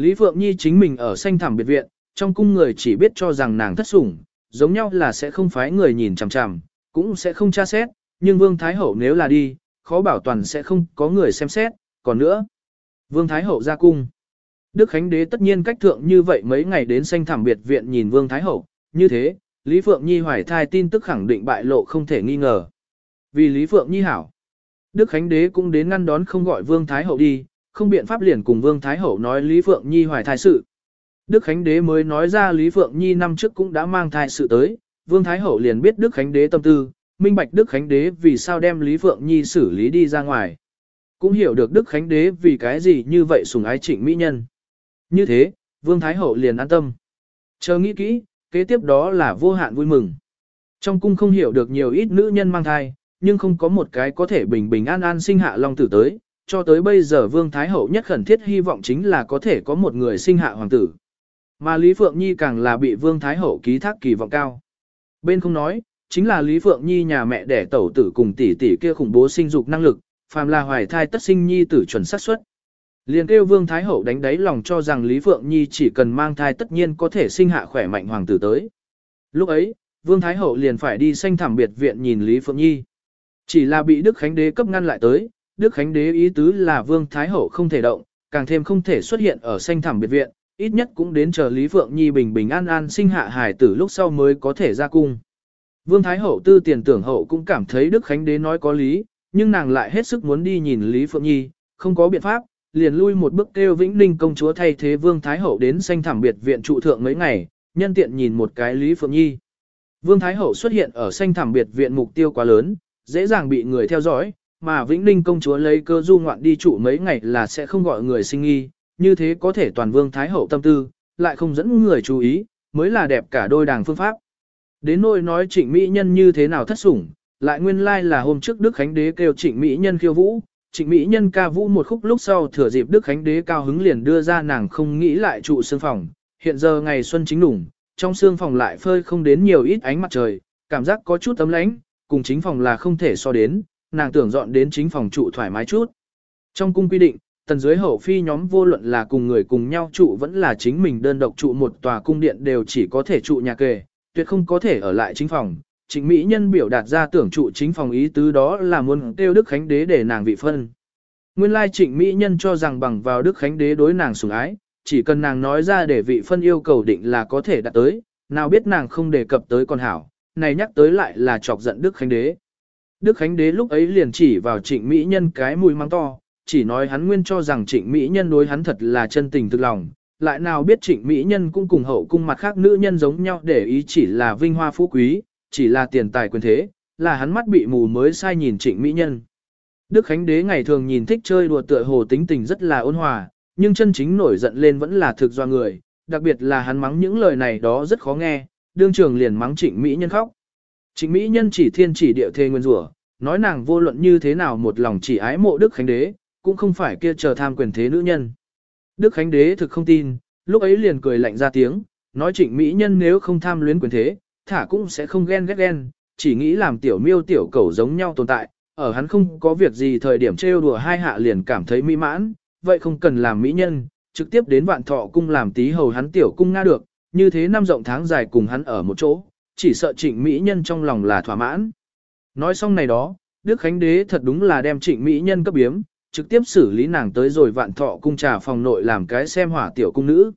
Lý Phượng Nhi chính mình ở xanh thẳm biệt viện, trong cung người chỉ biết cho rằng nàng thất sủng, giống nhau là sẽ không phái người nhìn chằm chằm, cũng sẽ không tra xét, nhưng Vương Thái Hậu nếu là đi, khó bảo toàn sẽ không có người xem xét, còn nữa. Vương Thái Hậu ra cung. Đức Khánh Đế tất nhiên cách thượng như vậy mấy ngày đến xanh thảm biệt viện nhìn Vương Thái Hậu, như thế, Lý Phượng Nhi hoài thai tin tức khẳng định bại lộ không thể nghi ngờ. Vì Lý Phượng Nhi hảo, Đức Khánh Đế cũng đến ngăn đón không gọi Vương Thái Hậu đi, không biện pháp liền cùng Vương Thái Hậu nói Lý Phượng Nhi hoài thai sự. Đức Khánh Đế mới nói ra Lý Phượng Nhi năm trước cũng đã mang thai sự tới, Vương Thái Hậu liền biết Đức Khánh Đế tâm tư, minh bạch Đức Khánh Đế vì sao đem Lý Phượng Nhi xử lý đi ra ngoài. Cũng hiểu được Đức Khánh Đế vì cái gì như vậy sùng ái trịnh mỹ nhân. Như thế, Vương Thái Hậu liền an tâm. Chờ nghĩ kỹ, kế tiếp đó là vô hạn vui mừng. Trong cung không hiểu được nhiều ít nữ nhân mang thai, nhưng không có một cái có thể bình bình an an sinh hạ long tử tới, cho tới bây giờ Vương Thái Hậu nhất khẩn thiết hy vọng chính là có thể có một người sinh hạ hoàng tử. Mà Lý Phượng Nhi càng là bị Vương Thái Hậu ký thác kỳ vọng cao. Bên không nói, chính là Lý Phượng Nhi nhà mẹ đẻ tẩu tử cùng tỷ tỷ kia khủng bố sinh dục năng lực, phàm là hoài thai tất sinh nhi tử chuẩn xác suất. Liền kêu Vương Thái Hậu đánh đáy lòng cho rằng Lý Phượng Nhi chỉ cần mang thai tất nhiên có thể sinh hạ khỏe mạnh hoàng tử tới. Lúc ấy, Vương Thái Hậu liền phải đi sanh thảm biệt viện nhìn Lý Phượng Nhi. Chỉ là bị Đức Khánh Đế cấp ngăn lại tới, Đức Khánh Đế ý tứ là Vương Thái Hậu không thể động, càng thêm không thể xuất hiện ở sanh thẳm biệt viện, ít nhất cũng đến chờ Lý Phượng Nhi bình bình an an sinh hạ hài tử lúc sau mới có thể ra cung. Vương Thái Hậu tư tiền tưởng hậu cũng cảm thấy Đức Khánh Đế nói có lý, nhưng nàng lại hết sức muốn đi nhìn Lý Phượng Nhi, không có biện pháp, liền lui một bước kêu Vĩnh Ninh công chúa thay thế Vương Thái Hậu đến sanh thảm biệt viện trụ thượng mấy ngày, nhân tiện nhìn một cái Lý Phượng Nhi. Vương Thái Hậu xuất hiện ở sanh thảm biệt viện mục tiêu quá lớn, dễ dàng bị người theo dõi, mà Vĩnh Ninh công chúa lấy cơ du ngoạn đi trụ mấy ngày là sẽ không gọi người sinh nghi, như thế có thể toàn Vương Thái Hậu tâm tư, lại không dẫn người chú ý, mới là đẹp cả đôi đảng phương pháp. Đến nỗi nói trịnh Mỹ Nhân như thế nào thất sủng, lại nguyên lai like là hôm trước Đức Khánh Đế kêu trịnh Mỹ Nhân khiêu vũ, trịnh Mỹ Nhân ca vũ một khúc lúc sau thừa dịp Đức Khánh Đế cao hứng liền đưa ra nàng không nghĩ lại trụ xương phòng, hiện giờ ngày xuân chính đủng, trong xương phòng lại phơi không đến nhiều ít ánh mặt trời, cảm giác có chút ấm lánh cùng chính phòng là không thể so đến, nàng tưởng dọn đến chính phòng trụ thoải mái chút. Trong cung quy định, tần dưới hậu phi nhóm vô luận là cùng người cùng nhau trụ vẫn là chính mình đơn độc trụ một tòa cung điện đều chỉ có thể trụ nhà kề, tuyệt không có thể ở lại chính phòng. Trịnh Mỹ Nhân biểu đạt ra tưởng trụ chính phòng ý tứ đó là muốn tiêu Đức Khánh Đế để nàng vị phân. Nguyên lai trịnh Mỹ Nhân cho rằng bằng vào Đức Khánh Đế đối nàng sủng ái, chỉ cần nàng nói ra để vị phân yêu cầu định là có thể đạt tới, nào biết nàng không đề cập tới con hảo, này nhắc tới lại là chọc giận Đức Khánh Đế. Đức Khánh Đế lúc ấy liền chỉ vào trịnh Mỹ Nhân cái mùi mắng to, chỉ nói hắn nguyên cho rằng trịnh Mỹ Nhân đối hắn thật là chân tình thực lòng, lại nào biết trịnh Mỹ Nhân cũng cùng hậu cung mặt khác nữ nhân giống nhau để ý chỉ là vinh hoa phú quý, chỉ là tiền tài quyền thế, là hắn mắt bị mù mới sai nhìn trịnh Mỹ Nhân. Đức Khánh Đế ngày thường nhìn thích chơi đùa tựa hồ tính tình rất là ôn hòa, nhưng chân chính nổi giận lên vẫn là thực do người, đặc biệt là hắn mắng những lời này đó rất khó nghe, đương trường liền mắng trịnh Mỹ Nhân khóc. Trịnh Mỹ Nhân chỉ thiên chỉ địa thê nguyên rủa, nói nàng vô luận như thế nào một lòng chỉ ái mộ Đức Khánh Đế, cũng không phải kia chờ tham quyền thế nữ nhân. Đức Khánh Đế thực không tin, lúc ấy liền cười lạnh ra tiếng, nói trịnh Mỹ Nhân nếu không tham luyến quyền thế, thả cũng sẽ không ghen ghét ghen, chỉ nghĩ làm tiểu miêu tiểu cầu giống nhau tồn tại, ở hắn không có việc gì thời điểm trêu đùa hai hạ liền cảm thấy mỹ mãn, vậy không cần làm mỹ nhân, trực tiếp đến vạn thọ cung làm tí hầu hắn tiểu cung nga được, như thế năm rộng tháng dài cùng hắn ở một chỗ, chỉ sợ trịnh mỹ nhân trong lòng là thỏa mãn. Nói xong này đó, Đức Khánh Đế thật đúng là đem trịnh mỹ nhân cấp biếm, trực tiếp xử lý nàng tới rồi vạn thọ cung trà phòng nội làm cái xem hỏa tiểu cung nữ.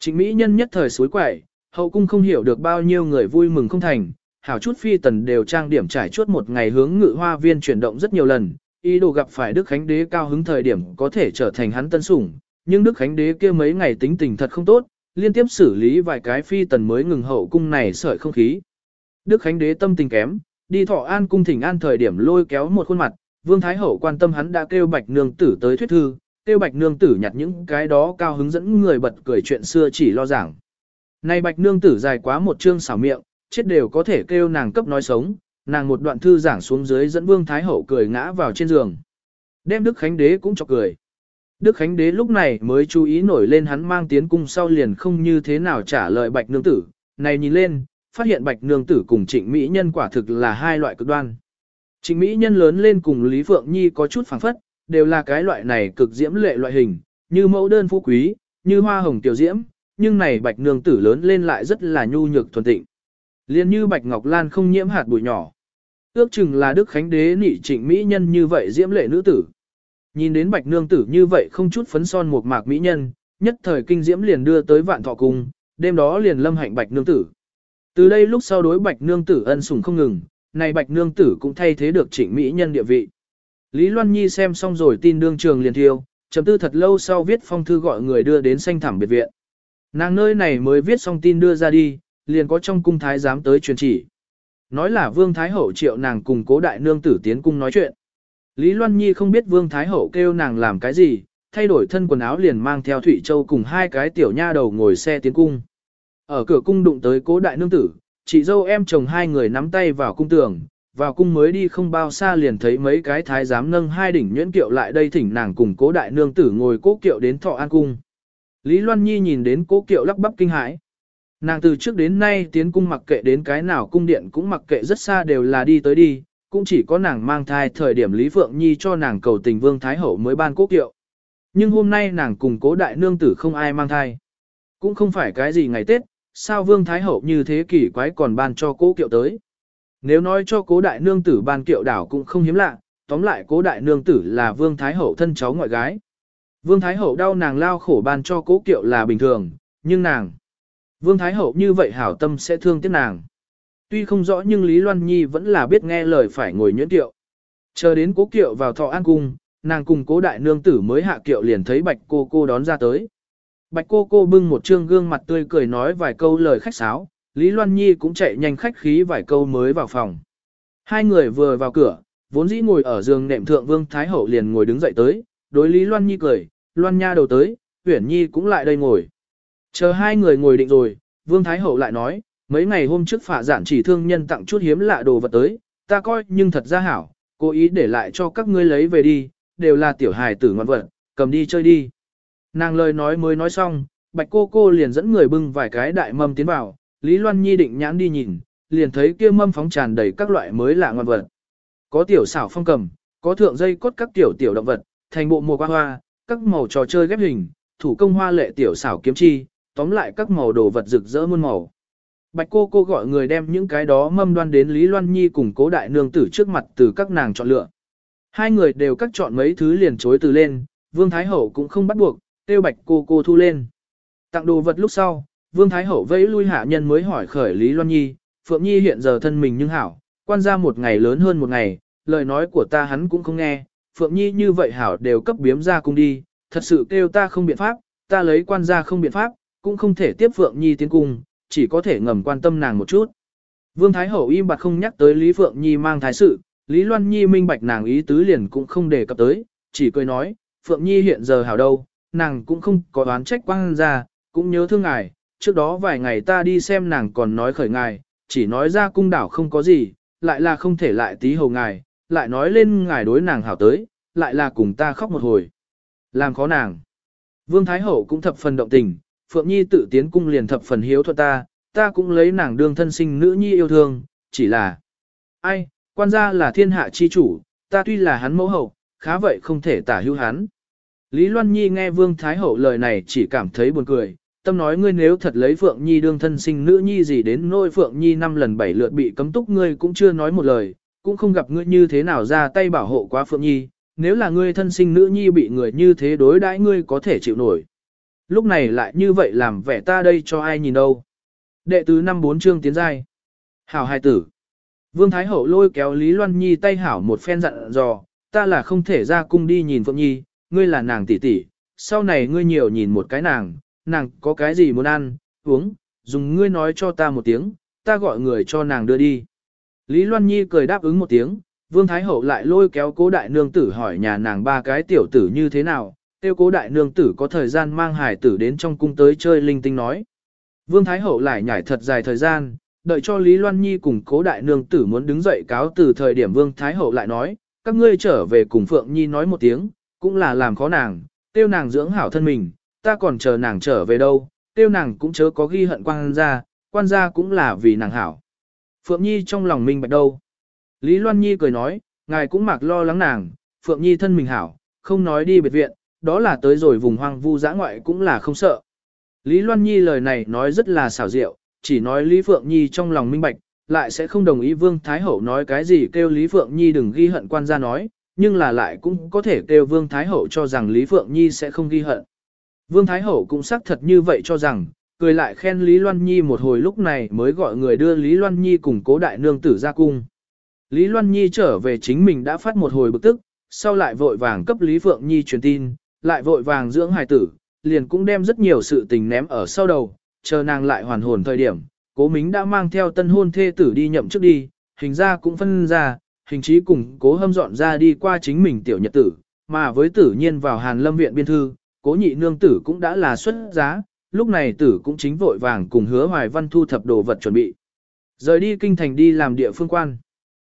Trịnh mỹ nhân nhất thời suối quẩy, hậu cung không hiểu được bao nhiêu người vui mừng không thành, hảo chút phi tần đều trang điểm trải chuốt một ngày hướng ngự hoa viên chuyển động rất nhiều lần, ý đồ gặp phải Đức Khánh Đế cao hứng thời điểm có thể trở thành hắn tân sủng, nhưng Đức Khánh Đế kia mấy ngày tính tình thật không tốt, liên tiếp xử lý vài cái phi tần mới ngừng hậu cung này sợi không khí. Đức Khánh Đế tâm tình kém, đi thọ an cung thỉnh an thời điểm lôi kéo một khuôn mặt, Vương Thái Hậu quan tâm hắn đã kêu Bạch Nương Tử tới thuyết thư, kêu Bạch Nương Tử nhặt những cái đó cao hứng dẫn người bật cười chuyện xưa chỉ lo giảng. Này Bạch Nương Tử dài quá một chương xảo miệng, chết đều có thể kêu nàng cấp nói sống, nàng một đoạn thư giảng xuống dưới dẫn Vương Thái Hậu cười ngã vào trên giường. Đem Đức Khánh Đế cũng chọc cười. Đức Khánh Đế lúc này mới chú ý nổi lên hắn mang tiến cung sau liền không như thế nào trả lời Bạch Nương Tử. Này nhìn lên, phát hiện Bạch Nương Tử cùng Trịnh Mỹ Nhân quả thực là hai loại cực đoan. Trịnh Mỹ Nhân lớn lên cùng Lý Phượng Nhi có chút phảng phất, đều là cái loại này cực diễm lệ loại hình, như mẫu đơn phú quý, như hoa hồng tiểu diễm, nhưng này bạch nương tử lớn lên lại rất là nhu nhược thuần tịnh. Liên như bạch ngọc lan không nhiễm hạt bụi nhỏ. Ước chừng là Đức Khánh Đế nị trịnh mỹ nhân như vậy diễm lệ nữ tử. Nhìn đến bạch nương tử như vậy không chút phấn son một mạc mỹ nhân, nhất thời kinh diễm liền đưa tới vạn thọ cung, đêm đó liền lâm hạnh bạch nương tử. Từ đây lúc sau đối bạch nương tử ân sủng không ngừng, này bạch nương tử cũng thay thế được trịnh mỹ nhân địa vị. Lý Loan Nhi xem xong rồi tin đương trường liền thiêu, chấm tư thật lâu sau viết phong thư gọi người đưa đến xanh thẳm biệt viện. Nàng nơi này mới viết xong tin đưa ra đi, liền có trong cung thái giám tới truyền chỉ. Nói là Vương Thái Hậu triệu nàng cùng cố đại nương tử tiến cung nói chuyện. Lý Loan Nhi không biết Vương Thái Hậu kêu nàng làm cái gì, thay đổi thân quần áo liền mang theo Thụy Châu cùng hai cái tiểu nha đầu ngồi xe tiến cung. Ở cửa cung đụng tới cố đại nương tử, chị dâu em chồng hai người nắm tay vào cung tường, vào cung mới đi không bao xa liền thấy mấy cái thái giám nâng hai đỉnh nhuyễn kiệu lại đây thỉnh nàng cùng cố đại nương tử ngồi cố kiệu đến thọ an cung. Lý Loan Nhi nhìn đến cố kiệu lắc bắp kinh hãi. Nàng từ trước đến nay tiến cung mặc kệ đến cái nào cung điện cũng mặc kệ rất xa đều là đi tới đi, cũng chỉ có nàng mang thai thời điểm Lý Phượng Nhi cho nàng cầu tình Vương Thái Hậu mới ban cố kiệu. Nhưng hôm nay nàng cùng cố đại nương tử không ai mang thai. Cũng không phải cái gì ngày Tết, sao Vương Thái Hậu như thế kỷ quái còn ban cho cố kiệu tới. Nếu nói cho cố đại nương tử ban kiệu đảo cũng không hiếm lạ, tóm lại cố đại nương tử là Vương Thái Hậu thân cháu ngoại gái. Vương Thái Hậu đau nàng lao khổ ban cho cố kiệu là bình thường, nhưng nàng, Vương Thái Hậu như vậy hảo tâm sẽ thương tiếc nàng. Tuy không rõ nhưng Lý Loan Nhi vẫn là biết nghe lời phải ngồi nhuyễn kiệu. Chờ đến cố kiệu vào thọ an cung, nàng cùng cố đại nương tử mới hạ kiệu liền thấy bạch cô cô đón ra tới. Bạch cô cô bưng một trương gương mặt tươi cười nói vài câu lời khách sáo, Lý Loan Nhi cũng chạy nhanh khách khí vài câu mới vào phòng. Hai người vừa vào cửa, vốn dĩ ngồi ở giường nệm thượng Vương Thái Hậu liền ngồi đứng dậy tới, đối Lý Loan Nhi cười, Loan Nha đầu tới, Huyển Nhi cũng lại đây ngồi. Chờ hai người ngồi định rồi, Vương Thái Hậu lại nói, mấy ngày hôm trước phả giản chỉ thương nhân tặng chút hiếm lạ đồ vật tới, ta coi nhưng thật ra hảo, cố ý để lại cho các ngươi lấy về đi, đều là tiểu hài tử ngoan vật, cầm đi chơi đi. Nàng lời nói mới nói xong, bạch cô cô liền dẫn người bưng vài cái đại mâm tiến vào, Lý Loan Nhi định nhãn đi nhìn, liền thấy kia mâm phóng tràn đầy các loại mới lạ ngoan vật. Có tiểu xảo phong cầm, có thượng dây cốt các tiểu tiểu động vật, thành bộ mùa qua hoa, các màu trò chơi ghép hình, thủ công hoa lệ tiểu xảo kiếm chi, tóm lại các màu đồ vật rực rỡ muôn màu. Bạch cô cô gọi người đem những cái đó mâm đoan đến Lý Loan Nhi cùng cố đại nương tử trước mặt từ các nàng chọn lựa. Hai người đều cắt chọn mấy thứ liền chối từ lên, Vương Thái Hậu cũng không bắt buộc, tiêu bạch cô cô thu lên. Tặng đồ vật lúc sau, Vương Thái Hậu vẫy lui hạ nhân mới hỏi khởi Lý Loan Nhi, Phượng Nhi hiện giờ thân mình nhưng hảo, quan ra một ngày lớn hơn một ngày, lời nói của ta hắn cũng không nghe, Phượng Nhi như vậy hảo đều cấp biếm ra cung đi, thật sự kêu ta không biện pháp, ta lấy quan gia không biện pháp, cũng không thể tiếp Phượng Nhi tiến cung, chỉ có thể ngầm quan tâm nàng một chút. Vương Thái Hậu im bặt không nhắc tới Lý Phượng Nhi mang thái sự, Lý Loan Nhi minh bạch nàng ý tứ liền cũng không đề cập tới, chỉ cười nói, Phượng Nhi hiện giờ hảo đâu, nàng cũng không có đoán trách quan gia, cũng nhớ thương ngài, trước đó vài ngày ta đi xem nàng còn nói khởi ngài, chỉ nói ra cung đảo không có gì, lại là không thể lại tí hầu ngài, lại nói lên ngài đối nàng hảo tới, lại là cùng ta khóc một hồi. Làm khó nàng. Vương Thái Hậu cũng thập phần động tình, Phượng Nhi tự tiến cung liền thập phần hiếu thuận ta, ta cũng lấy nàng đương thân sinh nữ nhi yêu thương, chỉ là... Ai, quan gia là thiên hạ chi chủ, ta tuy là hắn mẫu hậu, khá vậy không thể tả hữu hắn. Lý Loan Nhi nghe Vương Thái Hậu lời này chỉ cảm thấy buồn cười, tâm nói ngươi nếu thật lấy Phượng Nhi đương thân sinh nữ nhi gì đến nỗi Phượng Nhi năm lần bảy lượt bị cấm túc ngươi cũng chưa nói một lời, cũng không gặp ngươi như thế nào ra tay bảo hộ quá Phượng Nhi, nếu là ngươi thân sinh nữ nhi bị người như thế đối đãi ngươi có thể chịu nổi. Lúc này lại như vậy làm vẻ ta đây cho ai nhìn đâu. Đệ tứ năm bốn chương tiến giai. Hảo hai tử. Vương Thái Hậu lôi kéo Lý Loan Nhi tay hảo một phen dặn dò, ta là không thể ra cung đi nhìn Phượng Nhi, ngươi là nàng tỷ tỷ, sau này ngươi nhiều nhìn một cái nàng, nàng có cái gì muốn ăn, uống, dùng ngươi nói cho ta một tiếng, ta gọi người cho nàng đưa đi. Lý Loan Nhi cười đáp ứng một tiếng, Vương Thái Hậu lại lôi kéo cố đại nương tử hỏi nhà nàng ba cái tiểu tử như thế nào, tiêu cố đại nương tử có thời gian mang hải tử đến trong cung tới chơi linh tinh nói. Vương Thái Hậu lại nhảy thật dài thời gian, đợi cho Lý Loan Nhi cùng cố đại nương tử muốn đứng dậy cáo từ thời điểm Vương Thái Hậu lại nói, các ngươi trở về cùng Phượng Nhi nói một tiếng, cũng là làm khó nàng, tiêu nàng dưỡng hảo thân mình, ta còn chờ nàng trở về đâu, tiêu nàng cũng chớ có ghi hận quan gia, quan gia cũng là vì nàng hảo. Phượng Nhi trong lòng minh bạch đâu. Lý Loan Nhi cười nói, ngài cũng mặc lo lắng nàng, Phượng Nhi thân mình hảo, không nói đi biệt viện, đó là tới rồi vùng hoang vu dã ngoại cũng là không sợ. Lý Loan Nhi lời này nói rất là xảo diệu, chỉ nói Lý Phượng Nhi trong lòng minh bạch, lại sẽ không đồng ý Vương Thái Hậu nói cái gì kêu Lý Phượng Nhi đừng ghi hận quan gia nói, nhưng là lại cũng có thể kêu Vương Thái Hậu cho rằng Lý Phượng Nhi sẽ không ghi hận. Vương Thái Hậu cũng xác thật như vậy cho rằng, cười lại khen Lý Loan Nhi một hồi lúc này mới gọi người đưa Lý Loan Nhi cùng cố đại nương tử ra cung. Lý Loan Nhi trở về chính mình đã phát một hồi bực tức, sau lại vội vàng cấp Lý Phượng Nhi truyền tin, lại vội vàng dưỡng hài tử, liền cũng đem rất nhiều sự tình ném ở sau đầu, chờ nàng lại hoàn hồn thời điểm, cố mính đã mang theo tân hôn thê tử đi nhậm trước đi, hình ra cũng phân ra, hình chí cùng cố hâm dọn ra đi qua chính mình tiểu nhật tử, mà với tử nhiên vào hàn lâm viện biên thư, cố nhị nương tử cũng đã là xuất giá, lúc này tử cũng chính vội vàng cùng hứa hoài văn thu thập đồ vật chuẩn bị. Rời đi kinh thành đi làm địa phương quan.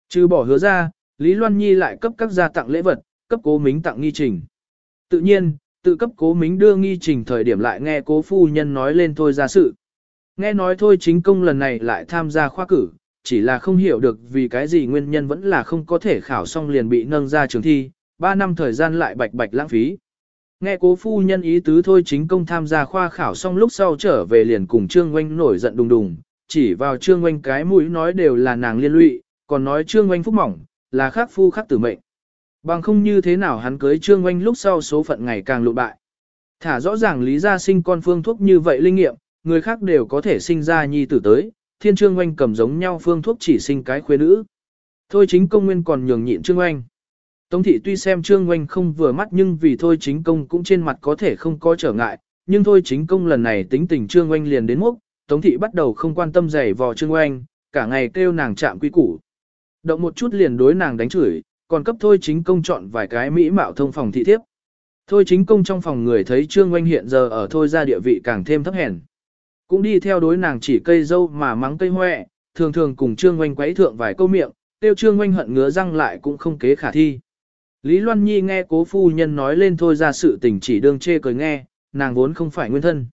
Trừ bỏ hứa ra, Lý Loan Nhi lại cấp các gia tặng lễ vật, cấp cố mính tặng nghi trình. Tự nhiên, tự cấp cố mính đưa nghi trình thời điểm lại nghe cố phu nhân nói lên thôi ra sự. Nghe nói thôi chính công lần này lại tham gia khoa cử, chỉ là không hiểu được vì cái gì nguyên nhân vẫn là không có thể khảo xong liền bị nâng ra trường thi, 3 năm thời gian lại bạch bạch lãng phí. Nghe cố phu nhân ý tứ thôi chính công tham gia khoa khảo xong lúc sau trở về liền cùng Trương Oanh nổi giận đùng đùng, chỉ vào Trương Oanh cái mũi nói đều là nàng liên lụy, còn nói Trương Oanh phúc mỏng, là khắc phu khắc tử mệnh. Bằng không như thế nào hắn cưới Trương Oanh lúc sau số phận ngày càng lụt bại. Thả rõ ràng lý gia sinh con phương thuốc như vậy linh nghiệm, người khác đều có thể sinh ra nhi tử tới, thiên Trương Oanh cầm giống nhau phương thuốc chỉ sinh cái khuê nữ. Thôi chính công nguyên còn nhường nhịn Trương Oanh. Tống thị tuy xem Trương Oanh không vừa mắt nhưng vì thôi chính công cũng trên mặt có thể không có trở ngại, nhưng thôi chính công lần này tính tình Trương Oanh liền đến mốc, Tống thị bắt đầu không quan tâm giày vò Trương Oanh, cả ngày kêu nàng chạm quy củ. Động một chút liền đối nàng đánh chửi, còn cấp thôi chính công chọn vài cái mỹ mạo thông phòng thị thiếp. Thôi chính công trong phòng người thấy Trương Oanh hiện giờ ở thôi ra địa vị càng thêm thấp hèn. Cũng đi theo đối nàng chỉ cây dâu mà mắng cây hoẹ, thường thường cùng Trương Oanh quấy thượng vài câu miệng, tiêu Trương Oanh hận ngứa răng lại cũng không kế khả thi. Lý Loan Nhi nghe cố phu nhân nói lên thôi ra sự tình chỉ đương chê cười nghe, nàng vốn không phải nguyên thân.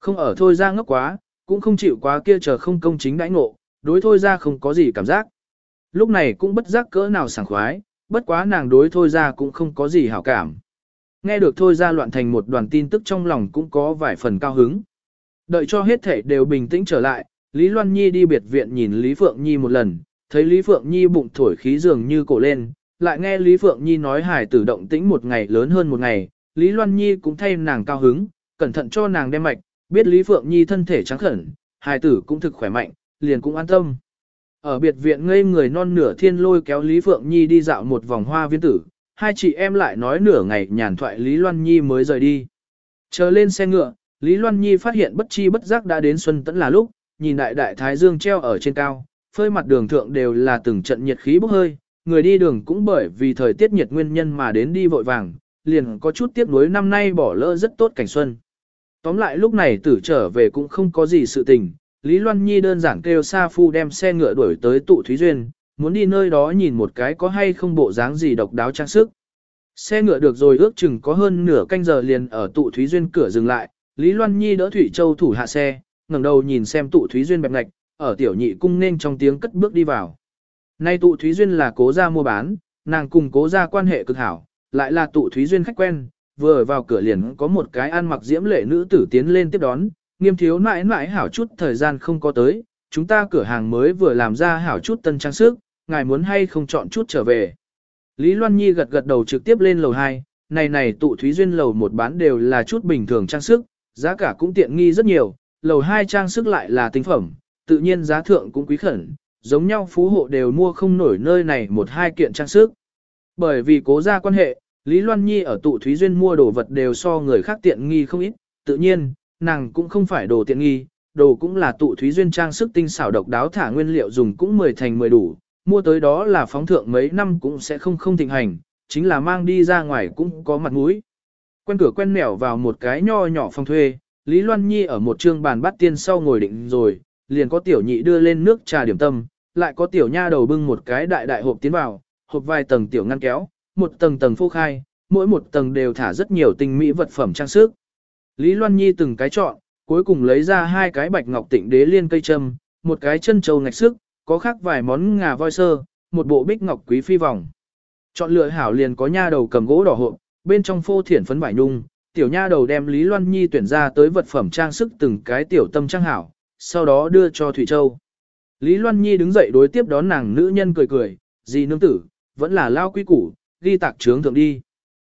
Không ở thôi ra ngốc quá, cũng không chịu quá kia chờ không công chính đãi ngộ, đối thôi ra không có gì cảm giác. Lúc này cũng bất giác cỡ nào sảng khoái, bất quá nàng đối thôi ra cũng không có gì hảo cảm. Nghe được thôi ra loạn thành một đoàn tin tức trong lòng cũng có vài phần cao hứng. Đợi cho hết thể đều bình tĩnh trở lại, Lý Loan Nhi đi biệt viện nhìn Lý Phượng Nhi một lần, thấy Lý Phượng Nhi bụng thổi khí dường như cổ lên, lại nghe Lý Phượng Nhi nói hải tử động tĩnh một ngày lớn hơn một ngày, Lý Loan Nhi cũng thay nàng cao hứng, cẩn thận cho nàng đem mạch, biết Lý Phượng Nhi thân thể trắng khẩn, hải tử cũng thực khỏe mạnh, liền cũng an tâm. Ở biệt viện ngây người non nửa thiên lôi kéo Lý Phượng Nhi đi dạo một vòng hoa viên tử, hai chị em lại nói nửa ngày nhàn thoại Lý Loan Nhi mới rời đi. Chờ lên xe ngựa, Lý Loan Nhi phát hiện bất chi bất giác đã đến xuân tẫn là lúc, nhìn đại đại thái dương treo ở trên cao, phơi mặt đường thượng đều là từng trận nhiệt khí bốc hơi, người đi đường cũng bởi vì thời tiết nhiệt nguyên nhân mà đến đi vội vàng, liền có chút tiếc nuối năm nay bỏ lỡ rất tốt cảnh xuân. Tóm lại lúc này tử trở về cũng không có gì sự tình, Lý Loan Nhi đơn giản kêu Sa Phu đem xe ngựa đuổi tới tụ Thúy Duyên, muốn đi nơi đó nhìn một cái có hay không bộ dáng gì độc đáo trang sức. Xe ngựa được rồi ước chừng có hơn nửa canh giờ liền ở tụ Thúy Duyên cửa dừng lại, Lý Loan Nhi đỡ Thủy Châu thủ hạ xe, ngẩng đầu nhìn xem tụ Thúy Duyên bẹp ngạch, ở tiểu nhị cung nên trong tiếng cất bước đi vào. Nay tụ Thúy Duyên là cố gia mua bán, nàng cùng cố gia quan hệ cực hảo, lại là tụ Thúy Duyên khách quen, vừa ở vào cửa liền có một cái ăn mặc diễm lệ nữ tử tiến lên tiếp đón, nghiêm thiếu mãi mãi hảo chút thời gian không có tới, chúng ta cửa hàng mới vừa làm ra hảo chút tân trang sức, ngài muốn hay không chọn chút trở về. Lý Loan Nhi gật gật đầu trực tiếp lên lầu 2, này này tụ Thúy Duyên lầu một bán đều là chút bình thường trang sức, giá cả cũng tiện nghi rất nhiều, lầu 2 trang sức lại là tinh phẩm, tự nhiên giá thượng cũng quý khẩn, giống nhau phú hộ đều mua không nổi nơi này một hai kiện trang sức. Bởi vì cố ra quan hệ, Lý Loan Nhi ở tụ Thúy Duyên mua đồ vật đều so người khác tiện nghi không ít, tự nhiên, nàng cũng không phải đồ tiện nghi, đồ cũng là tụ Thúy Duyên trang sức tinh xảo độc đáo thả nguyên liệu dùng cũng 10 thành 10 đủ, mua tới đó là phóng thượng mấy năm cũng sẽ không không thịnh hành, chính là mang đi ra ngoài cũng có mặt mũi. Quen cửa quen nẻo vào một cái nho nhỏ phòng thuê, Lý Loan Nhi ở một trương bàn bắt tiên sau ngồi định rồi, liền có tiểu nhị đưa lên nước trà điểm tâm, lại có tiểu nha đầu bưng một cái đại đại hộp tiến vào, hộp vài tầng tiểu ngăn kéo, một tầng tầng phô khai, mỗi một tầng đều thả rất nhiều tinh mỹ vật phẩm trang sức. Lý Loan Nhi từng cái chọn, cuối cùng lấy ra hai cái bạch ngọc tịnh đế liên cây châm, một cái chân châu ngạch sức, có khác vài món ngà voi sơ, một bộ bích ngọc quý phi vòng. Chọn lựa hảo liền có nha đầu cầm gỗ đỏ hộp, bên trong phô thiển phấn vải nhung, tiểu nha đầu đem Lý Loan Nhi tuyển ra tới vật phẩm trang sức từng cái tiểu tâm trang hảo, sau đó đưa cho Thủy Châu. Lý Loan Nhi đứng dậy đối tiếp đón nàng nữ nhân cười cười, dì nương tử, vẫn là lao quy củ, ghi tạc trướng thượng đi.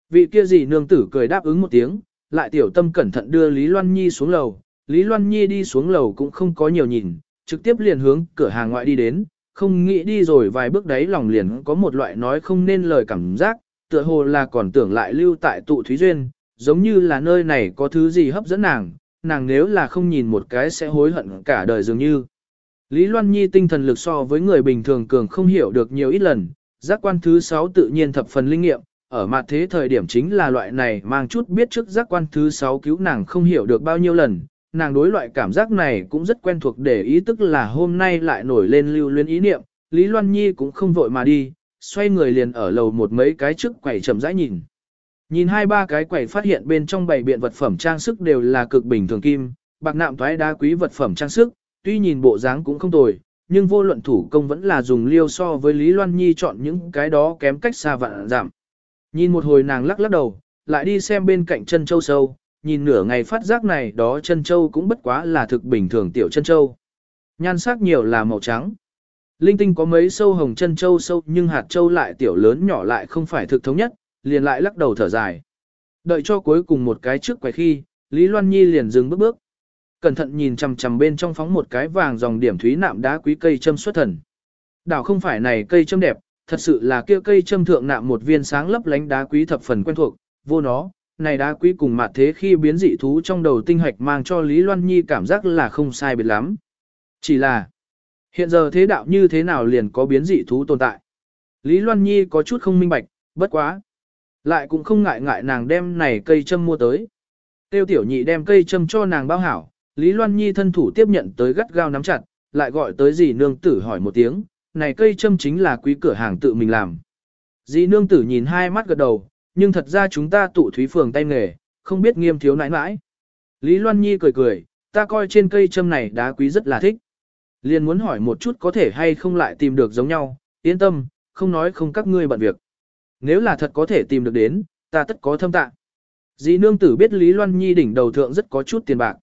Vị kia dì nương tử cười đáp ứng một tiếng, lại tiểu tâm cẩn thận đưa Lý Loan Nhi xuống lầu. Lý Loan Nhi đi xuống lầu cũng không có nhiều nhìn, trực tiếp liền hướng cửa hàng ngoại đi đến, không nghĩ đi rồi vài bước đấy lòng liền có một loại nói không nên lời cảm giác, tựa hồ là còn tưởng lại lưu tại tụ Thúy Duyên, giống như là nơi này có thứ gì hấp dẫn nàng, nàng nếu là không nhìn một cái sẽ hối hận cả đời dường như. Lý Loan Nhi tinh thần lực so với người bình thường cường không hiểu được nhiều ít lần, giác quan thứ 6 tự nhiên thập phần linh nghiệm, ở mặt thế thời điểm chính là loại này mang chút biết trước giác quan thứ 6 cứu nàng không hiểu được bao nhiêu lần, nàng đối loại cảm giác này cũng rất quen thuộc để ý tức là hôm nay lại nổi lên lưu luyến ý niệm, Lý Loan Nhi cũng không vội mà đi, xoay người liền ở lầu một mấy cái trước quầy chậm rãi nhìn. Nhìn hai ba cái quầy phát hiện bên trong bảy biện vật phẩm trang sức đều là cực bình thường kim, bạc nạm toái đá quý vật phẩm trang sức, tuy nhìn bộ dáng cũng không tồi, nhưng vô luận thủ công vẫn là dùng liêu so với Lý Loan Nhi chọn những cái đó kém cách xa vạn giảm. Nhìn một hồi nàng lắc lắc đầu, lại đi xem bên cạnh chân châu sâu, nhìn nửa ngày phát giác này đó chân châu cũng bất quá là thực bình thường tiểu chân châu. Nhan sắc nhiều là màu trắng. Linh tinh có mấy sâu hồng chân châu sâu nhưng hạt châu lại tiểu lớn nhỏ lại không phải thực thống nhất, liền lại lắc đầu thở dài. Đợi cho cuối cùng một cái trước quay khi, Lý Loan Nhi liền dừng bước bước. Cẩn thận nhìn chằm chằm bên trong phóng một cái vàng dòng điểm thúy nạm đá quý cây châm xuất thần. Đảo không phải này cây châm đẹp, thật sự là kia cây châm thượng nạm một viên sáng lấp lánh đá quý thập phần quen thuộc, vô nó, này đá quý cùng mặt thế khi biến dị thú trong đầu tinh hạch mang cho Lý Loan Nhi cảm giác là không sai biệt lắm. Chỉ là, hiện giờ thế đạo như thế nào liền có biến dị thú tồn tại. Lý Loan Nhi có chút không minh bạch, bất quá. Lại cũng không ngại ngại nàng đem này cây châm mua tới. Tiêu tiểu nhị đem cây châm cho nàng bao hảo, Lý Loan Nhi thân thủ tiếp nhận tới gắt gao nắm chặt, lại gọi tới dì nương tử hỏi một tiếng, này cây châm chính là quý cửa hàng tự mình làm. Dì nương tử nhìn hai mắt gật đầu, nhưng thật ra chúng ta tụ thúy phường tay nghề, không biết nghiêm thiếu nãi nãi. Lý Loan Nhi cười cười, ta coi trên cây châm này đá quý rất là thích. Liền muốn hỏi một chút có thể hay không lại tìm được giống nhau, yên tâm, không nói không các ngươi bận việc. Nếu là thật có thể tìm được đến, ta tất có thâm tạ. Dì nương tử biết Lý Loan Nhi đỉnh đầu thượng rất có chút tiền bạc.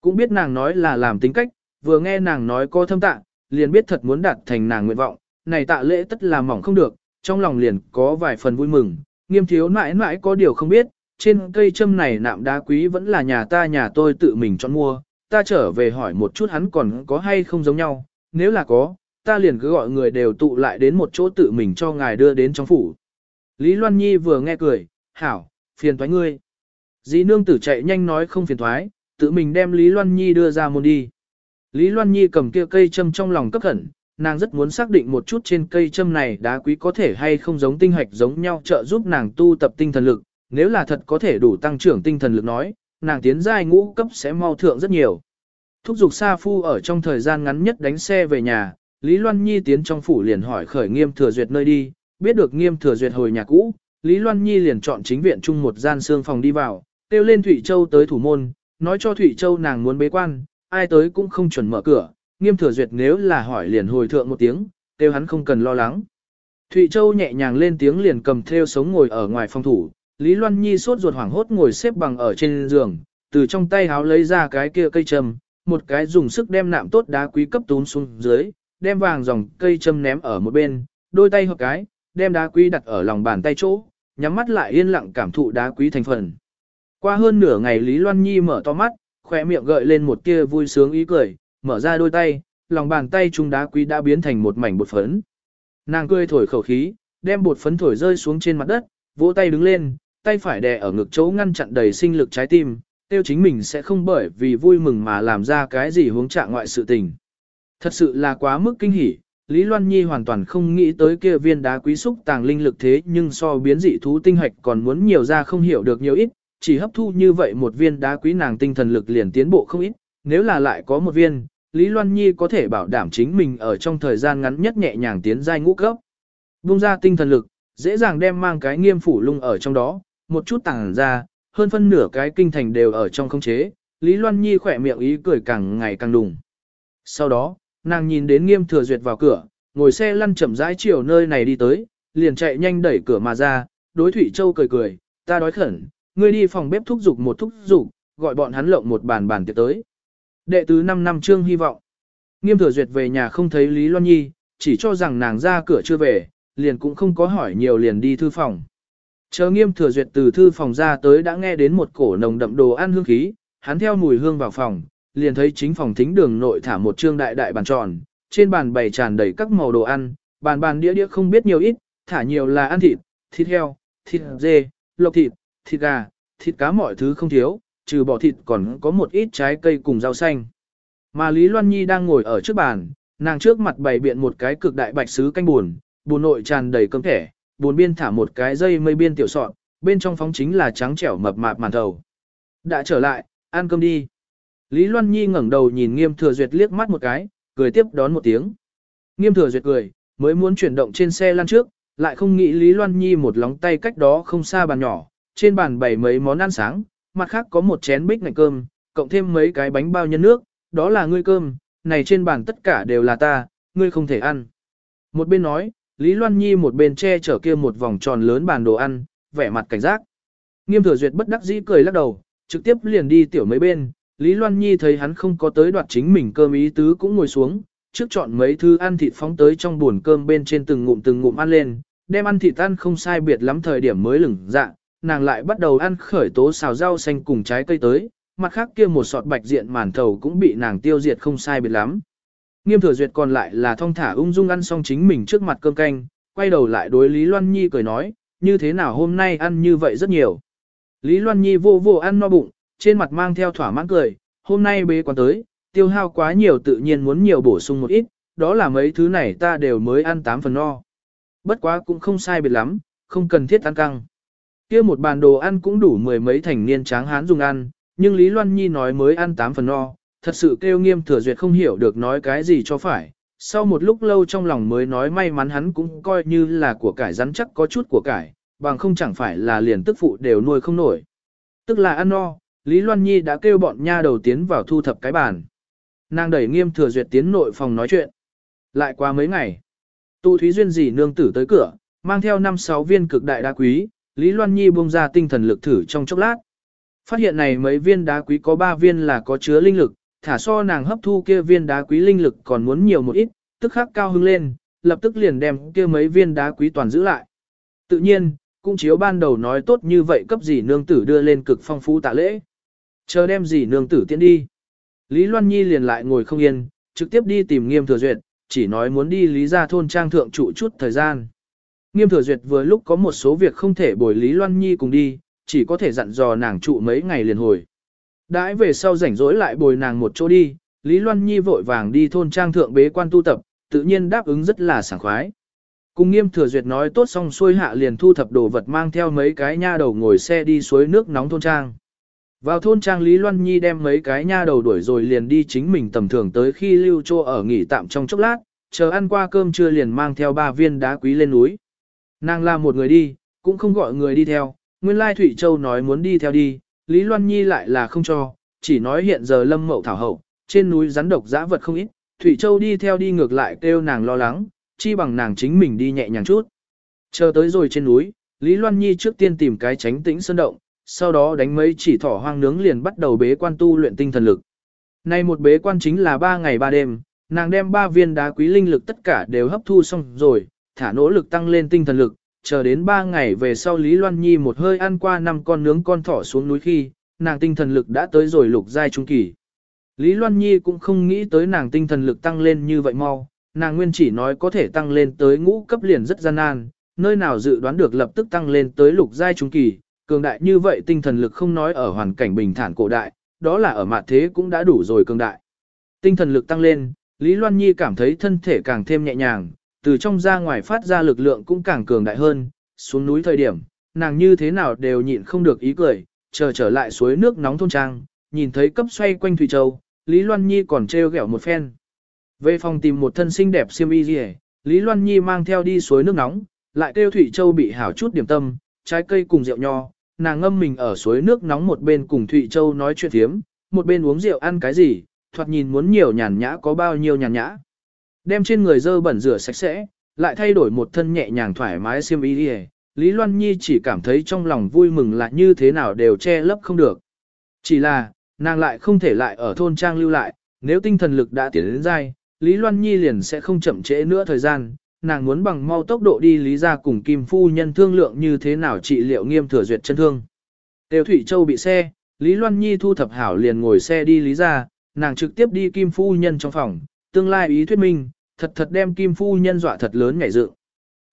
Cũng biết nàng nói là làm tính cách, vừa nghe nàng nói có thâm tạ, liền biết thật muốn đạt thành nàng nguyện vọng, này tạ lễ tất là mỏng không được, trong lòng liền có vài phần vui mừng, nghiêm thiếu mãi mãi có điều không biết, trên cây châm này nạm đá quý vẫn là nhà ta nhà tôi tự mình chọn mua, ta trở về hỏi một chút hắn còn có hay không giống nhau, nếu là có, ta liền cứ gọi người đều tụ lại đến một chỗ tự mình cho ngài đưa đến trong phủ. Lý Loan Nhi vừa nghe cười, hảo, phiền thoái ngươi. Dì nương tử chạy nhanh nói không phiền thoái, tự mình đem Lý Loan Nhi đưa ra môn đi. Lý Loan Nhi cầm kia cây châm trong lòng cấp khẩn, nàng rất muốn xác định một chút trên cây châm này đá quý có thể hay không giống tinh hạch giống nhau trợ giúp nàng tu tập tinh thần lực, nếu là thật có thể đủ tăng trưởng tinh thần lực nói, nàng tiến giai ngũ cấp sẽ mau thượng rất nhiều. Thúc giục Sa Phu ở trong thời gian ngắn nhất đánh xe về nhà, Lý Loan Nhi tiến trong phủ liền hỏi khởi nghiêm thừa duyệt nơi đi, biết được nghiêm thừa duyệt hồi nhà cũ, Lý Loan Nhi liền chọn chính viện chung một gian xương phòng đi vào, kêu lên Thủy Châu tới thủ môn, nói cho Thủy Châu nàng muốn bế quan, ai tới cũng không chuẩn mở cửa, nghiêm thừa duyệt nếu là hỏi liền hồi thượng một tiếng, kêu hắn không cần lo lắng. Thụy Châu nhẹ nhàng lên tiếng liền cầm theo sống ngồi ở ngoài phòng thủ, Lý Loan Nhi sốt ruột hoảng hốt ngồi xếp bằng ở trên giường, từ trong tay háo lấy ra cái kia cây châm, một cái dùng sức đem nạm tốt đá quý cấp tún xuống dưới, đem vàng dòng cây châm ném ở một bên, đôi tay hợp cái, đem đá quý đặt ở lòng bàn tay chỗ, nhắm mắt lại yên lặng cảm thụ đá quý thành phần. Qua hơn nửa ngày Lý Loan Nhi mở to mắt, khỏe miệng gợi lên một tia vui sướng ý cười, mở ra đôi tay, lòng bàn tay trung đá quý đã biến thành một mảnh bột phấn. Nàng cười thổi khẩu khí, đem bột phấn thổi rơi xuống trên mặt đất, vỗ tay đứng lên, tay phải đè ở ngực chỗ ngăn chặn đầy sinh lực trái tim, tiêu chính mình sẽ không bởi vì vui mừng mà làm ra cái gì hướng trạng ngoại sự tình. Thật sự là quá mức kinh hỉ, Lý Loan Nhi hoàn toàn không nghĩ tới kia viên đá quý xúc tàng linh lực thế nhưng so biến dị thú tinh hạch còn muốn nhiều ra không hiểu được nhiều ít, chỉ hấp thu như vậy một viên đá quý nàng tinh thần lực liền tiến bộ không ít, nếu là lại có một viên, Lý Loan Nhi có thể bảo đảm chính mình ở trong thời gian ngắn nhất nhẹ nhàng tiến giai ngũ cấp. Bung ra tinh thần lực, dễ dàng đem mang cái nghiêm phủ lung ở trong đó, một chút tàng ra, hơn phân nửa cái kinh thành đều ở trong không chế, Lý Loan Nhi khỏe miệng ý cười càng ngày càng đùng. Sau đó, nàng nhìn đến nghiêm thừa duyệt vào cửa, ngồi xe lăn chậm rãi chiều nơi này đi tới, liền chạy nhanh đẩy cửa mà ra, đối Thủy Châu cười cười, ta đói khẩn, ngươi đi phòng bếp thúc giục một thúc giục, gọi bọn hắn lộng một bàn bàn tiệc tới. Đệ tứ 5 năm trương hy vọng. Nghiêm thừa duyệt về nhà không thấy Lý Loan Nhi, chỉ cho rằng nàng ra cửa chưa về, liền cũng không có hỏi nhiều liền đi thư phòng. Chờ nghiêm thừa duyệt từ thư phòng ra tới đã nghe đến một cổ nồng đậm đồ ăn hương khí, hắn theo mùi hương vào phòng, liền thấy chính phòng thính đường nội thả một trương đại đại bàn tròn, trên bàn bày tràn đầy các màu đồ ăn, bàn bàn đĩa đĩa không biết nhiều ít, thả nhiều là ăn thịt, thịt heo, thịt dê, lộc thịt, thịt gà, thịt cá mọi thứ không thiếu, trừ bỏ thịt còn có một ít trái cây cùng rau xanh. Mà Lý Loan Nhi đang ngồi ở trước bàn, nàng trước mặt bày biện một cái cực đại bạch sứ canh buồn, buồn nội tràn đầy cơm thẻ, buồn biên thả một cái dây mây biên tiểu sọn, bên trong phóng chính là trắng trẻo mập mạp màn thầu. Đã trở lại, ăn cơm đi. Lý Loan Nhi ngẩng đầu nhìn Nghiêm Thừa Duyệt liếc mắt một cái, cười tiếp đón một tiếng. Nghiêm Thừa Duyệt cười, mới muốn chuyển động trên xe lăn trước, lại không nghĩ Lý Loan Nhi một lóng tay cách đó không xa bàn nhỏ, trên bàn bày mấy món ăn sáng, mặt khác có một chén bích ngạch cơm, cộng thêm mấy cái bánh bao nhân nước, đó là ngươi cơm, này trên bàn tất cả đều là ta, ngươi không thể ăn. Một bên nói, Lý Loan Nhi một bên che chở kia một vòng tròn lớn bàn đồ ăn, vẻ mặt cảnh giác. Nghiêm thừa duyệt bất đắc dĩ cười lắc đầu, trực tiếp liền đi tiểu mấy bên, Lý Loan Nhi thấy hắn không có tới đoạt chính mình cơm ý tứ cũng ngồi xuống, trước chọn mấy thứ ăn thịt phóng tới trong buồn cơm bên trên từng ngụm từng ngụm ăn lên, đem ăn thịt ăn không sai biệt lắm thời điểm mới lửng dạ, nàng lại bắt đầu ăn khởi tố xào rau xanh cùng trái cây tới, mặt khác kia một sọt bạch diện màn thầu cũng bị nàng tiêu diệt không sai biệt lắm. Nghiêm thừa duyệt còn lại là thong thả ung dung ăn xong chính mình trước mặt cơm canh, quay đầu lại đối Lý Loan Nhi cười nói, như thế nào hôm nay ăn như vậy rất nhiều. Lý Loan Nhi vô vô ăn no bụng, trên mặt mang theo thỏa mãn cười, hôm nay bế quán tới, tiêu hao quá nhiều tự nhiên muốn nhiều bổ sung một ít, đó là mấy thứ này ta đều mới ăn 8 phần no. Bất quá cũng không sai biệt lắm, không cần thiết ăn căng. kia một bàn đồ ăn cũng đủ mười mấy thành niên tráng hán dùng ăn, nhưng Lý Loan Nhi nói mới ăn 8 phần no, thật sự kêu nghiêm thừa duyệt không hiểu được nói cái gì cho phải. Sau một lúc lâu trong lòng mới nói may mắn hắn cũng coi như là của cải rắn chắc có chút của cải, bằng không chẳng phải là liền tức phụ đều nuôi không nổi. Tức là ăn no, Lý Loan Nhi đã kêu bọn nha đầu tiến vào thu thập cái bàn. Nàng đẩy nghiêm thừa duyệt tiến nội phòng nói chuyện. Lại qua mấy ngày, tu thúy duyên dì nương tử tới cửa, mang theo năm sáu viên cực đại đá quý, Lý Loan Nhi buông ra tinh thần lực thử trong chốc lát. Phát hiện này mấy viên đá quý có 3 viên là có chứa linh lực, thả so nàng hấp thu kia viên đá quý linh lực còn muốn nhiều một ít, tức khắc cao hứng lên, lập tức liền đem kia mấy viên đá quý toàn giữ lại. Tự nhiên, cũng chiếu ban đầu nói tốt như vậy cấp gì nương tử đưa lên cực phong phú tạ lễ. Chờ đem gì nương tử tiến đi. Lý Loan Nhi liền lại ngồi không yên, trực tiếp đi tìm nghiêm thừa duyệt, chỉ nói muốn đi lý ra thôn trang thượng trụ chút thời gian. Nghiêm thừa duyệt vừa lúc có một số việc không thể bồi Lý Loan Nhi cùng đi, chỉ có thể dặn dò nàng trụ mấy ngày liền hồi. Đãi về sau rảnh rỗi lại bồi nàng một chỗ đi, Lý Loan Nhi vội vàng đi thôn trang thượng bế quan tu tập, tự nhiên đáp ứng rất là sảng khoái. Cùng nghiêm thừa duyệt nói tốt xong xuôi hạ liền thu thập đồ vật mang theo mấy cái nha đầu ngồi xe đi suối nước nóng thôn trang. Vào thôn trang Lý Loan Nhi đem mấy cái nha đầu đuổi rồi liền đi chính mình tầm thường tới khi lưu trô ở nghỉ tạm trong chốc lát, chờ ăn qua cơm trưa liền mang theo ba viên đá quý lên núi. Nàng là một người đi, cũng không gọi người đi theo, nguyên lai Thủy Châu nói muốn đi theo đi, Lý Loan Nhi lại là không cho, chỉ nói hiện giờ lâm mậu thảo hậu, trên núi rắn độc dã vật không ít, Thụy Châu đi theo đi ngược lại kêu nàng lo lắng, chi bằng nàng chính mình đi nhẹ nhàng chút. Chờ tới rồi trên núi, Lý Loan Nhi trước tiên tìm cái tránh tĩnh sơn động, sau đó đánh mấy chỉ thỏ hoang nướng liền bắt đầu bế quan tu luyện tinh thần lực. Nay một bế quan chính là ba ngày ba đêm, nàng đem ba viên đá quý linh lực tất cả đều hấp thu xong rồi, thả nỗ lực tăng lên tinh thần lực, chờ đến ba ngày về sau Lý Loan Nhi một hơi ăn qua năm con nướng con thỏ xuống núi khi, nàng tinh thần lực đã tới rồi lục giai trung kỳ. Lý Loan Nhi cũng không nghĩ tới nàng tinh thần lực tăng lên như vậy mau, nàng nguyên chỉ nói có thể tăng lên tới ngũ cấp liền rất gian nan, nơi nào dự đoán được lập tức tăng lên tới lục giai trung kỳ, cường đại như vậy tinh thần lực không nói ở hoàn cảnh bình thản cổ đại, đó là ở mặt thế cũng đã đủ rồi cường đại. Tinh thần lực tăng lên, Lý Loan Nhi cảm thấy thân thể càng thêm nhẹ nhàng, từ trong ra ngoài phát ra lực lượng cũng càng cường đại hơn, xuống núi thời điểm, nàng như thế nào đều nhịn không được ý cười, chờ trở lại suối nước nóng thôn trang, nhìn thấy cấp xoay quanh Thủy Châu, Lý Loan Nhi còn treo gẹo một phen. Về phòng tìm một thân xinh đẹp xiêm y gì Lý Loan Nhi mang theo đi suối nước nóng, lại kêu Thủy Châu bị hảo chút điểm tâm, trái cây cùng rượu nho, nàng ngâm mình ở suối nước nóng một bên cùng thủy Châu nói chuyện thiếm, một bên uống rượu ăn cái gì, thoạt nhìn muốn nhiều nhàn nhã có bao nhiêu nhàn nhã. Đem trên người dơ bẩn rửa sạch sẽ, lại thay đổi một thân nhẹ nhàng thoải mái xiêm y đi Lý Loan Nhi chỉ cảm thấy trong lòng vui mừng là như thế nào đều che lấp không được. Chỉ là, nàng lại không thể lại ở thôn trang lưu lại, nếu tinh thần lực đã tiến đến dai, Lý Loan Nhi liền sẽ không chậm trễ nữa thời gian, nàng muốn bằng mau tốc độ đi Lý ra cùng Kim Phu Nhân thương lượng như thế nào trị liệu nghiêm thừa duyệt chân thương. Tiêu Thủy Châu bị xe, Lý Loan Nhi thu thập hảo liền ngồi xe đi Lý ra, nàng trực tiếp đi Kim Phu Nhân trong phòng, tương lai ý thuyết minh, thật thật đem Kim Phu Nhân dọa thật lớn nhảy dựng.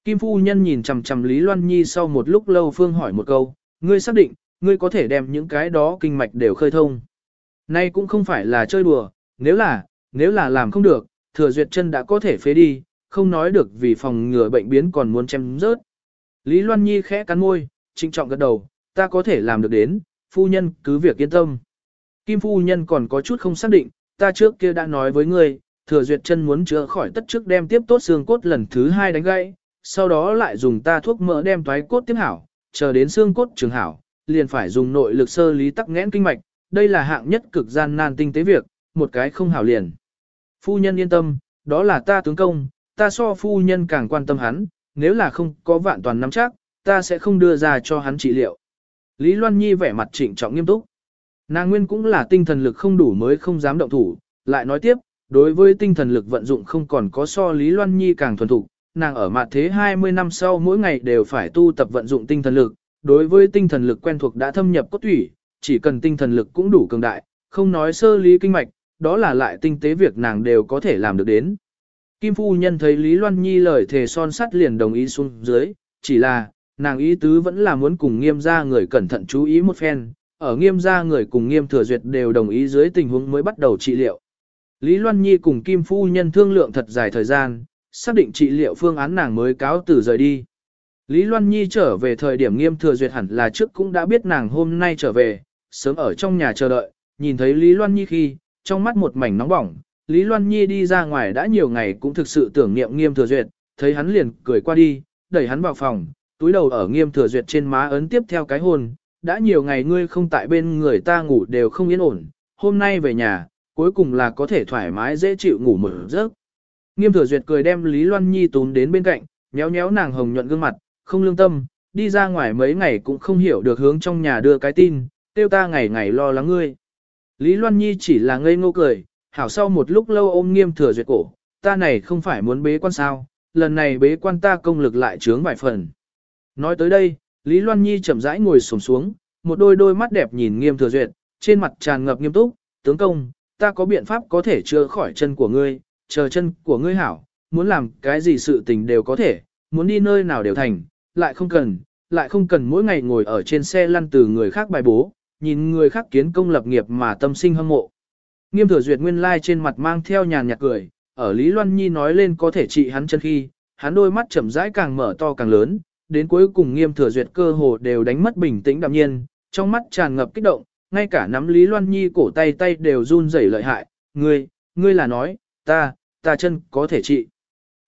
Kim Phu Nhân nhìn chằm chằm Lý Loan Nhi sau một lúc lâu phương hỏi một câu, ngươi xác định, ngươi có thể đem những cái đó kinh mạch đều khơi thông. Nay cũng không phải là chơi đùa, nếu là, nếu là làm không được, thừa duyệt chân đã có thể phế đi, không nói được vì phòng ngừa bệnh biến còn muốn chém rớt. Lý Loan Nhi khẽ cắn môi, trinh trọng gật đầu, ta có thể làm được đến, phu nhân cứ việc yên tâm. Kim phu nhân còn có chút không xác định, ta trước kia đã nói với ngươi, thừa duyệt chân muốn chữa khỏi tất trước đem tiếp tốt xương cốt lần thứ hai đánh gãy, sau đó lại dùng ta thuốc mỡ đem toái cốt tiếp hảo, chờ đến xương cốt trường hảo, liền phải dùng nội lực sơ lý tắc nghẽn kinh mạch, đây là hạng nhất cực gian nan tinh tế việc, một cái không hảo liền. Phu nhân yên tâm, đó là ta tướng công, ta so phu nhân càng quan tâm hắn, nếu là không có vạn toàn nắm chắc, ta sẽ không đưa ra cho hắn trị liệu. Lý Loan Nhi vẻ mặt trịnh trọng nghiêm túc. Nàng nguyên cũng là tinh thần lực không đủ mới không dám động thủ, lại nói tiếp, đối với tinh thần lực vận dụng không còn có so Lý Loan Nhi càng thuần thục, nàng ở mặt thế 20 năm sau mỗi ngày đều phải tu tập vận dụng tinh thần lực, đối với tinh thần lực quen thuộc đã thâm nhập cốt thủy, chỉ cần tinh thần lực cũng đủ cường đại, không nói sơ lý kinh mạch, đó là lại tinh tế việc nàng đều có thể làm được đến. Kim phu nhân thấy Lý Loan Nhi lời thề son sắt liền đồng ý xuống dưới, chỉ là, nàng ý tứ vẫn là muốn cùng nghiêm gia người cẩn thận chú ý một phen, ở nghiêm gia người cùng nghiêm thừa duyệt đều đồng ý dưới tình huống mới bắt đầu trị liệu. Lý Loan Nhi cùng Kim phu nhân thương lượng thật dài thời gian, xác định trị liệu phương án nàng mới cáo từ rời đi. Lý Loan Nhi trở về thời điểm nghiêm thừa duyệt hẳn là trước cũng đã biết nàng hôm nay trở về, sớm ở trong nhà chờ đợi, nhìn thấy Lý Loan Nhi khi, trong mắt một mảnh nóng bỏng, Lý Loan Nhi đi ra ngoài đã nhiều ngày cũng thực sự tưởng niệm nghiêm thừa duyệt, thấy hắn liền cười qua đi, đẩy hắn vào phòng, túi đầu ở nghiêm thừa duyệt trên má ấn tiếp theo cái hôn, đã nhiều ngày ngươi không tại bên người ta ngủ đều không yên ổn, hôm nay về nhà, cuối cùng là có thể thoải mái dễ chịu ngủ một giấc. Nghiêm thừa duyệt cười đem Lý Loan Nhi tún đến bên cạnh, nhéo nhéo nàng hồng nhuận gương mặt, không lương tâm, đi ra ngoài mấy ngày cũng không hiểu được hướng trong nhà đưa cái tin, tiêu ta ngày ngày lo lắng ngươi. Lý Loan Nhi chỉ là ngây ngô cười, hảo sau một lúc lâu ôm nghiêm thừa duyệt cổ, ta này không phải muốn bế quan sao, lần này bế quan ta công lực lại trướng vài phần. Nói tới đây, Lý Loan Nhi chậm rãi ngồi xổm xuống, một đôi đôi mắt đẹp nhìn nghiêm thừa duyệt, trên mặt tràn ngập nghiêm túc, tướng công, ta có biện pháp có thể chữa khỏi chân của ngươi, chờ chân của ngươi hảo, muốn làm cái gì sự tình đều có thể, muốn đi nơi nào đều thành, lại không cần, lại không cần mỗi ngày ngồi ở trên xe lăn từ người khác bài bố, nhìn người khác kiến công lập nghiệp mà tâm sinh hâm mộ. Nghiêm thừa duyệt nguyên lai trên mặt mang theo nhàn nhạt cười, ở Lý Loan Nhi nói lên có thể trị hắn chân khi, hắn đôi mắt chậm rãi càng mở to càng lớn, đến cuối cùng nghiêm thừa duyệt cơ hồ đều đánh mất bình tĩnh đạm nhiên, trong mắt tràn ngập kích động, ngay cả nắm Lý Loan Nhi cổ tay tay đều run rẩy lợi hại, ngươi, ngươi là nói, ta, ta chân có thể trị.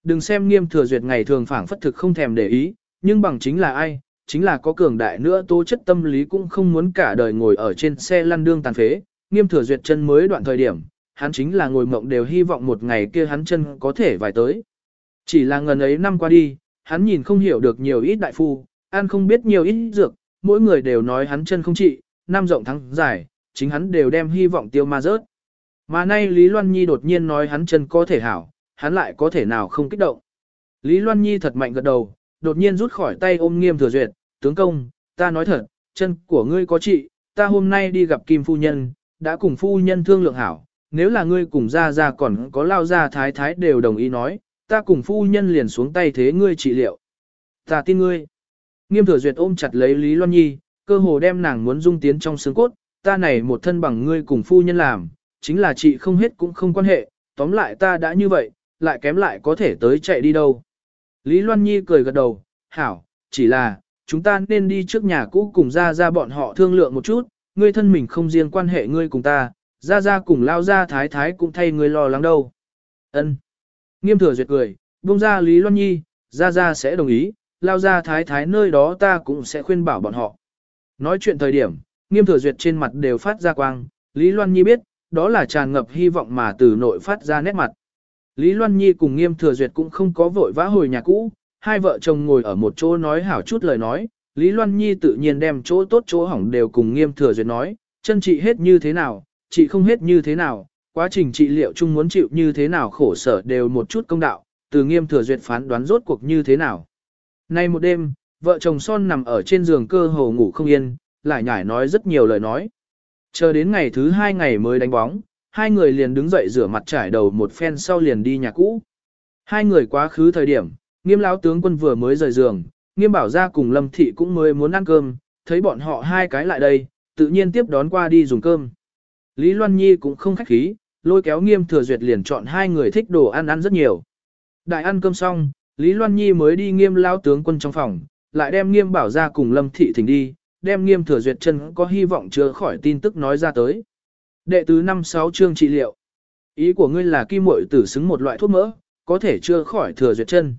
Đừng xem nghiêm thừa duyệt ngày thường phảng phất thực không thèm để ý, nhưng bằng chính là ai, chính là có cường đại nữa tố chất tâm lý cũng không muốn cả đời ngồi ở trên xe lăn đương tàn phế, nghiêm thừa duyệt chân mới đoạn thời điểm, hắn chính là ngồi mộng đều hy vọng một ngày kia hắn chân có thể vài tới. Chỉ là ngần ấy năm qua đi, hắn nhìn không hiểu được nhiều ít đại phu, ăn không biết nhiều ít dược, mỗi người đều nói hắn chân không trị, năm rộng thắng dài, chính hắn đều đem hy vọng tiêu ma rớt. Mà nay Lý Loan Nhi đột nhiên nói hắn chân có thể hảo, hắn lại có thể nào không kích động. Lý Loan Nhi thật mạnh gật đầu, đột nhiên rút khỏi tay ôm nghiêm thừa duyệt, tướng công, ta nói thật, chân của ngươi có trị, ta hôm nay đi gặp Kim Phu Nhân, đã cùng Phu Nhân thương lượng hảo, nếu là ngươi cùng ra ra còn có lao ra thái thái đều đồng ý nói, ta cùng Phu Nhân liền xuống tay thế ngươi trị liệu. Ta tin ngươi. Nghiêm thừa duyệt ôm chặt lấy Lý Loan Nhi, cơ hồ đem nàng muốn dung tiến trong xương cốt, ta này một thân bằng ngươi cùng Phu Nhân làm, chính là chị không hết cũng không quan hệ, tóm lại ta đã như vậy, lại kém lại có thể tới chạy đi đâu. Lý Loan Nhi cười gật đầu, hảo, chỉ là, chúng ta nên đi trước nhà cũ cùng ra ra bọn họ thương lượng một chút, ngươi thân mình không riêng quan hệ ngươi cùng ta, ra ra cùng lao ra thái thái cũng thay ngươi lo lắng đâu. Ân. Nghiêm thừa duyệt cười, buông ra Lý Loan Nhi, ra ra sẽ đồng ý, lao ra thái thái nơi đó ta cũng sẽ khuyên bảo bọn họ. Nói chuyện thời điểm, nghiêm thừa duyệt trên mặt đều phát ra quang, Lý Loan Nhi biết, đó là tràn ngập hy vọng mà từ nội phát ra nét mặt. Lý Loan Nhi cùng nghiêm thừa duyệt cũng không có vội vã hồi nhà cũ, Hai vợ chồng ngồi ở một chỗ nói hảo chút lời nói, Lý Loan Nhi tự nhiên đem chỗ tốt chỗ hỏng đều cùng nghiêm thừa duyệt nói, chân trị hết như thế nào, trị không hết như thế nào, quá trình trị liệu chung muốn chịu như thế nào khổ sở đều một chút công đạo, từ nghiêm thừa duyệt phán đoán rốt cuộc như thế nào. Nay một đêm, vợ chồng son nằm ở trên giường cơ hồ ngủ không yên, lại nhải nói rất nhiều lời nói. Chờ đến ngày thứ hai ngày mới đánh bóng, hai người liền đứng dậy rửa mặt trải đầu một phen sau liền đi nhà cũ. Hai người quá khứ thời điểm, nghiêm lão tướng quân vừa mới rời giường, nghiêm bảo ra cùng lâm thị cũng mới muốn ăn cơm, thấy bọn họ hai cái lại đây, tự nhiên tiếp đón qua đi dùng cơm. Lý Loan Nhi cũng không khách khí, lôi kéo nghiêm thừa duyệt liền chọn hai người thích đồ ăn ăn rất nhiều. Đại ăn cơm xong, Lý Loan Nhi mới đi nghiêm lão tướng quân trong phòng, lại đem nghiêm bảo ra cùng lâm thị thỉnh đi, đem nghiêm thừa duyệt chân có hy vọng chữa khỏi tin tức nói ra tới. Đệ tứ năm sáu chương trị liệu. Ý của ngươi là kim muội tử xứng một loại thuốc mỡ, có thể chữa khỏi thừa duyệt chân.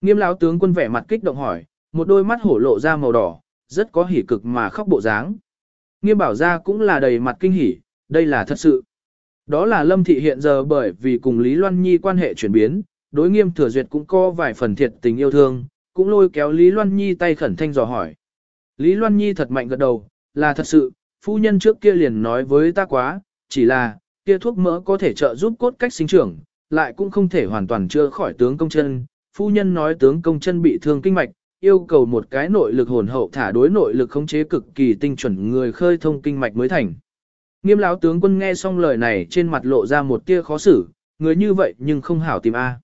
Nghiêm lão tướng quân vẻ mặt kích động hỏi, một đôi mắt hổ lộ ra màu đỏ, rất có hỉ cực mà khóc bộ dáng. Nghiêm bảo ra cũng là đầy mặt kinh hỉ, đây là thật sự. Đó là Lâm Thị hiện giờ bởi vì cùng Lý Loan Nhi quan hệ chuyển biến, đối nghiêm thừa duyệt cũng có vài phần thiệt tình yêu thương, cũng lôi kéo Lý Loan Nhi tay khẩn thanh dò hỏi. Lý Loan Nhi thật mạnh gật đầu, là thật sự, phu nhân trước kia liền nói với ta quá, chỉ là, kia thuốc mỡ có thể trợ giúp cốt cách sinh trưởng, lại cũng không thể hoàn toàn chữa khỏi tướng công chân. Phu nhân nói tướng công chân bị thương kinh mạch, yêu cầu một cái nội lực hồn hậu thả đối nội lực khống chế cực kỳ tinh chuẩn người khơi thông kinh mạch mới thành. Nghiêm lão tướng quân nghe xong lời này trên mặt lộ ra một tia khó xử, người như vậy nhưng không hảo tìm a.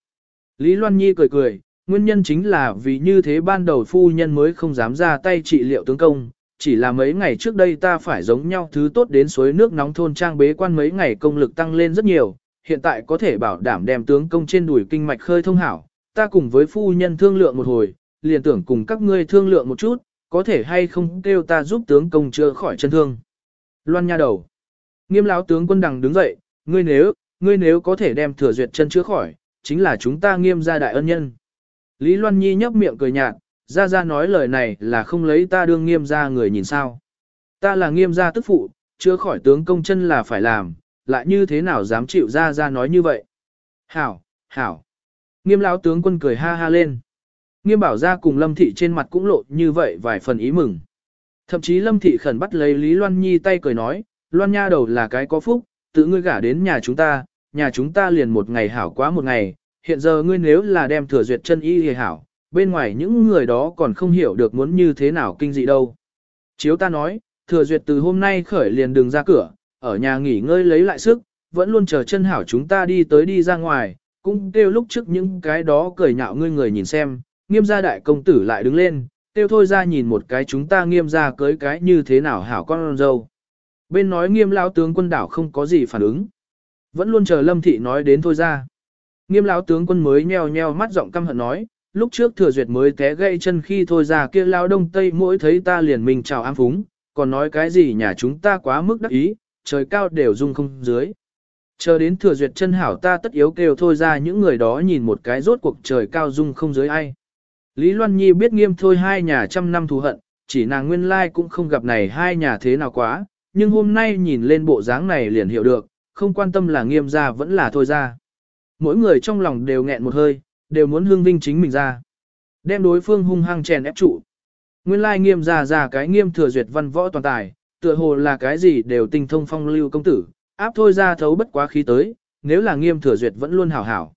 Lý Loan Nhi cười cười, nguyên nhân chính là vì như thế ban đầu phu nhân mới không dám ra tay trị liệu tướng công, chỉ là mấy ngày trước đây ta phải giống nhau thứ tốt đến suối nước nóng thôn trang bế quan mấy ngày công lực tăng lên rất nhiều, hiện tại có thể bảo đảm đem tướng công trên đùi kinh mạch khơi thông hảo, ta cùng với phu nhân thương lượng một hồi, liền tưởng cùng các ngươi thương lượng một chút, có thể hay không kêu ta giúp tướng công chữa khỏi chân thương. Loan nha đầu. Nghiêm lão tướng quân đằng đứng dậy, ngươi nếu, ngươi nếu có thể đem thừa duyệt chân chữa khỏi, chính là chúng ta nghiêm gia đại ân nhân. Lý Loan Nhi nhấp miệng cười nhạt, ra ra nói lời này là không lấy ta đương nghiêm gia người nhìn sao. Ta là nghiêm gia tức phụ, chưa khỏi tướng công chân là phải làm, lại như thế nào dám chịu ra ra nói như vậy. Hảo, hảo. Nghiêm lão tướng quân cười ha ha lên. Nghiêm bảo ra cùng Lâm Thị trên mặt cũng lộ như vậy vài phần ý mừng. Thậm chí Lâm Thị khẩn bắt lấy Lý Loan Nhi tay cười nói, Loan Nha đầu là cái có phúc, tự ngươi gả đến nhà chúng ta, nhà chúng ta liền một ngày hảo quá một ngày, hiện giờ ngươi nếu là đem thừa duyệt chân y hề hảo, bên ngoài những người đó còn không hiểu được muốn như thế nào kinh dị đâu. Chiếu ta nói, thừa duyệt từ hôm nay khởi liền đừng ra cửa, ở nhà nghỉ ngơi lấy lại sức, vẫn luôn chờ chân hảo chúng ta đi tới đi ra ngoài, cũng kêu lúc trước những cái đó cười nhạo ngươi người nhìn xem, nghiêm gia đại công tử lại đứng lên, kêu thôi ra nhìn một cái chúng ta nghiêm gia cưới cái như thế nào hảo con dâu. Bên nói nghiêm lão tướng quân đảo không có gì phản ứng. Vẫn luôn chờ lâm thị nói đến thôi ra. Nghiêm lão tướng quân mới nheo nheo mắt giọng căm hận nói, lúc trước thừa duyệt mới té gãy chân khi thôi ra kia lao đông tây mỗi thấy ta liền mình chào ám phúng, còn nói cái gì nhà chúng ta quá mức đắc ý, trời cao đều dung không dưới. Chờ đến thừa duyệt chân hảo ta tất yếu kêu thôi ra những người đó nhìn một cái rốt cuộc trời cao dung không dưới ai. Lý Loan Nhi biết nghiêm thôi hai nhà trăm năm thù hận, chỉ nàng nguyên lai cũng không gặp này hai nhà thế nào quá, nhưng hôm nay nhìn lên bộ dáng này liền hiểu được, không quan tâm là nghiêm ra vẫn là thôi ra. Mỗi người trong lòng đều nghẹn một hơi, đều muốn hương vinh chính mình ra. Đem đối phương hung hăng chèn ép trụ. Nguyên lai nghiêm ra ra cái nghiêm thừa duyệt văn võ toàn tài, tựa hồ là cái gì đều tinh thông phong lưu công tử, áp thôi ra thấu bất quá khí tới, nếu là nghiêm thừa duyệt vẫn luôn hảo hảo.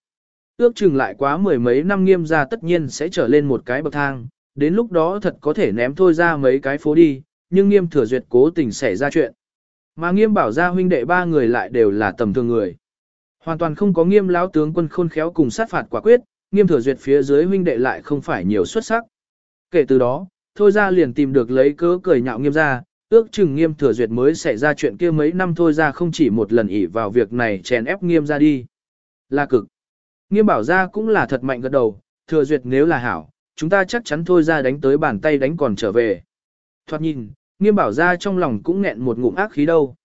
Ước chừng lại quá mười mấy năm nghiêm ra tất nhiên sẽ trở lên một cái bậc thang, đến lúc đó thật có thể ném thôi ra mấy cái phố đi, nhưng nghiêm thừa duyệt cố tình xảy ra chuyện. Mà nghiêm bảo ra huynh đệ ba người lại đều là tầm thường người. Hoàn toàn không có nghiêm lão tướng quân khôn khéo cùng sát phạt quả quyết, nghiêm thừa duyệt phía dưới huynh đệ lại không phải nhiều xuất sắc. Kể từ đó, thôi ra liền tìm được lấy cớ cười nhạo nghiêm ra, ước chừng nghiêm thừa duyệt mới xảy ra chuyện kia mấy năm thôi ra không chỉ một lần ỉ vào việc này chèn ép nghiêm ra đi. Là cực. Nghiêm bảo ra cũng là thật mạnh gật đầu, thừa duyệt nếu là hảo, chúng ta chắc chắn thôi ra đánh tới bàn tay đánh còn trở về. Thoát nhìn, nghiêm bảo ra trong lòng cũng nghẹn một ngụm ác khí đâu.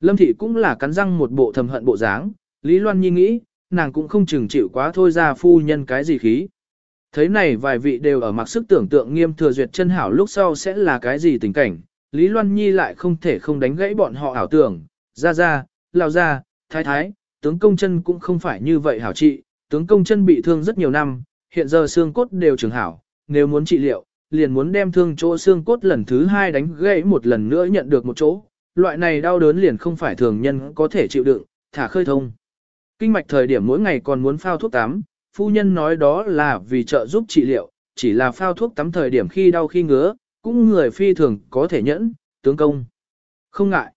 Lâm thị cũng là cắn răng một bộ thầm hận bộ dáng, Lý Loan Nhi nghĩ, nàng cũng không chừng chịu quá thôi ra phu nhân cái gì khí. Thấy này vài vị đều ở mặc sức tưởng tượng nghiêm thừa duyệt chân hảo lúc sau sẽ là cái gì tình cảnh, Lý Loan Nhi lại không thể không đánh gãy bọn họ ảo tưởng, ra ra, lao ra, thái thái, tướng công chân cũng không phải như vậy hảo trị, tướng công chân bị thương rất nhiều năm, hiện giờ xương cốt đều trường hảo, nếu muốn trị liệu, liền muốn đem thương chỗ xương cốt lần thứ hai đánh gãy một lần nữa nhận được một chỗ, loại này đau đớn liền không phải thường nhân có thể chịu đựng, thả khơi thông. Kinh mạch thời điểm mỗi ngày còn muốn phao thuốc tắm, phu nhân nói đó là vì trợ giúp trị liệu, chỉ là phao thuốc tắm thời điểm khi đau khi ngứa, cũng người phi thường có thể nhẫn, tướng công. Không ngại.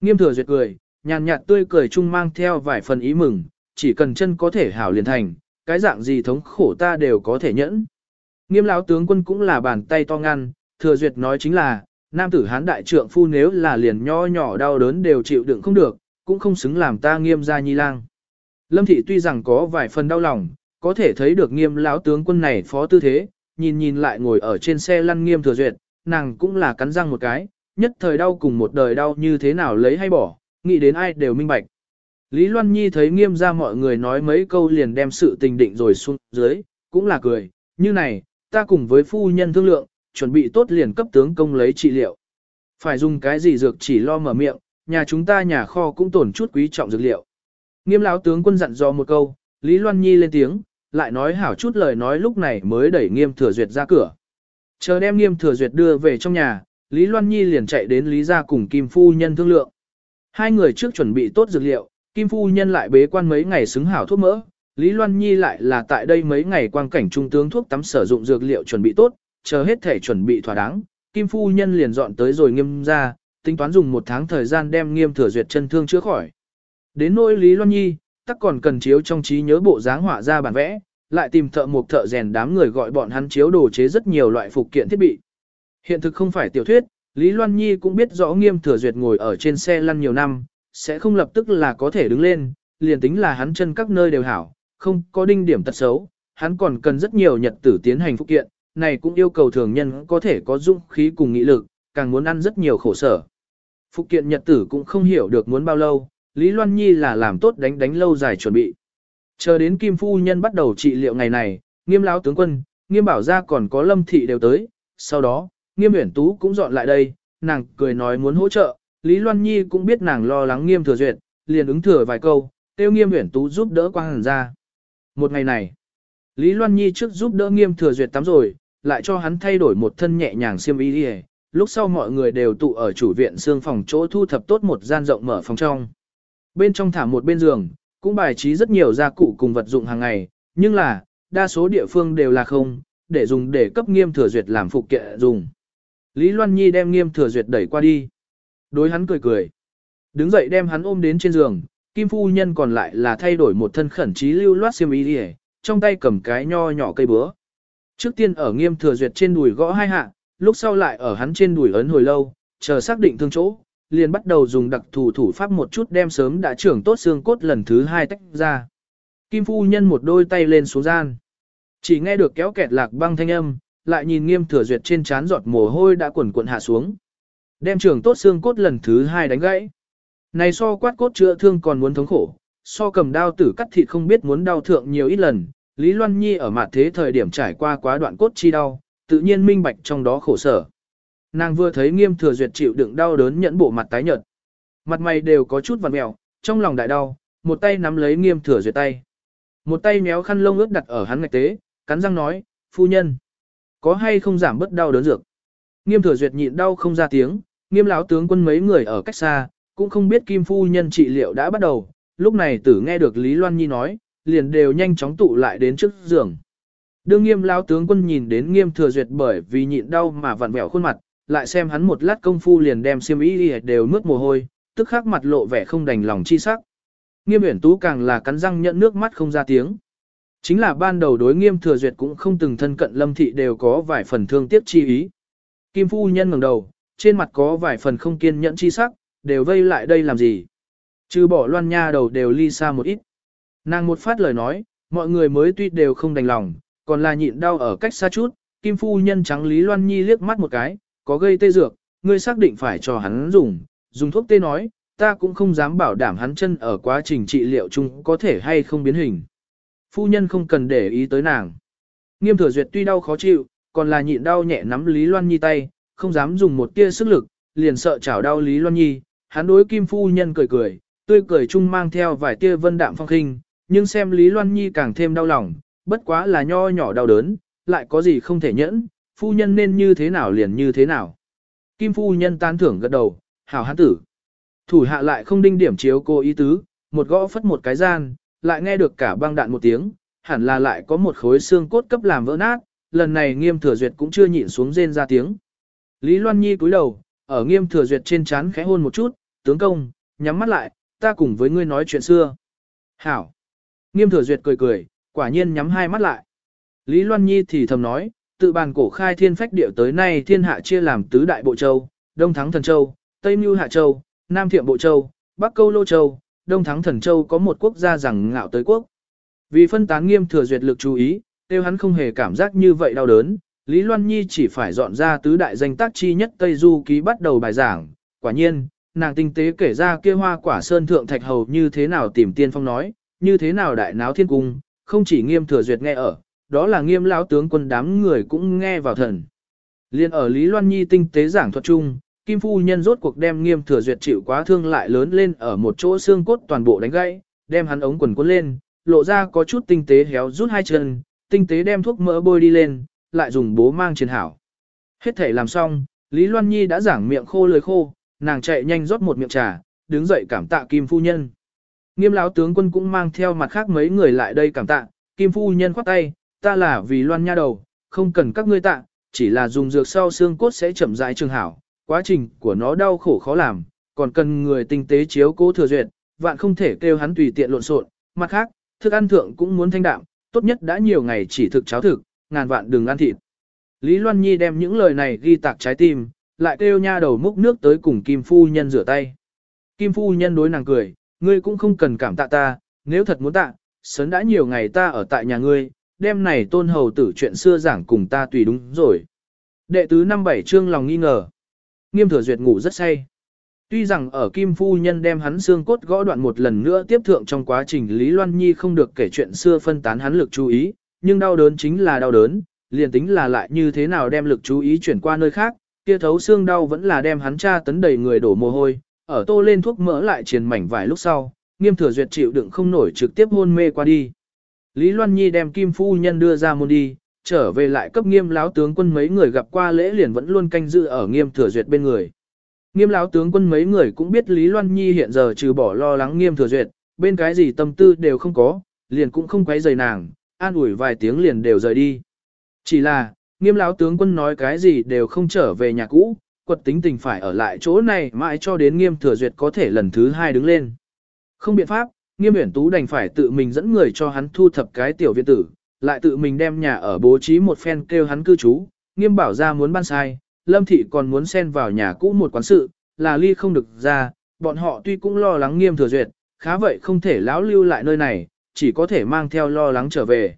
Nghiêm thừa duyệt cười, nhàn nhạt tươi cười chung mang theo vài phần ý mừng, chỉ cần chân có thể hảo liền thành, cái dạng gì thống khổ ta đều có thể nhẫn. Nghiêm lão tướng quân cũng là bàn tay to ngăn, thừa duyệt nói chính là, nam tử hán đại trượng phu nếu là liền nho nhỏ đau đớn đều chịu đựng không được, cũng không xứng làm ta nghiêm gia nhi lang. Lâm thị tuy rằng có vài phần đau lòng, có thể thấy được nghiêm lão tướng quân này phó tư thế, nhìn nhìn lại ngồi ở trên xe lăn nghiêm thừa duyệt, nàng cũng là cắn răng một cái, nhất thời đau cùng một đời đau như thế nào lấy hay bỏ, nghĩ đến ai đều minh bạch. Lý Loan Nhi thấy nghiêm ra mọi người nói mấy câu liền đem sự tình định rồi xuống dưới, cũng là cười, như này, ta cùng với phu nhân thương lượng, chuẩn bị tốt liền cấp tướng công lấy trị liệu. Phải dùng cái gì dược chỉ lo mở miệng, nhà chúng ta nhà kho cũng tổn chút quý trọng dược liệu. Nghiêm lão tướng quân dặn dò một câu, Lý Loan Nhi lên tiếng, lại nói hảo chút lời nói lúc này mới đẩy nghiêm thừa duyệt ra cửa. Chờ đem nghiêm thừa duyệt đưa về trong nhà, Lý Loan Nhi liền chạy đến Lý gia cùng Kim Phu Nhân thương lượng. Hai người trước chuẩn bị tốt dược liệu, Kim Phu Nhân lại bế quan mấy ngày xứng hảo thuốc mỡ, Lý Loan Nhi lại là tại đây mấy ngày quang cảnh trung tướng thuốc tắm sử dụng dược liệu chuẩn bị tốt, chờ hết thể chuẩn bị thỏa đáng, Kim Phu Nhân liền dọn tới rồi nghiêm gia, tính toán dùng một tháng thời gian đem nghiêm thừa duyệt chân thương chữa khỏi. Đến nỗi Lý Loan Nhi, tắc còn cần chiếu trong trí nhớ bộ dáng họa ra bản vẽ, lại tìm thợ một thợ rèn đám người gọi bọn hắn chiếu đồ chế rất nhiều loại phụ kiện thiết bị. Hiện thực không phải tiểu thuyết, Lý Loan Nhi cũng biết rõ nghiêm thừa duyệt ngồi ở trên xe lăn nhiều năm, sẽ không lập tức là có thể đứng lên, liền tính là hắn chân các nơi đều hảo, không có đinh điểm tật xấu, hắn còn cần rất nhiều nhật tử tiến hành phụ kiện, này cũng yêu cầu thường nhân có thể có dũng khí cùng nghị lực, càng muốn ăn rất nhiều khổ sở. Phụ kiện nhật tử cũng không hiểu được muốn bao lâu, Lý Loan Nhi là làm tốt đánh đánh lâu dài chuẩn bị. Chờ đến Kim Phu Nhân bắt đầu trị liệu ngày này, nghiêm lão tướng quân, nghiêm bảo gia còn có lâm thị đều tới, sau đó, nghiêm uyển tú cũng dọn lại đây, nàng cười nói muốn hỗ trợ, Lý Loan Nhi cũng biết nàng lo lắng nghiêm thừa duyệt, liền ứng thừa vài câu, tiêu nghiêm uyển tú giúp đỡ quang hẳn ra. Một ngày này, Lý Loan Nhi trước giúp đỡ nghiêm thừa duyệt tắm rồi, lại cho hắn thay đổi một thân nhẹ nhàng xiêm y đi lúc sau mọi người đều tụ ở chủ viện xương phòng chỗ thu thập tốt một gian rộng mở phòng trong. Bên trong thả một bên giường, cũng bài trí rất nhiều gia cụ cùng vật dụng hàng ngày, nhưng là, đa số địa phương đều là không, để dùng để cấp nghiêm thừa duyệt làm phục kệ dùng. Lý Loan Nhi đem nghiêm thừa duyệt đẩy qua đi. Đối hắn cười cười. Đứng dậy đem hắn ôm đến trên giường, Kim Phu Nhân còn lại là thay đổi một thân khẩn trí lưu loát xiêm y đi trong tay cầm cái nho nhỏ cây búa. Trước tiên ở nghiêm thừa duyệt trên đùi gõ hai hạ, lúc sau lại ở hắn trên đùi ấn hồi lâu, chờ xác định thương chỗ, liền bắt đầu dùng đặc thủ thủ pháp một chút đem sớm đã trưởng tốt xương cốt lần thứ hai tách ra. Kim phu nhân một đôi tay lên xuống gian. Chỉ nghe được kéo kẹt lạc băng thanh âm, lại nhìn nghiêm thừa duyệt trên trán giọt mồ hôi đã quần cuộn hạ xuống. Đem trưởng tốt xương cốt lần thứ hai đánh gãy. Này so quát cốt chữa thương còn muốn thống khổ, so cầm đao tử cắt thịt không biết muốn đau thượng nhiều ít lần. Lý Loan Nhi ở mặt thế thời điểm trải qua quá đoạn cốt chi đau, tự nhiên minh bạch trong đó khổ sở. Nàng vừa thấy nghiêm thừa duyệt chịu đựng đau đớn nhẫn bộ mặt tái nhợt. Mặt mày đều có chút vằn mèo, trong lòng đại đau, một tay nắm lấy nghiêm thừa duyệt tay. Một tay méo khăn lông ướt đặt ở hắn ngạch tế, cắn răng nói, phu nhân, có hay không giảm bớt đau đớn dược. Nghiêm thừa duyệt nhịn đau không ra tiếng, nghiêm lão tướng quân mấy người ở cách xa, cũng không biết kim phu nhân trị liệu đã bắt đầu, lúc này tử nghe được Lý Loan Nhi nói, liền đều nhanh chóng tụ lại đến trước giường. Đương nghiêm lão tướng quân nhìn đến nghiêm thừa duyệt bởi vì nhịn đau mà vặn vẹo khuôn mặt, lại xem hắn một lát công phu liền đem xiêm y đều mướt mồ hôi, tức khắc mặt lộ vẻ không đành lòng chi sắc. Nghiêm uyển tú càng là cắn răng nhận nước mắt không ra tiếng. Chính là ban đầu đối nghiêm thừa duyệt cũng không từng thân cận lâm thị đều có vài phần thương tiếc chi ý. Kim phu nhân ngẩng đầu, trên mặt có vài phần không kiên nhẫn chi sắc, đều vây lại đây làm gì. Trừ bỏ loan nha đầu đều ly xa một ít. Nàng một phát lời nói, mọi người mới tuy đều không đành lòng, còn là nhịn đau ở cách xa chút, Kim phu nhân trắng Lý Loan Nhi liếc mắt một cái, có gây tê dược, ngươi xác định phải cho hắn dùng, dùng thuốc tê nói, ta cũng không dám bảo đảm hắn chân ở quá trình trị liệu chung có thể hay không biến hình. Phu nhân không cần để ý tới nàng. Nghiêm thừa duyệt tuy đau khó chịu, còn là nhịn đau nhẹ nắm Lý Loan Nhi tay, không dám dùng một tia sức lực, liền sợ chảo đau Lý Loan Nhi. Hắn đối Kim phu nhân cười cười, tươi cười chung mang theo vài tia vân đạm phong khinh, nhưng xem Lý Loan Nhi càng thêm đau lòng, bất quá là nho nhỏ đau đớn, lại có gì không thể nhẫn, phu nhân nên như thế nào liền như thế nào. Kim phu nhân tán thưởng gật đầu, hảo hán tử. Thủ hạ lại không đinh điểm chiếu cô ý tứ, một gõ phất một cái gian, lại nghe được cả băng đạn một tiếng, hẳn là lại có một khối xương cốt cấp làm vỡ nát, lần này nghiêm thừa duyệt cũng chưa nhịn xuống rên ra tiếng. Lý Loan Nhi cúi đầu, ở nghiêm thừa duyệt trên chán khẽ hôn một chút, tướng công, nhắm mắt lại, ta cùng với ngươi nói chuyện xưa. Hảo. Nghiêm thừa duyệt cười cười, quả nhiên nhắm hai mắt lại. Lý Loan Nhi thì thầm nói, tự bàn cổ khai thiên phách điệu tới nay thiên hạ chia làm tứ đại bộ châu, Đông Thắng Thần Châu, Tây Mưu Hạ Châu, Nam Thiệm Bộ Châu, Bắc Câu Lô Châu, Đông Thắng Thần Châu có một quốc gia rằng ngạo tới quốc. Vì phân tán nghiêm thừa duyệt lực chú ý, tiêu hắn không hề cảm giác như vậy đau đớn, Lý Loan Nhi chỉ phải dọn ra tứ đại danh tác chi nhất Tây Du ký bắt đầu bài giảng. Quả nhiên, nàng tinh tế kể ra kia hoa quả sơn thượng thạch hầu như thế nào tìm tiên phong nói, như thế nào đại náo thiên cung, không chỉ nghiêm thừa duyệt nghe ở, đó là nghiêm lão tướng quân đám người cũng nghe vào thần. Liên ở Lý Loan Nhi tinh tế giảng thuật chung, Kim Phu Nhân rốt cuộc đem nghiêm thừa duyệt chịu quá thương lại lớn lên ở một chỗ xương cốt toàn bộ đánh gãy, đem hắn ống quần cuốn lên, lộ ra có chút tinh tế héo rút hai chân, tinh tế đem thuốc mỡ bôi đi lên, lại dùng bố mang trên hảo. Hết thể làm xong, Lý Loan Nhi đã giảng miệng khô lời khô, nàng chạy nhanh rót một miệng trà, đứng dậy cảm tạ Kim Phu Nhân. Nghiêm lão tướng quân cũng mang theo mặt khác mấy người lại đây cảm tạ, Kim Phu Nhân khoát tay, ta là vì Loan Nha đầu, không cần các ngươi tạ, chỉ là dùng dược sau xương cốt sẽ chậm rãi trường hảo, quá trình của nó đau khổ khó làm, còn cần người tinh tế chiếu cố thừa duyệt, vạn không thể kêu hắn tùy tiện lộn xộn. Mặt khác, thức ăn thượng cũng muốn thanh đạm, tốt nhất đã nhiều ngày chỉ thực cháo thực, ngàn vạn đừng ăn thịt. Lý Loan Nhi đem những lời này ghi tạc trái tim, lại kêu nha đầu múc nước tới cùng Kim Phu Nhân rửa tay. Kim Phu Nhân đối nàng cười, ngươi cũng không cần cảm tạ ta, nếu thật muốn tạ, sớm đã nhiều ngày ta ở tại nhà ngươi, đêm này tôn hầu tử chuyện xưa giảng cùng ta tùy đúng rồi. Đệ tứ năm bảy chương lòng nghi ngờ. Nghiêm thừa duyệt ngủ rất say. Tuy rằng ở Kim Phu Nhân đem hắn xương cốt gõ đoạn một lần nữa tiếp thượng trong quá trình Lý Loan Nhi không được kể chuyện xưa phân tán hắn lực chú ý, nhưng đau đớn chính là đau đớn, liền tính là lại như thế nào đem lực chú ý chuyển qua nơi khác, kia thấu xương đau vẫn là đem hắn tra tấn đầy người đổ mồ hôi, ở tô lên thuốc mỡ lại triền mảnh vài lúc sau, nghiêm thừa duyệt chịu đựng không nổi trực tiếp hôn mê qua đi. Lý Loan Nhi đem Kim Phu Nhân đưa ra môn đi, trở về lại cấp nghiêm láo tướng quân mấy người gặp qua lễ liền vẫn luôn canh giữ ở nghiêm thừa duyệt bên người. Nghiêm láo tướng quân mấy người cũng biết Lý Loan Nhi hiện giờ trừ bỏ lo lắng nghiêm thừa duyệt, bên cái gì tâm tư đều không có, liền cũng không quấy rầy nàng, an ủi vài tiếng liền đều rời đi. Chỉ là, nghiêm láo tướng quân nói cái gì đều không trở về nhà cũ, quật tính tình phải ở lại chỗ này mãi cho đến nghiêm thừa duyệt có thể lần thứ hai đứng lên. Không biện pháp, nghiêm uyển tú đành phải tự mình dẫn người cho hắn thu thập cái tiểu viện tử, lại tự mình đem nhà ở bố trí một phen kêu hắn cư trú, nghiêm bảo ra muốn ban sai, lâm thị còn muốn xen vào nhà cũ một quán sự, là ly không được ra, bọn họ tuy cũng lo lắng nghiêm thừa duyệt, khá vậy không thể lão lưu lại nơi này, chỉ có thể mang theo lo lắng trở về.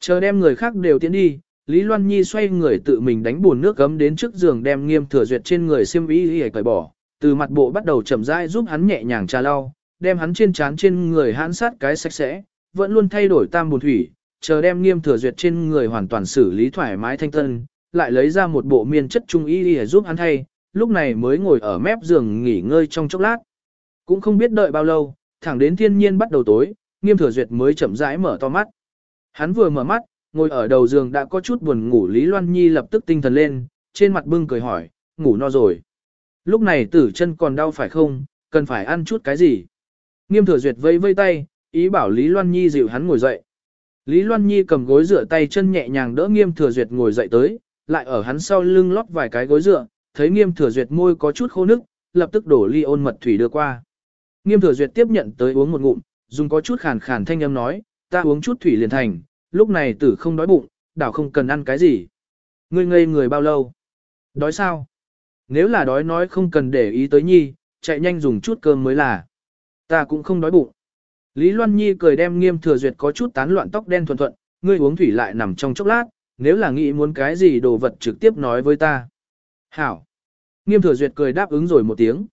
Chờ đem người khác đều tiến đi, Lý Loan Nhi xoay người tự mình đánh buồn nước gấm đến trước giường đem nghiêm thừa duyệt trên người xiêm y y cởi bỏ, từ mặt bộ bắt đầu chậm rãi giúp hắn nhẹ nhàng trà lau, đem hắn trên trán trên người hãn sát cái sạch sẽ, vẫn luôn thay đổi tam bùn thủy, chờ đem nghiêm thừa duyệt trên người hoàn toàn xử lý thoải mái thanh tân, lại lấy ra một bộ miên chất trung y để giúp hắn thay, lúc này mới ngồi ở mép giường nghỉ ngơi trong chốc lát. Cũng không biết đợi bao lâu, thẳng đến thiên nhiên bắt đầu tối, nghiêm thừa duyệt mới chậm rãi mở to mắt. Hắn vừa mở mắt, ngồi ở đầu giường đã có chút buồn ngủ Lý Loan Nhi lập tức tinh thần lên, trên mặt bưng cười hỏi, ngủ no rồi. Lúc này tử chân còn đau phải không, cần phải ăn chút cái gì. Nghiêm thừa duyệt vây vây tay, ý bảo Lý Loan Nhi dịu hắn ngồi dậy. Lý Loan Nhi cầm gối rửa tay chân nhẹ nhàng đỡ nghiêm thừa duyệt ngồi dậy tới, lại ở hắn sau lưng lót vài cái gối dựa, thấy nghiêm thừa duyệt môi có chút khô nức, lập tức đổ ly ôn mật thủy đưa qua. Nghiêm thừa duyệt tiếp nhận tới uống một ngụm, dùng có chút khàn khàn thanh âm nói, ta uống chút thủy liền thành, lúc này tử không đói bụng, đảo không cần ăn cái gì. Ngươi ngây người bao lâu? Đói sao? Nếu là đói nói không cần để ý tới nhi, chạy nhanh dùng chút cơm mới là. Ta cũng không đói bụng. Lý Loan Nhi cười đem nghiêm thừa duyệt có chút tán loạn tóc đen thuần thuận, ngươi uống thủy lại nằm trong chốc lát, nếu là nghĩ muốn cái gì đồ vật trực tiếp nói với ta. Hảo. Nghiêm thừa duyệt cười đáp ứng rồi một tiếng.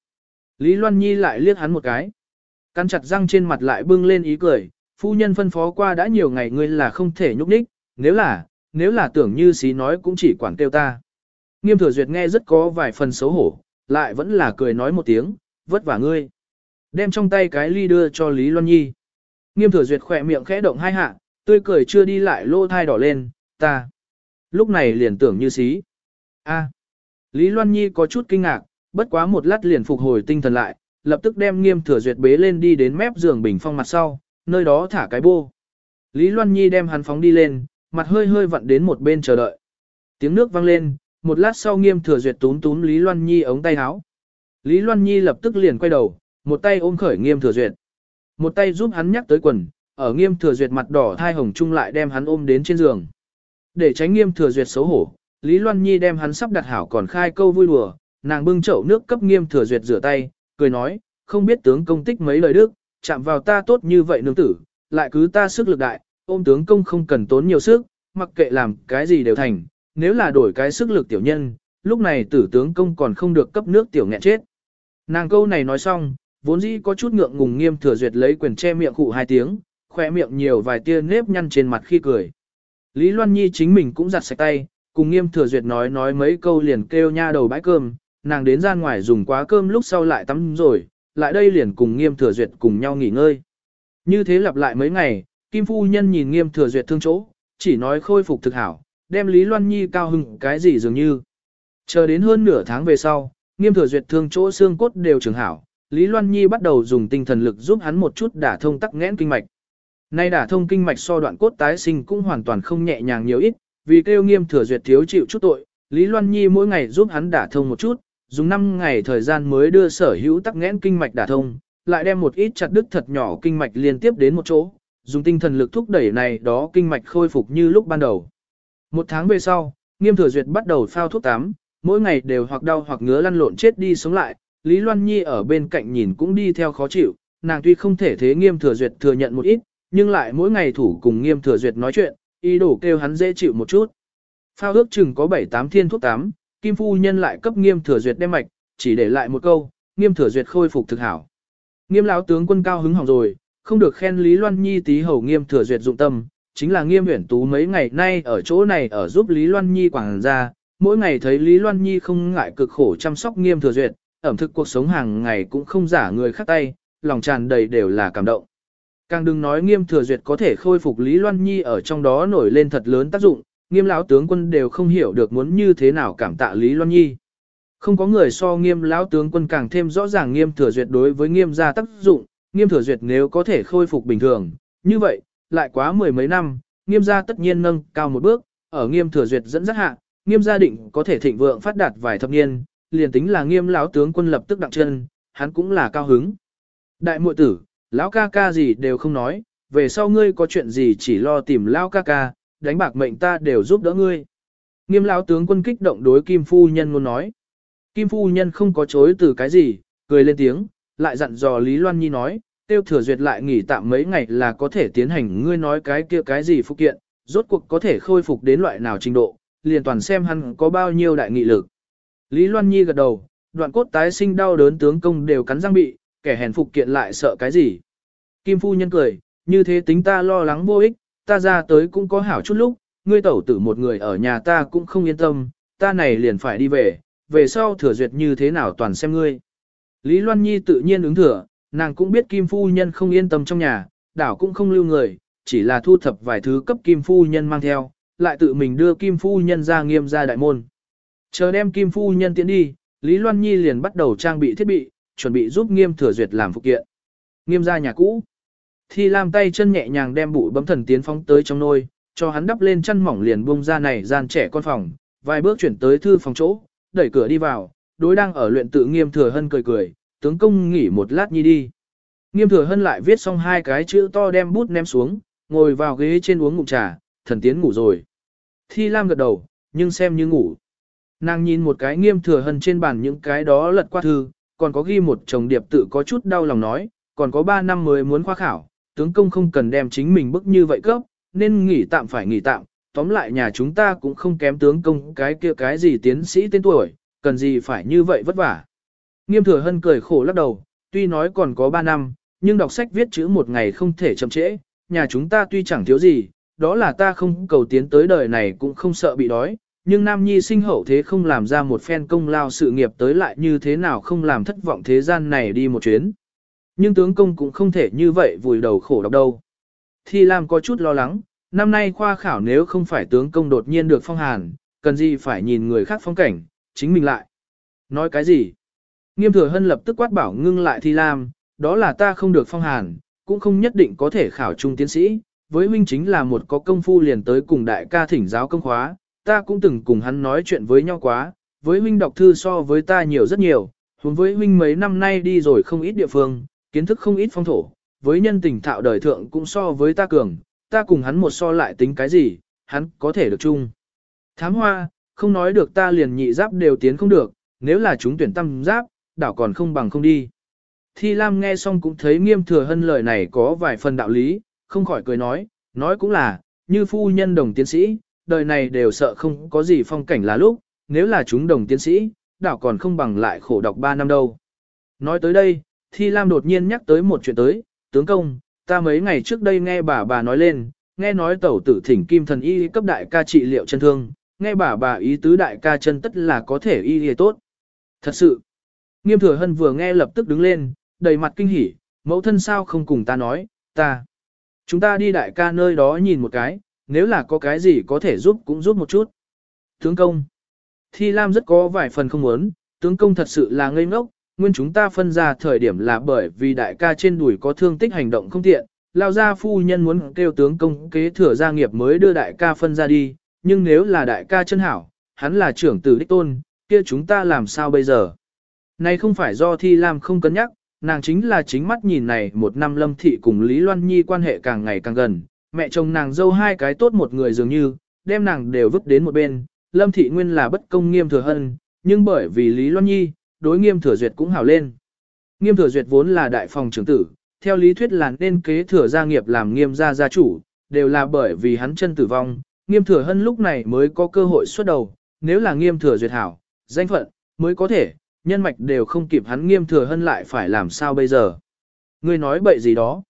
Lý Loan Nhi lại liếc hắn một cái. Căn chặt răng trên mặt lại bưng lên ý cười, phu nhân phân phó qua đã nhiều ngày ngươi là không thể nhúc nhích, nếu là, nếu là tưởng như xí nói cũng chỉ quản kêu ta. Nghiêm thừa duyệt nghe rất có vài phần xấu hổ, lại vẫn là cười nói một tiếng, vất vả ngươi. Đem trong tay cái ly đưa cho Lý Loan Nhi. Nghiêm thừa duyệt khỏe miệng khẽ động hai hạ, tươi cười chưa đi lại lô thai đỏ lên, ta. Lúc này liền tưởng như xí. a Lý Loan Nhi có chút kinh ngạc, bất quá một lát liền phục hồi tinh thần lại, lập tức đem nghiêm thừa duyệt bế lên đi đến mép giường bình phong mặt sau, nơi đó thả cái bô. Lý Loan Nhi đem hắn phóng đi lên, mặt hơi hơi vặn đến một bên chờ đợi. Tiếng nước vang lên, một lát sau nghiêm thừa duyệt túm túm Lý Loan Nhi ống tay áo. Lý Loan Nhi lập tức liền quay đầu, một tay ôm khởi nghiêm thừa duyệt. Một tay giúp hắn nhắc tới quần, ở nghiêm thừa duyệt mặt đỏ thai hồng chung lại đem hắn ôm đến trên giường. Để tránh nghiêm thừa duyệt xấu hổ, Lý Loan Nhi đem hắn sắp đặt hảo còn khai câu vui đùa, nàng bưng chậu nước cấp nghiêm thừa duyệt rửa tay, cười nói, không biết tướng công tích mấy lời đức, chạm vào ta tốt như vậy nương tử, lại cứ ta sức lực đại, ôm tướng công không cần tốn nhiều sức, mặc kệ làm cái gì đều thành, nếu là đổi cái sức lực tiểu nhân, lúc này tử tướng công còn không được cấp nước tiểu nghẹn chết. Nàng câu này nói xong, vốn dĩ có chút ngượng ngùng nghiêm thừa duyệt lấy quyền che miệng cụ hai tiếng, khỏe miệng nhiều vài tia nếp nhăn trên mặt khi cười. Lý Loan Nhi chính mình cũng giặt sạch tay, cùng nghiêm thừa duyệt nói nói mấy câu liền kêu nha đầu bãi cơm, nàng đến ra ngoài dùng quá cơm lúc sau lại tắm rồi, lại đây liền cùng nghiêm thừa duyệt cùng nhau nghỉ ngơi. Như thế lặp lại mấy ngày, Kim Phu Nhân nhìn nghiêm thừa duyệt thương chỗ, chỉ nói khôi phục thực hảo, đem Lý Loan Nhi cao hưng cái gì dường như. Chờ đến hơn nửa tháng về sau, nghiêm thừa duyệt thương chỗ xương cốt đều trường hảo, Lý Loan Nhi bắt đầu dùng tinh thần lực giúp hắn một chút đả thông tắc nghẽn kinh mạch. Nay đả thông kinh mạch so đoạn cốt tái sinh cũng hoàn toàn không nhẹ nhàng nhiều ít, vì kêu nghiêm thừa duyệt thiếu chịu chút tội, Lý Loan Nhi mỗi ngày giúp hắn đả thông một chút, dùng 5 ngày thời gian mới đưa sở hữu tắc nghẽn kinh mạch đả thông, lại đem một ít chặt đứt thật nhỏ kinh mạch liên tiếp đến một chỗ, dùng tinh thần lực thúc đẩy này đó kinh mạch khôi phục như lúc ban đầu. Một tháng về sau, nghiêm thừa duyệt bắt đầu phao thuốc tắm, mỗi ngày đều hoặc đau hoặc ngứa lăn lộn chết đi sống lại, Lý Loan Nhi ở bên cạnh nhìn cũng đi theo khó chịu, nàng tuy không thể thế nghiêm thừa duyệt thừa nhận một ít, nhưng lại mỗi ngày thủ cùng nghiêm thừa duyệt nói chuyện, ý đồ kêu hắn dễ chịu một chút. Phao ước chừng có 7-8 thiên thuốc tắm, Kim Phu Nhân lại cấp nghiêm thừa duyệt đem mạch, chỉ để lại một câu, nghiêm thừa duyệt khôi phục thực hảo. Nghiêm lão tướng quân cao hứng hỏng rồi, không được khen Lý Loan Nhi tí hầu nghiêm thừa duyệt dụng tâm, chính là nghiêm huyển tú mấy ngày nay ở chỗ này ở giúp Lý Loan Nhi quảng ra, mỗi ngày thấy Lý Loan Nhi không ngại cực khổ chăm sóc nghiêm thừa duyệt, ẩm thực cuộc sống hàng ngày cũng không giả người khác tay, lòng tràn đầy đều là cảm động. Càng đừng nói nghiêm thừa duyệt có thể khôi phục Lý Loan Nhi ở trong đó nổi lên thật lớn tác dụng, nghiêm lão tướng quân đều không hiểu được muốn như thế nào cảm tạ Lý Loan Nhi. Không có người so nghiêm lão tướng quân càng thêm rõ ràng nghiêm thừa duyệt đối với nghiêm gia tác dụng, nghiêm thừa duyệt nếu có thể khôi phục bình thường, như vậy, lại quá mười mấy năm, nghiêm gia tất nhiên nâng cao một bước, ở nghiêm thừa duyệt dẫn dắt hạ, nghiêm gia định có thể thịnh vượng phát đạt vài thập niên, liền tính là nghiêm lão tướng quân lập tức đặng chân, hắn cũng là cao hứng. Đại muội tử, lão ca ca gì đều không nói, về sau ngươi có chuyện gì chỉ lo tìm lão ca ca, đánh bạc mệnh ta đều giúp đỡ ngươi. Nghiêm lão tướng quân kích động đối Kim phu nhân muốn nói. Kim phu nhân không có chối từ cái gì, cười lên tiếng, lại dặn dò Lý Loan Nhi nói, tiêu thừa duyệt lại nghỉ tạm mấy ngày là có thể tiến hành ngươi nói cái kia cái gì phụ kiện, rốt cuộc có thể khôi phục đến loại nào trình độ, liền toàn xem hắn có bao nhiêu đại nghị lực. Lý Loan Nhi gật đầu, đoạn cốt tái sinh đau đớn tướng công đều cắn răng bị, kẻ hèn phục kiện lại sợ cái gì. Kim phu nhân cười, như thế tính ta lo lắng vô ích, ta ra tới cũng có hảo chút lúc, ngươi tẩu tử một người ở nhà ta cũng không yên tâm, ta này liền phải đi về, về sau thừa duyệt như thế nào toàn xem ngươi. Lý Loan Nhi tự nhiên ứng thừa, nàng cũng biết Kim Phu Nhân không yên tâm trong nhà, đảo cũng không lưu người, chỉ là thu thập vài thứ cấp Kim Phu Nhân mang theo, lại tự mình đưa Kim Phu Nhân ra nghiêm ra đại môn. Chờ đem Kim Phu Nhân tiến đi, Lý Loan Nhi liền bắt đầu trang bị thiết bị, chuẩn bị giúp nghiêm thừa duyệt làm phụ kiện. Nghiêm ra nhà cũ. Thi Lam tay chân nhẹ nhàng đem bụi bấm thần tiến phóng tới trong nôi, cho hắn đắp lên chân mỏng liền bung ra này gian trẻ con phòng, vài bước chuyển tới thư phòng chỗ, đẩy cửa đi vào, đối đang ở luyện tự nghiêm thừa hân cười cười, tướng công nghỉ một lát nhi đi. Nghiêm thừa hân lại viết xong hai cái chữ to đem bút ném xuống, ngồi vào ghế trên uống ngụm trà, thần tiến ngủ rồi. Thi Lam gật đầu, nhưng xem như ngủ. Nàng nhìn một cái nghiêm thừa hân trên bàn những cái đó lật qua thư, còn có ghi một chồng điệp tự có chút đau lòng nói, còn có ba năm mới muốn khoa khảo, tướng công không cần đem chính mình bức như vậy cấp, nên nghỉ tạm phải nghỉ tạm, tóm lại nhà chúng ta cũng không kém tướng công cái kia cái gì tiến sĩ tên tuổi, cần gì phải như vậy vất vả. Nghiêm thừa hân cười khổ lắc đầu, tuy nói còn có 3 năm, nhưng đọc sách viết chữ một ngày không thể chậm trễ, nhà chúng ta tuy chẳng thiếu gì, đó là ta không cầu tiến tới đời này cũng không sợ bị đói, nhưng Nam Nhi sinh hậu thế không làm ra một phen công lao sự nghiệp tới lại như thế nào không làm thất vọng thế gian này đi một chuyến. Nhưng tướng công cũng không thể như vậy vùi đầu khổ độc đâu. Thi Lam có chút lo lắng, năm nay khoa khảo nếu không phải tướng công đột nhiên được phong hàn, cần gì phải nhìn người khác phong cảnh, chính mình lại. Nói cái gì? Nghiêm thừa hân lập tức quát bảo ngưng lại thi lam, đó là ta không được phong hàn, cũng không nhất định có thể khảo trung tiến sĩ, với huynh chính là một có công phu liền tới cùng đại ca thỉnh giáo công khóa, ta cũng từng cùng hắn nói chuyện với nhau quá, với huynh đọc thư so với ta nhiều rất nhiều, huống với huynh mấy năm nay đi rồi không ít địa phương, kiến thức không ít phong thổ, với nhân tình thạo đời thượng cũng so với ta cường, ta cùng hắn một so lại tính cái gì, hắn có thể được chung. Thám hoa, không nói được ta liền nhị giáp đều tiến không được, nếu là chúng tuyển tâm giáp, đảo còn không bằng không đi. Thi Lam nghe xong cũng thấy nghiêm thừa hân lời này có vài phần đạo lý, không khỏi cười nói, nói cũng là, như phu nhân đồng tiến sĩ, đời này đều sợ không có gì phong cảnh là lúc, nếu là chúng đồng tiến sĩ, đảo còn không bằng lại khổ đọc 3 năm đâu. Nói tới đây, Thi Lam đột nhiên nhắc tới một chuyện tới, tướng công, ta mấy ngày trước đây nghe bà bà nói lên, nghe nói tẩu tử thỉnh kim thần y cấp đại ca trị liệu chân thương, nghe bà bà ý tứ đại ca chân tất là có thể y y tốt. Thật sự, nghiêm thừa hân vừa nghe lập tức đứng lên, đầy mặt kinh hỉ, mẫu thân sao không cùng ta nói, ta. Chúng ta đi đại ca nơi đó nhìn một cái, nếu là có cái gì có thể giúp cũng giúp một chút. Tướng công. Thi Lam rất có vài phần không muốn, tướng công thật sự là ngây ngốc, nguyên chúng ta phân ra thời điểm là bởi vì đại ca trên đùi có thương tích hành động không tiện, lao ra phu nhân muốn kêu tướng công kế thừa gia nghiệp mới đưa đại ca phân ra đi, nhưng nếu là đại ca chân hảo, hắn là trưởng tử đích tôn, kia chúng ta làm sao bây giờ? Này không phải do Thi Lam không cân nhắc, nàng chính là chính mắt nhìn này một năm lâm thị cùng Lý Loan Nhi quan hệ càng ngày càng gần, mẹ chồng nàng dâu hai cái tốt một người dường như, đem nàng đều vứt đến một bên, lâm thị nguyên là bất công nghiêm thừa hân, nhưng bởi vì Lý Loan Nhi, đối nghiêm thừa duyệt cũng hảo lên. Nghiêm thừa duyệt vốn là đại phòng trưởng tử, theo lý thuyết là nên kế thừa gia nghiệp làm nghiêm gia gia chủ, đều là bởi vì hắn chân tử vong, nghiêm thừa hân lúc này mới có cơ hội xuất đầu, nếu là nghiêm thừa duyệt hảo, danh phận, mới có thể, nhân mạch đều không kịp hắn nghiêm thừa hân lại phải làm sao bây giờ. Ngươi nói bậy gì đó.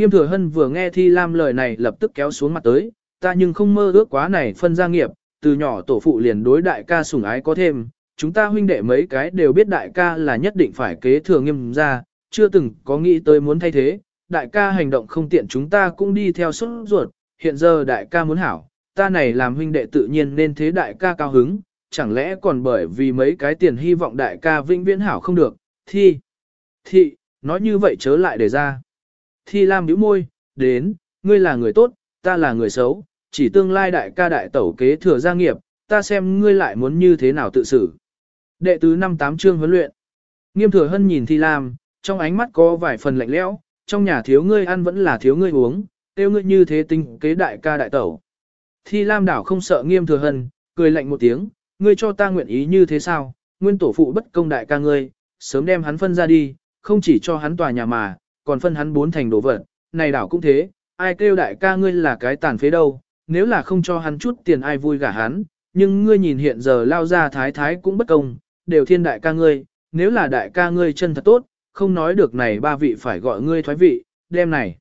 Nghiêm thừa hân vừa nghe Thi Lam lời này lập tức kéo xuống mặt tới, ta nhưng không mơ ước quá này phân gia nghiệp, từ nhỏ tổ phụ liền đối đại ca sủng ái có thêm, chúng ta huynh đệ mấy cái đều biết đại ca là nhất định phải kế thừa nghiêm ra, chưa từng có nghĩ tới muốn thay thế, đại ca hành động không tiện chúng ta cũng đi theo suốt ruột, hiện giờ đại ca muốn hảo, ta này làm huynh đệ tự nhiên nên thế đại ca cao hứng, chẳng lẽ còn bởi vì mấy cái tiền hy vọng đại ca vĩnh viễn hảo không được, thi, thị, nói như vậy chớ lại để ra. Thi Lam nhíu môi, đến, ngươi là người tốt, ta là người xấu, chỉ tương lai đại ca đại tẩu kế thừa gia nghiệp, ta xem ngươi lại muốn như thế nào tự xử. Đệ tứ năm tám chương huấn luyện. Nghiêm thừa hân nhìn Thi Lam, trong ánh mắt có vài phần lạnh lẽo, trong nhà thiếu ngươi ăn vẫn là thiếu ngươi uống, tiêu ngươi như thế tinh kế đại ca đại tẩu. Thi Lam đảo không sợ nghiêm thừa hân, cười lạnh một tiếng, ngươi cho ta nguyện ý như thế sao, nguyên tổ phụ bất công đại ca ngươi, sớm đem hắn phân ra đi, không chỉ cho hắn tòa nhà mà, còn phân hắn bốn thành đồ vật, này đảo cũng thế, ai kêu đại ca ngươi là cái tàn phế đâu, nếu là không cho hắn chút tiền ai vui gả hắn, nhưng ngươi nhìn hiện giờ lao ra thái thái cũng bất công, đều thiên đại ca ngươi, nếu là đại ca ngươi chân thật tốt, không nói được này ba vị phải gọi ngươi thoái vị, đêm này.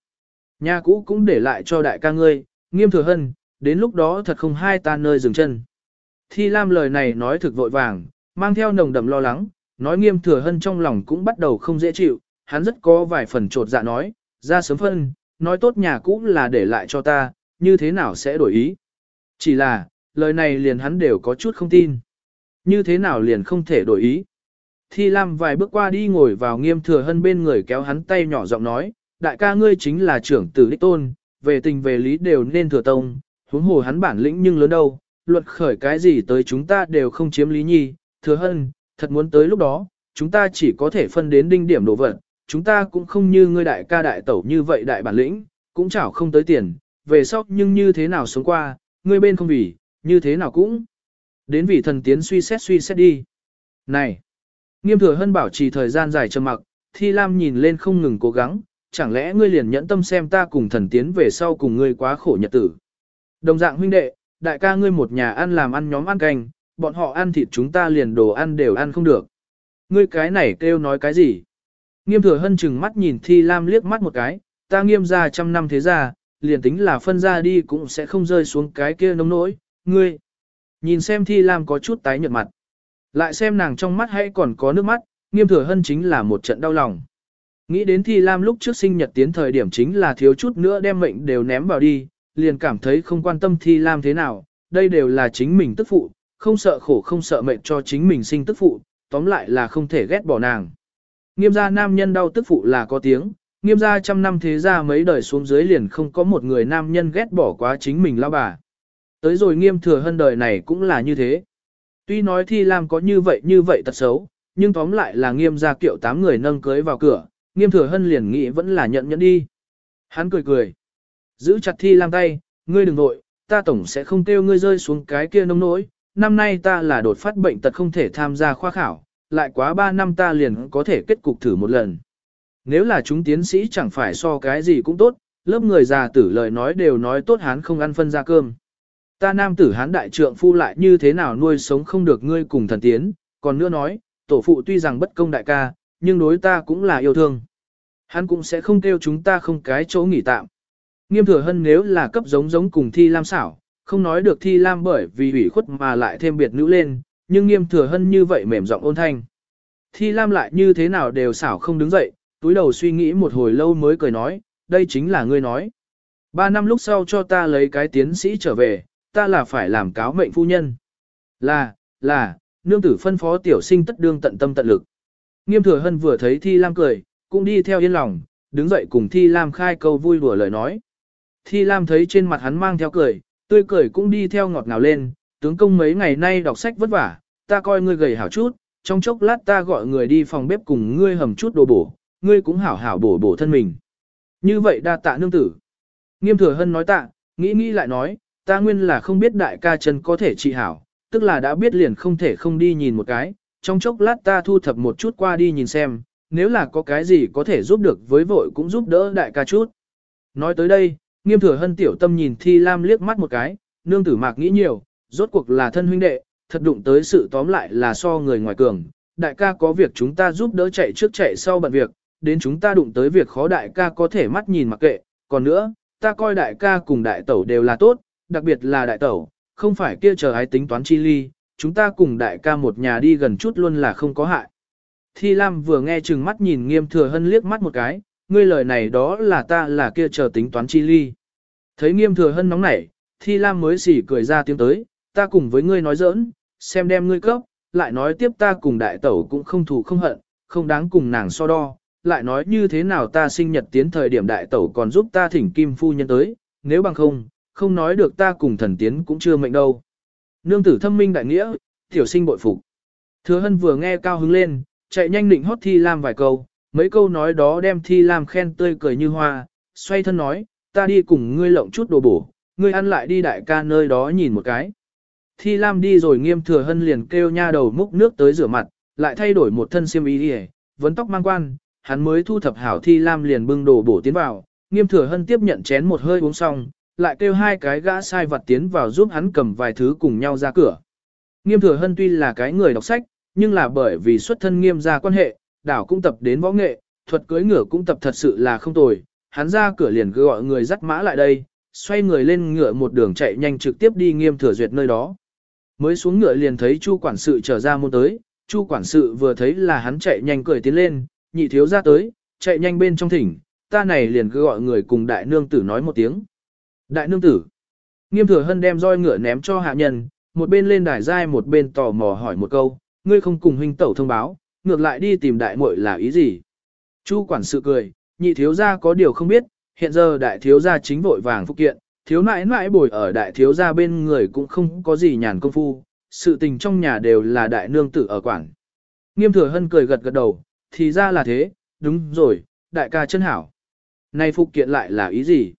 Nhà cũ cũng để lại cho đại ca ngươi, nghiêm thừa hân, đến lúc đó thật không hai ta nơi dừng chân. Thi Lam lời này nói thực vội vàng, mang theo nồng đậm lo lắng, nói nghiêm thừa hân trong lòng cũng bắt đầu không dễ chịu, hắn rất có vài phần trột dạ nói, ra sớm phân, nói tốt nhà cũ là để lại cho ta, như thế nào sẽ đổi ý. Chỉ là, lời này liền hắn đều có chút không tin. Như thế nào liền không thể đổi ý. Thi Lam vài bước qua đi ngồi vào nghiêm thừa hân bên người kéo hắn tay nhỏ giọng nói, đại ca ngươi chính là trưởng tử đích tôn, về tình về lý đều nên thừa tông, huống hồ hắn bản lĩnh nhưng lớn đâu, luật khởi cái gì tới chúng ta đều không chiếm lý nhi, thừa hân, thật muốn tới lúc đó, chúng ta chỉ có thể phân đến đinh điểm đồ vật, chúng ta cũng không như ngươi đại ca đại tẩu như vậy đại bản lĩnh, cũng chảo không tới tiền, về sóc nhưng như thế nào sống qua, ngươi bên không vì, như thế nào cũng. Đến vì thần tiến suy xét suy xét đi. Này! Nghiêm thừa hân bảo trì thời gian dài trầm mặc, Thi Lam nhìn lên không ngừng cố gắng, chẳng lẽ ngươi liền nhẫn tâm xem ta cùng thần tiến về sau cùng ngươi quá khổ nhật tử. Đồng dạng huynh đệ, đại ca ngươi một nhà ăn làm ăn nhóm ăn canh, bọn họ ăn thịt chúng ta liền đồ ăn đều ăn không được. Ngươi cái này kêu nói cái gì? Nghiêm thừa hân chừng mắt nhìn Thi Lam liếc mắt một cái, ta nghiêm ra trăm năm thế ra, liền tính là phân ra đi cũng sẽ không rơi xuống cái kia nông nỗi, ngươi. Nhìn xem Thi Lam có chút tái nhợt mặt. Lại xem nàng trong mắt hay còn có nước mắt, nghiêm thừa hân chính là một trận đau lòng. Nghĩ đến Thi Lam lúc trước sinh nhật tiến thời điểm chính là thiếu chút nữa đem mệnh đều ném vào đi, liền cảm thấy không quan tâm Thi Lam thế nào, đây đều là chính mình tức phụ, không sợ khổ không sợ mệnh cho chính mình sinh tức phụ, tóm lại là không thể ghét bỏ nàng. Nghiêm gia nam nhân đau tức phụ là có tiếng, nghiêm gia trăm năm thế gia mấy đời xuống dưới liền không có một người nam nhân ghét bỏ quá chính mình lao bà. Tới rồi nghiêm thừa hân đời này cũng là như thế. Tuy nói thi lam có như vậy như vậy tật xấu, nhưng tóm lại là nghiêm gia kiệu tám người nâng cưới vào cửa, nghiêm thừa hân liền nghĩ vẫn là nhận nhẫn đi. Hắn cười cười. Giữ chặt thi lam tay, ngươi đừng nội, ta tổng sẽ không kêu ngươi rơi xuống cái kia nông nỗi. Năm nay ta là đột phát bệnh tật không thể tham gia khoa khảo, lại quá 3 năm ta liền có thể kết cục thử một lần. Nếu là chúng tiến sĩ chẳng phải so cái gì cũng tốt, lớp người già tử lời nói đều nói tốt hán không ăn phân ra cơm. Ta nam tử hán đại trượng phu lại như thế nào nuôi sống không được ngươi cùng thần tiến, còn nữa nói, tổ phụ tuy rằng bất công đại ca, nhưng đối ta cũng là yêu thương. Hắn cũng sẽ không kêu chúng ta không cái chỗ nghỉ tạm. Nghiêm thừa hân nếu là cấp giống giống cùng thi lam xảo, không nói được thi lam bởi vì ủy khuất mà lại thêm biệt nữ lên, nhưng nghiêm thừa hân như vậy mềm giọng ôn thanh. Thi lam lại như thế nào đều xảo không đứng dậy, túi đầu suy nghĩ một hồi lâu mới cười nói, đây chính là ngươi nói. Ba năm lúc sau cho ta lấy cái tiến sĩ trở về, ta là phải làm cáo mệnh phu nhân. Là, là, nương tử phân phó tiểu sinh tất đương tận tâm tận lực. Nghiêm thừa hân vừa thấy Thi Lam cười, cũng đi theo yên lòng, đứng dậy cùng Thi Lam khai câu vui đùa lời nói. Thi Lam thấy trên mặt hắn mang theo cười, tươi cười cũng đi theo ngọt ngào lên, tướng công mấy ngày nay đọc sách vất vả, ta coi ngươi gầy hảo chút, trong chốc lát ta gọi người đi phòng bếp cùng ngươi hầm chút đồ bổ, ngươi cũng hảo hảo bổ bổ thân mình. Như vậy đa tạ nương tử. Nghiêm thừa hân nói tạ, nghĩ nghĩ lại nói, ta nguyên là không biết đại ca chân có thể trị hảo, tức là đã biết liền không thể không đi nhìn một cái, trong chốc lát ta thu thập một chút qua đi nhìn xem, nếu là có cái gì có thể giúp được với vội cũng giúp đỡ đại ca chút. Nói tới đây, nghiêm thừa hân tiểu tâm nhìn Thi Lam liếc mắt một cái, nương tử mạc nghĩ nhiều, rốt cuộc là thân huynh đệ, thật đụng tới sự tóm lại là so người ngoài cường, đại ca có việc chúng ta giúp đỡ chạy trước chạy sau bận việc, đến chúng ta đụng tới việc khó đại ca có thể mắt nhìn mặc kệ, còn nữa, ta coi đại ca cùng đại tẩu đều là tốt, đặc biệt là đại tẩu, không phải kia chờ ai tính toán chi ly, chúng ta cùng đại ca một nhà đi gần chút luôn là không có hại. Thi Lam vừa nghe chừng mắt nhìn nghiêm thừa hân liếc mắt một cái, ngươi lời này đó là ta là kia chờ tính toán chi ly. Thấy nghiêm thừa hân nóng nảy, Thi Lam mới xỉ cười ra tiếng tới, ta cùng với ngươi nói giỡn, xem đem ngươi cấp, lại nói tiếp ta cùng đại tẩu cũng không thù không hận, không đáng cùng nàng so đo, lại nói như thế nào ta sinh nhật tiến thời điểm đại tẩu còn giúp ta thỉnh kim phu nhân tới, nếu bằng không, không nói được ta cùng thần tiến cũng chưa mệnh đâu. Nương tử thâm minh đại nghĩa, tiểu sinh bội phục. Thừa hân vừa nghe cao hứng lên, chạy nhanh định hót thi lam vài câu, mấy câu nói đó đem thi lam khen tươi cười như hoa, xoay thân nói, ta đi cùng ngươi lộng chút đồ bổ, ngươi ăn lại đi đại ca nơi đó nhìn một cái. Thi lam đi rồi nghiêm thừa hân liền kêu nha đầu múc nước tới rửa mặt, lại thay đổi một thân xiêm y đi vấn tóc mang quan, hắn mới thu thập hảo thi lam liền bưng đồ bổ tiến vào, nghiêm thừa hân tiếp nhận chén một hơi uống xong, lại kêu hai cái gã sai vật tiến vào giúp hắn cầm vài thứ cùng nhau ra cửa. Nghiêm thừa hân tuy là cái người đọc sách, nhưng là bởi vì xuất thân nghiêm ra quan hệ, đảo cũng tập đến võ nghệ, thuật cưới ngựa cũng tập thật sự là không tồi, hắn ra cửa liền gọi người dắt mã lại đây, xoay người lên ngựa một đường chạy nhanh trực tiếp đi nghiêm thừa duyệt nơi đó. Mới xuống ngựa liền thấy Chu quản sự trở ra môn tới, Chu quản sự vừa thấy là hắn chạy nhanh cười tiến lên, nhị thiếu ra tới, chạy nhanh bên trong thỉnh, ta này liền cứ gọi người cùng đại nương tử nói một tiếng. Đại nương tử, nghiêm thừa hân đem roi ngựa ném cho hạ nhân, một bên lên đài giai một bên tò mò hỏi một câu, ngươi không cùng huynh tẩu thông báo, ngược lại đi tìm đại muội là ý gì? Chu quản sự cười, nhị thiếu gia có điều không biết, hiện giờ đại thiếu gia chính vội vàng phục kiện, thiếu nãi nãi bồi ở đại thiếu gia bên người cũng không có gì nhàn công phu, sự tình trong nhà đều là đại nương tử ở quản. Nghiêm thừa hân cười gật gật đầu, thì ra là thế, đúng rồi, đại ca chân hảo. Này phục kiện lại là ý gì?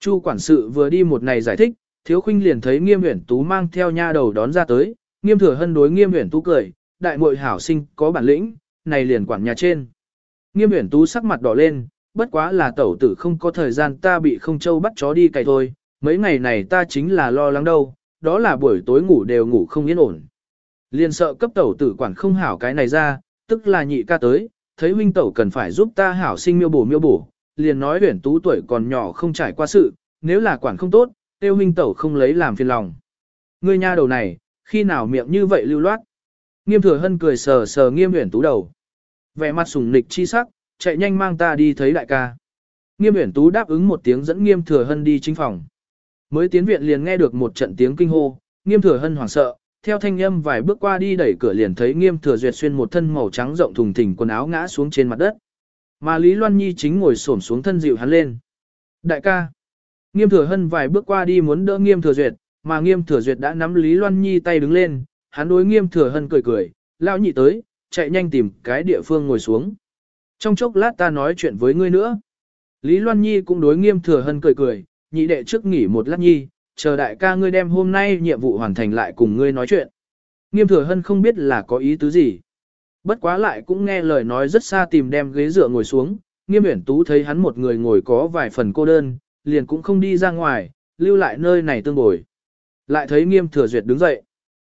Chu quản sự vừa đi một ngày giải thích, thiếu khinh liền thấy nghiêm huyển tú mang theo nha đầu đón ra tới, nghiêm thừa hân đối nghiêm huyển tú cười, đại muội hảo sinh có bản lĩnh, này liền quản nhà trên. Nghiêm huyển tú sắc mặt đỏ lên, bất quá là tẩu tử không có thời gian ta bị không châu bắt chó đi cày thôi, mấy ngày này ta chính là lo lắng đâu, đó là buổi tối ngủ đều ngủ không yên ổn. Liền sợ cấp tẩu tử quản không hảo cái này ra, tức là nhị ca tới, thấy huynh tẩu cần phải giúp ta hảo sinh miêu bổ miêu bổ, liền nói huyển tú tuổi còn nhỏ không trải qua sự, nếu là quản không tốt, tiêu huynh tẩu không lấy làm phiền lòng. Ngươi nha đầu này, khi nào miệng như vậy lưu loát. Nghiêm thừa hân cười sờ sờ nghiêm huyển tú đầu. Vẻ mặt sùng nịch chi sắc, chạy nhanh mang ta đi thấy đại ca. Nghiêm huyển tú đáp ứng một tiếng dẫn nghiêm thừa hân đi chính phòng. Mới tiến viện liền nghe được một trận tiếng kinh hô, nghiêm thừa hân hoảng sợ, theo thanh âm vài bước qua đi đẩy cửa liền thấy nghiêm thừa duyệt xuyên một thân màu trắng rộng thùng thình quần áo ngã xuống trên mặt đất. Mà Lý Loan Nhi chính ngồi xổm xuống thân dịu hắn lên. Đại ca. Nghiêm thừa hân vài bước qua đi muốn đỡ nghiêm thừa duyệt, mà nghiêm thừa duyệt đã nắm Lý Loan Nhi tay đứng lên, hắn đối nghiêm thừa hân cười cười, lão nhị tới, chạy nhanh tìm cái địa phương ngồi xuống. Trong chốc lát ta nói chuyện với ngươi nữa. Lý Loan Nhi cũng đối nghiêm thừa hân cười cười, nhị đệ trước nghỉ một lát nhi, chờ đại ca ngươi đem hôm nay nhiệm vụ hoàn thành lại cùng ngươi nói chuyện. Nghiêm thừa hân không biết là có ý tứ gì. Bất quá lại cũng nghe lời nói rất xa tìm đem ghế dựa ngồi xuống, nghiêm uyển tú thấy hắn một người ngồi có vài phần cô đơn, liền cũng không đi ra ngoài, lưu lại nơi này tương bồi. Lại thấy nghiêm thừa duyệt đứng dậy.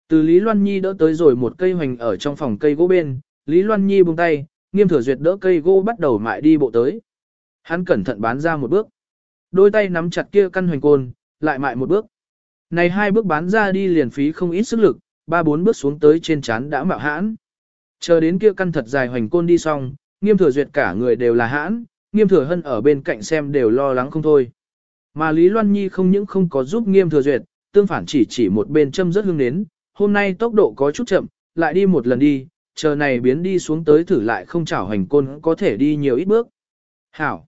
Từ Lý Loan Nhi đỡ tới rồi một cây hoành ở trong phòng cây gỗ bên, Lý Loan Nhi buông tay, nghiêm thừa duyệt đỡ cây gỗ bắt đầu mại đi bộ tới. Hắn cẩn thận bán ra một bước. Đôi tay nắm chặt kia căn hoành côn, lại mại một bước. Này hai bước bán ra đi liền phí không ít sức lực, ba bốn bước xuống tới trên chán đã mạo hãn. Chờ đến kia căn thật dài hoành côn đi xong, nghiêm thừa duyệt cả người đều là hãn, nghiêm thừa hân ở bên cạnh xem đều lo lắng không thôi. Mà Lý Loan Nhi không những không có giúp nghiêm thừa duyệt, tương phản chỉ chỉ một bên châm rất hương đến, hôm nay tốc độ có chút chậm, lại đi một lần đi, chờ này biến đi xuống tới thử lại không chảo hành côn có thể đi nhiều ít bước. Hảo!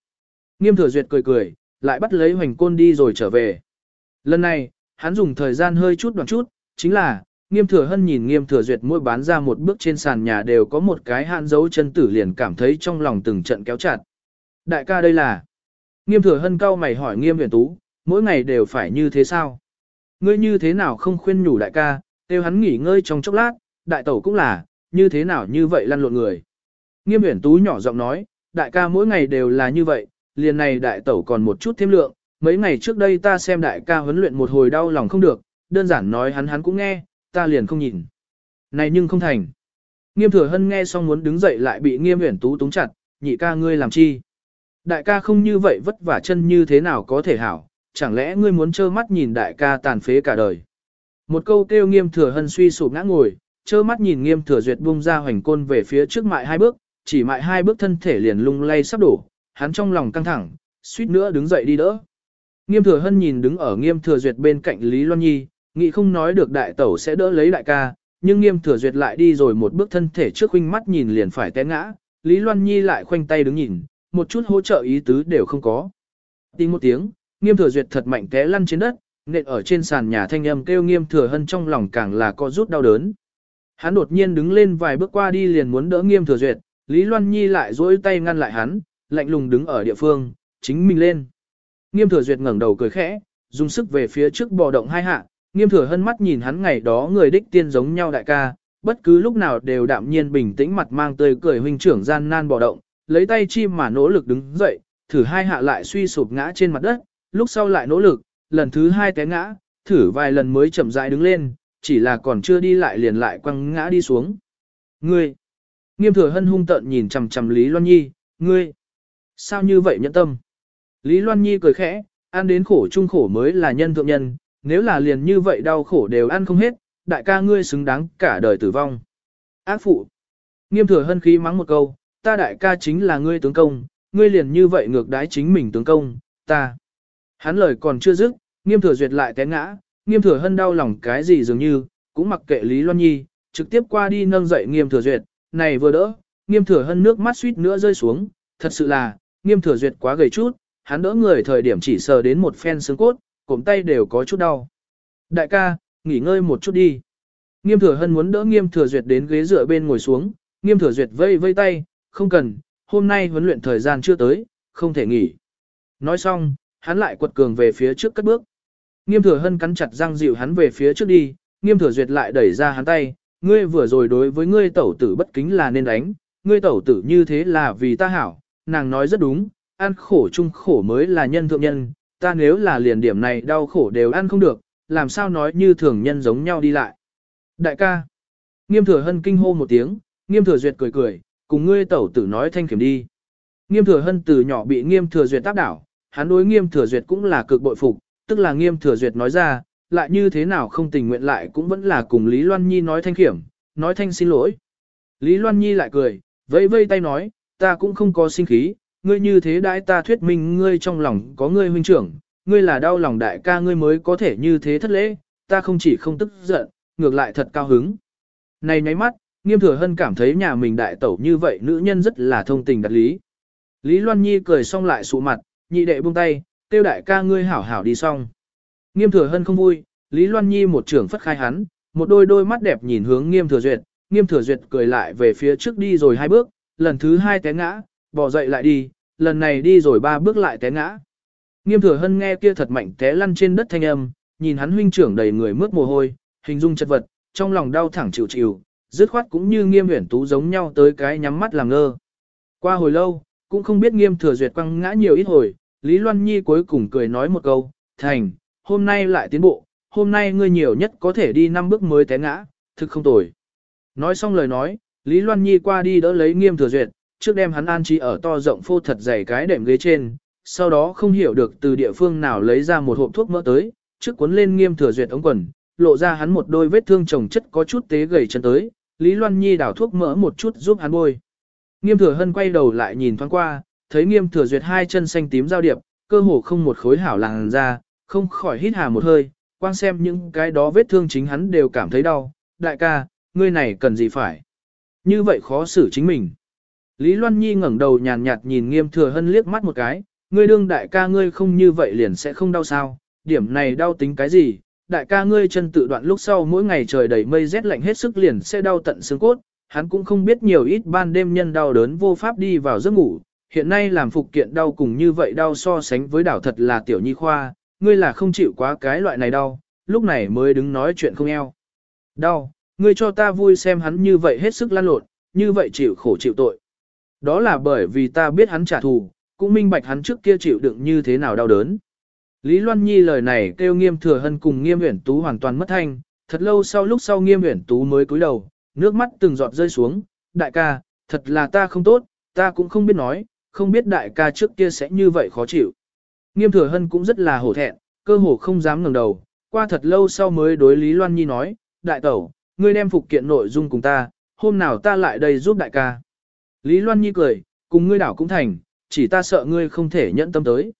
Nghiêm thừa duyệt cười cười, lại bắt lấy hoành côn đi rồi trở về. Lần này, hắn dùng thời gian hơi chút đoạn chút, chính là, nghiêm thừa hân nhìn nghiêm thừa duyệt mỗi bán ra một bước trên sàn nhà đều có một cái hạn dấu chân tử liền cảm thấy trong lòng từng trận kéo chặt. Đại ca đây là, nghiêm thừa hân cau mày hỏi nghiêm huyền tú, mỗi ngày đều phải như thế sao? Ngươi như thế nào không khuyên nhủ đại ca, kêu hắn nghỉ ngơi trong chốc lát, đại tẩu cũng là, như thế nào như vậy lăn lộn người. Nghiêm huyền tú nhỏ giọng nói, đại ca mỗi ngày đều là như vậy, liền này đại tẩu còn một chút thêm lượng, mấy ngày trước đây ta xem đại ca huấn luyện một hồi đau lòng không được, đơn giản nói hắn hắn cũng nghe, ta liền không nhìn. Này nhưng không thành. Nghiêm thừa hân nghe xong muốn đứng dậy lại bị nghiêm uyển tú túng chặt, nhị ca ngươi làm chi. Đại ca không như vậy vất vả chân như thế nào có thể hảo, chẳng lẽ ngươi muốn trơ mắt nhìn đại ca tàn phế cả đời. Một câu kêu nghiêm thừa hân suy sụp ngã ngồi, trơ mắt nhìn nghiêm thừa duyệt bung ra hoành côn về phía trước mại hai bước, chỉ mại hai bước thân thể liền lung lay sắp đổ, hắn trong lòng căng thẳng, suýt nữa đứng dậy đi đỡ. Nghiêm thừa hân nhìn đứng ở nghiêm thừa duyệt bên cạnh Lý Loan Nhi, nghĩ không nói được đại tẩu sẽ đỡ lấy đại ca, nhưng nghiêm thừa duyệt lại đi rồi một bước thân thể trước huynh mắt nhìn liền phải té ngã, Lý Loan Nhi lại khoanh tay đứng nhìn, một chút hỗ trợ ý tứ đều không có. Tiếng một tiếng, nghiêm thừa duyệt thật mạnh té lăn trên đất, nện ở trên sàn nhà thanh âm kêu nghiêm thừa hân trong lòng càng là co rút đau đớn. Hắn đột nhiên đứng lên vài bước qua đi liền muốn đỡ nghiêm thừa duyệt, Lý Loan Nhi lại duỗi tay ngăn lại hắn, lạnh lùng đứng ở địa phương, chính mình lên. Nghiêm thừa duyệt ngẩng đầu cười khẽ, dùng sức về phía trước bò động hai hạ, nghiêm thừa hân mắt nhìn hắn ngày đó người đích tiên giống nhau đại ca, bất cứ lúc nào đều đạm nhiên bình tĩnh mặt mang tươi cười huynh trưởng gian nan bò động, lấy tay chim mà nỗ lực đứng dậy, thử hai hạ lại suy sụp ngã trên mặt đất, lúc sau lại nỗ lực, lần thứ hai té ngã, thử vài lần mới chậm rãi đứng lên, chỉ là còn chưa đi lại liền lại quăng ngã đi xuống. Ngươi! Nghiêm thừa hân hung tợn nhìn chằm chằm Lý Loan Nhi, ngươi! Sao như vậy nhẫn tâm? Lý Loan Nhi cười khẽ, ăn đến khổ chung khổ mới là nhân thượng nhân, nếu là liền như vậy đau khổ đều ăn không hết, đại ca ngươi xứng đáng cả đời tử vong. Ác phụ. Nghiêm thừa hân khí mắng một câu, ta đại ca chính là ngươi tướng công, ngươi liền như vậy ngược đái chính mình tướng công, ta. Hắn lời còn chưa dứt, nghiêm thừa duyệt lại té ngã, nghiêm thừa hân đau lòng cái gì dường như, cũng mặc kệ Lý Loan Nhi, trực tiếp qua đi nâng dậy nghiêm thừa duyệt, này vừa đỡ, nghiêm thừa hân nước mắt suýt nữa rơi xuống, thật sự là, nghiêm thừa duyệt quá gầy chút, hắn đỡ người thời điểm chỉ sờ đến một phen xương cốt, cụm tay đều có chút đau. Đại ca, nghỉ ngơi một chút đi. Nghiêm thừa hân muốn đỡ nghiêm thừa duyệt đến ghế dựa bên ngồi xuống, nghiêm thừa duyệt vây vây tay, không cần, hôm nay huấn luyện thời gian chưa tới, không thể nghỉ. Nói xong, hắn lại quật cường về phía trước cất bước. Nghiêm thừa hân cắn chặt răng dịu hắn về phía trước đi, nghiêm thừa duyệt lại đẩy ra hắn tay, ngươi vừa rồi đối với ngươi tẩu tử bất kính là nên đánh, ngươi tẩu tử như thế là vì ta hảo, nàng nói rất đúng, ăn khổ chung khổ mới là nhân thượng nhân, ta nếu là liền điểm này đau khổ đều ăn không được, làm sao nói như thường nhân giống nhau đi lại. Đại ca, nghiêm thừa hân kinh hô một tiếng, nghiêm thừa duyệt cười cười, cùng ngươi tẩu tử nói thanh kiểm đi. Nghiêm thừa hân từ nhỏ bị nghiêm thừa duyệt tác đảo, hắn đối nghiêm thừa duyệt cũng là cực bội phục, tức là nghiêm thừa duyệt nói ra, lại như thế nào không tình nguyện lại cũng vẫn là cùng Lý Loan Nhi nói thanh kiểm, nói thanh xin lỗi. Lý Loan Nhi lại cười, vẫy vây tay nói, ta cũng không có sinh khí, ngươi như thế đãi ta thuyết minh ngươi trong lòng có ngươi huynh trưởng, ngươi là đau lòng đại ca ngươi mới có thể như thế thất lễ, ta không chỉ không tức giận, ngược lại thật cao hứng. Này nháy mắt, nghiêm thừa hân cảm thấy nhà mình đại tẩu như vậy nữ nhân rất là thông tình đặt lý. Lý Loan Nhi cười xong lại sụ mặt, nhị đệ buông tay, tiêu đại ca ngươi hảo hảo đi xong. Nghiêm thừa hân không vui, Lý Loan Nhi một trưởng phất khai hắn, một đôi đôi mắt đẹp nhìn hướng nghiêm thừa duyệt, nghiêm thừa duyệt cười lại về phía trước đi rồi hai bước, lần thứ hai té ngã, bỏ dậy lại đi, lần này đi rồi ba bước lại té ngã. Nghiêm thừa hân nghe kia thật mạnh té lăn trên đất thanh âm, nhìn hắn huynh trưởng đầy người mướt mồ hôi, hình dung chất vật, trong lòng đau thẳng chịu chịu, dứt khoát cũng như nghiêm huyển tú giống nhau tới cái nhắm mắt làm ngơ. Qua hồi lâu, cũng không biết nghiêm thừa duyệt quăng ngã nhiều ít hồi, Lý Loan Nhi cuối cùng cười nói một câu, thành, hôm nay lại tiến bộ, hôm nay ngươi nhiều nhất có thể đi năm bước mới té ngã, thực không tồi. Nói xong lời nói, Lý Loan Nhi qua đi đỡ lấy nghiêm thừa duyệt, trước đem hắn an trí ở to rộng phô thật dày cái đệm ghế trên, sau đó không hiểu được từ địa phương nào lấy ra một hộp thuốc mỡ tới, trước cuốn lên nghiêm thừa duyệt ống quần, lộ ra hắn một đôi vết thương chồng chất có chút tế gầy chân tới, Lý Loan Nhi đảo thuốc mỡ một chút giúp hắn bôi. Nghiêm thừa hân quay đầu lại nhìn thoáng qua, thấy nghiêm thừa duyệt hai chân xanh tím giao điệp, cơ hồ không một khối hảo làng ra, không khỏi hít hà một hơi, quan xem những cái đó vết thương chính hắn đều cảm thấy đau. Đại ca, ngươi này cần gì phải? Như vậy khó xử chính mình. Lý Loan Nhi ngẩng đầu nhàn nhạt nhìn nghiêm thừa hân liếc mắt một cái, ngươi đương đại ca ngươi không như vậy liền sẽ không đau sao, điểm này đau tính cái gì, đại ca ngươi chân tự đoạn lúc sau mỗi ngày trời đầy mây rét lạnh hết sức liền sẽ đau tận xương cốt, hắn cũng không biết nhiều ít ban đêm nhân đau đớn vô pháp đi vào giấc ngủ, hiện nay làm phục kiện đau cùng như vậy đau so sánh với đảo thật là tiểu nhi khoa, ngươi là không chịu quá cái loại này đau, lúc này mới đứng nói chuyện không eo. Đau, ngươi cho ta vui xem hắn như vậy hết sức lan lộn, như vậy chịu khổ chịu tội. Đó là bởi vì ta biết hắn trả thù, cũng minh bạch hắn trước kia chịu đựng như thế nào đau đớn. Lý Loan Nhi lời này kêu nghiêm thừa hân cùng nghiêm uyển tú hoàn toàn mất thanh, thật lâu sau lúc sau nghiêm uyển tú mới cúi đầu, nước mắt từng giọt rơi xuống, đại ca, thật là ta không tốt, ta cũng không biết nói, không biết đại ca trước kia sẽ như vậy khó chịu. Nghiêm thừa hân cũng rất là hổ thẹn, cơ hồ không dám ngẩng đầu, qua thật lâu sau mới đối Lý Loan Nhi nói, đại tẩu, ngươi đem phục kiện nội dung cùng ta, hôm nào ta lại đây giúp đại ca. Lý Loan Nhi cười, cùng ngươi đảo cũng thành, chỉ ta sợ ngươi không thể nhẫn tâm tới.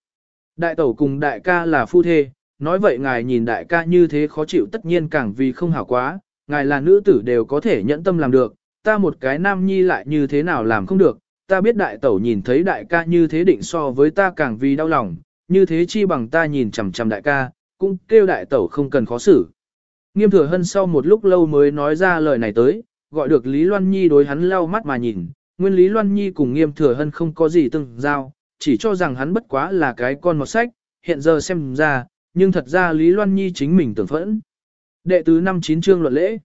Đại tẩu cùng đại ca là phu thê, nói vậy ngài nhìn đại ca như thế khó chịu tất nhiên càng vì không hảo quá, ngài là nữ tử đều có thể nhẫn tâm làm được, ta một cái nam nhi lại như thế nào làm không được, ta biết đại tẩu nhìn thấy đại ca như thế định so với ta càng vì đau lòng, như thế chi bằng ta nhìn chằm chằm đại ca, cũng kêu đại tẩu không cần khó xử. Nghiêm thừa hân sau một lúc lâu mới nói ra lời này tới, gọi được Lý Loan Nhi đối hắn lau mắt mà nhìn, nguyên Lý Loan Nhi cùng nghiêm thừa hân không có gì từng giao, chỉ cho rằng hắn bất quá là cái con một sách, hiện giờ xem ra, nhưng thật ra Lý Loan Nhi chính mình tưởng phẫn. Đệ tứ năm chín chương luận lễ.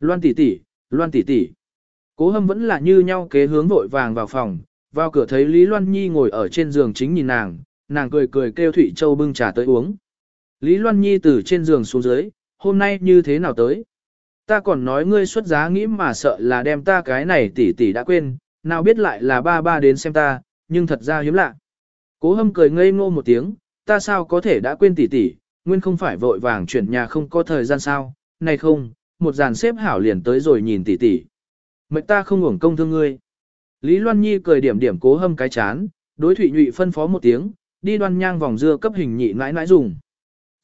Loan tỷ tỷ, Loan tỷ tỷ. Cố hâm vẫn là như nhau kế hướng vội vàng vào phòng, vào cửa thấy Lý Loan Nhi ngồi ở trên giường chính nhìn nàng, nàng cười cười kêu Thủy Châu bưng trà tới uống. Lý Loan Nhi từ trên giường xuống dưới, hôm nay như thế nào tới? Ta còn nói ngươi xuất giá nghĩ mà sợ là đem ta cái này tỷ tỷ đã quên, nào biết lại là ba ba đến xem ta, nhưng thật ra hiếm lạ. Cố hâm cười ngây ngô một tiếng, ta sao có thể đã quên tỷ tỷ, nguyên không phải vội vàng chuyển nhà không có thời gian sao, này không, một dàn xếp hảo liền tới rồi nhìn tỷ tỷ. Mệnh ta không uổng công thương ngươi. Lý Loan Nhi cười điểm điểm cố hâm cái chán, đối Thụy Nhụy phân phó một tiếng, đi đoan nhang vòng dưa cấp hình nhị nãi nãi dùng.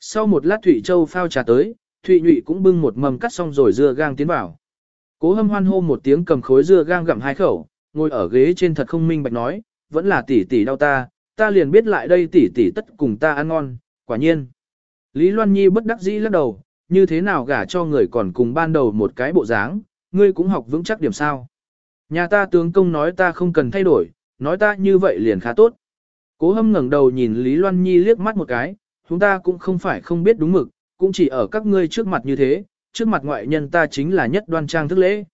Sau một lát Thụy Châu phao trà tới, Thụy Nhụy cũng bưng một mầm cắt xong rồi dưa gang tiến vào. Cố hâm hoan hô một tiếng cầm khối dưa gang gặm hai khẩu, ngồi ở ghế trên thật không minh bạch nói, vẫn là tỷ tỷ đau ta, ta liền biết lại đây tỷ tỷ tất cùng ta ăn ngon, quả nhiên. Lý Loan Nhi bất đắc dĩ lắc đầu, như thế nào gả cho người còn cùng ban đầu một cái bộ dáng, ngươi cũng học vững chắc điểm sao. Nhà ta tướng công nói ta không cần thay đổi, nói ta như vậy liền khá tốt. Cố hâm ngẩng đầu nhìn Lý Loan Nhi liếc mắt một cái, chúng ta cũng không phải không biết đúng mực, cũng chỉ ở các ngươi trước mặt như thế, trước mặt ngoại nhân ta chính là nhất đoan trang thức lễ.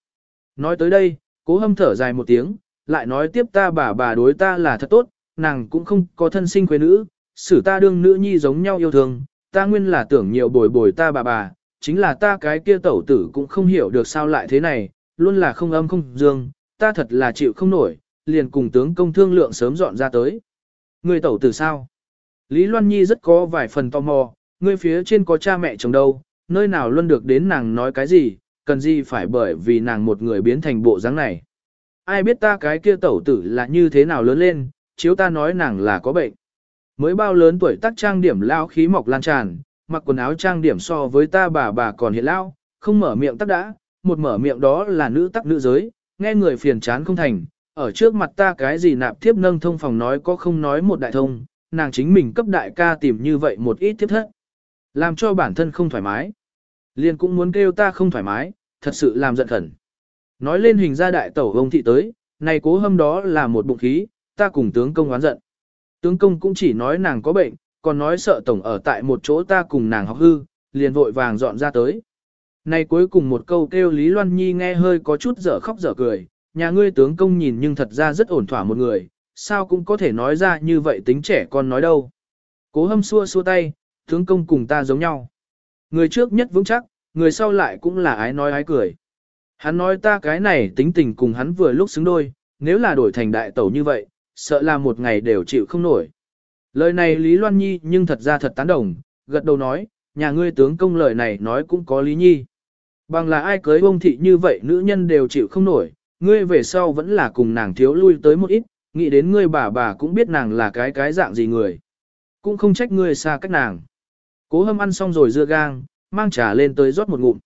Nói tới đây, cố hâm thở dài một tiếng, lại nói tiếp ta bà bà đối ta là thật tốt, nàng cũng không có thân sinh quê nữ, xử ta đương nữ nhi giống nhau yêu thương, ta nguyên là tưởng nhiều bồi bồi ta bà bà, chính là ta cái kia tẩu tử cũng không hiểu được sao lại thế này, luôn là không âm không dương, ta thật là chịu không nổi, liền cùng tướng công thương lượng sớm dọn ra tới. Người tẩu tử sao? Lý Loan Nhi rất có vài phần tò mò, Ngươi phía trên có cha mẹ chồng đâu, nơi nào luôn được đến nàng nói cái gì, cần gì phải bởi vì nàng một người biến thành bộ dáng này. Ai biết ta cái kia tẩu tử là như thế nào lớn lên, chiếu ta nói nàng là có bệnh. Mới bao lớn tuổi tác trang điểm lao khí mọc lan tràn, mặc quần áo trang điểm so với ta bà bà còn hiện lao, không mở miệng tắc đã, một mở miệng đó là nữ tắc nữ giới, nghe người phiền chán không thành, ở trước mặt ta cái gì nạp tiếp nâng thông phòng nói có không nói một đại thông, nàng chính mình cấp đại ca tìm như vậy một ít tiếp thất. Làm cho bản thân không thoải mái. Liền cũng muốn kêu ta không thoải mái, thật sự làm giận khẩn. Nói lên hình ra đại tẩu ông thị tới, này cố hâm đó là một bụng khí, ta cùng tướng công oán giận. Tướng công cũng chỉ nói nàng có bệnh, còn nói sợ tổng ở tại một chỗ ta cùng nàng học hư, liền vội vàng dọn ra tới. Này cuối cùng một câu kêu Lý Loan Nhi nghe hơi có chút dở khóc dở cười, nhà ngươi tướng công nhìn nhưng thật ra rất ổn thỏa một người, sao cũng có thể nói ra như vậy tính trẻ con nói đâu. Cố hâm xua xua tay, tướng công cùng ta giống nhau. Người trước nhất vững chắc, người sau lại cũng là ái nói ái cười. Hắn nói ta cái này tính tình cùng hắn vừa lúc xứng đôi, nếu là đổi thành đại tẩu như vậy, sợ là một ngày đều chịu không nổi. Lời này Lý Loan Nhi nhưng thật ra thật tán đồng, gật đầu nói, nhà ngươi tướng công lời này nói cũng có lý nhi. Bằng là ai cưới ông thị như vậy nữ nhân đều chịu không nổi, ngươi về sau vẫn là cùng nàng thiếu lui tới một ít, nghĩ đến ngươi bà bà cũng biết nàng là cái cái dạng gì người. Cũng không trách ngươi xa cách nàng. Cố hâm ăn xong rồi dưa gang, mang trà lên tới rót một ngụm.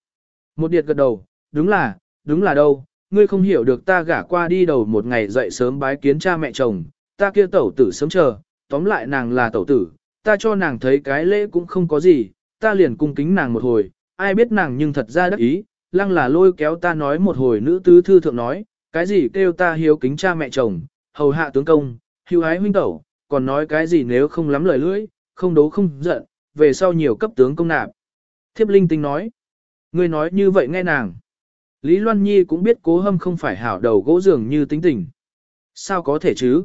Một điệt gật đầu, đúng là, đúng là đâu, ngươi không hiểu được ta gả qua đi đầu một ngày dậy sớm bái kiến cha mẹ chồng, ta kia tẩu tử sớm chờ, tóm lại nàng là tẩu tử, ta cho nàng thấy cái lễ cũng không có gì, ta liền cung kính nàng một hồi, ai biết nàng nhưng thật ra đắc ý, lăng là lôi kéo ta nói một hồi nữ tứ thư thượng nói, cái gì kêu ta hiếu kính cha mẹ chồng, hầu hạ tướng công, hưu ái huynh tẩu, còn nói cái gì nếu không lắm lời lưỡi, không đấu không giận, về sau nhiều cấp tướng công nạp. Thiếp linh tinh nói, ngươi nói như vậy nghe nàng. Lý Loan Nhi cũng biết cố hâm không phải hảo đầu gỗ dường như tính tình. Sao có thể chứ?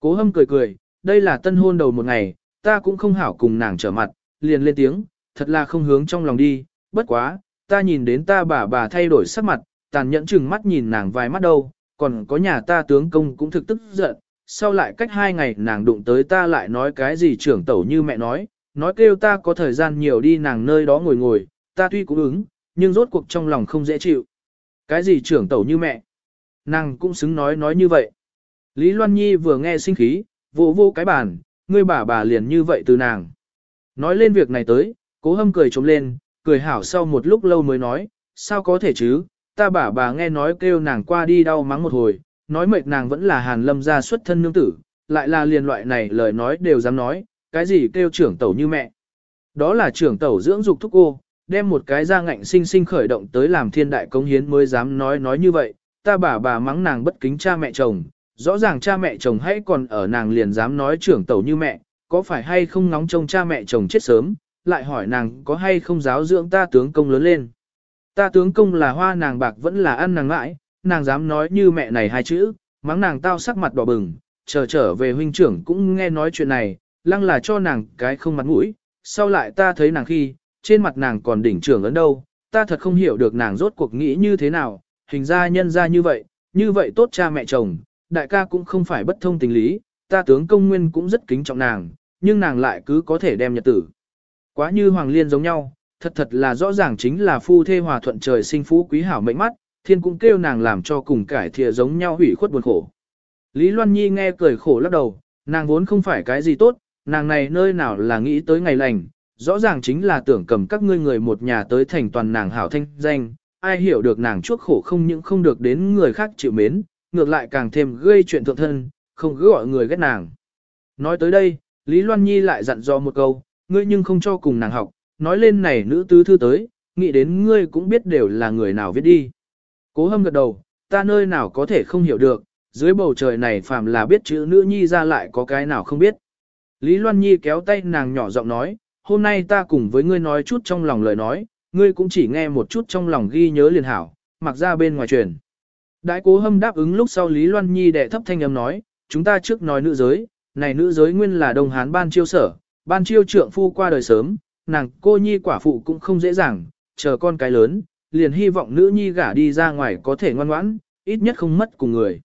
Cố hâm cười cười, đây là tân hôn đầu một ngày, ta cũng không hảo cùng nàng trở mặt, liền lên tiếng, thật là không hướng trong lòng đi, bất quá, ta nhìn đến ta bà bà thay đổi sắc mặt, tàn nhẫn chừng mắt nhìn nàng vài mắt đâu, còn có nhà ta tướng công cũng thực tức giận, sau lại cách hai ngày nàng đụng tới ta lại nói cái gì trưởng tẩu như mẹ nói, nói kêu ta có thời gian nhiều đi nàng nơi đó ngồi ngồi, ta tuy cũng ứng, nhưng rốt cuộc trong lòng không dễ chịu. Cái gì trưởng tẩu như mẹ? Nàng cũng xứng nói nói như vậy. Lý Loan Nhi vừa nghe sinh khí, vô vô cái bàn, ngươi bà bà liền như vậy từ nàng. Nói lên việc này tới, cố hâm cười trống lên, cười hảo sau một lúc lâu mới nói, sao có thể chứ, ta bà bà nghe nói kêu nàng qua đi đau mắng một hồi, nói mệt nàng vẫn là hàn lâm gia xuất thân nương tử, lại là liền loại này lời nói đều dám nói, cái gì kêu trưởng tẩu như mẹ. Đó là trưởng tẩu dưỡng dục thúc cô, đem một cái ra ngạnh sinh sinh khởi động tới làm thiên đại công hiến mới dám nói nói như vậy, ta bà bà mắng nàng bất kính cha mẹ chồng, rõ ràng cha mẹ chồng hãy còn ở nàng liền dám nói trưởng tẩu như mẹ, có phải hay không nóng trông cha mẹ chồng chết sớm, lại hỏi nàng có hay không giáo dưỡng ta tướng công lớn lên. Ta tướng công là hoa nàng bạc vẫn là ăn nàng ngãi, nàng dám nói như mẹ này hai chữ, mắng nàng tao sắc mặt đỏ bừng, chờ trở về huynh trưởng cũng nghe nói chuyện này, lăng là cho nàng cái không mặt mũi, sau lại ta thấy nàng khi, trên mặt nàng còn đỉnh trưởng ấn đâu, ta thật không hiểu được nàng rốt cuộc nghĩ như thế nào, hình ra nhân ra như vậy, như vậy tốt cha mẹ chồng, đại ca cũng không phải bất thông tình lý, ta tướng công nguyên cũng rất kính trọng nàng, nhưng nàng lại cứ có thể đem nhật tử. Quá như hoàng liên giống nhau, thật thật là rõ ràng chính là phu thê hòa thuận trời sinh phú quý hảo mệnh mắt, thiên cũng kêu nàng làm cho cùng cải thìa giống nhau hủy khuất buồn khổ. Lý Loan Nhi nghe cười khổ lắc đầu, nàng vốn không phải cái gì tốt, nàng này nơi nào là nghĩ tới ngày lành, rõ ràng chính là tưởng cầm các ngươi người một nhà tới thành toàn nàng hảo thanh danh, ai hiểu được nàng chuốc khổ không những không được đến người khác chịu mến, ngược lại càng thêm gây chuyện thượng thân, không cứ gọi người ghét nàng. Nói tới đây, Lý Loan Nhi lại dặn dò một câu, ngươi nhưng không cho cùng nàng học, nói lên này nữ tứ thư tới, nghĩ đến ngươi cũng biết đều là người nào viết đi. Cố hâm gật đầu, ta nơi nào có thể không hiểu được, dưới bầu trời này phàm là biết chữ nữ nhi ra lại có cái nào không biết. Lý Loan Nhi kéo tay nàng nhỏ giọng nói, hôm nay ta cùng với ngươi nói chút trong lòng lời nói, ngươi cũng chỉ nghe một chút trong lòng ghi nhớ liền hảo, mặc ra bên ngoài truyền. Đại cố hâm đáp ứng lúc sau Lý Loan Nhi đệ thấp thanh âm nói, chúng ta trước nói nữ giới, này nữ giới nguyên là Đông Hán ban chiêu sở, ban chiêu trượng phu qua đời sớm, nàng cô nhi quả phụ cũng không dễ dàng, chờ con cái lớn, liền hy vọng nữ nhi gả đi ra ngoài có thể ngoan ngoãn, ít nhất không mất cùng người.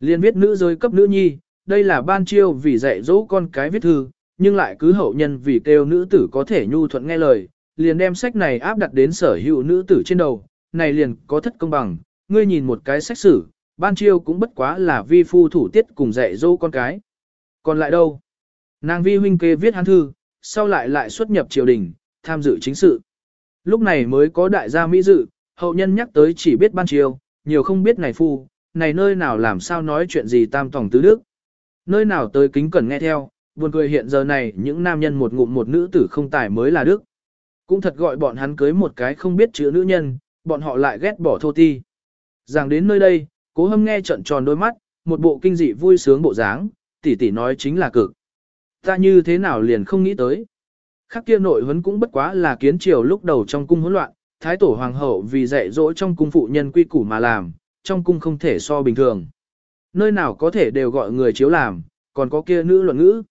Liền viết nữ giới cấp nữ nhi, đây là ban chiêu vì dạy dỗ con cái viết thư, nhưng lại cứ hậu nhân vì kêu nữ tử có thể nhu thuận nghe lời, liền đem sách này áp đặt đến sở hữu nữ tử trên đầu, này liền có thất công bằng, ngươi nhìn một cái sách sử, ban chiêu cũng bất quá là vi phu thủ tiết cùng dạy dỗ con cái. Còn lại đâu? Nàng vi huynh kê viết hán thư, sau lại lại xuất nhập triều đình, tham dự chính sự. Lúc này mới có đại gia Mỹ dự, hậu nhân nhắc tới chỉ biết ban triều, nhiều không biết này phu, này nơi nào làm sao nói chuyện gì tam tổng tứ đức. Nơi nào tới kính cẩn nghe theo, buồn cười hiện giờ này những nam nhân một ngụm một nữ tử không tài mới là đức. Cũng thật gọi bọn hắn cưới một cái không biết chữ nữ nhân, bọn họ lại ghét bỏ thô ti. Rằng đến nơi đây, cố hâm nghe trận tròn đôi mắt, một bộ kinh dị vui sướng bộ dáng, tỷ tỷ nói chính là cực. Ta như thế nào liền không nghĩ tới. Khắc kia nội huấn cũng bất quá là kiến triều lúc đầu trong cung hỗn loạn, thái tổ hoàng hậu vì dạy dỗ trong cung phụ nhân quy củ mà làm, trong cung không thể so bình thường. Nơi nào có thể đều gọi người chiếu làm, còn có kia nữ luận ngữ.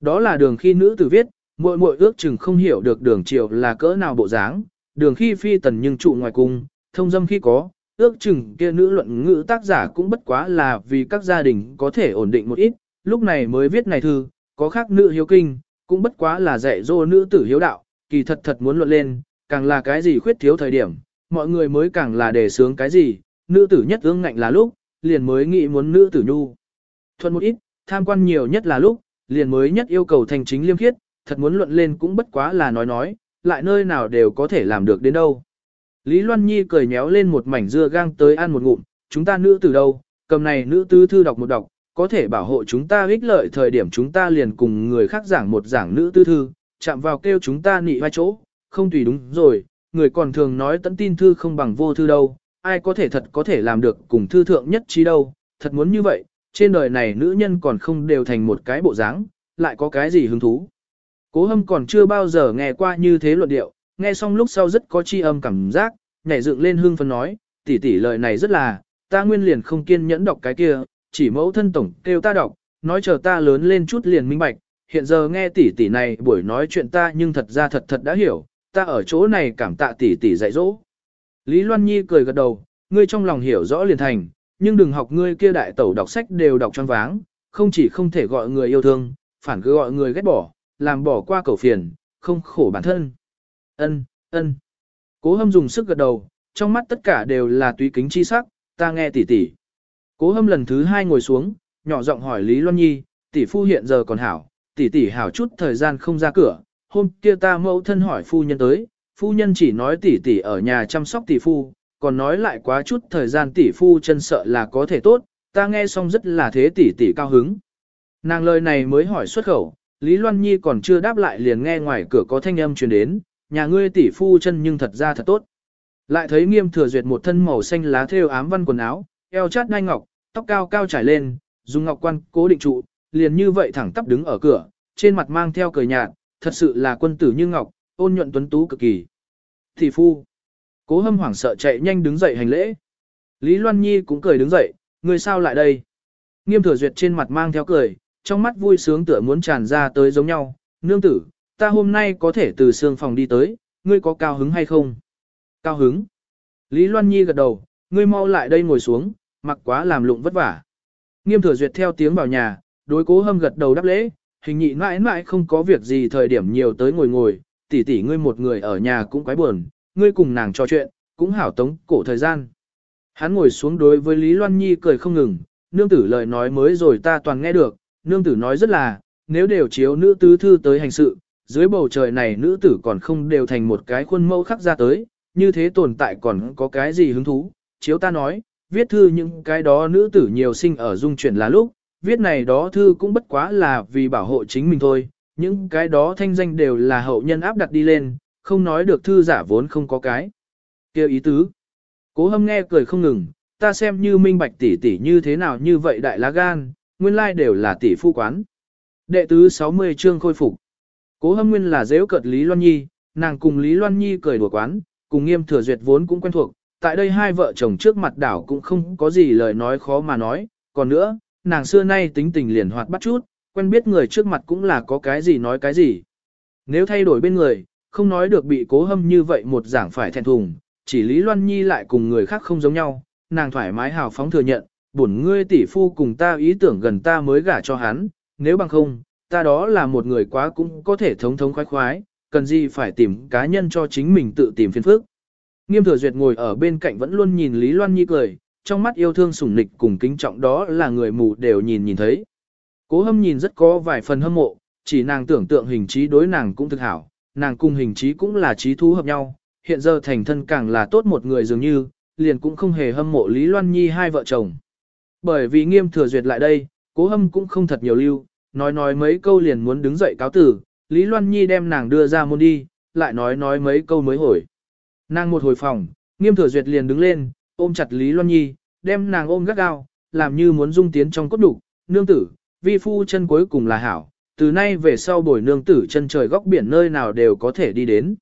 Đó là đường khi nữ tử viết, muội muội ước chừng không hiểu được đường triều là cỡ nào bộ dáng, đường khi phi tần nhưng trụ ngoài cung, thông dâm khi có, ước chừng kia nữ luận ngữ tác giả cũng bất quá là vì các gia đình có thể ổn định một ít, lúc này mới viết này thư, có khác nữ hiếu kinh, cũng bất quá là dạy dỗ nữ tử hiếu đạo, kỳ thật thật muốn luận lên, càng là cái gì khuyết thiếu thời điểm, mọi người mới càng là đề sướng cái gì, nữ tử nhất ương ngạnh là lúc, liền mới nghĩ muốn nữ tử nhu. Thuận một ít, tham quan nhiều nhất là lúc, liền mới nhất yêu cầu thành chính liêm khiết, thật muốn luận lên cũng bất quá là nói nói, lại nơi nào đều có thể làm được đến đâu. Lý Loan Nhi cười nhéo lên một mảnh dưa gang tới ăn một ngụm, chúng ta nữ từ đâu, cầm này nữ tư thư đọc một đọc, có thể bảo hộ chúng ta ích lợi thời điểm chúng ta liền cùng người khác giảng một giảng nữ tư thư, chạm vào kêu chúng ta nị vai chỗ, không tùy đúng rồi, người còn thường nói tận tin thư không bằng vô thư đâu, ai có thể thật có thể làm được cùng thư thượng nhất trí đâu, thật muốn như vậy, trên đời này nữ nhân còn không đều thành một cái bộ dáng, lại có cái gì hứng thú. Cố hâm còn chưa bao giờ nghe qua như thế luận điệu, nghe xong lúc sau rất có chi âm cảm giác, nhảy dựng lên hương phấn nói, tỷ tỷ lời này rất là, ta nguyên liền không kiên nhẫn đọc cái kia, chỉ mẫu thân tổng kêu ta đọc, nói chờ ta lớn lên chút liền minh bạch, hiện giờ nghe tỷ tỷ này buổi nói chuyện ta nhưng thật ra thật thật đã hiểu, ta ở chỗ này cảm tạ tỷ tỷ dạy dỗ. Lý Loan Nhi cười gật đầu, ngươi trong lòng hiểu rõ liền thành, nhưng đừng học ngươi kia đại tẩu đọc sách đều đọc choáng váng, không chỉ không thể gọi người yêu thương, phản cứ gọi người ghét bỏ, làm bỏ qua cầu phiền, không khổ bản thân. Ân, ân. Cố hâm dùng sức gật đầu, trong mắt tất cả đều là túy kính chi sắc, ta nghe tỷ tỷ. Cố hâm lần thứ hai ngồi xuống, nhỏ giọng hỏi Lý Loan Nhi, tỷ phu hiện giờ còn hảo, tỷ tỷ hảo chút thời gian không ra cửa, hôm kia ta mẫu thân hỏi phu nhân tới, phu nhân chỉ nói tỷ tỷ ở nhà chăm sóc tỷ phu, còn nói lại quá chút thời gian tỷ phu chân sợ là có thể tốt, ta nghe xong rất là thế tỷ tỷ cao hứng. Nàng lời này mới hỏi xuất khẩu, Lý Loan Nhi còn chưa đáp lại liền nghe ngoài cửa có thanh âm truyền đến, nhà ngươi tỷ phu chân nhưng thật ra thật tốt. Lại thấy nghiêm thừa duyệt một thân màu xanh lá thêu ám văn quần áo, eo chát ngay ngọc, tóc cao cao trải lên, dùng ngọc quan cố định trụ, liền như vậy thẳng tắp đứng ở cửa, trên mặt mang theo cười nhạt, thật sự là quân tử như ngọc, ôn nhuận tuấn tú cực kỳ. thị phu. Cố hâm hoảng sợ chạy nhanh đứng dậy hành lễ. Lý Loan Nhi cũng cười đứng dậy, người sao lại đây? Nghiêm thừa duyệt trên mặt mang theo cười, trong mắt vui sướng tựa muốn tràn ra tới giống nhau. Nương tử, ta hôm nay có thể từ xương phòng đi tới, ngươi có cao hứng hay không? Cao hứng. Lý Loan Nhi gật đầu, ngươi mau lại đây ngồi xuống, mặc quá làm lụng vất vả. Nghiêm thừa duyệt theo tiếng vào nhà, đối cố hâm gật đầu đáp lễ, hình nhị mãi mãi không có việc gì thời điểm nhiều tới ngồi ngồi, tỷ tỷ ngươi một người ở nhà cũng quái buồn, ngươi cùng nàng trò chuyện, cũng hảo tống cổ thời gian. Hắn ngồi xuống đối với Lý Loan Nhi cười không ngừng, nương tử lời nói mới rồi ta toàn nghe được, nương tử nói rất là, nếu đều chiếu nữ tứ thư tới hành sự, dưới bầu trời này nữ tử còn không đều thành một cái khuôn mẫu khắc ra tới, như thế tồn tại còn có cái gì hứng thú, chiếu ta nói, viết thư những cái đó nữ tử nhiều sinh ở dung chuyển là lúc, viết này đó thư cũng bất quá là vì bảo hộ chính mình thôi, những cái đó thanh danh đều là hậu nhân áp đặt đi lên, không nói được thư giả vốn không có cái. kia ý tứ. Cố hâm nghe cười không ngừng, ta xem như minh bạch tỷ tỷ như thế nào như vậy đại lá gan, nguyên lai đều là tỷ phu quán. Đệ tứ 60 chương khôi phục. Cố hâm nguyên là dễ cợt Lý Loan Nhi, nàng cùng Lý Loan Nhi cười đùa quán, cùng nghiêm thừa duyệt vốn cũng quen thuộc, tại đây hai vợ chồng trước mặt đảo cũng không có gì lời nói khó mà nói, còn nữa, nàng xưa nay tính tình liền hoạt bắt chút, quen biết người trước mặt cũng là có cái gì nói cái gì. Nếu thay đổi bên người, không nói được bị cố hâm như vậy một giảng phải thẹn thùng, chỉ Lý Loan Nhi lại cùng người khác không giống nhau, nàng thoải mái hào phóng thừa nhận, bổn ngươi tỷ phu cùng ta ý tưởng gần ta mới gả cho hắn, nếu bằng không, ta đó là một người quá cũng có thể thống thống khoái khoái, cần gì phải tìm cá nhân cho chính mình tự tìm phiền phức. Nghiêm thừa duyệt ngồi ở bên cạnh vẫn luôn nhìn Lý Loan Nhi cười, trong mắt yêu thương sủng nịch cùng kính trọng đó là người mù đều nhìn nhìn thấy. Cố hâm nhìn rất có vài phần hâm mộ, chỉ nàng tưởng tượng hình trí đối nàng cũng thực hảo, nàng cùng hình trí cũng là trí thú hợp nhau, hiện giờ thành thân càng là tốt một người dường như, liền cũng không hề hâm mộ Lý Loan Nhi hai vợ chồng. Bởi vì nghiêm thừa duyệt lại đây, cố hâm cũng không thật nhiều lưu, nói nói mấy câu liền muốn đứng dậy cáo tử, Lý Loan Nhi đem nàng đưa ra môn đi, lại nói nói mấy câu mới hồi. Nàng một hồi phòng, nghiêm thừa duyệt liền đứng lên, ôm chặt Lý Loan Nhi, đem nàng ôm gắt gao, làm như muốn dung tiến trong cốt đủ, nương tử, vi phu chân cuối cùng là hảo, từ nay về sau bồi nương tử chân trời góc biển nơi nào đều có thể đi đến.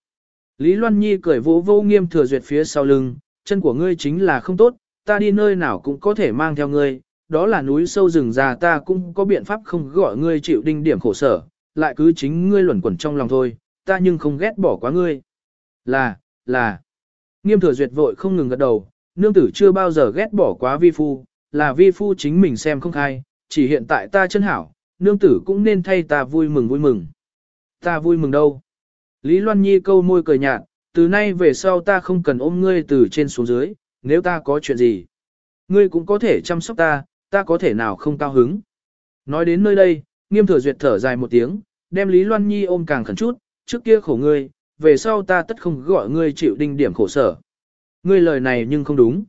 Lý Loan Nhi cười vỗ vô nghiêm thừa duyệt phía sau lưng, chân của ngươi chính là không tốt, ta đi nơi nào cũng có thể mang theo ngươi, đó là núi sâu rừng già ta cũng có biện pháp không gọi ngươi chịu đinh điểm khổ sở, lại cứ chính ngươi luẩn quẩn trong lòng thôi, ta nhưng không ghét bỏ quá ngươi. Là, là, nghiêm thừa duyệt vội không ngừng gật đầu, nương tử chưa bao giờ ghét bỏ quá vi phu, là vi phu chính mình xem không khai, chỉ hiện tại ta chân hảo, nương tử cũng nên thay ta vui mừng vui mừng. Ta vui mừng đâu? Lý Loan Nhi câu môi cười nhạt, từ nay về sau ta không cần ôm ngươi từ trên xuống dưới, nếu ta có chuyện gì. Ngươi cũng có thể chăm sóc ta, ta có thể nào không cao hứng. Nói đến nơi đây, nghiêm thừa duyệt thở dài một tiếng, đem Lý Loan Nhi ôm càng khẩn chút, trước kia khổ ngươi, về sau ta tất không gọi ngươi chịu đinh điểm khổ sở. Ngươi lời này nhưng không đúng.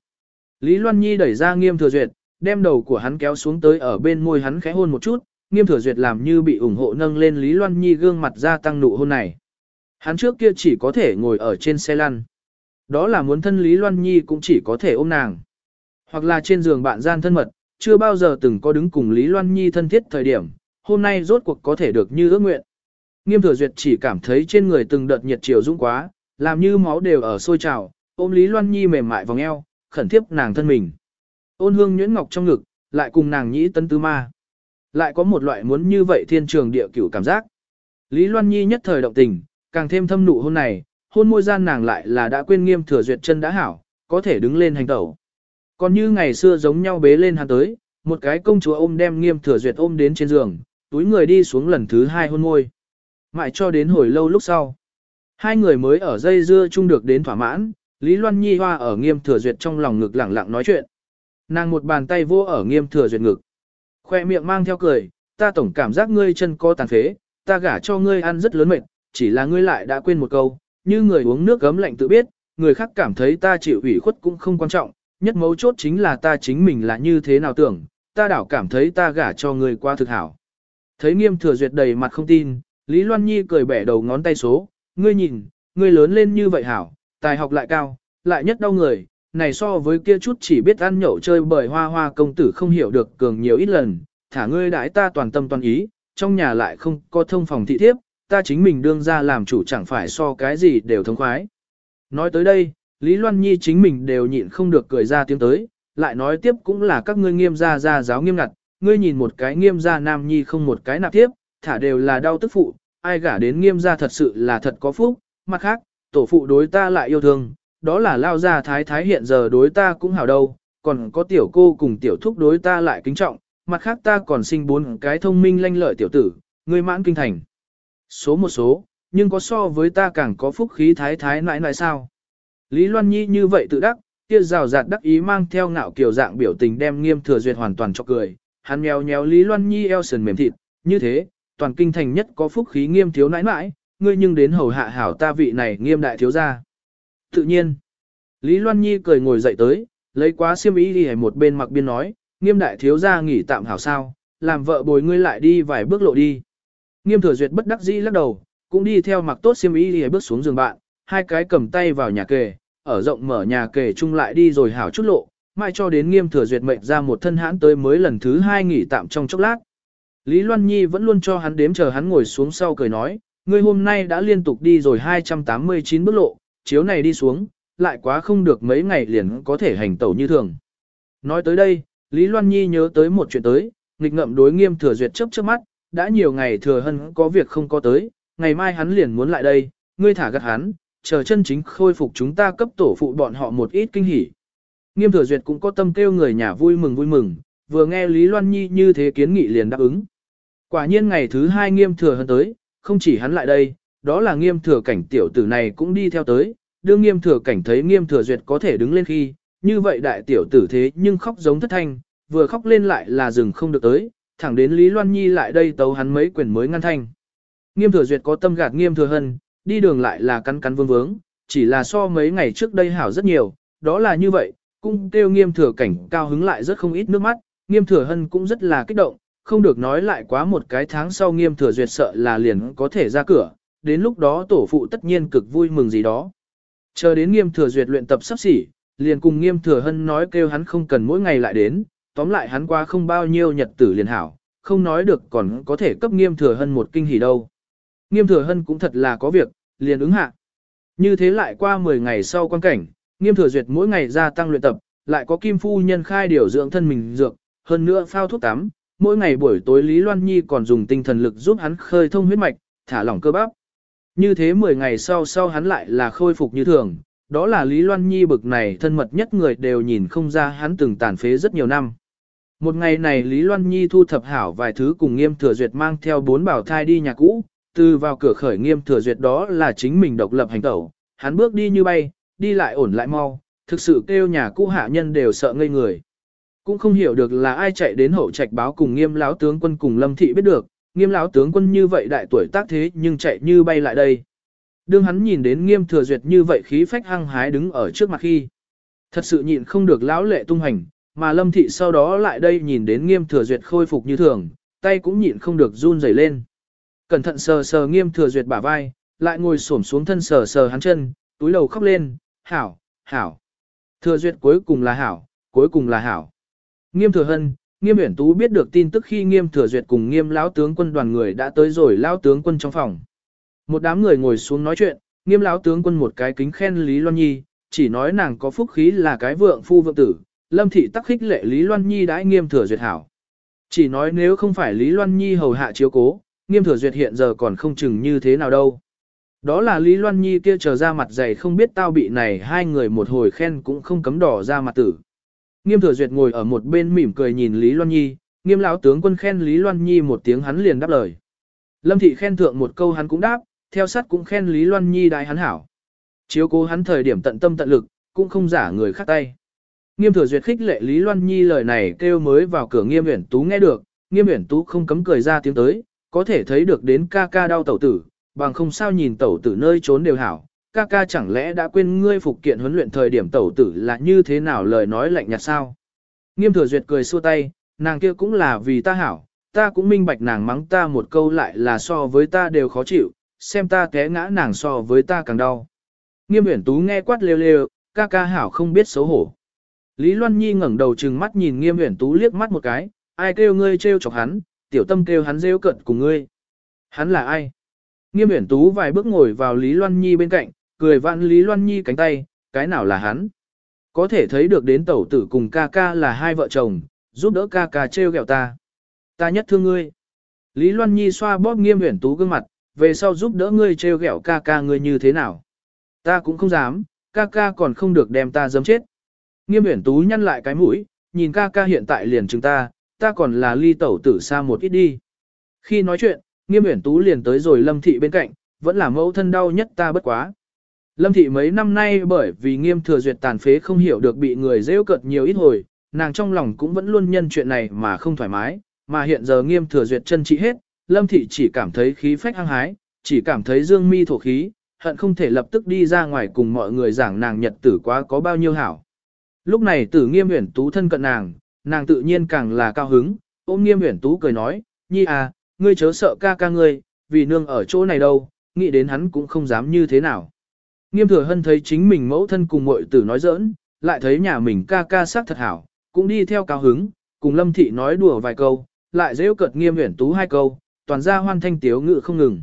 Lý Loan Nhi đẩy ra nghiêm thừa duyệt, đem đầu của hắn kéo xuống tới ở bên môi hắn khẽ hôn một chút, nghiêm thừa duyệt làm như bị ủng hộ nâng lên Lý Loan Nhi gương mặt ra tăng nụ hôn này. Hắn trước kia chỉ có thể ngồi ở trên xe lăn. Đó là muốn thân Lý Loan Nhi cũng chỉ có thể ôm nàng. Hoặc là trên giường bạn gian thân mật, chưa bao giờ từng có đứng cùng Lý Loan Nhi thân thiết thời điểm, hôm nay rốt cuộc có thể được như ước nguyện. Nghiêm thừa duyệt chỉ cảm thấy trên người từng đợt nhiệt chiều dũng quá, làm như máu đều ở sôi trào, ôm Lý Loan Nhi mềm mại vòng eo, khẩn thiếp nàng thân mình. Ôn hương nhuyễn ngọc trong ngực, lại cùng nàng nhĩ tấn tứ ma. Lại có một loại muốn như vậy thiên trường địa cửu cảm giác. Lý Loan Nhi nhất thời động tình, càng thêm thâm nụ hôn này, hôn môi gian nàng lại là đã quên nghiêm thừa duyệt chân đã hảo, có thể đứng lên hành tẩu. Còn như ngày xưa giống nhau bế lên hắn tới, một cái công chúa ôm đem nghiêm thừa duyệt ôm đến trên giường, túi người đi xuống lần thứ hai hôn môi. Mãi cho đến hồi lâu lúc sau. Hai người mới ở dây dưa chung được đến thỏa mãn, Lý Loan Nhi hoa ở nghiêm thừa duyệt trong lòng ngực lẳng lặng nói chuyện. Nàng một bàn tay vô ở nghiêm thừa duyệt ngực. Khoe miệng mang theo cười, ta tổng cảm giác ngươi chân có tàn phế, ta gả cho ngươi ăn rất lớn mệt, chỉ là ngươi lại đã quên một câu, như người uống nước gấm lạnh tự biết, người khác cảm thấy ta chịu ủy khuất cũng không quan trọng, nhất mấu chốt chính là ta chính mình là như thế nào tưởng, ta đảo cảm thấy ta gả cho ngươi qua thực hảo. Thấy nghiêm thừa duyệt đầy mặt không tin, Lý Loan Nhi cười bẻ đầu ngón tay số, ngươi nhìn, ngươi lớn lên như vậy hảo, tài học lại cao, lại nhất đau người, này so với kia chút chỉ biết ăn nhậu chơi bởi hoa hoa công tử không hiểu được cường nhiều ít lần, thả ngươi đãi ta toàn tâm toàn ý, trong nhà lại không có thông phòng thị thiếp, ta chính mình đương ra làm chủ chẳng phải so cái gì đều thống khoái. Nói tới đây, Lý Loan Nhi chính mình đều nhịn không được cười ra tiếng tới, lại nói tiếp cũng là các ngươi nghiêm gia gia giáo nghiêm ngặt, ngươi nhìn một cái nghiêm gia nam nhi không một cái nạp tiếp, thả đều là đau tức phụ, ai gả đến nghiêm gia thật sự là thật có phúc, mặt khác, tổ phụ đối ta lại yêu thương, đó là lao gia thái thái hiện giờ đối ta cũng hảo đâu, còn có tiểu cô cùng tiểu thúc đối ta lại kính trọng, mặt khác ta còn sinh bốn cái thông minh lanh lợi tiểu tử, ngươi mãn kinh thành. Số một số, nhưng có so với ta càng có phúc khí thái thái nãi nãi sao. Lý Loan Nhi như vậy tự đắc, kia rào rạt đắc ý mang theo ngạo kiểu dạng biểu tình đem nghiêm thừa duyệt hoàn toàn cho cười. Hắn mèo nhéo Lý Loan Nhi eo sườn mềm thịt, như thế, toàn kinh thành nhất có phúc khí nghiêm thiếu nãi nãi, ngươi nhưng đến hầu hạ hảo ta vị này nghiêm đại thiếu gia. Tự nhiên, Lý Loan Nhi cười ngồi dậy tới, lấy quá xiêm y đi một bên mặc biên nói, nghiêm đại thiếu gia nghỉ tạm hảo sao, làm vợ bồi ngươi lại đi vài bước lộ đi. Nghiêm thừa duyệt bất đắc dĩ lắc đầu, cũng đi theo mặc tốt xiêm y đi bước xuống giường bạn, hai cái cầm tay vào nhà kề, ở rộng mở nhà kề chung lại đi rồi hảo chút lộ, mai cho đến nghiêm thừa duyệt mệnh ra một thân hãn tới mới lần thứ hai nghỉ tạm trong chốc lát. Lý Loan Nhi vẫn luôn cho hắn đếm chờ hắn ngồi xuống sau cười nói, ngươi hôm nay đã liên tục đi rồi 289 bước lộ, chiếu này đi xuống, lại quá không được mấy ngày liền có thể hành tẩu như thường. Nói tới đây, Lý Loan Nhi nhớ tới một chuyện tới, nghịch ngậm đối nghiêm thừa duyệt chấp trước mắt, đã nhiều ngày thừa hân có việc không có tới, ngày mai hắn liền muốn lại đây, ngươi thả gắt hắn, chờ chân chính khôi phục chúng ta cấp tổ phụ bọn họ một ít kinh hỉ. Nghiêm thừa duyệt cũng có tâm kêu người nhà vui mừng vui mừng, vừa nghe Lý Loan Nhi như thế kiến nghị liền đáp ứng. Quả nhiên ngày thứ hai nghiêm thừa hơn tới, không chỉ hắn lại đây, đó là nghiêm thừa cảnh tiểu tử này cũng đi theo tới, đương nghiêm thừa cảnh thấy nghiêm thừa duyệt có thể đứng lên khi, như vậy đại tiểu tử thế nhưng khóc giống thất thanh, vừa khóc lên lại là dừng không được tới, thẳng đến Lý Loan Nhi lại đây tấu hắn mấy quyền mới ngăn thanh. Nghiêm thừa duyệt có tâm gạt nghiêm thừa hân, đi đường lại là cắn cắn vương vướng, chỉ là so mấy ngày trước đây hảo rất nhiều, đó là như vậy, cũng kêu nghiêm thừa cảnh cao hứng lại rất không ít nước mắt, nghiêm thừa hân cũng rất là kích động, không được nói lại quá một cái tháng sau nghiêm thừa duyệt sợ là liền có thể ra cửa, đến lúc đó tổ phụ tất nhiên cực vui mừng gì đó. Chờ đến nghiêm thừa duyệt luyện tập sắp xỉ, liền cùng nghiêm thừa hân nói kêu hắn không cần mỗi ngày lại đến, tóm lại hắn qua không bao nhiêu nhật tử liền hảo, không nói được còn có thể cấp nghiêm thừa hân một kinh hỉ đâu. Nghiêm thừa hân cũng thật là có việc, liền ứng hạ. Như thế lại qua 10 ngày sau quan cảnh, nghiêm thừa duyệt mỗi ngày gia tăng luyện tập, lại có kim phu nhân khai điều dưỡng thân mình dược, hơn nữa phao thuốc tắm, mỗi ngày buổi tối Lý Loan Nhi còn dùng tinh thần lực giúp hắn khơi thông huyết mạch, thả lỏng cơ bắp. Như thế 10 ngày sau sau hắn lại là khôi phục như thường, đó là Lý Loan Nhi bực này thân mật nhất người đều nhìn không ra hắn từng tàn phế rất nhiều năm. Một ngày này Lý Loan Nhi thu thập hảo vài thứ cùng nghiêm thừa duyệt mang theo bốn bảo thai đi nhà cũ, từ vào cửa khởi nghiêm thừa duyệt đó là chính mình độc lập hành tẩu, hắn bước đi như bay, đi lại ổn lại mau, thực sự kêu nhà cũ hạ nhân đều sợ ngây người. Cũng không hiểu được là ai chạy đến hậu trạch báo cùng nghiêm Láo tướng quân cùng lâm thị biết được, nghiêm lão tướng quân như vậy đại tuổi tác thế nhưng chạy như bay lại đây. Đương hắn nhìn đến nghiêm thừa duyệt như vậy khí phách hăng hái đứng ở trước mặt khi. Thật sự nhịn không được lão lệ tung hành, mà lâm thị sau đó lại đây nhìn đến nghiêm thừa duyệt khôi phục như thường, tay cũng nhịn không được run rẩy lên. Cẩn thận sờ sờ nghiêm thừa duyệt bả vai, lại ngồi xổm xuống thân sờ sờ hắn chân, túi đầu khóc lên, hảo, hảo. Thừa duyệt cuối cùng là hảo, cuối cùng là hảo. Nghiêm thừa hân, nghiêm uyển tú biết được tin tức khi nghiêm thừa duyệt cùng nghiêm lão tướng quân đoàn người đã tới rồi lão tướng quân trong phòng. Một đám người ngồi xuống nói chuyện, nghiêm lão tướng quân một cái kính khen Lý Loan Nhi, chỉ nói nàng có phúc khí là cái vượng phu vượng tử, lâm thị tắc khích lệ Lý Loan Nhi đãi nghiêm thừa duyệt hảo. Chỉ nói nếu không phải Lý Loan Nhi hầu hạ chiếu cố, nghiêm thừa duyệt hiện giờ còn không chừng như thế nào đâu. Đó là Lý Loan Nhi kia chờ ra mặt dày không biết tao bị này hai người một hồi khen cũng không cấm đỏ ra mặt tử. Nghiêm thừa duyệt ngồi ở một bên mỉm cười nhìn Lý Loan Nhi, nghiêm lão tướng quân khen Lý Loan Nhi một tiếng hắn liền đáp lời. Lâm thị khen thượng một câu hắn cũng đáp, theo sát cũng khen Lý Loan Nhi đại hắn hảo. Chiếu cố hắn thời điểm tận tâm tận lực, cũng không giả người khác tay. Nghiêm thừa duyệt khích lệ Lý Loan Nhi lời này kêu mới vào cửa Nghiêm Uyển Tú nghe được, Nghiêm Uyển Tú không cấm cười ra tiếng tới, có thể thấy được đến ca ca đau tẩu tử, bằng không sao nhìn tẩu tử nơi trốn đều hảo, ca ca chẳng lẽ đã quên ngươi phục kiện huấn luyện thời điểm tẩu tử là như thế nào lời nói lạnh nhạt sao? Nghiêm thừa duyệt cười xua tay, nàng kia cũng là vì ta hảo, ta cũng minh bạch nàng mắng ta một câu lại là so với ta đều khó chịu, xem ta té ngã nàng so với ta càng đau. Nghiêm uyển tú nghe quát lêu lêu, ca ca hảo không biết xấu hổ. Lý Loan Nhi ngẩng đầu trừng mắt nhìn Nghiêm uyển tú liếc mắt một cái, ai kêu ngươi trêu chọc hắn, tiểu tâm kêu hắn rêu cận cùng ngươi. Hắn là ai? Nghiêm uyển tú vài bước ngồi vào Lý Loan Nhi bên cạnh, cười vãn Lý Loan Nhi cánh tay, cái nào là hắn? Có thể thấy được đến tẩu tử cùng ca ca là hai vợ chồng, giúp đỡ ca ca trêu ghẹo ta. Ta nhất thương ngươi. Lý Loan Nhi xoa bóp nghiêm huyển tú gương mặt, về sau giúp đỡ ngươi trêu ghẹo ca ca ngươi như thế nào. Ta cũng không dám, ca ca còn không được đem ta dấm chết. Nghiêm huyển tú nhăn lại cái mũi, nhìn ca ca hiện tại liền chúng ta, ta còn là ly tẩu tử xa một ít đi. Khi nói chuyện, nghiêm huyển tú liền tới rồi lâm thị bên cạnh, vẫn là mẫu thân đau nhất ta bất quá. Lâm thị mấy năm nay bởi vì nghiêm thừa duyệt tàn phế không hiểu được bị người rêu cợt nhiều ít hồi, nàng trong lòng cũng vẫn luôn nhân chuyện này mà không thoải mái, mà hiện giờ nghiêm thừa duyệt chân trị hết, lâm thị chỉ cảm thấy khí phách hăng hái, chỉ cảm thấy dương mi thổ khí, hận không thể lập tức đi ra ngoài cùng mọi người giảng nàng nhật tử quá có bao nhiêu hảo. Lúc này tử nghiêm huyển tú thân cận nàng, nàng tự nhiên càng là cao hứng, ôm nghiêm huyển tú cười nói, nhi à, ngươi chớ sợ ca ca ngươi, vì nương ở chỗ này đâu, nghĩ đến hắn cũng không dám như thế nào. Nghiêm thừa hân thấy chính mình mẫu thân cùng muội tử nói giỡn, lại thấy nhà mình ca ca sắc thật hảo, cũng đi theo cao hứng, cùng lâm thị nói đùa vài câu, lại dễ cợt nghiêm huyển tú hai câu, toàn ra hoan thanh tiếu ngự không ngừng.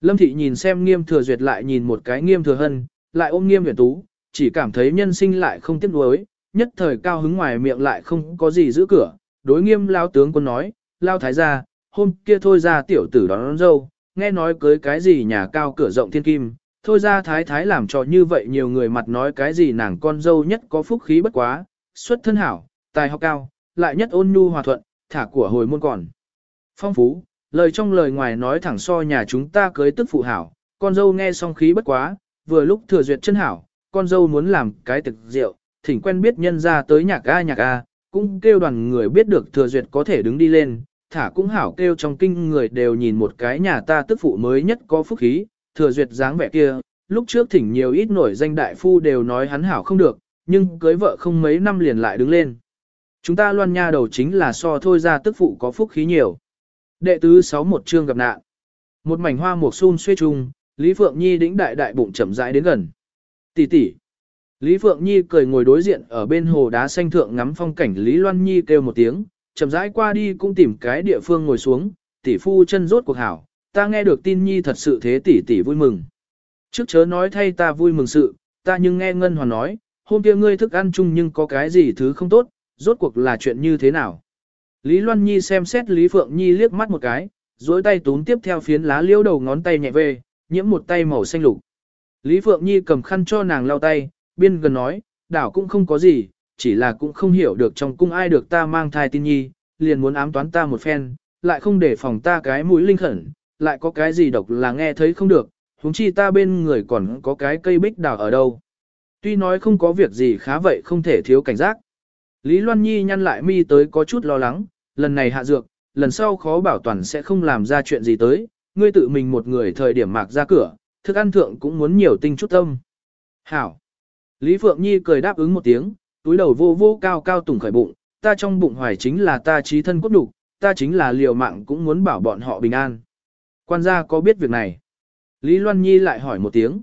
Lâm thị nhìn xem nghiêm thừa duyệt lại nhìn một cái nghiêm thừa hân, lại ôm nghiêm huyển tú, chỉ cảm thấy nhân sinh lại không tiếc nuối, nhất thời cao hứng ngoài miệng lại không có gì giữ cửa, đối nghiêm lao tướng quân nói, lao thái gia, hôm kia thôi ra tiểu tử đón, đón dâu, nghe nói cưới cái gì nhà cao cửa rộng thiên kim, thôi ra thái thái làm cho như vậy nhiều người mặt nói cái gì nàng con dâu nhất có phúc khí bất quá, xuất thân hảo, tài học cao, lại nhất ôn nhu hòa thuận, thả của hồi môn còn. Phong phú, lời trong lời ngoài nói thẳng so nhà chúng ta cưới tức phụ hảo, con dâu nghe xong khí bất quá, vừa lúc thừa duyệt chân hảo, con dâu muốn làm cái thực rượu, thỉnh quen biết nhân ra tới nhạc A nhạc A, cũng kêu đoàn người biết được thừa duyệt có thể đứng đi lên, thả cũng hảo kêu trong kinh người đều nhìn một cái nhà ta tức phụ mới nhất có phúc khí, thừa duyệt dáng vẻ kia, lúc trước thỉnh nhiều ít nổi danh đại phu đều nói hắn hảo không được, nhưng cưới vợ không mấy năm liền lại đứng lên. Chúng ta loan nha đầu chính là so thôi ra tức phụ có phúc khí nhiều. Đệ tứ sáu một chương gặp nạn. Một mảnh hoa mục xun xuê trung, Lý Phượng Nhi đĩnh đại đại bụng chậm rãi đến gần. Tỷ tỷ. Lý Phượng Nhi cười ngồi đối diện ở bên hồ đá xanh thượng ngắm phong cảnh Lý Loan Nhi kêu một tiếng, chậm rãi qua đi cũng tìm cái địa phương ngồi xuống, tỷ phu chân rốt cuộc hảo, ta nghe được tin Nhi thật sự thế tỷ tỷ vui mừng. Trước chớ nói thay ta vui mừng sự, ta nhưng nghe Ngân Hoàn nói, hôm kia ngươi thức ăn chung nhưng có cái gì thứ không tốt, rốt cuộc là chuyện như thế nào. Lý Loan Nhi xem xét Lý Phượng Nhi liếc mắt một cái, duỗi tay túm tiếp theo phiến lá liêu đầu ngón tay nhẹ về, nhiễm một tay màu xanh lục. Lý Phượng Nhi cầm khăn cho nàng lau tay, biên gần nói, đảo cũng không có gì, chỉ là cũng không hiểu được trong cung ai được ta mang thai tin nhi, liền muốn ám toán ta một phen, lại không để phòng ta cái mũi linh khẩn, lại có cái gì độc là nghe thấy không được, huống chi ta bên người còn có cái cây bích đào ở đâu. Tuy nói không có việc gì khá vậy không thể thiếu cảnh giác. Lý Loan Nhi nhăn lại mi tới có chút lo lắng, lần này hạ dược, lần sau khó bảo toàn sẽ không làm ra chuyện gì tới, ngươi tự mình một người thời điểm mạc ra cửa, thức ăn thượng cũng muốn nhiều tinh chút tâm. Hảo. Lý Phượng Nhi cười đáp ứng một tiếng, túi đầu vô vô cao cao tùng khởi bụng, ta trong bụng hoài chính là ta trí thân cốt đủ, ta chính là liều mạng cũng muốn bảo bọn họ bình an. Quan gia có biết việc này? Lý Loan Nhi lại hỏi một tiếng.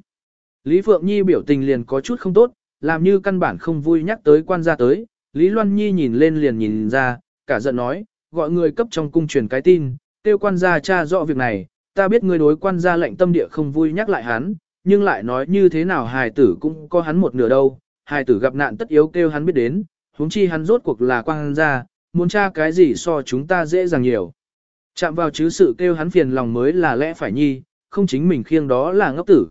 Lý Phượng Nhi biểu tình liền có chút không tốt, làm như căn bản không vui nhắc tới quan gia tới. Lý Loan Nhi nhìn lên liền nhìn ra, cả giận nói, gọi người cấp trong cung truyền cái tin, tiêu quan gia tra rõ việc này, ta biết người đối quan gia lệnh tâm địa không vui nhắc lại hắn, nhưng lại nói như thế nào hài tử cũng có hắn một nửa đâu, hài tử gặp nạn tất yếu kêu hắn biết đến, huống chi hắn rốt cuộc là quan gia, muốn tra cái gì so chúng ta dễ dàng nhiều. Chạm vào chứ sự kêu hắn phiền lòng mới là lẽ phải nhi, không chính mình khiêng đó là ngốc tử.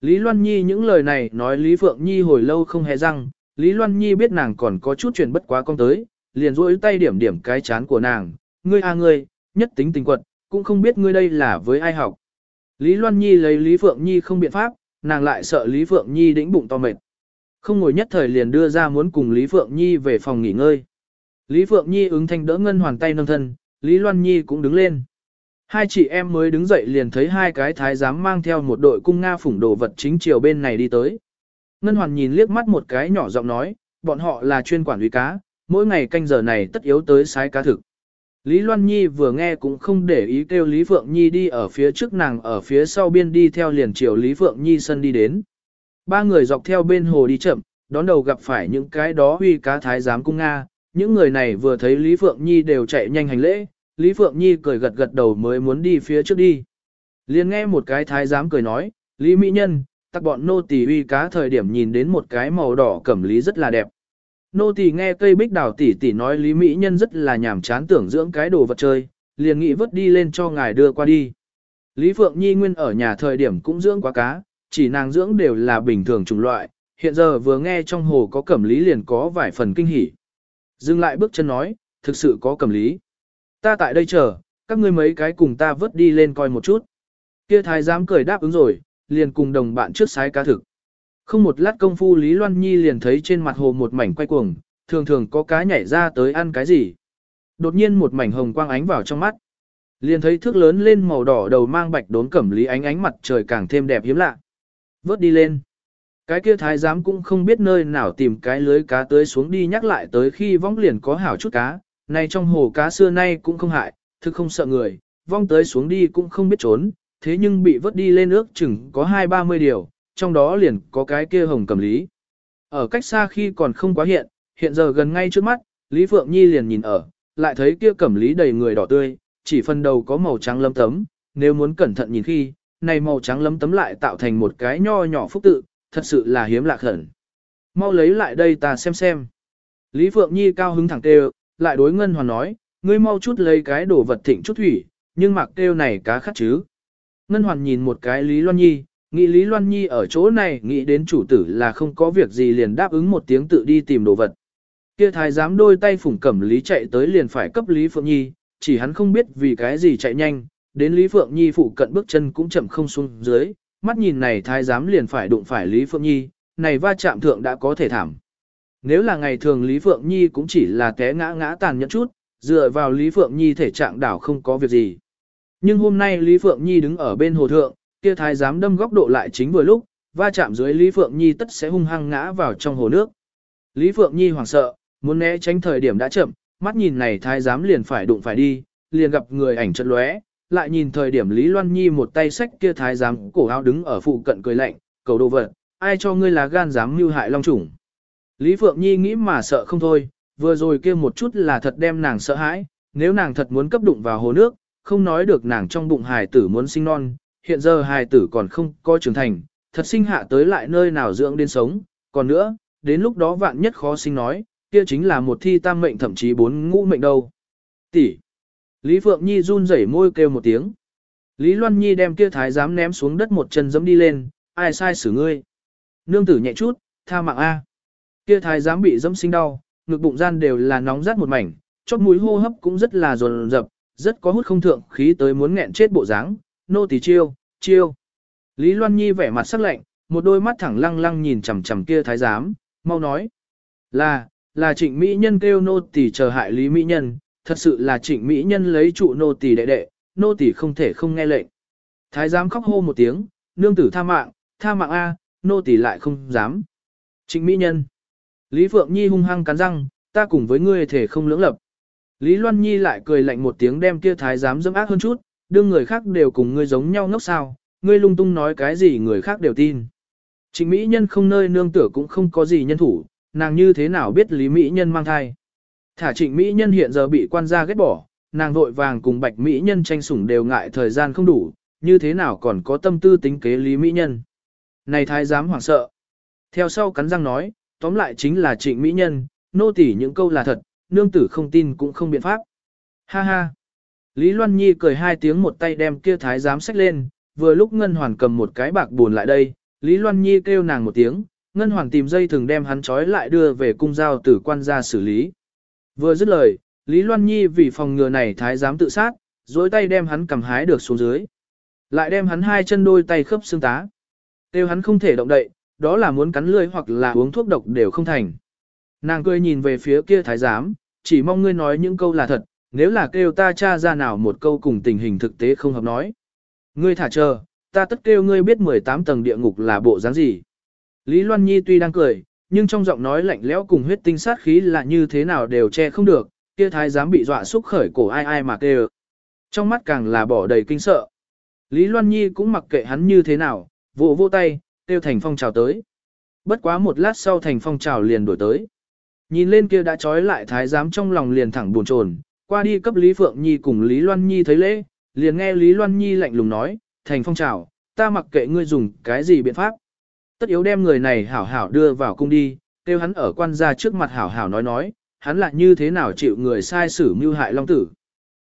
Lý Loan Nhi những lời này nói Lý Phượng Nhi hồi lâu không hề răng, Lý Loan Nhi biết nàng còn có chút chuyện bất quá con tới, liền duỗi tay điểm điểm cái chán của nàng, ngươi à ngươi, nhất tính tình quật, cũng không biết ngươi đây là với ai học. Lý Loan Nhi lấy Lý Phượng Nhi không biện pháp, nàng lại sợ Lý Phượng Nhi đĩnh bụng to mệt. Không ngồi nhất thời liền đưa ra muốn cùng Lý Phượng Nhi về phòng nghỉ ngơi. Lý Phượng Nhi ứng thanh đỡ ngân hoàn tay nâng thân, Lý Loan Nhi cũng đứng lên. Hai chị em mới đứng dậy liền thấy hai cái thái giám mang theo một đội cung Nga phủng đồ vật chính chiều bên này đi tới. Ngân hoàn nhìn liếc mắt một cái nhỏ giọng nói, bọn họ là chuyên quản lý cá, mỗi ngày canh giờ này tất yếu tới sái cá thực. Lý Loan Nhi vừa nghe cũng không để ý kêu Lý Phượng Nhi đi ở phía trước nàng ở phía sau biên đi theo liền chiều Lý Phượng Nhi sân đi đến. Ba người dọc theo bên hồ đi chậm, đón đầu gặp phải những cái đó huy cá thái giám cung Nga. Những người này vừa thấy Lý Phượng Nhi đều chạy nhanh hành lễ, Lý Phượng Nhi cười gật gật đầu mới muốn đi phía trước đi. liền nghe một cái thái giám cười nói, Lý Mỹ Nhân, tắc bọn nô tỳ uy cá thời điểm nhìn đến một cái màu đỏ cẩm lý rất là đẹp. Nô tỳ nghe cây bích đào tỷ tỷ nói Lý Mỹ Nhân rất là nhàm chán tưởng dưỡng cái đồ vật chơi, liền nghĩ vứt đi lên cho ngài đưa qua đi. Lý Phượng Nhi nguyên ở nhà thời điểm cũng dưỡng quá cá, chỉ nàng dưỡng đều là bình thường chủng loại, hiện giờ vừa nghe trong hồ có cẩm lý liền có vài phần kinh hỉ. Dừng lại bước chân nói, thực sự có cầm lý. Ta tại đây chờ, các ngươi mấy cái cùng ta vớt đi lên coi một chút. Kia thái giám cười đáp ứng rồi, liền cùng đồng bạn trước sái cá thực. Không một lát công phu Lý Loan Nhi liền thấy trên mặt hồ một mảnh quay cuồng, thường thường có cá nhảy ra tới ăn cái gì. Đột nhiên một mảnh hồng quang ánh vào trong mắt. Liền thấy thước lớn lên màu đỏ đầu mang bạch đốn cẩm lý ánh ánh mặt trời càng thêm đẹp hiếm lạ. Vớt đi lên. Cái kia thái giám cũng không biết nơi nào tìm cái lưới cá tới xuống đi nhắc lại tới khi vong liền có hảo chút cá. Này trong hồ cá xưa nay cũng không hại, thực không sợ người, vong tới xuống đi cũng không biết trốn, thế nhưng bị vớt đi lên ước chừng có hai ba mươi điều, trong đó liền có cái kia hồng cầm lý. Ở cách xa khi còn không quá hiện, hiện giờ gần ngay trước mắt, Lý Phượng Nhi liền nhìn ở, lại thấy kia cẩm lý đầy người đỏ tươi, chỉ phần đầu có màu trắng lấm tấm, nếu muốn cẩn thận nhìn khi, này màu trắng lấm tấm lại tạo thành một cái nho nhỏ phúc tự, thật sự là hiếm lạ khẩn. Mau lấy lại đây ta xem xem. Lý Phượng Nhi cao hứng thẳng kêu, lại đối Ngân Hoàn nói, ngươi mau chút lấy cái đồ vật thịnh chút thủy, nhưng mặc kêu này cá khát chứ. Ngân Hoàn nhìn một cái Lý Loan Nhi, Nghĩ Lý Loan Nhi ở chỗ này nghĩ đến chủ tử là không có việc gì liền đáp ứng một tiếng tự đi tìm đồ vật. Kia thái giám đôi tay phủng cẩm Lý chạy tới liền phải cấp Lý Phượng Nhi, chỉ hắn không biết vì cái gì chạy nhanh, đến Lý Phượng Nhi phụ cận bước chân cũng chậm không xuống dưới, mắt nhìn này thái giám liền phải đụng phải Lý Phượng Nhi, này va chạm thượng đã có thể thảm. Nếu là ngày thường Lý Phượng Nhi cũng chỉ là té ngã ngã tàn nhẫn chút, dựa vào Lý Phượng Nhi thể trạng đảo không có việc gì. Nhưng hôm nay Lý Phượng Nhi đứng ở bên hồ thượng, kia thái giám đâm góc độ lại chính vừa lúc, va chạm dưới Lý Phượng Nhi tất sẽ hung hăng ngã vào trong hồ nước. Lý Phượng Nhi hoảng sợ, muốn né tránh thời điểm đã chậm, mắt nhìn này thái giám liền phải đụng phải đi, liền gặp người ảnh chợt lóe, lại nhìn thời điểm Lý Loan Nhi một tay xách kia thái giám cổ áo đứng ở phụ cận cười lạnh, cầu đồ vật, ai cho ngươi là gan dám mưu hại long chủng. Lý Phượng Nhi nghĩ mà sợ không thôi, vừa rồi kia một chút là thật đem nàng sợ hãi, nếu nàng thật muốn cấp đụng vào hồ nước, không nói được nàng trong bụng hài tử muốn sinh non, hiện giờ hài tử còn không có trưởng thành, thật sinh hạ tới lại nơi nào dưỡng đến sống, còn nữa, đến lúc đó vạn nhất khó sinh nói, kia chính là một thi tam mệnh thậm chí bốn ngũ mệnh đâu. Tỷ. Lý Phượng Nhi run rẩy môi kêu một tiếng. Lý Loan Nhi đem kia thái giám ném xuống đất một chân giẫm đi lên, ai sai xử ngươi. Nương tử nhẹ chút, tha mạng A. Kia thái giám bị dẫm sinh đau, ngực bụng gian đều là nóng rát một mảnh, chót mũi hô hấp cũng rất là dồn dập, rất có hút không thượng khí tới muốn nghẹn chết bộ dáng. Nô tỳ chiêu, chiêu. Lý Loan Nhi vẻ mặt sắc lạnh, một đôi mắt thẳng lăng lăng nhìn chằm chằm kia thái giám, mau nói. Là, là trịnh Mỹ Nhân kêu nô tỳ chờ hại Lý Mỹ Nhân, thật sự là trịnh Mỹ Nhân lấy trụ nô tỳ đệ đệ, nô tỳ không thể không nghe lệnh. Thái giám khóc hô một tiếng, nương tử tha mạng, tha mạng A, nô tỳ lại không dám. Trịnh Mỹ Nhân. Lý Phượng Nhi hung hăng cắn răng, ta cùng với ngươi thể không lưỡng lập. Lý Loan Nhi lại cười lạnh một tiếng đem kia thái giám dâm ác hơn chút, đương người khác đều cùng ngươi giống nhau ngốc sao, ngươi lung tung nói cái gì người khác đều tin. Trịnh Mỹ Nhân không nơi nương tựa cũng không có gì nhân thủ, nàng như thế nào biết Lý Mỹ Nhân mang thai. Thả trịnh Mỹ Nhân hiện giờ bị quan gia ghét bỏ, nàng vội vàng cùng bạch Mỹ Nhân tranh sủng đều ngại thời gian không đủ, như thế nào còn có tâm tư tính kế Lý Mỹ Nhân. Này thái giám hoảng sợ. Theo sau cắn răng nói, tóm lại chính là trịnh Mỹ Nhân, nô tỉ những câu là thật, nương tử không tin cũng không biện pháp. Ha ha. Lý Loan Nhi cười hai tiếng một tay đem kia thái giám xách lên, vừa lúc Ngân Hoàn cầm một cái bạc buồn lại đây, Lý Loan Nhi kêu nàng một tiếng, Ngân Hoàn tìm dây thường đem hắn trói lại đưa về cung giao tử quan gia xử lý. Vừa dứt lời, Lý Loan Nhi vì phòng ngừa này thái giám tự sát, dối tay đem hắn cầm hái được xuống dưới. Lại đem hắn hai chân đôi tay khớp xương tá. Kêu hắn không thể động đậy, đó là muốn cắn lưỡi hoặc là uống thuốc độc đều không thành. Nàng cười nhìn về phía kia thái giám, chỉ mong ngươi nói những câu là thật, nếu là kêu ta cha ra nào một câu cùng tình hình thực tế không hợp nói. Ngươi thả chờ, ta tất kêu ngươi biết 18 tầng địa ngục là bộ dáng gì. Lý Loan Nhi tuy đang cười, nhưng trong giọng nói lạnh lẽo cùng huyết tinh sát khí là như thế nào đều che không được, kia thái giám bị dọa xúc khởi cổ ai ai mà kêu. Trong mắt càng là bỏ đầy kinh sợ. Lý Loan Nhi cũng mặc kệ hắn như thế nào, vỗ vỗ tay, kêu Thành Phong chào tới. Bất quá một lát sau Thành Phong chào liền đổi tới. Nhìn lên kia đã trói lại thái giám trong lòng liền thẳng buồn chồn, qua đi cấp Lý Phượng Nhi cùng Lý Loan Nhi thấy lễ, liền nghe Lý Loan Nhi lạnh lùng nói, thành phong chào ta mặc kệ ngươi dùng cái gì biện pháp. Tất yếu đem người này hảo hảo đưa vào cung đi, kêu hắn ở quan gia trước mặt hảo hảo nói nói, hắn lại như thế nào chịu người sai xử mưu hại long tử.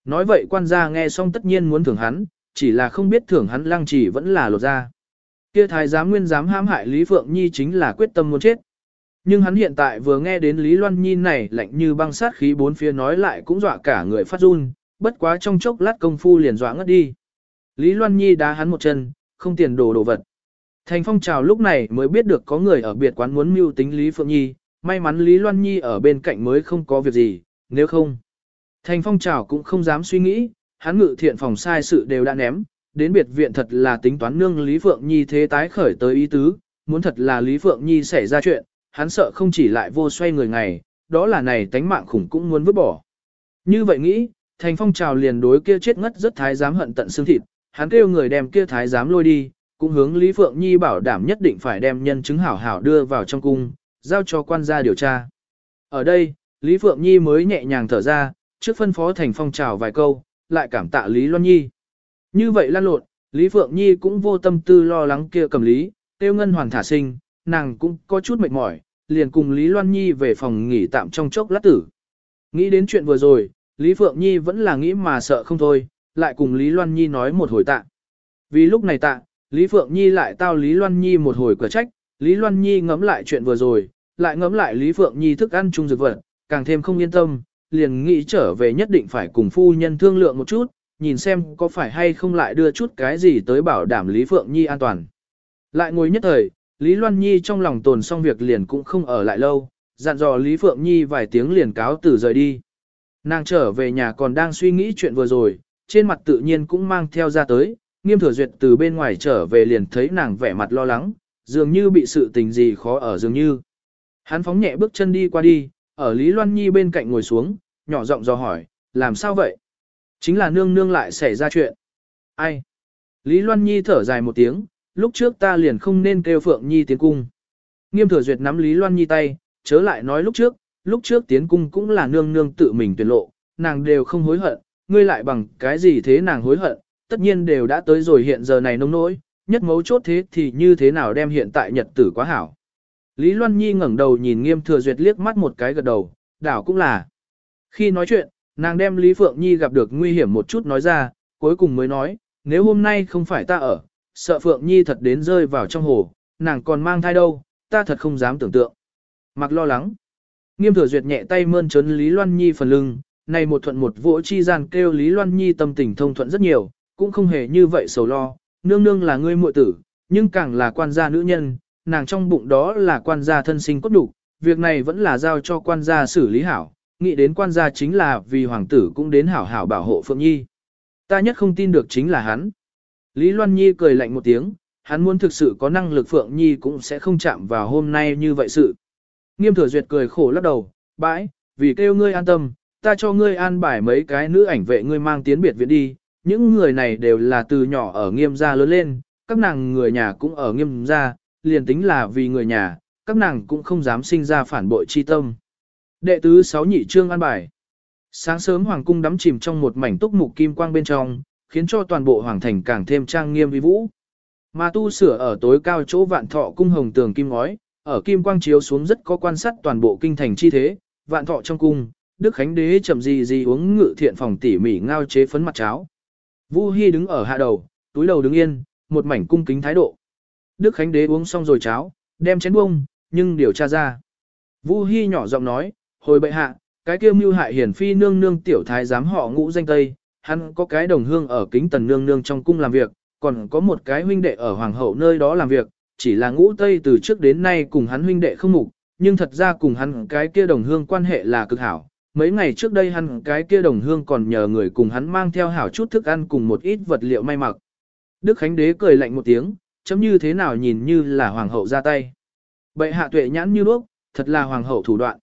Nói vậy quan gia nghe xong tất nhiên muốn thưởng hắn, chỉ là không biết thưởng hắn lăng chỉ vẫn là lột ra. Kia thái giám nguyên dám hãm hại Lý Phượng Nhi chính là quyết tâm muốn chết. Nhưng hắn hiện tại vừa nghe đến Lý Loan Nhi này lạnh như băng sát khí bốn phía nói lại cũng dọa cả người phát run, bất quá trong chốc lát công phu liền dọa ngất đi. Lý Loan Nhi đá hắn một chân, không tiền đồ đồ vật. Thành phong trào lúc này mới biết được có người ở biệt quán muốn mưu tính Lý Phượng Nhi, may mắn Lý Loan Nhi ở bên cạnh mới không có việc gì, nếu không. Thành phong trào cũng không dám suy nghĩ, hắn ngự thiện phòng sai sự đều đã ném, đến biệt viện thật là tính toán nương Lý Phượng Nhi thế tái khởi tới ý tứ, muốn thật là Lý Phượng Nhi xảy ra chuyện, hắn sợ không chỉ lại vô xoay người ngày, đó là này tánh mạng khủng cũng muốn vứt bỏ. Như vậy nghĩ, thành phong trào liền đối kia chết ngất rất thái giám hận tận xương thịt, hắn kêu người đem kia thái giám lôi đi, cũng hướng Lý Phượng Nhi bảo đảm nhất định phải đem nhân chứng hảo hảo đưa vào trong cung, giao cho quan gia điều tra. Ở đây, Lý Phượng Nhi mới nhẹ nhàng thở ra, trước phân phó thành phong trào vài câu, lại cảm tạ Lý Loan Nhi. Như vậy lan lộn, Lý Phượng Nhi cũng vô tâm tư lo lắng kia cầm lý, tiêu ngân hoàn thả sinh, nàng cũng có chút mệt mỏi, liền cùng Lý Loan Nhi về phòng nghỉ tạm trong chốc lát tử. Nghĩ đến chuyện vừa rồi, Lý Phượng Nhi vẫn là nghĩ mà sợ không thôi, lại cùng Lý Loan Nhi nói một hồi tạ. Vì lúc này tạ, Lý Phượng Nhi lại tao Lý Loan Nhi một hồi cửa trách, Lý Loan Nhi ngẫm lại chuyện vừa rồi, lại ngẫm lại Lý Phượng Nhi thức ăn chung dược vật, càng thêm không yên tâm, liền nghĩ trở về nhất định phải cùng phu nhân thương lượng một chút, nhìn xem có phải hay không lại đưa chút cái gì tới bảo đảm Lý Phượng Nhi an toàn. Lại ngồi nhất thời, Lý Loan Nhi trong lòng tồn xong việc liền cũng không ở lại lâu, dặn dò Lý Phượng Nhi vài tiếng liền cáo từ rời đi. Nàng trở về nhà còn đang suy nghĩ chuyện vừa rồi, trên mặt tự nhiên cũng mang theo ra tới, nghiêm thừa duyệt từ bên ngoài trở về liền thấy nàng vẻ mặt lo lắng, dường như bị sự tình gì khó ở dường như. Hắn phóng nhẹ bước chân đi qua đi, ở Lý Loan Nhi bên cạnh ngồi xuống, nhỏ giọng dò hỏi, làm sao vậy? Chính là nương nương lại xảy ra chuyện. Ai? Lý Loan Nhi thở dài một tiếng, lúc trước ta liền không nên kêu Phượng Nhi tiến cung. Nghiêm thừa duyệt nắm Lý Loan Nhi tay, chớ lại nói lúc trước, lúc trước tiến cung cũng là nương nương tự mình tuyển lộ, nàng đều không hối hận, ngươi lại bằng cái gì thế nàng hối hận, tất nhiên đều đã tới rồi hiện giờ này nông nỗi, nhất mấu chốt thế thì như thế nào đem hiện tại nhật tử quá hảo. Lý Loan Nhi ngẩng đầu nhìn nghiêm thừa duyệt liếc mắt một cái gật đầu, đảo cũng là. Khi nói chuyện, nàng đem Lý Phượng Nhi gặp được nguy hiểm một chút nói ra, cuối cùng mới nói, nếu hôm nay không phải ta ở, sợ Phượng Nhi thật đến rơi vào trong hồ, nàng còn mang thai đâu, ta thật không dám tưởng tượng. Mặc lo lắng. Nghiêm thừa duyệt nhẹ tay mơn trớn Lý Loan Nhi phần lưng, này một thuận một vỗ chi gian kêu Lý Loan Nhi tâm tình thông thuận rất nhiều, cũng không hề như vậy sầu lo, nương nương là ngươi muội tử, nhưng càng là quan gia nữ nhân, nàng trong bụng đó là quan gia thân sinh cốt đủ, việc này vẫn là giao cho quan gia xử lý hảo, nghĩ đến quan gia chính là vì hoàng tử cũng đến hảo hảo bảo hộ Phượng Nhi. Ta nhất không tin được chính là hắn. Lý Loan Nhi cười lạnh một tiếng, hắn muốn thực sự có năng lực Phượng Nhi cũng sẽ không chạm vào hôm nay như vậy sự. Nghiêm thừa duyệt cười khổ lắc đầu, bãi, vì kêu ngươi an tâm, ta cho ngươi an bài mấy cái nữ ảnh vệ ngươi mang tiến biệt viện đi, những người này đều là từ nhỏ ở nghiêm gia lớn lên, các nàng người nhà cũng ở nghiêm gia, liền tính là vì người nhà, các nàng cũng không dám sinh ra phản bội chi tâm. Đệ tứ sáu nhị trương an bài. Sáng sớm hoàng cung đắm chìm trong một mảnh túc mục kim quang bên trong, khiến cho toàn bộ hoàng thành càng thêm trang nghiêm vi vũ. Mà tu sửa ở tối cao chỗ vạn thọ cung hồng tường kim ngói, ở kim quang chiếu xuống rất có quan sát toàn bộ kinh thành chi thế, vạn thọ trong cung, Đức Khánh Đế chậm gì gì uống ngự thiện phòng tỉ mỉ ngao chế phấn mặt cháo. Vu Hi đứng ở hạ đầu, túi đầu đứng yên, một mảnh cung kính thái độ. Đức Khánh Đế uống xong rồi cháo, đem chén bông, nhưng điều tra ra. Vu Hi nhỏ giọng nói, hồi bệ hạ, cái kia mưu hại hiển phi nương nương tiểu thái giám họ ngũ danh tây, hắn có cái đồng hương ở kính tần nương nương trong cung làm việc, còn có một cái huynh đệ ở hoàng hậu nơi đó làm việc, chỉ là ngũ tây từ trước đến nay cùng hắn huynh đệ không mục, nhưng thật ra cùng hắn cái kia đồng hương quan hệ là cực hảo. Mấy ngày trước đây hắn cái kia đồng hương còn nhờ người cùng hắn mang theo hảo chút thức ăn cùng một ít vật liệu may mặc. Đức Khánh Đế cười lạnh một tiếng, chấm như thế nào nhìn như là hoàng hậu ra tay. Bệ hạ tuệ nhãn như đuốc, thật là hoàng hậu thủ đoạn.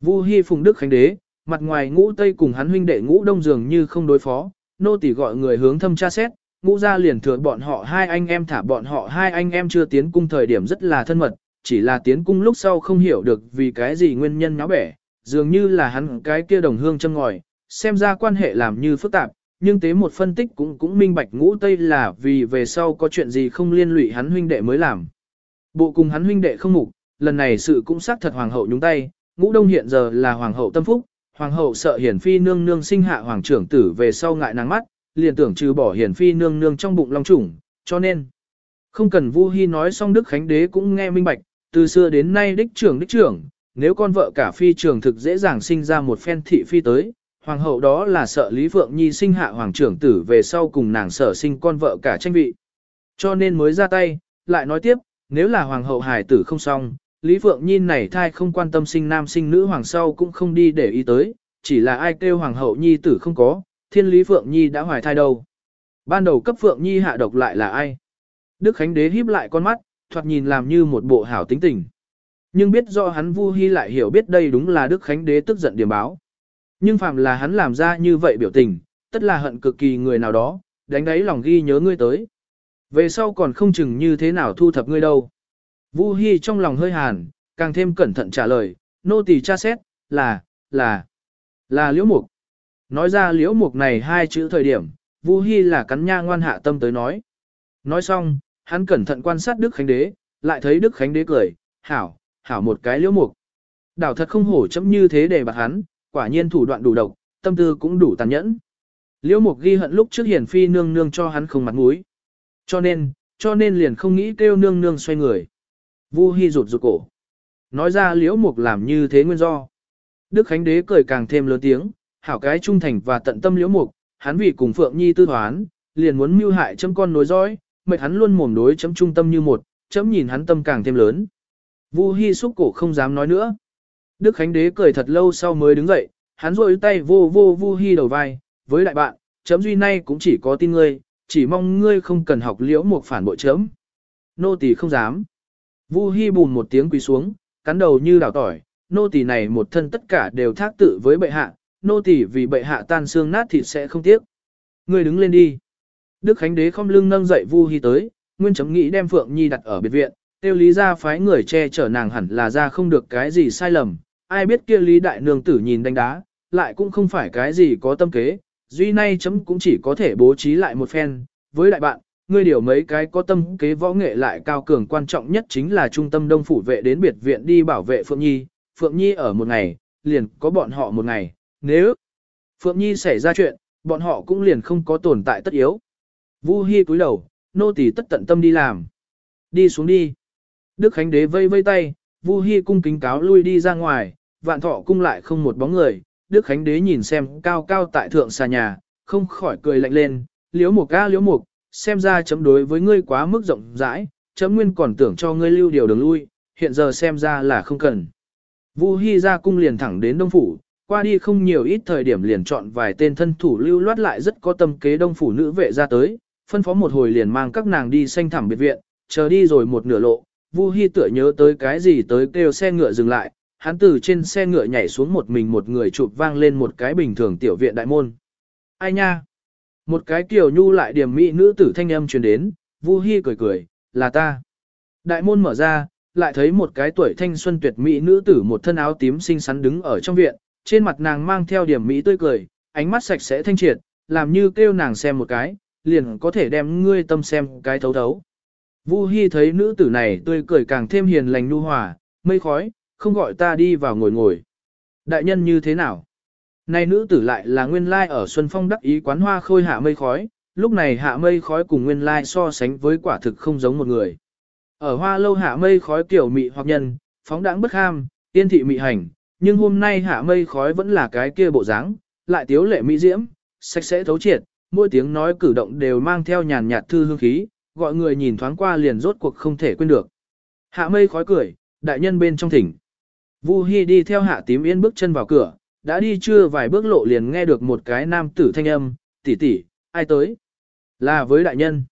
Vu Hi phùng Đức Khánh Đế, mặt ngoài ngũ tây cùng hắn huynh đệ ngũ đông dường như không đối phó, nô tỳ gọi người hướng thâm tra xét, ngũ gia liền thừa bọn họ hai anh em thả bọn họ hai anh em chưa tiến cung thời điểm rất là thân mật, chỉ là tiến cung lúc sau không hiểu được vì cái gì nguyên nhân nháo bẻ, dường như là hắn cái kia đồng hương châm ngòi, xem ra quan hệ làm như phức tạp, nhưng tế một phân tích cũng cũng minh bạch ngũ tây là vì về sau có chuyện gì không liên lụy hắn huynh đệ mới làm. Bộ cùng hắn huynh đệ không mục, lần này sự cũng xác thật hoàng hậu nhúng tay, ngũ đông hiện giờ là hoàng hậu tâm phúc, hoàng hậu sợ hiển phi nương nương sinh hạ hoàng trưởng tử về sau ngại nắng mắt, liền tưởng trừ bỏ hiển phi nương nương trong bụng long chủng, cho nên không cần Vu Hi nói xong Đức Khánh Đế cũng nghe minh bạch, từ xưa đến nay đích trưởng đích trưởng, nếu con vợ cả phi trường thực dễ dàng sinh ra một phen thị phi tới, hoàng hậu đó là sợ Lý Phượng Nhi sinh hạ hoàng trưởng tử về sau cùng nàng sở sinh con vợ cả tranh vị. Cho nên mới ra tay, lại nói tiếp, nếu là hoàng hậu hài tử không xong, Lý Phượng Nhi này thai không quan tâm sinh nam sinh nữ hoàng sau cũng không đi để ý tới, chỉ là ai kêu hoàng hậu nhi tử không có, thiên Lý Phượng Nhi đã hoài thai đâu. Ban đầu cấp Phượng Nhi hạ độc lại là ai? Đức Khánh Đế híp lại con mắt, thoạt nhìn làm như một bộ hảo tính tình. Nhưng biết do hắn Vu Hi lại hiểu biết đây đúng là Đức Khánh Đế tức giận điểm báo. Nhưng phàm là hắn làm ra như vậy biểu tình, tất là hận cực kỳ người nào đó, đánh đáy lòng ghi nhớ ngươi tới. Về sau còn không chừng như thế nào thu thập ngươi đâu. Vu Hi trong lòng hơi hàn, càng thêm cẩn thận trả lời, nô tỳ tra xét, là, là, là liễu mục. Nói ra liễu mục này hai chữ thời điểm, Vu Hi là cắn nha ngoan hạ tâm tới nói. Nói xong, hắn cẩn thận quan sát Đức Khánh Đế, lại thấy Đức Khánh Đế cười, hảo, hảo một cái liễu mục. Đảo thật không hổ chấm như thế để bạc hắn, quả nhiên thủ đoạn đủ độc, tâm tư cũng đủ tàn nhẫn. Liễu mục ghi hận lúc trước hiển phi nương nương cho hắn không mặt mũi. Cho nên, cho nên liền không nghĩ kêu nương nương xoay người. Vu Hi rụt rụt cổ. Nói ra liễu mục làm như thế nguyên do. Đức Khánh Đế cười càng thêm lớn tiếng, hảo cái trung thành và tận tâm liễu mục, hắn vì cùng Phượng Nhi tư thoán, liền muốn mưu hại chấm con nối dõi, mệt hắn luôn mồm đối chấm trung tâm như một, chấm nhìn hắn tâm càng thêm lớn. Vu Hi xúc cổ không dám nói nữa. Đức Khánh Đế cười thật lâu sau mới đứng dậy, hắn rôi tay vô vô Vu Hi đầu vai, với đại bạn, chấm duy nay cũng chỉ có tin ngươi, chỉ mong ngươi không cần học liễu một phản bội chấm. Nô tỳ không dám. Vu Hi bùn một tiếng quỳ xuống, cắn đầu như đào tỏi, nô tỳ này một thân tất cả đều thác tự với bệ hạ, nô tỳ vì bệ hạ tan xương nát thịt sẽ không tiếc. Ngươi đứng lên đi. Đức Khánh Đế không lưng nâng dậy Vu Hi tới, nguyên chấm nghĩ đem Phượng Nhi đặt ở biệt viện, tiêu lý ra phái người che chở nàng hẳn là ra không được cái gì sai lầm, ai biết kia lý đại nương tử nhìn đánh đá, lại cũng không phải cái gì có tâm kế, duy nay chấm cũng chỉ có thể bố trí lại một phen, với đại bạn, ngươi điều mấy cái có tâm kế võ nghệ lại cao cường quan trọng nhất chính là trung tâm đông phủ vệ đến biệt viện đi bảo vệ Phượng Nhi, Phượng Nhi ở một ngày, liền có bọn họ một ngày, nếu Phượng Nhi xảy ra chuyện, bọn họ cũng liền không có tồn tại tất yếu. Vu Hi cúi đầu, nô tỳ tất tận tâm đi làm. Đi xuống đi. Đức Khánh Đế vây vây tay, Vu Hi cung kính cáo lui đi ra ngoài, vạn thọ cung lại không một bóng người. Đức Khánh Đế nhìn xem cao cao tại thượng xà nhà, không khỏi cười lạnh lên, liếu mục ca liếu mục, xem ra chấm đối với ngươi quá mức rộng rãi, chấm nguyên còn tưởng cho ngươi lưu điều đường lui, hiện giờ xem ra là không cần. Vu Hi ra cung liền thẳng đến Đông Phủ, qua đi không nhiều ít thời điểm liền chọn vài tên thân thủ lưu loát lại rất có tâm kế Đông Phủ nữ vệ ra tới, phân phó một hồi liền mang các nàng đi xanh thẳm biệt viện, chờ đi rồi một nửa lộ, Vu Hi tựa nhớ tới cái gì tới kêu xe ngựa dừng lại, hắn từ trên xe ngựa nhảy xuống một mình một người chụp vang lên một cái bình thường tiểu viện đại môn. Ai nha? Một cái kiểu nhu lại điểm mỹ nữ tử thanh âm truyền đến, Vu Hi cười cười, là ta. Đại môn mở ra, lại thấy một cái tuổi thanh xuân tuyệt mỹ nữ tử một thân áo tím xinh xắn đứng ở trong viện, trên mặt nàng mang theo điểm mỹ tươi cười, ánh mắt sạch sẽ thanh triệt, làm như kêu nàng xem một cái, liền có thể đem ngươi tâm xem cái thấu thấu. Vu Hi thấy nữ tử này tươi cười càng thêm hiền lành nu hòa, mây khói, không gọi ta đi vào ngồi ngồi. Đại nhân như thế nào? Này nữ tử lại là nguyên lai ở Xuân Phong đắc ý quán hoa khôi hạ mây khói, lúc này hạ mây khói cùng nguyên lai so sánh với quả thực không giống một người. Ở hoa lâu hạ mây khói kiểu mị hoặc nhân, phóng đãng bất ham, tiên thị mị hành, nhưng hôm nay hạ mây khói vẫn là cái kia bộ dáng, lại tiếu lệ mỹ diễm, sạch sẽ thấu triệt, mỗi tiếng nói cử động đều mang theo nhàn nhạt thư hương khí, gọi người nhìn thoáng qua liền rốt cuộc không thể quên được. Hạ mây khói cười, đại nhân bên trong thỉnh. Vu Hi đi theo hạ tím yên bước chân vào cửa, đã đi chưa vài bước lộ liền nghe được một cái nam tử thanh âm, tỷ tỷ, ai tới? Là với đại nhân.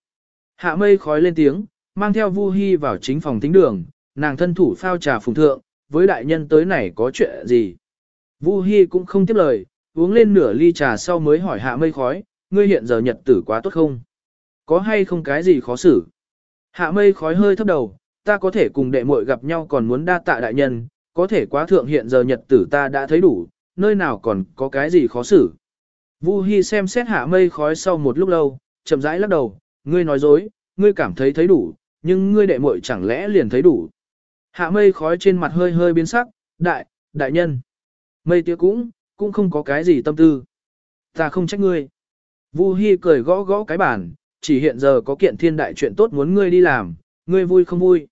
Hạ mây khói lên tiếng, mang theo Vu Hi vào chính phòng tính đường, nàng thân thủ phao trà phùng thượng, với đại nhân tới này có chuyện gì? Vu Hi cũng không tiếp lời, uống lên nửa ly trà sau mới hỏi hạ mây khói, ngươi hiện giờ nhật tử quá tốt không? Có hay không cái gì khó xử? Hạ mây khói hơi thấp đầu, ta có thể cùng đệ muội gặp nhau còn muốn đa tạ đại nhân, có thể quá thượng hiện giờ nhật tử ta đã thấy đủ, nơi nào còn có cái gì khó xử. Vu Hi xem xét hạ mây khói sau một lúc lâu, chậm rãi lắc đầu, ngươi nói dối, ngươi cảm thấy thấy đủ, nhưng ngươi đệ muội chẳng lẽ liền thấy đủ. Hạ mây khói trên mặt hơi hơi biến sắc, đại, đại nhân. Mây tía cũng, cũng không có cái gì tâm tư. Ta không trách ngươi. Vu Hi cười gõ gõ cái bàn, chỉ hiện giờ có kiện thiên đại chuyện tốt muốn ngươi đi làm, ngươi vui không vui.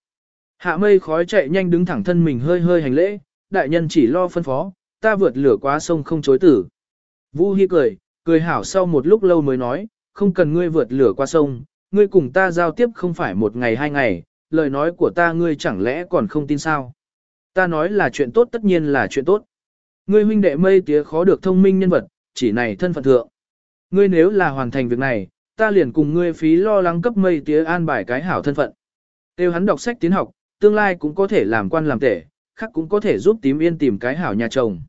Hạ mây khói chạy nhanh đứng thẳng thân mình hơi hơi hành lễ, đại nhân chỉ lo phân phó, ta vượt lửa qua sông không chối tử. Vu Hi cười, cười hảo sau một lúc lâu mới nói, không cần ngươi vượt lửa qua sông, ngươi cùng ta giao tiếp không phải một ngày hai ngày, lời nói của ta ngươi chẳng lẽ còn không tin sao. Ta nói là chuyện tốt tất nhiên là chuyện tốt. Ngươi huynh đệ mây tía khó được thông minh nhân vật, chỉ này thân phận thượng. Ngươi nếu là hoàn thành việc này, ta liền cùng ngươi phí lo lắng cấp mây tía an bài cái hảo thân phận. Tiêu hắn đọc sách tiến học, tương lai cũng có thể làm quan làm tể, khác cũng có thể giúp tím yên tìm cái hảo nhà chồng.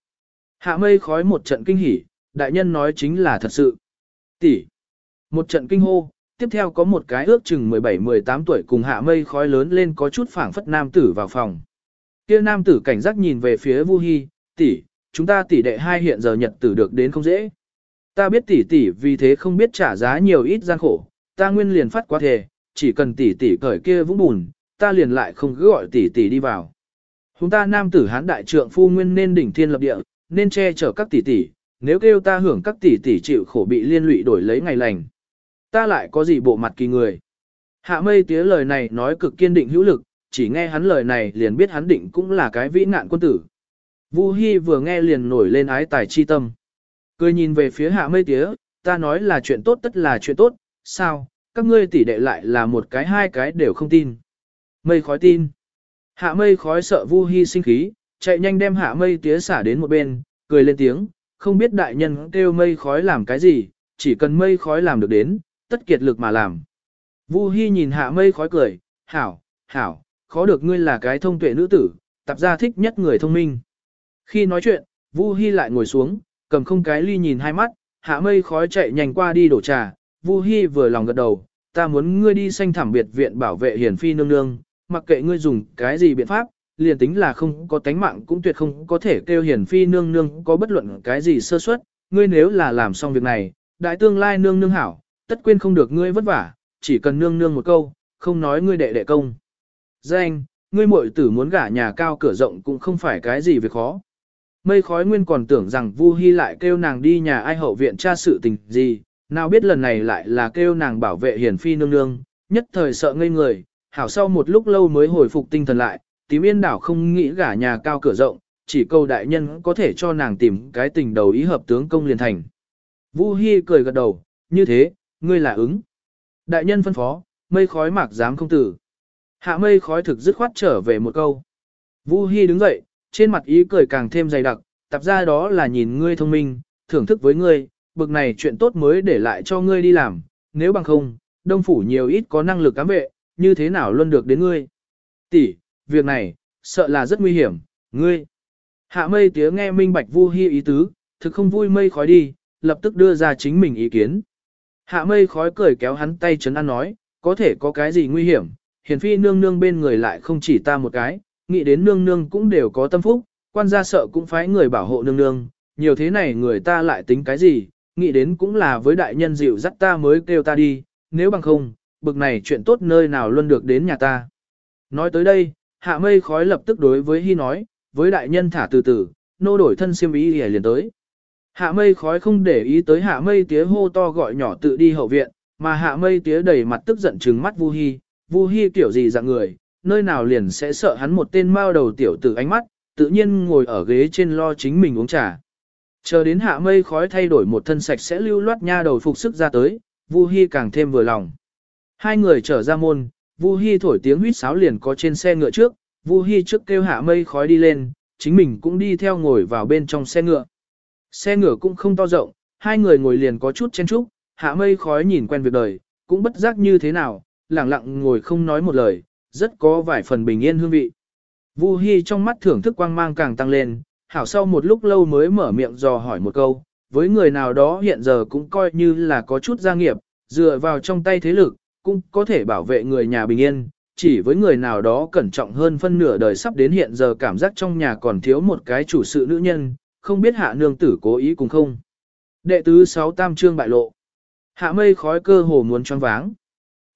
Hạ mây khói một trận kinh hỉ, đại nhân nói chính là thật sự. Tỷ. Một trận kinh hô, tiếp theo có một cái ước chừng 17-18 tuổi cùng hạ mây khói lớn lên có chút phảng phất nam tử vào phòng. Kia nam tử cảnh giác nhìn về phía Vu Hi, tỷ, chúng ta tỷ đệ hai hiện giờ nhật tử được đến không dễ. Ta biết tỷ tỷ vì thế không biết trả giá nhiều ít gian khổ, ta nguyên liền phát quá thề, chỉ cần tỷ tỷ cởi kia vũng bùn, ta liền lại không cứ gọi tỷ tỷ đi vào. Chúng ta nam tử hán đại trượng phu nguyên nên đỉnh thiên lập địa, nên che chở các tỷ tỷ, nếu kêu ta hưởng các tỷ tỷ chịu khổ bị liên lụy đổi lấy ngày lành. Ta lại có gì bộ mặt kỳ người. Hạ mây tía lời này nói cực kiên định hữu lực, chỉ nghe hắn lời này liền biết hắn định cũng là cái vĩ nạn quân tử. Vu Hi vừa nghe liền nổi lên ái tài chi tâm. Cười nhìn về phía hạ mây tía, ta nói là chuyện tốt tất là chuyện tốt, sao, các ngươi tỷ đệ lại là một cái hai cái đều không tin. Mây khói tin. Hạ mây khói sợ Vu Hi sinh khí, chạy nhanh đem hạ mây tía xả đến một bên, cười lên tiếng, không biết đại nhân kêu mây khói làm cái gì, chỉ cần mây khói làm được đến, tất kiệt lực mà làm. Vu Hi nhìn hạ mây khói cười, hảo, hảo, khó được ngươi là cái thông tuệ nữ tử, tập gia thích nhất người thông minh. Khi nói chuyện, Vu Hi lại ngồi xuống, cầm không cái ly nhìn hai mắt, hạ mây khói chạy nhanh qua đi đổ trà, Vu Hi vừa lòng gật đầu, ta muốn ngươi đi xanh thảm biệt viện bảo vệ hiển phi nương nương, mặc kệ ngươi dùng cái gì biện pháp, liền tính là không có tánh mạng cũng tuyệt không có thể kêu hiển phi nương nương có bất luận cái gì sơ suất, ngươi nếu là làm xong việc này, đại tương lai nương nương hảo, tất quên không được ngươi vất vả, chỉ cần nương nương một câu, không nói ngươi đệ đệ công. Danh, ngươi muội tử muốn gả nhà cao cửa rộng cũng không phải cái gì việc khó. Mây khói nguyên còn tưởng rằng Vu Hi lại kêu nàng đi nhà ai hậu viện tra sự tình gì, nào biết lần này lại là kêu nàng bảo vệ hiển phi nương nương, nhất thời sợ ngây người, hảo sau một lúc lâu mới hồi phục tinh thần lại, tím yên đảo không nghĩ gả nhà cao cửa rộng, chỉ câu đại nhân có thể cho nàng tìm cái tình đầu ý hợp tướng công liền thành. Vu Hi cười gật đầu, như thế, ngươi là ứng. Đại nhân phân phó, mây khói mạc dám không tử. Hạ mây khói thực dứt khoát trở về một câu. Vu Hi đứng dậy, trên mặt ý cười càng thêm dày đặc, tập ra đó là nhìn ngươi thông minh, thưởng thức với ngươi, bực này chuyện tốt mới để lại cho ngươi đi làm, nếu bằng không, đông phủ nhiều ít có năng lực cám vệ, như thế nào luôn được đến ngươi. Tỷ, việc này, sợ là rất nguy hiểm, ngươi. Hạ mây tía nghe minh bạch vu hi ý tứ, thực không vui mây khói đi, lập tức đưa ra chính mình ý kiến. Hạ mây khói cười kéo hắn tay chấn an nói, có thể có cái gì nguy hiểm, hiền phi nương nương bên người lại không chỉ ta một cái, nghĩ đến nương nương cũng đều có tâm phúc, quan gia sợ cũng phải người bảo hộ nương nương, nhiều thế này người ta lại tính cái gì, nghĩ đến cũng là với đại nhân dịu dắt ta mới kêu ta đi, nếu bằng không, bực này chuyện tốt nơi nào luôn được đến nhà ta. Nói tới đây, hạ mây khói lập tức đối với hy nói, với đại nhân thả từ từ, nô đổi thân siêm ý hề liền tới. Hạ mây khói không để ý tới hạ mây tía hô to gọi nhỏ tự đi hậu viện, mà hạ mây tía đầy mặt tức giận trừng mắt vu hy, vu hy kiểu gì dạng người, nơi nào liền sẽ sợ hắn một tên mao đầu tiểu tử ánh mắt, tự nhiên ngồi ở ghế trên lo chính mình uống trà. Chờ đến hạ mây khói thay đổi một thân sạch sẽ lưu loát nha đầu phục sức ra tới, Vu Hi càng thêm vừa lòng. Hai người trở ra môn, Vu Hi thổi tiếng huýt sáo liền có trên xe ngựa trước, Vu Hi trước kêu hạ mây khói đi lên, chính mình cũng đi theo ngồi vào bên trong xe ngựa. Xe ngựa cũng không to rộng, hai người ngồi liền có chút chen chúc, hạ mây khói nhìn quen việc đời, cũng bất giác như thế nào, lặng lặng ngồi không nói một lời, rất có vài phần bình yên hương vị. Vu Hi trong mắt thưởng thức quang mang càng tăng lên, hảo sau một lúc lâu mới mở miệng dò hỏi một câu, với người nào đó hiện giờ cũng coi như là có chút gia nghiệp, dựa vào trong tay thế lực, cũng có thể bảo vệ người nhà bình yên, chỉ với người nào đó cẩn trọng hơn phân nửa đời sắp đến hiện giờ cảm giác trong nhà còn thiếu một cái chủ sự nữ nhân, không biết hạ nương tử cố ý cùng không. Đệ tứ sáu tam trương bại lộ. Hạ mây khói cơ hồ muốn choáng váng.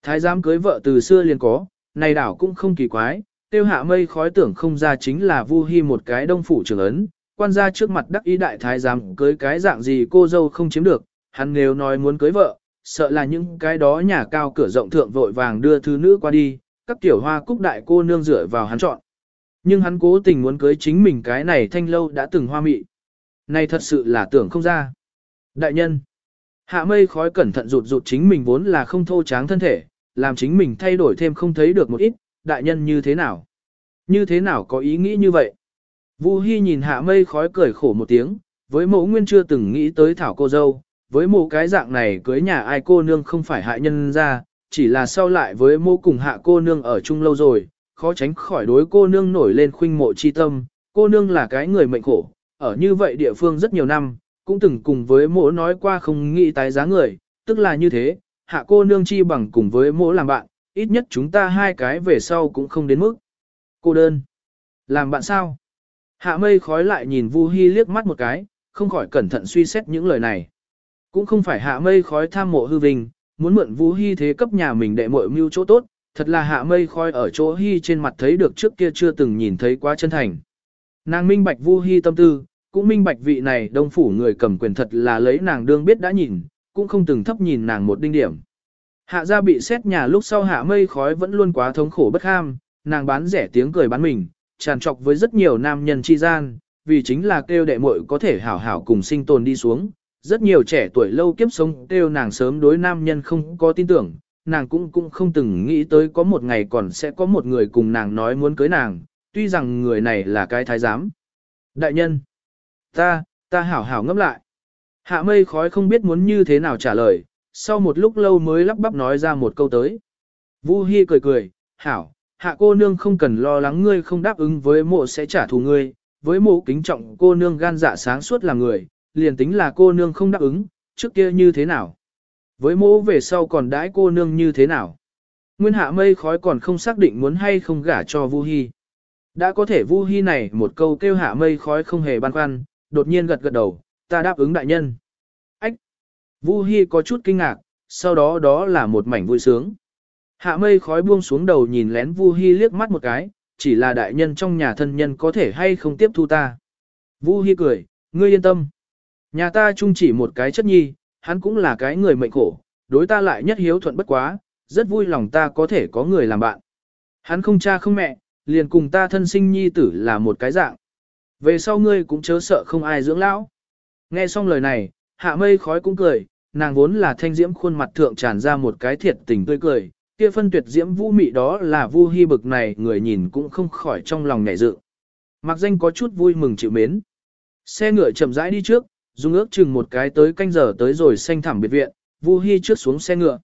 Thái giám cưới vợ từ xưa liền có, này đảo cũng không kỳ quái, tiêu hạ mây khói tưởng không ra chính là vu hi một cái đông phủ trưởng ấn, quan gia trước mặt đắc ý đại thái giám cưới cái dạng gì cô dâu không chiếm được, hắn nếu nói muốn cưới vợ, sợ là những cái đó nhà cao cửa rộng thượng vội vàng đưa thứ nữ qua đi, các tiểu hoa cúc đại cô nương dựa vào hắn chọn. Nhưng hắn cố tình muốn cưới chính mình cái này thanh lâu đã từng hoa mị. Này thật sự là tưởng không ra. Đại nhân, hạ mây khói cẩn thận rụt rụt chính mình vốn là không thô tráng thân thể, làm chính mình thay đổi thêm không thấy được một ít, đại nhân như thế nào? Như thế nào có ý nghĩ như vậy? Vu Hi nhìn hạ mây khói cười khổ một tiếng, với mẫu nguyên chưa từng nghĩ tới thảo cô dâu, với mẫu cái dạng này cưới nhà ai cô nương không phải hại nhân ra, chỉ là sau lại với mẫu cùng hạ cô nương ở chung lâu rồi, khó tránh khỏi đối cô nương nổi lên khuynh mộ chi tâm, cô nương là cái người mệnh khổ, ở như vậy địa phương rất nhiều năm, cũng từng cùng với mỗ nói qua không nghĩ tái giá người, tức là như thế, hạ cô nương chi bằng cùng với mỗ làm bạn, ít nhất chúng ta hai cái về sau cũng không đến mức. Cô đơn. Làm bạn sao? Hạ mây khói lại nhìn Vu Hi liếc mắt một cái, không khỏi cẩn thận suy xét những lời này. Cũng không phải hạ mây khói tham mộ hư vinh, muốn mượn Vu Hi thế cấp nhà mình đệ muội mưu chỗ tốt, thật là hạ mây khói ở chỗ Hi trên mặt thấy được trước kia chưa từng nhìn thấy quá chân thành. Nàng minh bạch Vu Hi tâm tư, cũng minh bạch vị này đông phủ người cầm quyền thật là lấy nàng đương biết đã nhìn, cũng không từng thấp nhìn nàng một đinh điểm. Hạ gia bị xét nhà lúc sau hạ mây khói vẫn luôn quá thống khổ bất ham, nàng bán rẻ tiếng cười bán mình, tràn trọc với rất nhiều nam nhân chi gian, vì chính là kêu đệ muội có thể hảo hảo cùng sinh tồn đi xuống. Rất nhiều trẻ tuổi lâu kiếp sống kêu nàng sớm đối nam nhân không có tin tưởng, nàng cũng cũng không từng nghĩ tới có một ngày còn sẽ có một người cùng nàng nói muốn cưới nàng, tuy rằng người này là cái thái giám. Đại nhân, ta, Ta hảo hảo ngẫm lại. Hạ mây khói không biết muốn như thế nào trả lời, sau một lúc lâu mới lắp bắp nói ra một câu tới. Vu Hi cười cười, hảo, hạ cô nương không cần lo lắng ngươi không đáp ứng với mộ sẽ trả thù ngươi, với mộ kính trọng cô nương gan dạ sáng suốt là người, liền tính là cô nương không đáp ứng, trước kia như thế nào. Với mộ về sau còn đãi cô nương như thế nào. Nguyên hạ mây khói còn không xác định muốn hay không gả cho Vu Hi. Đã có thể Vu Hi này một câu kêu hạ mây khói không hề băn khoăn, đột nhiên gật gật đầu, ta đáp ứng đại nhân. Ách! Vu Hi có chút kinh ngạc, sau đó đó là một mảnh vui sướng. Hạ mây khói buông xuống đầu nhìn lén Vu Hi liếc mắt một cái, chỉ là đại nhân trong nhà thân nhân có thể hay không tiếp thu ta. Vu Hi cười, ngươi yên tâm. Nhà ta chung chỉ một cái chất nhi, hắn cũng là cái người mệnh khổ, đối ta lại nhất hiếu thuận bất quá, rất vui lòng ta có thể có người làm bạn. Hắn không cha không mẹ, liền cùng ta thân sinh nhi tử là một cái dạng. Về sau ngươi cũng chớ sợ không ai dưỡng lão. Nghe xong lời này, hạ mây khói cũng cười, nàng vốn là thanh diễm khuôn mặt thượng tràn ra một cái thiệt tình tươi cười, kia phân tuyệt diễm vũ mị đó là vu hy bực này người nhìn cũng không khỏi trong lòng nhảy dự. Mặc danh có chút vui mừng chịu mến. Xe ngựa chậm rãi đi trước, dùng ước chừng một cái tới canh giờ tới rồi xanh thẳm biệt viện, vu hy trước xuống xe ngựa.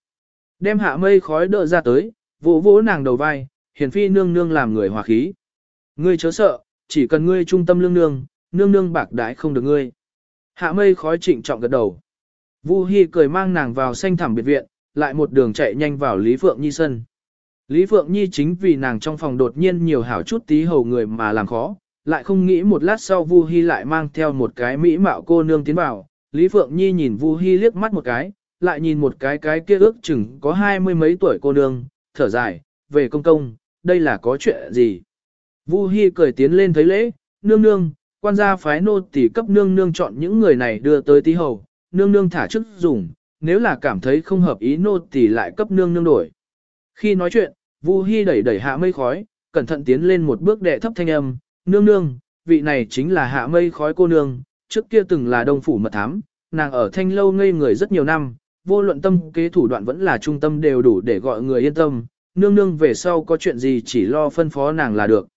Đem hạ mây khói đỡ ra tới, vỗ vỗ nàng đầu vai, hiền phi nương nương làm người hòa khí. Ngươi chớ sợ, chỉ cần ngươi trung tâm lương nương, nương nương bạc đái không được ngươi. Hạ mây khói trịnh trọng gật đầu. Vu Hi cười mang nàng vào xanh thẳm biệt viện, lại một đường chạy nhanh vào Lý Phượng Nhi sân. Lý Phượng Nhi chính vì nàng trong phòng đột nhiên nhiều hảo chút tí hầu người mà làm khó, lại không nghĩ một lát sau Vu Hi lại mang theo một cái mỹ mạo cô nương tiến vào. Lý Phượng Nhi nhìn Vu Hi liếc mắt một cái, lại nhìn một cái cái kia ước chừng có hai mươi mấy tuổi cô nương, thở dài, về công công, đây là có chuyện gì? Vu Hi cười tiến lên thấy lễ, nương nương, quan gia phái nô tỳ cấp nương nương chọn những người này đưa tới tí hầu, nương nương thả chức dùng, nếu là cảm thấy không hợp ý nô tỳ lại cấp nương nương đổi. Khi nói chuyện, Vu Hi đẩy đẩy hạ mây khói, cẩn thận tiến lên một bước đệ thấp thanh âm, nương nương, vị này chính là hạ mây khói cô nương, trước kia từng là đông phủ mật thám, nàng ở thanh lâu ngây người rất nhiều năm, vô luận tâm kế thủ đoạn vẫn là trung tâm đều đủ để gọi người yên tâm, nương nương về sau có chuyện gì chỉ lo phân phó nàng là được.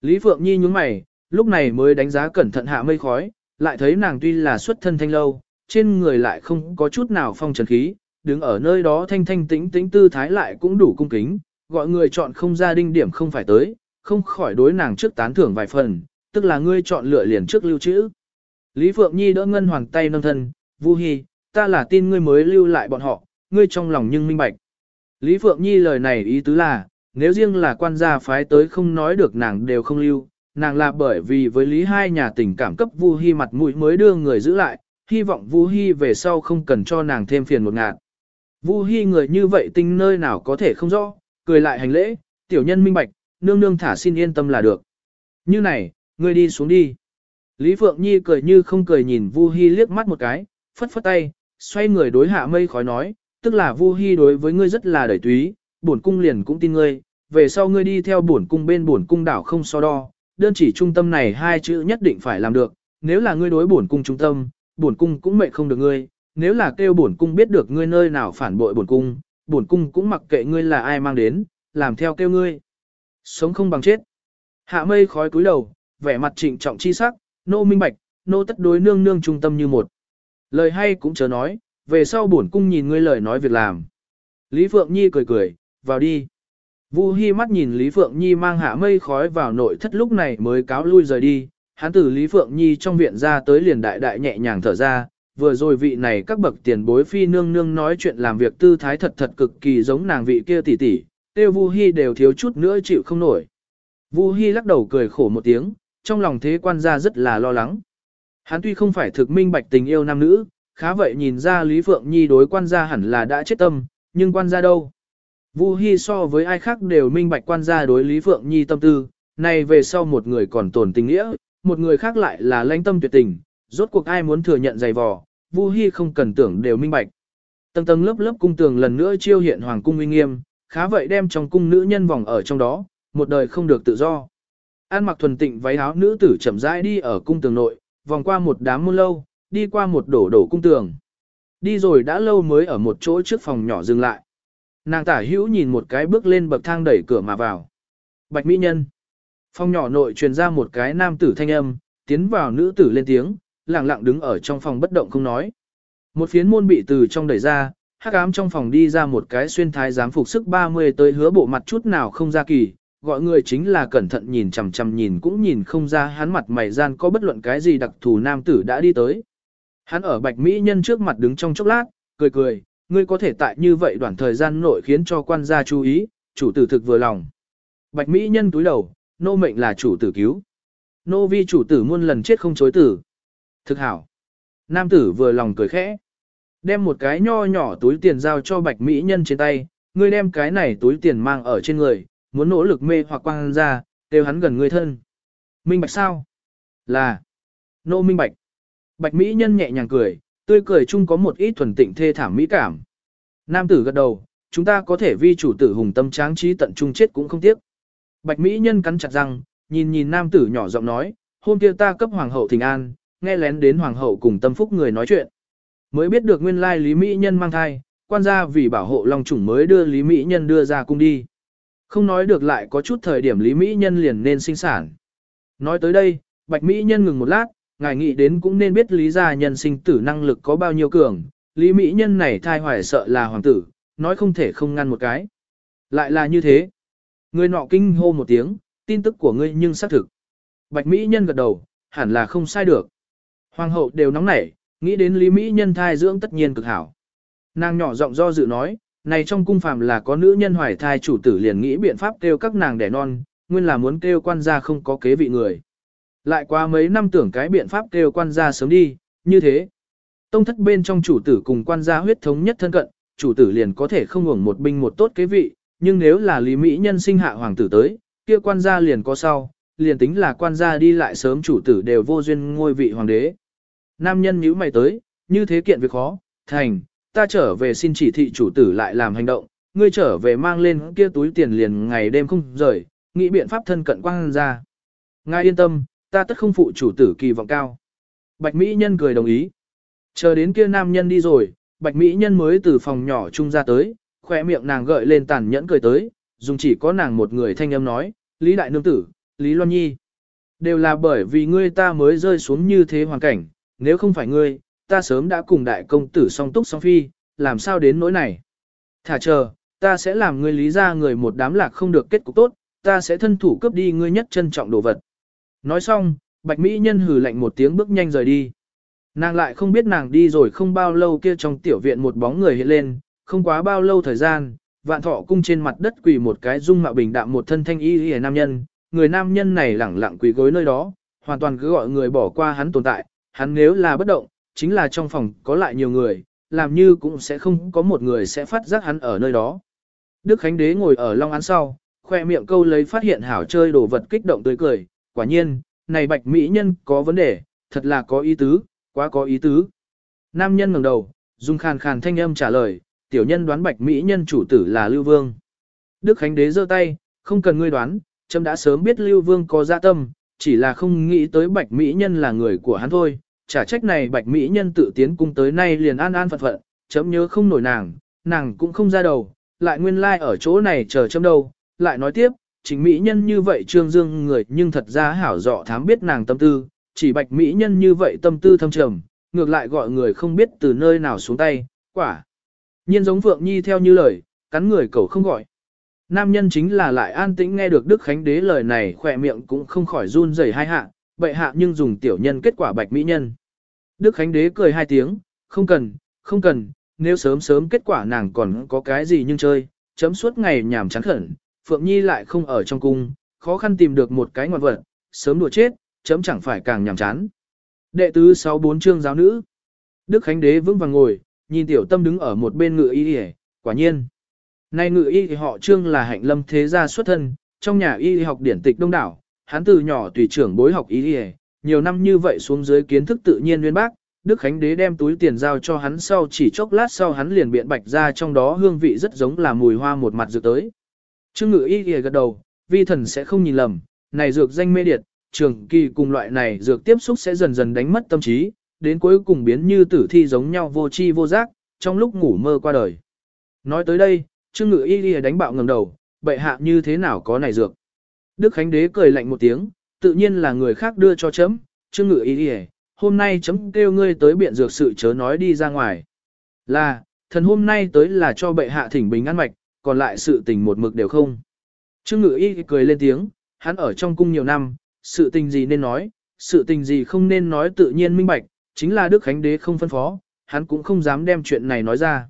Lý Phượng Nhi nhúng mày, lúc này mới đánh giá cẩn thận hạ mây khói, lại thấy nàng tuy là xuất thân thanh lâu, trên người lại không có chút nào phong trần khí, đứng ở nơi đó thanh thanh tĩnh tĩnh tư thái lại cũng đủ cung kính, gọi người chọn không ra đinh điểm không phải tới, không khỏi đối nàng trước tán thưởng vài phần, tức là ngươi chọn lựa liền trước lưu trữ. Lý Phượng Nhi đỡ ngân hoàng tay nâng thân, Vu Hi, ta là tin ngươi mới lưu lại bọn họ, ngươi trong lòng nhưng minh bạch. Lý Phượng Nhi lời này ý tứ là, nếu riêng là quan gia phái tới không nói được nàng đều không lưu, nàng là bởi vì với Lý hai nhà tình cảm cấp Vu Hi mặt mũi mới đưa người giữ lại, hy vọng Vu Hi về sau không cần cho nàng thêm phiền một ngạt. Vu Hi người như vậy tinh nơi nào có thể không rõ, cười lại hành lễ, tiểu nhân minh bạch, nương nương thả xin yên tâm là được. Như này, ngươi đi xuống đi. Lý Phượng Nhi cười như không cười nhìn Vu Hi liếc mắt một cái, phất phất tay, xoay người đối hạ mây khói nói, tức là Vu Hi đối với ngươi rất là đẩy túy, bổn cung liền cũng tin ngươi, về sau ngươi đi theo bổn cung bên bổn cung đảo không so đo, đơn chỉ trung tâm này hai chữ nhất định phải làm được, nếu là ngươi đối bổn cung trung tâm, bổn cung cũng mệnh không được ngươi, nếu là kêu bổn cung biết được ngươi nơi nào phản bội bổn cung, bổn cung cũng mặc kệ ngươi là ai mang đến, làm theo kêu ngươi. Sống không bằng chết. Hạ mây khói cúi đầu, vẻ mặt trịnh trọng chi sắc, nô minh bạch, nô tất đối nương nương trung tâm như một. Lời hay cũng chớ nói, về sau bổn cung nhìn ngươi lời nói việc làm. Lý Phượng Nhi cười cười, vào đi. Vu Hi mắt nhìn Lý Phượng Nhi mang hạ mây khói vào nội thất lúc này mới cáo lui rời đi, hắn từ Lý Phượng Nhi trong viện ra tới liền đại đại nhẹ nhàng thở ra, vừa rồi vị này các bậc tiền bối phi nương nương nói chuyện làm việc tư thái thật thật cực kỳ giống nàng vị kia tỷ tỷ, tiêu Vu Hi đều thiếu chút nữa chịu không nổi. Vu Hi lắc đầu cười khổ một tiếng, trong lòng thế quan gia rất là lo lắng. Hắn tuy không phải thực minh bạch tình yêu nam nữ, khá vậy nhìn ra Lý Phượng Nhi đối quan gia hẳn là đã chết tâm, nhưng quan gia đâu? Vu Hi so với ai khác đều minh bạch quan gia đối Lý Phượng Nhi tâm tư, này về sau một người còn tồn tình nghĩa, một người khác lại là lãnh tâm tuyệt tình, rốt cuộc ai muốn thừa nhận dày vò, Vu Hi không cần tưởng đều minh bạch. Tầng tầng lớp lớp cung tường lần nữa chiêu hiện hoàng cung uy nghiêm, khá vậy đem trong cung nữ nhân vòng ở trong đó, một đời không được tự do. An mặc thuần tịnh váy áo nữ tử chậm rãi đi ở cung tường nội, vòng qua một đám môn lâu, đi qua một đổ đổ cung tường. Đi rồi đã lâu mới ở một chỗ trước phòng nhỏ dừng lại. Nàng tả hữu nhìn một cái bước lên bậc thang đẩy cửa mà vào. Bạch Mỹ Nhân. Phòng nhỏ nội truyền ra một cái nam tử thanh âm, tiến vào nữ tử lên tiếng, lặng lặng đứng ở trong phòng bất động không nói. Một phiến môn bị từ trong đẩy ra, hắc ám trong phòng đi ra một cái xuyên thái giám phục sức 30 tới hứa bộ mặt chút nào không ra kỳ, gọi người chính là cẩn thận nhìn chằm chằm nhìn cũng nhìn không ra hắn mặt mày gian có bất luận cái gì đặc thù nam tử đã đi tới. Hắn ở bạch mỹ nhân trước mặt đứng trong chốc lát, cười cười, ngươi có thể tại như vậy đoạn thời gian nội khiến cho quan gia chú ý, chủ tử thực vừa lòng. Bạch mỹ nhân túi đầu, nô mệnh là chủ tử cứu. Nô vi chủ tử muôn lần chết không chối tử. Thực hảo. Nam tử vừa lòng cười khẽ. Đem một cái nho nhỏ túi tiền giao cho bạch mỹ nhân trên tay, ngươi đem cái này túi tiền mang ở trên người, muốn nỗ lực mê hoặc quang ra, đều hắn gần người thân. Minh bạch sao? Là. Nô minh bạch. Bạch mỹ nhân nhẹ nhàng cười, tươi cười chung có một ít thuần tịnh thê thảm mỹ cảm. Nam tử gật đầu, chúng ta có thể vi chủ tử hùng tâm tráng trí tận trung chết cũng không tiếc. Bạch mỹ nhân cắn chặt răng, nhìn nhìn nam tử nhỏ giọng nói, hôm kia ta cấp hoàng hậu thỉnh an, nghe lén đến hoàng hậu cùng tâm phúc người nói chuyện. Mới biết được nguyên lai Lý Mỹ Nhân mang thai, quan gia vì bảo hộ Long Chủng mới đưa Lý Mỹ Nhân đưa ra cung đi. Không nói được lại có chút thời điểm Lý Mỹ Nhân liền nên sinh sản. Nói tới đây, Bạch Mỹ Nhân ngừng một lát, ngài nghĩ đến cũng nên biết Lý gia nhân sinh tử năng lực có bao nhiêu cường. Lý Mỹ Nhân này thai hoài sợ là hoàng tử, nói không thể không ngăn một cái. Lại là như thế. Người nọ kinh hô một tiếng, tin tức của ngươi nhưng xác thực. Bạch Mỹ Nhân gật đầu, hẳn là không sai được. Hoàng hậu đều nóng nảy, nghĩ đến Lý Mỹ Nhân thai dưỡng tất nhiên cực hảo. Nàng nhỏ giọng do dự nói, này trong cung phàm là có nữ nhân hoài thai chủ tử liền nghĩ biện pháp kêu các nàng đẻ non, nguyên là muốn kêu quan gia không có kế vị người. Lại qua mấy năm tưởng cái biện pháp kêu quan gia sớm đi, như thế. Tông thất bên trong chủ tử cùng quan gia huyết thống nhất thân cận, chủ tử liền có thể không hưởng một binh một tốt kế vị, nhưng nếu là Lý Mỹ nhân sinh hạ hoàng tử tới, kia quan gia liền có sau, liền tính là quan gia đi lại sớm chủ tử đều vô duyên ngôi vị hoàng đế. Nam nhân nhíu mày tới, như thế kiện việc khó, thành, ta trở về xin chỉ thị chủ tử lại làm hành động, ngươi trở về mang lên kia túi tiền liền ngày đêm không rời, nghĩ biện pháp thân cận quan gia. Ngài yên tâm, ta tất không phụ chủ tử kỳ vọng cao. Bạch Mỹ Nhân cười đồng ý. Chờ đến kia nam nhân đi rồi, Bạch Mỹ Nhân mới từ phòng nhỏ trung ra tới, khỏe miệng nàng gợi lên tàn nhẫn cười tới, dùng chỉ có nàng một người thanh âm nói, Lý Đại Nương Tử, Lý Loan Nhi. Đều là bởi vì ngươi ta mới rơi xuống như thế hoàn cảnh, nếu không phải ngươi, ta sớm đã cùng đại công tử song túc song phi, làm sao đến nỗi này. Thả chờ, ta sẽ làm ngươi lý ra người một đám lạc không được kết cục tốt, ta sẽ thân thủ cướp đi ngươi nhất trân trọng đồ vật. Nói xong, bạch mỹ nhân hừ lạnh một tiếng bước nhanh rời đi. Nàng lại không biết nàng đi rồi không bao lâu kia trong tiểu viện một bóng người hiện lên, không quá bao lâu thời gian, vạn thọ cung trên mặt đất quỳ một cái dung mạo bình đạm một thân thanh y hề nam nhân, người nam nhân này lẳng lặng quỳ gối nơi đó, hoàn toàn cứ gọi người bỏ qua hắn tồn tại, hắn nếu là bất động, chính là trong phòng có lại nhiều người, làm như cũng sẽ không có một người sẽ phát giác hắn ở nơi đó. Đức Khánh Đế ngồi ở long án sau, khoe miệng câu lấy phát hiện hảo chơi đồ vật kích động tươi cười, quả nhiên, này bạch mỹ nhân có vấn đề, thật là có ý tứ, quá có ý tứ. Nam nhân ngẩng đầu, dùng khàn khàn thanh âm trả lời, tiểu nhân đoán bạch mỹ nhân chủ tử là Lưu Vương. Đức Khánh Đế giơ tay, không cần ngươi đoán, trâm đã sớm biết Lưu Vương có dạ tâm, chỉ là không nghĩ tới bạch mỹ nhân là người của hắn thôi. Trả trách này bạch mỹ nhân tự tiến cung tới nay liền an an phận phận, chấm nhớ không nổi nàng, nàng cũng không ra đầu, lại nguyên lai like ở chỗ này chờ chấm đâu, lại nói tiếp, chính mỹ nhân như vậy trương dương người nhưng thật ra hảo dọ thám biết nàng tâm tư, chỉ bạch mỹ nhân như vậy tâm tư thâm trầm, ngược lại gọi người không biết từ nơi nào xuống tay, quả. Nhiên giống Phượng Nhi theo như lời, cắn người cầu không gọi. Nam nhân chính là lại an tĩnh nghe được Đức Khánh Đế lời này khỏe miệng cũng không khỏi run rẩy hai hạ, bệ hạ nhưng dùng tiểu nhân kết quả bạch mỹ nhân. Đức Khánh Đế cười hai tiếng, không cần, không cần, nếu sớm sớm kết quả nàng còn có cái gì nhưng chơi, chấm suốt ngày nhảm chán khẩn, Phượng Nhi lại không ở trong cung, khó khăn tìm được một cái ngoạn vật, sớm đùa chết, chấm chẳng phải càng nhảm chán. Đệ tứ 64 chương giáo nữ. Đức Khánh Đế vững vàng ngồi, nhìn tiểu tâm đứng ở một bên ngựa y y, quả nhiên. Nay ngự y thì họ trương là hạnh lâm thế gia xuất thân, trong nhà y học điển tịch đông đảo, hắn từ nhỏ tùy trưởng bối học y y, nhiều năm như vậy xuống dưới kiến thức tự nhiên nguyên bác, Đức Khánh Đế đem túi tiền giao cho hắn sau chỉ chốc lát sau hắn liền biện bạch ra trong đó hương vị rất giống là mùi hoa một mặt dược tới. Trương ngự y kìa gật đầu, vi thần sẽ không nhìn lầm, này dược danh mê điệt, trường kỳ cùng loại này dược tiếp xúc sẽ dần dần đánh mất tâm trí, đến cuối cùng biến như tử thi giống nhau vô chi vô giác, trong lúc ngủ mơ qua đời. Nói tới đây, Trương Ngự Y kìa đánh bạo ngầm đầu, bệ hạ như thế nào có này dược. Đức Khánh Đế cười lạnh một tiếng, tự nhiên là người khác đưa cho chấm, Trương Ngự Y kìa, hôm nay chấm kêu ngươi tới biện dược sự chớ nói đi ra ngoài. Là, thần hôm nay tới là cho bệ hạ thỉnh bình an mạch, còn lại sự tình một mực đều không. Trương ngự y cười lên tiếng, hắn ở trong cung nhiều năm, sự tình gì nên nói, sự tình gì không nên nói tự nhiên minh bạch, chính là Đức Khánh Đế không phân phó, hắn cũng không dám đem chuyện này nói ra.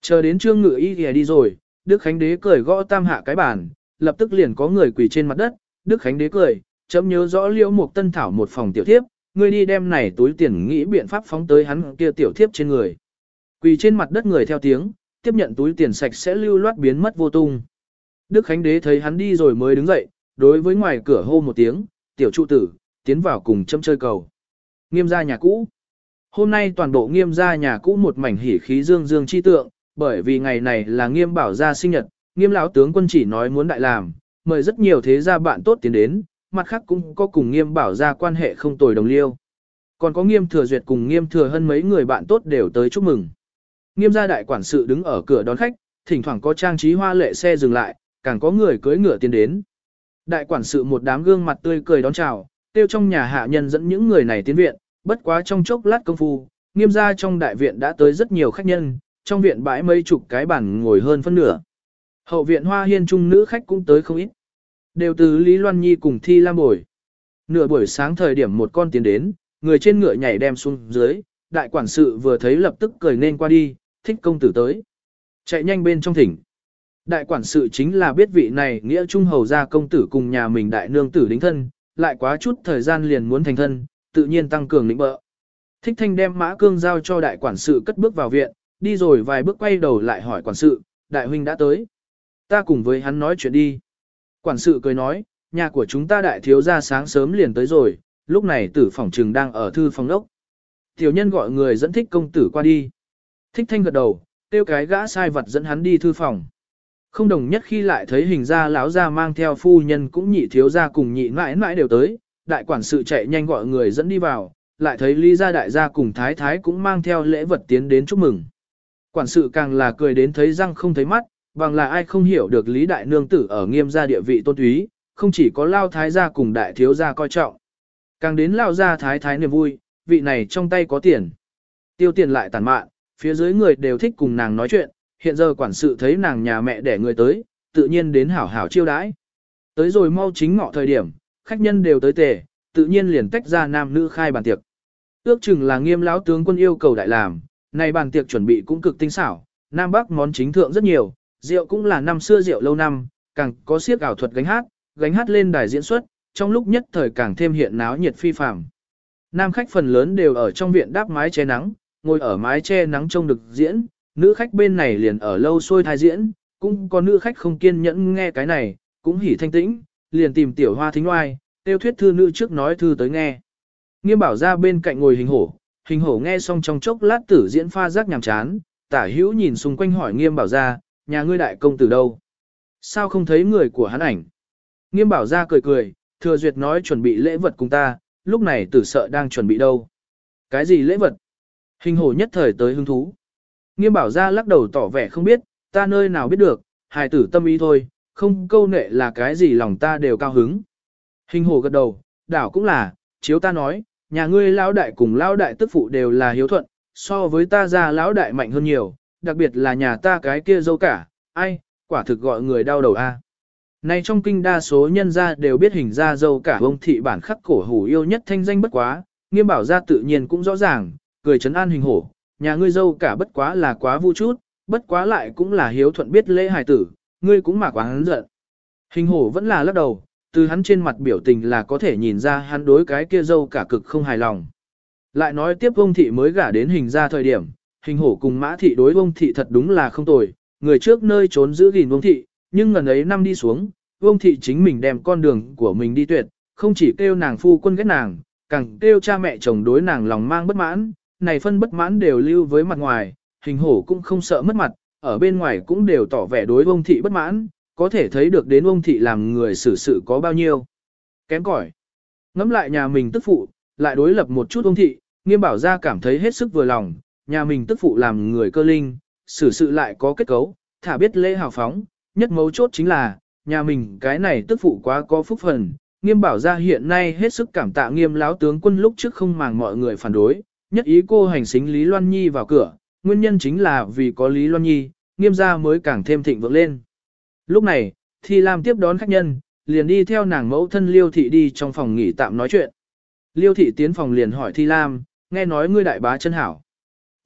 Chờ đến trương ngự y thì đi rồi, Đức Khánh Đế cười gõ tam hạ cái bàn, lập tức liền có người quỳ trên mặt đất, Đức Khánh Đế cười, chấm nhớ rõ liễu một tân thảo một phòng tiểu thiếp, ngươi đi đem này túi tiền nghĩ biện pháp phóng tới hắn kia tiểu thiếp trên người. Quỳ trên mặt đất người theo tiếng, tiếp nhận túi tiền sạch sẽ lưu loát biến mất vô tung. Đức Khánh Đế thấy hắn đi rồi mới đứng dậy, đối với ngoài cửa hô một tiếng, tiểu trụ tử, tiến vào cùng châm chơi cầu. Nghiêm gia nhà cũ. Hôm nay toàn bộ nghiêm gia nhà cũ một mảnh hỉ khí dương dương chi tượng, bởi vì ngày này là nghiêm bảo gia sinh nhật, nghiêm lão tướng quân chỉ nói muốn đại làm, mời rất nhiều thế gia bạn tốt tiến đến, mặt khác cũng có cùng nghiêm bảo gia quan hệ không tồi đồng liêu. Còn có nghiêm thừa duyệt cùng nghiêm thừa hơn mấy người bạn tốt đều tới chúc mừng. Nghiêm gia đại quản sự đứng ở cửa đón khách, thỉnh thoảng có trang trí hoa lệ xe dừng lại, càng có người cưỡi ngựa tiến đến. Đại quản sự một đám gương mặt tươi cười đón chào, tiêu trong nhà hạ nhân dẫn những người này tiến viện, bất quá trong chốc lát công phu, nghiêm gia trong đại viện đã tới rất nhiều khách nhân, trong viện bãi mấy chục cái bàn ngồi hơn phân nửa. Hậu viện hoa hiên trung nữ khách cũng tới không ít. Đều từ Lý Loan Nhi cùng Thi Lam bồi. Nửa buổi sáng thời điểm một con tiến đến, người trên ngựa nhảy đem xuống dưới, đại quản sự vừa thấy lập tức cười nên qua đi, thích công tử tới. Chạy nhanh bên trong thỉnh. Đại quản sự chính là biết vị này nghĩa trung hầu ra công tử cùng nhà mình đại nương tử đính thân, lại quá chút thời gian liền muốn thành thân, tự nhiên tăng cường lĩnh bợ. Thích thanh đem mã cương giao cho đại quản sự cất bước vào viện, đi rồi vài bước quay đầu lại hỏi quản sự, đại huynh đã tới. Ta cùng với hắn nói chuyện đi. Quản sự cười nói, nhà của chúng ta đại thiếu gia sáng sớm liền tới rồi, lúc này tử phòng trừng đang ở thư phòng đốc. Tiểu nhân gọi người dẫn thích công tử qua đi. Thích thanh gật đầu, tiêu cái gã sai vật dẫn hắn đi thư phòng. Không đồng nhất khi lại thấy hình ra lão gia mang theo phu nhân cũng nhị thiếu gia cùng nhị mãi mãi đều tới, đại quản sự chạy nhanh gọi người dẫn đi vào, lại thấy Lý gia đại gia cùng thái thái cũng mang theo lễ vật tiến đến chúc mừng. Quản sự càng là cười đến thấy răng không thấy mắt, bằng là ai không hiểu được Lý đại nương tử ở nghiêm gia địa vị tôn túy, không chỉ có lao thái gia cùng đại thiếu gia coi trọng. Càng đến lao gia thái thái niềm vui, vị này trong tay có tiền. Tiêu tiền lại tàn mạn, phía dưới người đều thích cùng nàng nói chuyện, hiện giờ quản sự thấy nàng nhà mẹ đẻ người tới, tự nhiên đến hảo hảo chiêu đãi. Tới rồi mau chính ngọ thời điểm, khách nhân đều tới tề, tự nhiên liền tách ra nam nữ khai bàn tiệc. Ước chừng là nghiêm lão tướng quân yêu cầu đại làm, này bàn tiệc chuẩn bị cũng cực tinh xảo, nam bắc món chính thượng rất nhiều, rượu cũng là năm xưa rượu lâu năm, càng có siếc ảo thuật gánh hát, gánh hát lên đài diễn xuất, trong lúc nhất thời càng thêm hiện náo nhiệt phi phàm. Nam khách phần lớn đều ở trong viện đáp mái che nắng, ngồi ở mái che nắng trông được diễn, nữ khách bên này liền ở lâu xôi thai diễn, cũng có nữ khách không kiên nhẫn nghe cái này, cũng hỉ thanh tĩnh, liền tìm tiểu hoa thính oai, tiêu thuyết thư nữ trước nói thư tới nghe. Nghiêm bảo ra bên cạnh ngồi hình hổ, hình hổ nghe xong trong chốc lát tử diễn pha rác nhàm chán, tả hữu nhìn xung quanh hỏi nghiêm bảo ra, nhà ngươi đại công tử đâu? Sao không thấy người của hắn ảnh? Nghiêm bảo ra cười cười, thừa duyệt nói chuẩn bị lễ vật cùng ta, lúc này tử sợ đang chuẩn bị đâu? Cái gì lễ vật? Hình hổ nhất thời tới hứng thú. Nghiêm bảo ra lắc đầu tỏ vẻ không biết, ta nơi nào biết được, hài tử tâm ý thôi, không câu nệ là cái gì lòng ta đều cao hứng. Hình hồ gật đầu, đảo cũng là, chiếu ta nói, nhà ngươi lão đại cùng lão đại tức phụ đều là hiếu thuận, so với ta ra lão đại mạnh hơn nhiều, đặc biệt là nhà ta cái kia dâu cả, ai, quả thực gọi người đau đầu a. Này trong kinh đa số nhân gia đều biết hình ra dâu cả ông thị bản khắc cổ hủ yêu nhất thanh danh bất quá, nghiêm bảo gia tự nhiên cũng rõ ràng, cười chấn an hình hổ, nhà ngươi dâu cả bất quá là quá vu chút, bất quá lại cũng là hiếu thuận biết lễ hài tử, ngươi cũng mà quá hắn giận. Hình hổ vẫn là lắc đầu, từ hắn trên mặt biểu tình là có thể nhìn ra hắn đối cái kia dâu cả cực không hài lòng. Lại nói tiếp ông thị mới gả đến hình ra thời điểm, hình hổ cùng mã thị đối ông thị thật đúng là không tồi, người trước nơi trốn giữ gìn ông thị, nhưng ngần ấy năm đi xuống, ông thị chính mình đem con đường của mình đi tuyệt, không chỉ kêu nàng phu quân ghét nàng, càng kêu cha mẹ chồng đối nàng lòng mang bất mãn, này phân bất mãn đều lưu với mặt ngoài, hình hổ cũng không sợ mất mặt, ở bên ngoài cũng đều tỏ vẻ đối ông thị bất mãn, có thể thấy được đến ông thị làm người xử sự có bao nhiêu. Kém cỏi. Ngắm lại nhà mình tức phụ, lại đối lập một chút ông thị, nghiêm bảo ra cảm thấy hết sức vừa lòng, nhà mình tức phụ làm người cơ linh, xử sự lại có kết cấu, thả biết lễ hào phóng, nhất mấu chốt chính là, nhà mình cái này tức phụ quá có phúc phần, Nghiêm bảo ra hiện nay hết sức cảm tạ nghiêm láo tướng quân lúc trước không màng mọi người phản đối, nhất ý cô hành xính Lý Loan Nhi vào cửa, nguyên nhân chính là vì có Lý Loan Nhi, nghiêm gia mới càng thêm thịnh vượng lên. Lúc này, Thi Lam tiếp đón khách nhân, liền đi theo nàng mẫu thân Liêu Thị đi trong phòng nghỉ tạm nói chuyện. Liêu Thị tiến phòng liền hỏi Thi Lam, nghe nói ngươi đại bá chân hảo.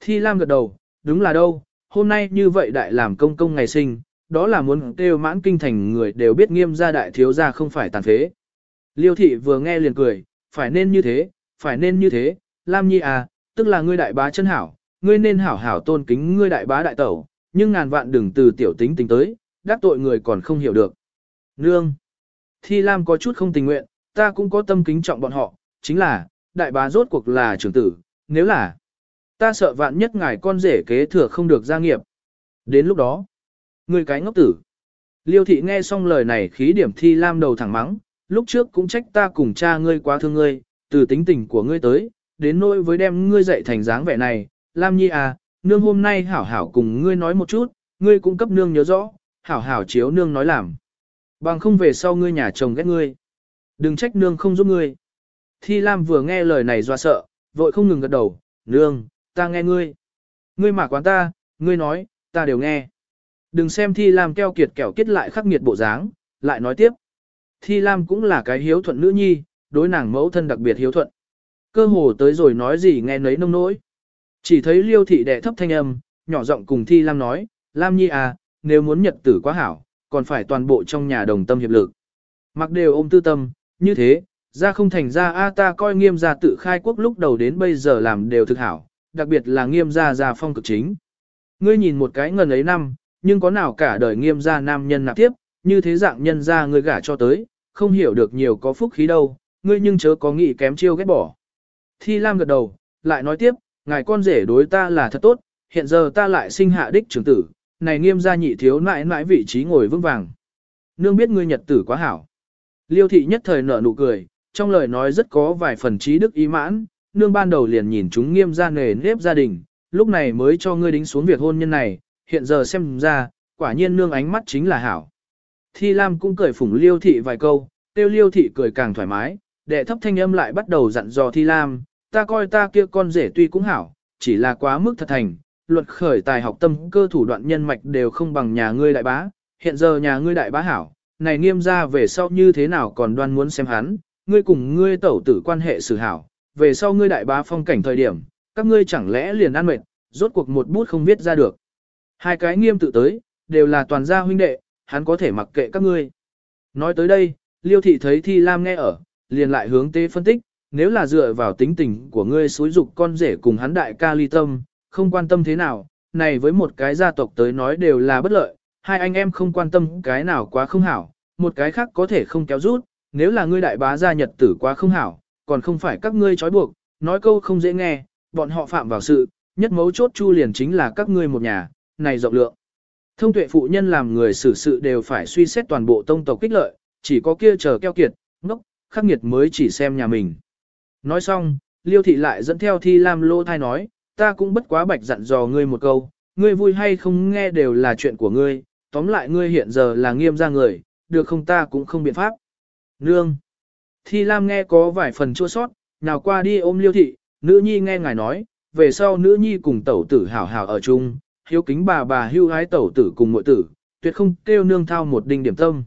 Thi Lam gật đầu, đúng là đâu, hôm nay như vậy đại làm công công ngày sinh, đó là muốn kêu mãn kinh thành người đều biết nghiêm gia đại thiếu gia không phải tàn phế. Liêu Thị vừa nghe liền cười, phải nên như thế, phải nên như thế, Lam Nhi à, tức là ngươi đại bá chân hảo, ngươi nên hảo hảo tôn kính ngươi đại bá đại tẩu, nhưng ngàn vạn đừng từ tiểu tính tính tới, đắc tội người còn không hiểu được. Nương. Thi Lam có chút không tình nguyện, ta cũng có tâm kính trọng bọn họ, chính là, đại bá rốt cuộc là trưởng tử, nếu là, ta sợ vạn nhất ngài con rể kế thừa không được gia nghiệp. Đến lúc đó, ngươi cái ngốc tử. Liêu thị nghe xong lời này khí điểm Thi Lam đầu thẳng mắng, lúc trước cũng trách ta cùng cha ngươi quá thương ngươi, từ tính tình của ngươi tới, đến nỗi với đem ngươi dạy thành dáng vẻ này, Lam Nhi à, nương hôm nay hảo hảo cùng ngươi nói một chút, ngươi cũng cấp nương nhớ rõ, hảo hảo chiếu nương nói làm. Bằng không về sau ngươi nhà chồng ghét ngươi. Đừng trách nương không giúp ngươi. Thi Lam vừa nghe lời này doa sợ, vội không ngừng gật đầu, nương, ta nghe ngươi. Ngươi mà quán ta, ngươi nói, ta đều nghe. Đừng xem Thi Lam keo kiệt kẻo kết lại khắc nghiệt bộ dáng, lại nói tiếp. Thi Lam cũng là cái hiếu thuận nữ nhi, đối nàng mẫu thân đặc biệt hiếu thuận. Cơ hồ tới rồi nói gì nghe nấy nông nỗi. Chỉ thấy liêu thị đệ thấp thanh âm, nhỏ giọng cùng Thi Lam nói, Lam nhi à, nếu muốn nhật tử quá hảo, còn phải toàn bộ trong nhà đồng tâm hiệp lực. Mặc đều ôm tư tâm, như thế, ra không thành ra a ta coi nghiêm gia tự khai quốc lúc đầu đến bây giờ làm đều thực hảo, đặc biệt là nghiêm gia gia phong cực chính. Ngươi nhìn một cái ngần ấy năm, nhưng có nào cả đời nghiêm gia nam nhân nạp tiếp, như thế dạng nhân gia ngươi gả cho tới, không hiểu được nhiều có phúc khí đâu, ngươi nhưng chớ có nghĩ kém chiêu ghét bỏ. Thi Lam gật đầu, lại nói tiếp, ngài con rể đối ta là thật tốt, hiện giờ ta lại sinh hạ đích trưởng tử, này nghiêm gia nhị thiếu nãi nãi vị trí ngồi vững vàng. Nương biết ngươi nhật tử quá hảo. Liêu thị nhất thời nở nụ cười, trong lời nói rất có vài phần trí đức ý mãn, nương ban đầu liền nhìn chúng nghiêm gia nề nếp gia đình, lúc này mới cho ngươi đính xuống việc hôn nhân này, hiện giờ xem ra, quả nhiên nương ánh mắt chính là hảo. Thi Lam cũng cười phủng liêu thị vài câu, tiêu liêu thị cười càng thoải mái, đệ thấp thanh âm lại bắt đầu dặn dò Thi Lam, ta coi ta kia con rể tuy cũng hảo, chỉ là quá mức thật thành, luật khởi tài học tâm cơ thủ đoạn nhân mạch đều không bằng nhà ngươi đại bá, hiện giờ nhà ngươi đại bá hảo, này nghiêm ra về sau như thế nào còn đoan muốn xem hắn, ngươi cùng ngươi tẩu tử quan hệ xử hảo, về sau ngươi đại bá phong cảnh thời điểm, các ngươi chẳng lẽ liền ăn mệt, rốt cuộc một bút không viết ra được. Hai cái nghiêm tự tới, đều là toàn gia huynh đệ, hắn có thể mặc kệ các ngươi. Nói tới đây, Liêu thị thấy Thi Lam nghe ở, liền lại hướng tế phân tích, nếu là dựa vào tính tình của ngươi xúi dục con rể cùng hắn đại ca ly tâm, không quan tâm thế nào, này với một cái gia tộc tới nói đều là bất lợi, hai anh em không quan tâm cái nào quá không hảo, một cái khác có thể không kéo rút, nếu là ngươi đại bá gia nhật tử quá không hảo, còn không phải các ngươi trói buộc, nói câu không dễ nghe, bọn họ phạm vào sự, nhất mấu chốt chu liền chính là các ngươi một nhà, này rộng lượng. Thông tuệ phụ nhân làm người xử sự đều phải suy xét toàn bộ tông tộc kích lợi, chỉ có kia chờ keo kiệt, ngốc, khắc nghiệt mới chỉ xem nhà mình. Nói xong, Liêu thị lại dẫn theo Thi Lam lô thai nói, ta cũng bất quá bạch dặn dò ngươi một câu, ngươi vui hay không nghe đều là chuyện của ngươi, tóm lại ngươi hiện giờ là nghiêm ra người, được không ta cũng không biện pháp. Nương. Thi Lam nghe có vài phần chua sót, nào qua đi ôm Liêu thị, nữ nhi nghe ngài nói, về sau nữ nhi cùng tẩu tử hảo hảo ở chung, hiếu kính bà bà hưu hái tẩu tử cùng mội tử, tuyệt không kêu nương thao một đinh điểm tâm.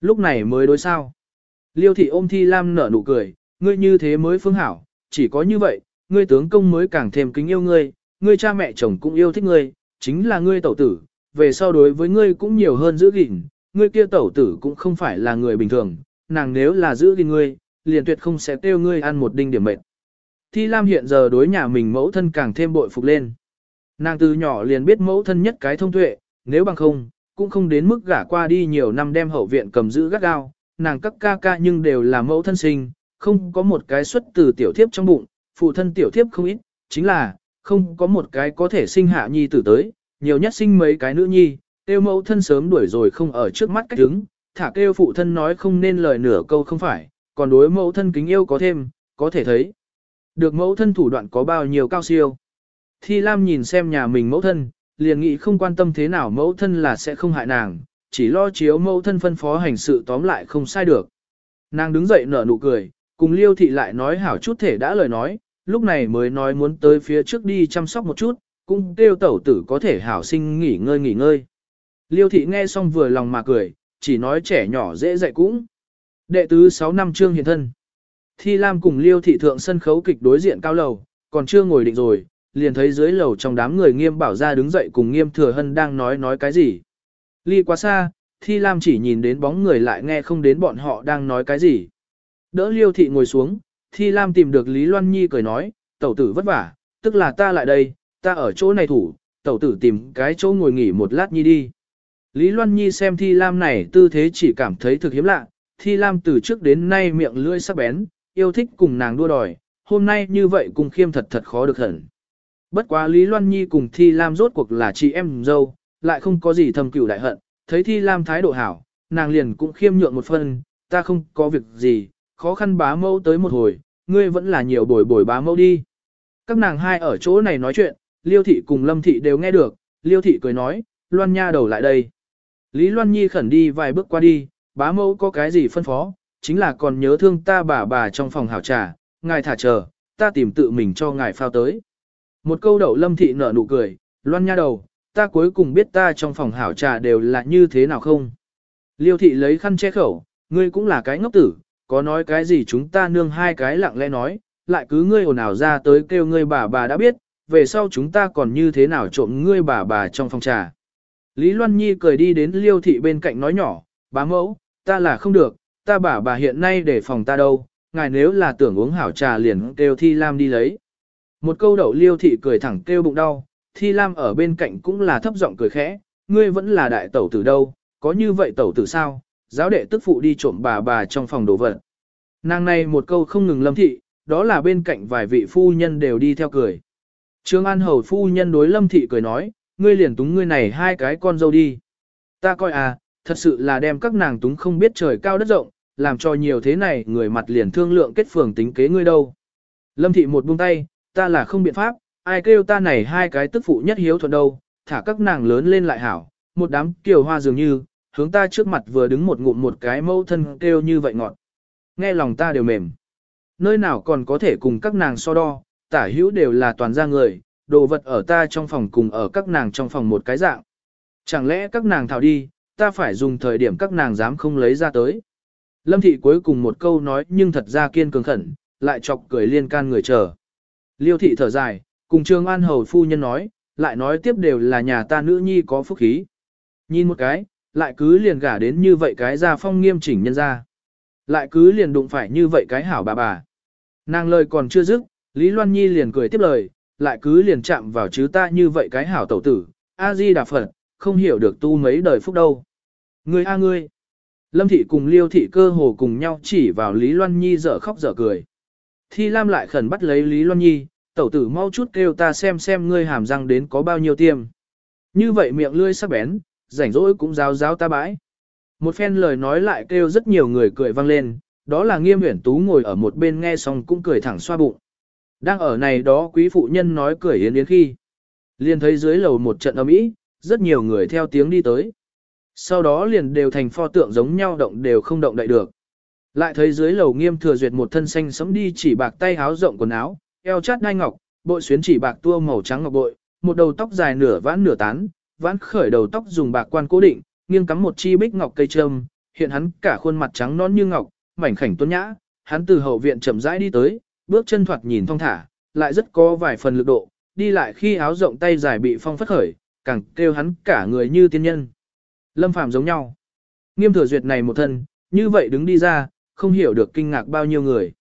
Lúc này mới đối sao. Liêu thị ôm Thi Lam nở nụ cười, ngươi như thế mới phương hảo, chỉ có như vậy, ngươi tướng công mới càng thêm kính yêu ngươi, ngươi cha mẹ chồng cũng yêu thích ngươi, chính là ngươi tẩu tử, về sau đối với ngươi cũng nhiều hơn giữ gìn, ngươi kia tẩu tử cũng không phải là người bình thường, nàng nếu là giữ gìn ngươi, liền tuyệt không sẽ tiêu ngươi ăn một đinh điểm mệt. Thi Lam hiện giờ đối nhà mình mẫu thân càng thêm bội phục lên. Nàng từ nhỏ liền biết mẫu thân nhất cái thông tuệ, nếu bằng không, cũng không đến mức gả qua đi nhiều năm đem hậu viện cầm giữ gắt gao, nàng các ca ca nhưng đều là mẫu thân sinh, không có một cái xuất từ tiểu thiếp trong bụng, phụ thân tiểu thiếp không ít, chính là, không có một cái có thể sinh hạ nhi tử tới, nhiều nhất sinh mấy cái nữ nhi, tiêu mẫu thân sớm đuổi rồi không ở trước mắt cách đứng, thả kêu phụ thân nói không nên lời nửa câu không phải, còn đối mẫu thân kính yêu có thêm, có thể thấy. Được mẫu thân thủ đoạn có bao nhiêu cao siêu. Thi Lam nhìn xem nhà mình mẫu thân, liền nghĩ không quan tâm thế nào mẫu thân là sẽ không hại nàng, chỉ lo chiếu mẫu thân phân phó hành sự tóm lại không sai được. Nàng đứng dậy nở nụ cười, cùng liêu thị lại nói hảo chút thể đã lời nói, lúc này mới nói muốn tới phía trước đi chăm sóc một chút, cũng kêu tẩu tử có thể hảo sinh nghỉ ngơi nghỉ ngơi. Liêu thị nghe xong vừa lòng mà cười, chỉ nói trẻ nhỏ dễ dạy cũng. Đệ tứ 6 năm trương hiền thân. Thi Lam cùng Liêu thị thượng sân khấu kịch đối diện cao lầu, còn chưa ngồi định rồi, liền thấy dưới lầu trong đám người nghiêm bảo ra đứng dậy cùng nghiêm thừa hân đang nói nói cái gì. Ly quá xa, Thi Lam chỉ nhìn đến bóng người lại nghe không đến bọn họ đang nói cái gì. Đỡ Liêu thị ngồi xuống, Thi Lam tìm được Lý Loan Nhi cười nói, tẩu tử vất vả, tức là ta lại đây, ta ở chỗ này thủ, tẩu tử tìm cái chỗ ngồi nghỉ một lát nhi đi. Lý Loan Nhi xem Thi Lam này tư thế chỉ cảm thấy thực hiếm lạ, Thi Lam từ trước đến nay miệng lưỡi sắc bén, yêu thích cùng nàng đua đòi, hôm nay như vậy cùng khiêm thật thật khó được hẳn. Bất quá Lý Loan Nhi cùng Thi Lam rốt cuộc là chị em dâu, lại không có gì thầm cửu đại hận, thấy Thi Lam thái độ hảo, nàng liền cũng khiêm nhượng một phần, ta không có việc gì, khó khăn bá mẫu tới một hồi, ngươi vẫn là nhiều bồi bồi bá mẫu đi. Các nàng hai ở chỗ này nói chuyện, Liêu Thị cùng Lâm Thị đều nghe được, Liêu Thị cười nói, Loan Nha đầu lại đây. Lý Loan Nhi khẩn đi vài bước qua đi, bá mẫu có cái gì phân phó, chính là còn nhớ thương ta bà bà trong phòng hảo trà, ngài thả chờ, ta tìm tự mình cho ngài phao tới. Một câu đậu Lâm Thị nở nụ cười, Loan Nha đầu, ta cuối cùng biết ta trong phòng hảo trà đều là như thế nào không. Liêu Thị lấy khăn che khẩu, ngươi cũng là cái ngốc tử, có nói cái gì chúng ta nương hai cái lặng lẽ nói, lại cứ ngươi ồn ào ra tới kêu ngươi bà bà đã biết, về sau chúng ta còn như thế nào trộm ngươi bà bà trong phòng trà. Lý Loan Nhi cười đi đến liêu thị bên cạnh nói nhỏ, bá mẫu, ta là không được, ta bà bà hiện nay để phòng ta đâu, ngài nếu là tưởng uống hảo trà liền kêu Thi Lam đi lấy. Một câu đậu liêu thị cười thẳng kêu bụng đau, Thi Lam ở bên cạnh cũng là thấp giọng cười khẽ, ngươi vẫn là đại tẩu tử đâu, có như vậy tẩu tử sao, giáo đệ tức phụ đi trộm bà bà trong phòng đồ vật. Nàng này một câu không ngừng lâm thị, đó là bên cạnh vài vị phu nhân đều đi theo cười. Trương An Hầu phu nhân đối lâm thị cười nói, ngươi liền túng ngươi này hai cái con dâu đi. Ta coi à, thật sự là đem các nàng túng không biết trời cao đất rộng, làm cho nhiều thế này người mặt liền thương lượng kết phường tính kế ngươi đâu. Lâm thị một buông tay, ta là không biện pháp, ai kêu ta này hai cái tức phụ nhất hiếu thuận đâu, thả các nàng lớn lên lại hảo, một đám kiều hoa dường như, hướng ta trước mặt vừa đứng một ngụm một cái mâu thân kêu như vậy ngọt. Nghe lòng ta đều mềm. Nơi nào còn có thể cùng các nàng so đo, tả hữu đều là toàn gia người, đồ vật ở ta trong phòng cùng ở các nàng trong phòng một cái dạng. Chẳng lẽ các nàng thảo đi, ta phải dùng thời điểm các nàng dám không lấy ra tới. Lâm thị cuối cùng một câu nói nhưng thật ra kiên cường khẩn, lại chọc cười liên can người chờ. Liêu thị thở dài, cùng trường An Hầu phu nhân nói, lại nói tiếp đều là nhà ta nữ nhi có phúc khí. Nhìn một cái, lại cứ liền gả đến như vậy cái ra phong nghiêm chỉnh nhân ra. Lại cứ liền đụng phải như vậy cái hảo bà bà. Nàng lời còn chưa dứt, Lý Loan Nhi liền cười tiếp lời, lại cứ liền chạm vào chứ ta như vậy cái hảo tẩu tử, A-di đà Phật, không hiểu được tu mấy đời phúc đâu. Ngươi a ngươi. Lâm thị cùng Liêu thị cơ hồ cùng nhau chỉ vào Lý Loan Nhi dở khóc dở cười. Thi Lam lại khẩn bắt lấy Lý Loan Nhi, tẩu tử mau chút kêu ta xem xem ngươi hàm răng đến có bao nhiêu tiêm. Như vậy miệng lươi sắc bén, rảnh rỗi cũng giáo giáo ta bãi. Một phen lời nói lại kêu rất nhiều người cười vang lên, đó là nghiêm huyển tú ngồi ở một bên nghe xong cũng cười thẳng xoa bụng. Đang ở này đó quý phụ nhân nói cười yến yến khi. Liền thấy dưới lầu một trận âm ý, rất nhiều người theo tiếng đi tới. Sau đó liền đều thành pho tượng giống nhau động đều không động đậy được. Lại thấy dưới lầu nghiêm thừa duyệt một thân xanh sẫm đi chỉ bạc tay háo rộng quần áo, eo chát đai ngọc, bội xuyến chỉ bạc tua màu trắng ngọc bội, một đầu tóc dài nửa vãn nửa tán, vãn khởi đầu tóc dùng bạc quan cố định, nghiêng cắm một chi bích ngọc cây trâm, hiện hắn cả khuôn mặt trắng non như ngọc, mảnh khảnh tuấn nhã, hắn từ hậu viện chậm rãi đi tới, bước chân thoạt nhìn thong thả, lại rất có vài phần lực độ, đi lại khi áo rộng tay dài bị phong phất khởi, càng kêu hắn cả người như tiên nhân. Lâm Phàm giống nhau. Nghiêm thừa duyệt này một thân, như vậy đứng đi ra, không hiểu được kinh ngạc bao nhiêu người.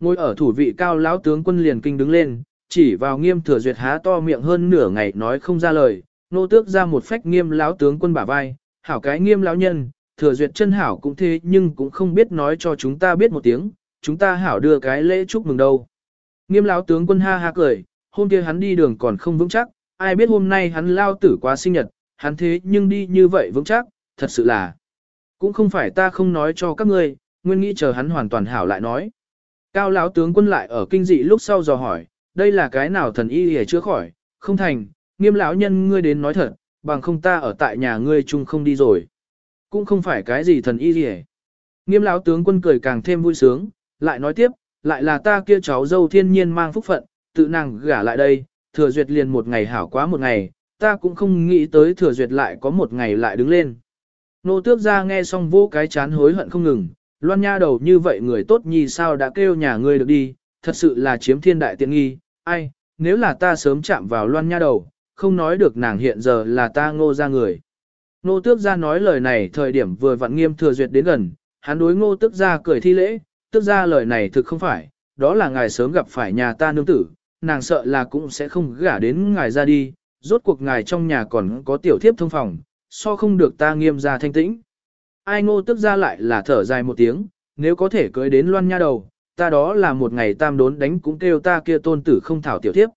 Ngồi ở thủ vị cao lão tướng quân liền kinh đứng lên, chỉ vào nghiêm thừa duyệt há to miệng hơn nửa ngày nói không ra lời, nô tước ra một phách nghiêm lão tướng quân bả vai, hảo cái nghiêm lão nhân, thừa duyệt chân hảo cũng thế nhưng cũng không biết nói cho chúng ta biết một tiếng, chúng ta hảo đưa cái lễ chúc mừng đâu. Nghiêm lão tướng quân ha ha cười, hôm kia hắn đi đường còn không vững chắc, ai biết hôm nay hắn lao tử quá sinh nhật, hắn thế nhưng đi như vậy vững chắc, thật sự là. Cũng không phải ta không nói cho các ngươi, nguyên nghĩ chờ hắn hoàn toàn hảo lại nói. Cao lão tướng quân lại ở kinh dị lúc sau dò hỏi, đây là cái nào thần y để chữa khỏi, không thành, nghiêm lão nhân ngươi đến nói thật, bằng không ta ở tại nhà ngươi chung không đi rồi. Cũng không phải cái gì thần y gì Nghiêm lão tướng quân cười càng thêm vui sướng, lại nói tiếp, lại là ta kia cháu dâu thiên nhiên mang phúc phận, tự nàng gả lại đây, thừa duyệt liền một ngày hảo quá một ngày, ta cũng không nghĩ tới thừa duyệt lại có một ngày lại đứng lên. Nô tước ra nghe xong vô cái chán hối hận không ngừng, loan nha đầu như vậy người tốt nhi sao đã kêu nhà ngươi được đi, thật sự là chiếm thiên đại tiện nghi, ai, nếu là ta sớm chạm vào loan nha đầu, không nói được nàng hiện giờ là ta ngô ra người. Ngô tước ra nói lời này thời điểm vừa vặn nghiêm thừa duyệt đến gần, hắn đối ngô tước ra cười thi lễ, tước ra lời này thực không phải, đó là ngài sớm gặp phải nhà ta nương tử, nàng sợ là cũng sẽ không gả đến ngài ra đi, rốt cuộc ngài trong nhà còn có tiểu thiếp thông phòng, so không được ta nghiêm ra thanh tĩnh. Ai ngô tức ra lại là thở dài một tiếng, nếu có thể cưới đến loan nha đầu, ta đó là một ngày tam đốn đánh cũng kêu ta kia tôn tử không thảo tiểu thiếp.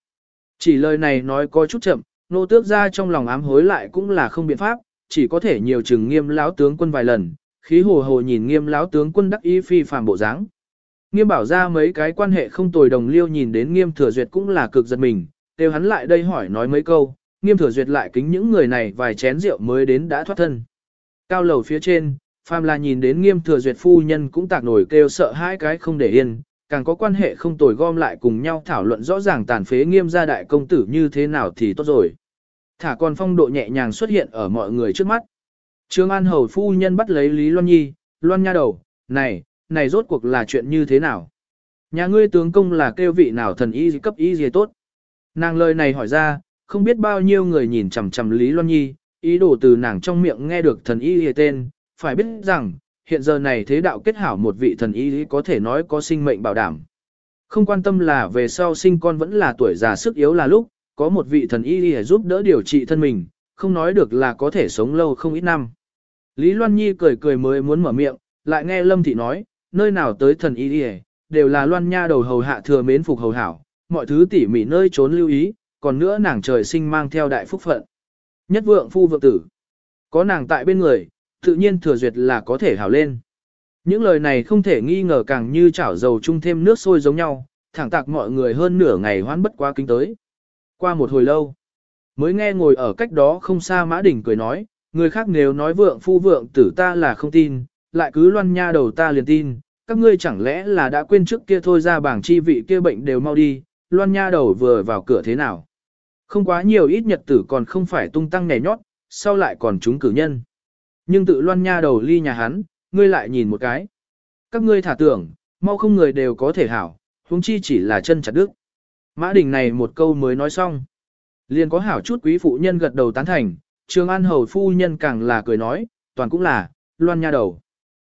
Chỉ lời này nói có chút chậm, nô tước ra trong lòng ám hối lại cũng là không biện pháp, chỉ có thể nhiều chừng nghiêm lão tướng quân vài lần, khí hồ hồ nhìn nghiêm lão tướng quân đắc ý phi phàm bộ dáng. Nghiêm bảo ra mấy cái quan hệ không tồi đồng liêu nhìn đến nghiêm thừa duyệt cũng là cực giật mình, đều hắn lại đây hỏi nói mấy câu, nghiêm thừa duyệt lại kính những người này vài chén rượu mới đến đã thoát thân. Cao lầu phía trên, phàm là nhìn đến nghiêm thừa duyệt phu nhân cũng tạc nổi kêu sợ hai cái không để yên, càng có quan hệ không tồi gom lại cùng nhau thảo luận rõ ràng tàn phế nghiêm gia đại công tử như thế nào thì tốt rồi. Thả còn phong độ nhẹ nhàng xuất hiện ở mọi người trước mắt. Trương An Hầu phu nhân bắt lấy Lý Loan Nhi, Loan nha đầu, này, này rốt cuộc là chuyện như thế nào? Nhà ngươi tướng công là kêu vị nào thần y cấp y gì tốt? Nàng lời này hỏi ra, không biết bao nhiêu người nhìn chằm chằm Lý Loan Nhi, ý đồ từ nàng trong miệng nghe được thần y hề tên, phải biết rằng, hiện giờ này thế đạo kết hảo một vị thần y có thể nói có sinh mệnh bảo đảm. Không quan tâm là về sau sinh con vẫn là tuổi già sức yếu là lúc, có một vị thần y giúp đỡ điều trị thân mình, không nói được là có thể sống lâu không ít năm. Lý Loan Nhi cười cười mới muốn mở miệng, lại nghe Lâm Thị nói, nơi nào tới thần y đều là loan nha đầu hầu hạ thừa mến phục hầu hảo, mọi thứ tỉ mỉ nơi trốn lưu ý, còn nữa nàng trời sinh mang theo đại phúc phận. Nhất vượng phu vượng tử, có nàng tại bên người, tự nhiên thừa duyệt là có thể hảo lên. Những lời này không thể nghi ngờ càng như chảo dầu chung thêm nước sôi giống nhau, thẳng tạc mọi người hơn nửa ngày hoán bất quá kinh tới. Qua một hồi lâu, mới nghe ngồi ở cách đó không xa Mã Đình cười nói, người khác nếu nói vượng phu vượng tử ta là không tin, lại cứ loan nha đầu ta liền tin, các ngươi chẳng lẽ là đã quên trước kia thôi ra bảng chi vị kia bệnh đều mau đi, loan nha đầu vừa vào cửa thế nào. Không quá nhiều ít nhật tử còn không phải tung tăng nhảy nhót, sau lại còn chúng cử nhân. Nhưng tự loan nha đầu ly nhà hắn, ngươi lại nhìn một cái. Các ngươi thả tưởng, mau không người đều có thể hảo, huống chi chỉ là chân chặt đức. Mã đình này một câu mới nói xong. Liền có hảo chút quý phụ nhân gật đầu tán thành, trường an hầu phu nhân càng là cười nói, toàn cũng là, loan nha đầu.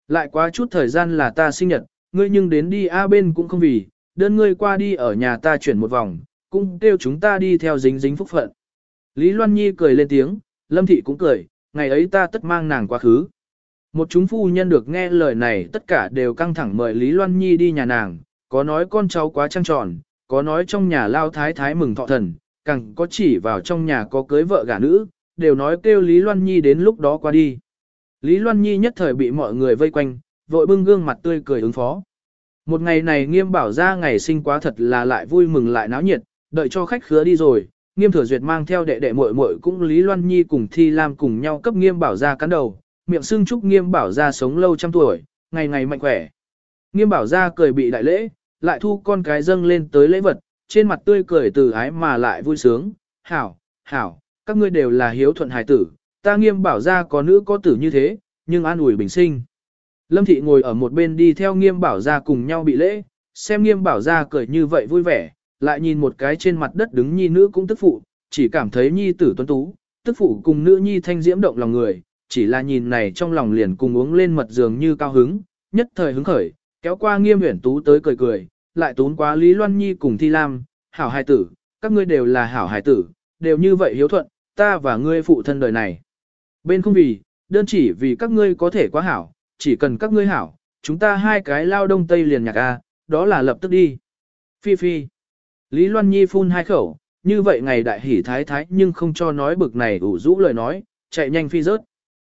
Lại quá chút thời gian là ta sinh nhật, ngươi nhưng đến đi A bên cũng không vì, đơn ngươi qua đi ở nhà ta chuyển một vòng, cũng kêu chúng ta đi theo dính dính phúc phận. Lý Loan Nhi cười lên tiếng, Lâm Thị cũng cười, ngày ấy ta tất mang nàng quá khứ. Một chúng phu nhân được nghe lời này tất cả đều căng thẳng mời Lý Loan Nhi đi nhà nàng, có nói con cháu quá trăng tròn, có nói trong nhà lao thái thái mừng thọ thần, càng có chỉ vào trong nhà có cưới vợ gả nữ, đều nói kêu Lý Loan Nhi đến lúc đó qua đi. Lý Loan Nhi nhất thời bị mọi người vây quanh, vội bưng gương mặt tươi cười ứng phó. Một ngày này nghiêm bảo ra ngày sinh quá thật là lại vui mừng lại náo nhiệt, đợi cho khách khứa đi rồi, nghiêm thừa duyệt mang theo đệ đệ muội muội cũng Lý Loan Nhi cùng Thi Lam cùng nhau cấp nghiêm bảo ra cắn đầu, miệng xưng chúc nghiêm bảo ra sống lâu trăm tuổi, ngày ngày mạnh khỏe. Nghiêm bảo ra cười bị đại lễ, lại thu con cái dâng lên tới lễ vật, trên mặt tươi cười từ ái mà lại vui sướng, hảo, hảo, các ngươi đều là hiếu thuận hài tử, ta nghiêm bảo ra có nữ có tử như thế, nhưng an ủi bình sinh. Lâm thị ngồi ở một bên đi theo nghiêm bảo ra cùng nhau bị lễ, xem nghiêm bảo ra cười như vậy vui vẻ, lại nhìn một cái trên mặt đất đứng nhi nữ cũng tức phụ, chỉ cảm thấy nhi tử tuấn tú, tức phụ cùng nữ nhi thanh diễm động lòng người, chỉ là nhìn này trong lòng liền cùng uống lên mật dường như cao hứng, nhất thời hứng khởi, kéo qua nghiêm huyển tú tới cười cười, lại tốn quá Lý Loan Nhi cùng Thi Lam, hảo hài tử, các ngươi đều là hảo hài tử, đều như vậy hiếu thuận, ta và ngươi phụ thân đời này. Bên không vì, đơn chỉ vì các ngươi có thể quá hảo, chỉ cần các ngươi hảo, chúng ta hai cái lao đông tây liền nhạc A, đó là lập tức đi. Phi phi. Lý Loan Nhi phun hai khẩu, như vậy ngày đại hỉ thái thái nhưng không cho nói bực này ủ rũ lời nói, chạy nhanh phi rớt.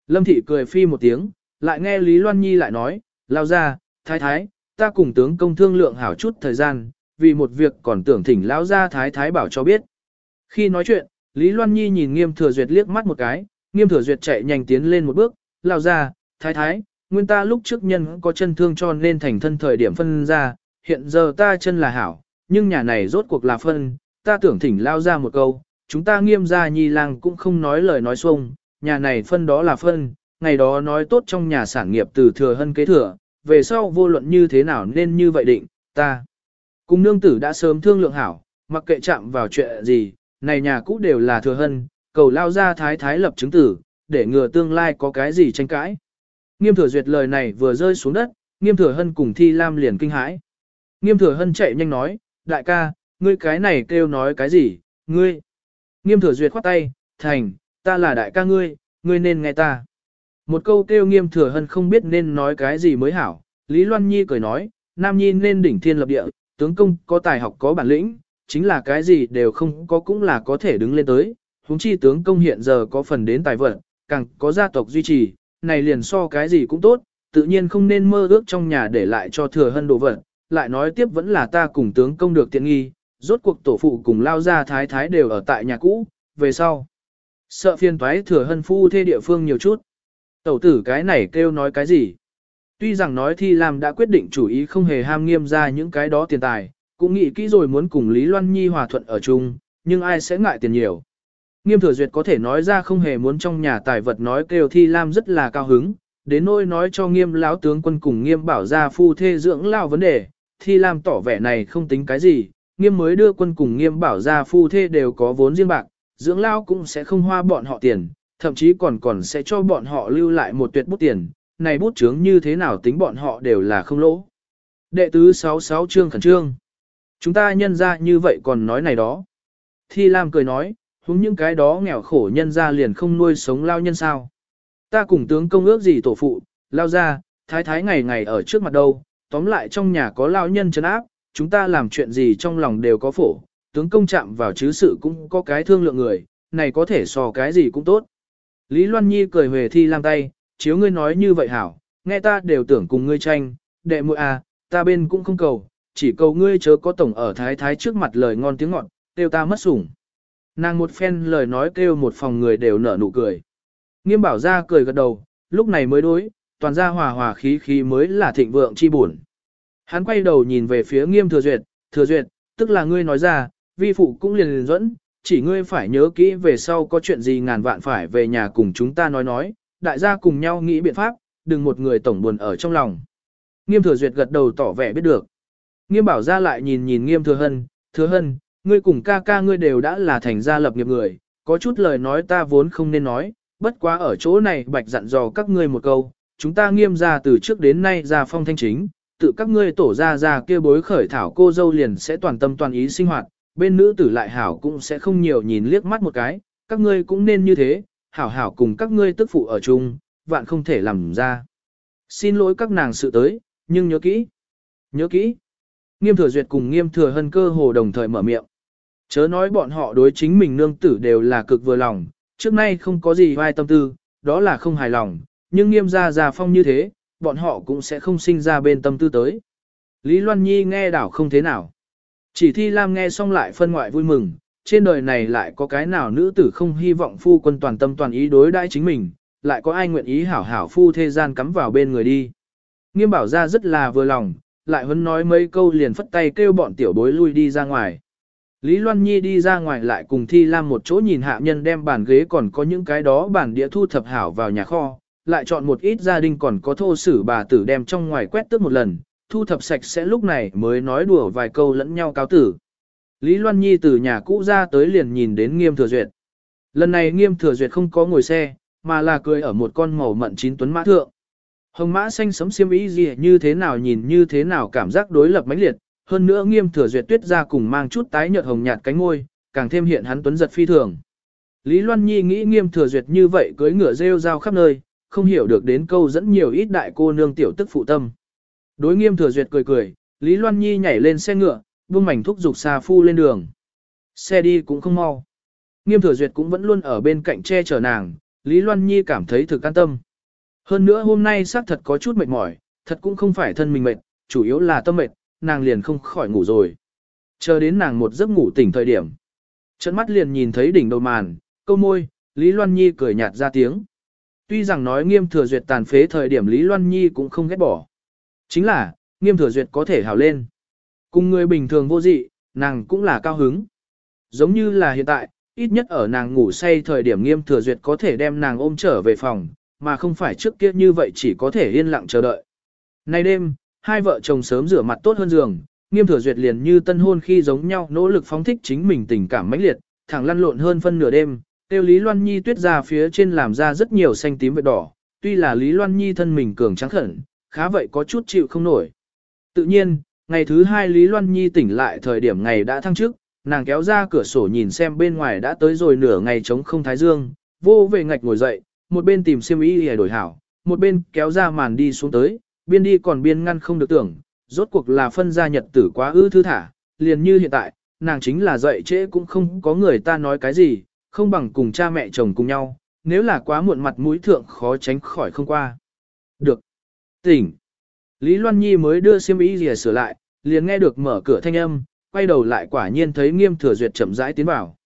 Lâm thị cười phi một tiếng, lại nghe Lý Loan Nhi lại nói, lao ra, thái thái, ta cùng tướng công thương lượng hảo chút thời gian, vì một việc còn tưởng thỉnh lão ra thái thái bảo cho biết. Khi nói chuyện, Lý Loan Nhi nhìn nghiêm thừa duyệt liếc mắt một cái, nghiêm thừa duyệt chạy nhanh tiến lên một bước, lao ra, thái thái, nguyên ta lúc trước nhân có chân thương cho nên thành thân thời điểm phân ra, hiện giờ ta chân là hảo, nhưng nhà này rốt cuộc là phân, ta tưởng thỉnh lao ra một câu, chúng ta nghiêm gia nhi lang cũng không nói lời nói xuông, nhà này phân đó là phân, ngày đó nói tốt trong nhà sản nghiệp từ thừa hân kế thừa, về sau vô luận như thế nào nên như vậy định, ta. Cùng nương tử đã sớm thương lượng hảo, mặc kệ chạm vào chuyện gì, này nhà cũ đều là thừa hân, cầu lao ra thái thái lập chứng tử, để ngừa tương lai có cái gì tranh cãi. Nghiêm thừa duyệt lời này vừa rơi xuống đất, nghiêm thừa hân cùng thi lam liền kinh hãi. Nghiêm thừa hân chạy nhanh nói, đại ca, ngươi cái này kêu nói cái gì, ngươi. Nghiêm thừa duyệt khoát tay, thành, ta là đại ca ngươi, ngươi nên nghe ta. Một câu kêu nghiêm thừa hân không biết nên nói cái gì mới hảo. Lý Loan Nhi cười nói, Nam Nhi nên đỉnh thiên lập địa, tướng công có tài học có bản lĩnh, chính là cái gì đều không có cũng là có thể đứng lên tới. huống chi tướng công hiện giờ có phần đến tài vận, càng có gia tộc duy trì, này liền so cái gì cũng tốt, tự nhiên không nên mơ ước trong nhà để lại cho thừa hân đồ vật, lại nói tiếp vẫn là ta cùng tướng công được tiện nghi, rốt cuộc tổ phụ cùng lao ra thái thái đều ở tại nhà cũ, về sau. Sợ phiền toái thừa hân phu thê địa phương nhiều chút. Tẩu tử cái này kêu nói cái gì? Tuy rằng nói thi làm đã quyết định chủ ý không hề ham nghiêm ra những cái đó tiền tài, cũng nghĩ kỹ rồi muốn cùng Lý Loan Nhi hòa thuận ở chung, nhưng ai sẽ ngại tiền nhiều. Nghiêm thừa duyệt có thể nói ra không hề muốn trong nhà tài vật nói kêu thi lam rất là cao hứng, đến nỗi nói cho nghiêm lão tướng quân cùng nghiêm bảo ra phu thê dưỡng lao vấn đề, thi lam tỏ vẻ này không tính cái gì, nghiêm mới đưa quân cùng nghiêm bảo ra phu thê đều có vốn riêng bạc, dưỡng lao cũng sẽ không hoa bọn họ tiền, thậm chí còn còn sẽ cho bọn họ lưu lại một tuyệt bút tiền, này bút chướng như thế nào tính bọn họ đều là không lỗ. Đệ tứ 66 chương khẩn trương. Chúng ta nhân ra như vậy còn nói này đó. Thi Lam cười nói, húng những cái đó nghèo khổ nhân ra liền không nuôi sống lao nhân sao. Ta cùng tướng công ước gì tổ phụ, lao ra, thái thái ngày ngày ở trước mặt đâu, tóm lại trong nhà có lao nhân chấn áp, chúng ta làm chuyện gì trong lòng đều có phổ, tướng công chạm vào chứ sự cũng có cái thương lượng người, này có thể so cái gì cũng tốt. Lý Loan Nhi cười huề thi lang tay, chiếu ngươi nói như vậy hảo, nghe ta đều tưởng cùng ngươi tranh, đệ muội à, ta bên cũng không cầu, chỉ cầu ngươi chớ có tổng ở thái thái trước mặt lời ngon tiếng ngọt, kêu ta mất sủng. Nàng một phen lời nói kêu một phòng người đều nở nụ cười. Nghiêm bảo ra cười gật đầu, lúc này mới đối, toàn ra hòa hòa khí khí mới là thịnh vượng chi buồn. Hắn quay đầu nhìn về phía nghiêm thừa duyệt, thừa duyệt, tức là ngươi nói ra, vi phụ cũng liền liền dẫn, chỉ ngươi phải nhớ kỹ về sau có chuyện gì ngàn vạn phải về nhà cùng chúng ta nói nói, đại gia cùng nhau nghĩ biện pháp, đừng một người tổng buồn ở trong lòng. Nghiêm thừa duyệt gật đầu tỏ vẻ biết được. Nghiêm bảo ra lại nhìn nhìn nghiêm thừa hân, thừa hân, ngươi cùng ca ca ngươi đều đã là thành gia lập nghiệp người, có chút lời nói ta vốn không nên nói, bất quá ở chỗ này bạch dặn dò các ngươi một câu, chúng ta nghiêm ra từ trước đến nay ra phong thanh chính, tự các ngươi tổ ra ra kia bối khởi thảo cô dâu liền sẽ toàn tâm toàn ý sinh hoạt, bên nữ tử lại hảo cũng sẽ không nhiều nhìn liếc mắt một cái, các ngươi cũng nên như thế, hảo hảo cùng các ngươi tức phụ ở chung, vạn không thể làm ra. Xin lỗi các nàng sự tới, nhưng nhớ kỹ. Nhớ kỹ. Nghiêm thừa duyệt cùng nghiêm thừa hân cơ hồ đồng thời mở miệng. Chớ nói bọn họ đối chính mình nương tử đều là cực vừa lòng, trước nay không có gì vai tâm tư, đó là không hài lòng, nhưng nghiêm gia già phong như thế, bọn họ cũng sẽ không sinh ra bên tâm tư tới. Lý Loan Nhi nghe đảo không thế nào. Chỉ thi Lam nghe xong lại phân ngoại vui mừng, trên đời này lại có cái nào nữ tử không hy vọng phu quân toàn tâm toàn ý đối đãi chính mình, lại có ai nguyện ý hảo hảo phu thế gian cắm vào bên người đi. Nghiêm bảo ra rất là vừa lòng, lại huấn nói mấy câu liền phất tay kêu bọn tiểu bối lui đi ra ngoài. Lý Loan Nhi đi ra ngoài lại cùng Thi Lam một chỗ nhìn hạ nhân đem bàn ghế còn có những cái đó bàn đĩa thu thập hảo vào nhà kho, lại chọn một ít gia đình còn có thô sử bà tử đem trong ngoài quét tước một lần, thu thập sạch sẽ lúc này mới nói đùa vài câu lẫn nhau cáo tử. Lý Loan Nhi từ nhà cũ ra tới liền nhìn đến nghiêm thừa duyệt. Lần này nghiêm thừa duyệt không có ngồi xe, mà là cười ở một con màu mận chín tuấn mã thượng. Hồng mã xanh sấm xiêm ý gì như thế nào nhìn như thế nào cảm giác đối lập mãnh liệt, hơn nữa nghiêm thừa duyệt tuyết ra cùng mang chút tái nhợt hồng nhạt cánh ngôi, càng thêm hiện hắn tuấn giật phi thường. Lý Loan Nhi nghĩ nghiêm thừa duyệt như vậy cưới ngựa rêu rao khắp nơi, không hiểu được đến câu dẫn nhiều ít đại cô nương tiểu tức phụ tâm. Đối nghiêm thừa duyệt cười cười, Lý Loan Nhi nhảy lên xe ngựa, buông mảnh thúc dục xa phu lên đường. Xe đi cũng không mau. Nghiêm thừa duyệt cũng vẫn luôn ở bên cạnh che chở nàng, Lý Loan Nhi cảm thấy thực an tâm. Hơn nữa hôm nay xác thật có chút mệt mỏi, thật cũng không phải thân mình mệt, chủ yếu là tâm mệt, nàng liền không khỏi ngủ rồi. Chờ đến nàng một giấc ngủ tỉnh thời điểm. Trận mắt liền nhìn thấy đỉnh đầu màn, câu môi, Lý Loan Nhi cười nhạt ra tiếng. Tuy rằng nói nghiêm thừa duyệt tàn phế thời điểm Lý Loan Nhi cũng không ghét bỏ. Chính là, nghiêm thừa duyệt có thể hào lên. Cùng người bình thường vô dị, nàng cũng là cao hứng. Giống như là hiện tại, ít nhất ở nàng ngủ say thời điểm nghiêm thừa duyệt có thể đem nàng ôm trở về phòng, mà không phải trước kia như vậy chỉ có thể yên lặng chờ đợi. Nay đêm, hai vợ chồng sớm rửa mặt tốt hơn giường, nghiêm thừa duyệt liền như tân hôn khi giống nhau nỗ lực phóng thích chính mình tình cảm mãnh liệt, thẳng lăn lộn hơn phân nửa đêm, tiêu Lý Loan Nhi tuyết ra phía trên làm ra rất nhiều xanh tím vệt đỏ, tuy là Lý Loan Nhi thân mình cường trắng khẩn, khá vậy có chút chịu không nổi. Tự nhiên, ngày thứ hai Lý Loan Nhi tỉnh lại thời điểm ngày đã thăng trước, nàng kéo ra cửa sổ nhìn xem bên ngoài đã tới rồi nửa ngày trống không thái dương, vô về ngạch ngồi dậy, một bên tìm xiêm y để đổi hảo, một bên kéo ra màn đi xuống tới, biên đi còn biên ngăn không được tưởng, rốt cuộc là phân gia nhật tử quá ư thư thả, liền như hiện tại, nàng chính là dậy trễ cũng không có người ta nói cái gì, không bằng cùng cha mẹ chồng cùng nhau, nếu là quá muộn mặt mũi thượng khó tránh khỏi không qua. Được. Tỉnh. Lý Loan Nhi mới đưa xiêm y rìa sửa lại, liền nghe được mở cửa thanh âm, quay đầu lại quả nhiên thấy nghiêm thừa duyệt chậm rãi tiến vào.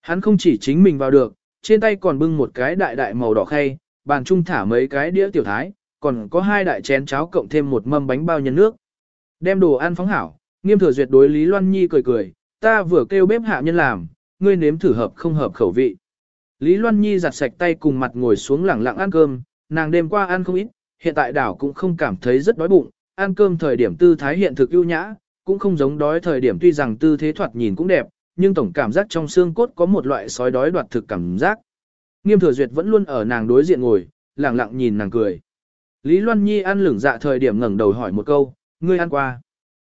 Hắn không chỉ chính mình vào được, trên tay còn bưng một cái đại đại màu đỏ khay, bàn trung thả mấy cái đĩa tiểu thái, còn có hai đại chén cháo cộng thêm một mâm bánh bao nhân nước. Đem đồ ăn phóng hảo, nghiêm thừa duyệt đối Lý Loan Nhi cười cười, ta vừa kêu bếp hạ nhân làm, ngươi nếm thử hợp không hợp khẩu vị. Lý Loan Nhi giặt sạch tay cùng mặt ngồi xuống lẳng lặng ăn cơm, nàng đêm qua ăn không ít, hiện tại đảo cũng không cảm thấy rất đói bụng, ăn cơm thời điểm tư thái hiện thực ưu nhã, cũng không giống đói thời điểm tuy rằng tư thế thoạt nhìn cũng đẹp, nhưng tổng cảm giác trong xương cốt có một loại sói đói đoạt thực cảm giác. Nghiêm thừa duyệt vẫn luôn ở nàng đối diện ngồi, lẳng lặng nhìn nàng cười. Lý Loan Nhi ăn lửng dạ thời điểm ngẩng đầu hỏi một câu, ngươi ăn qua.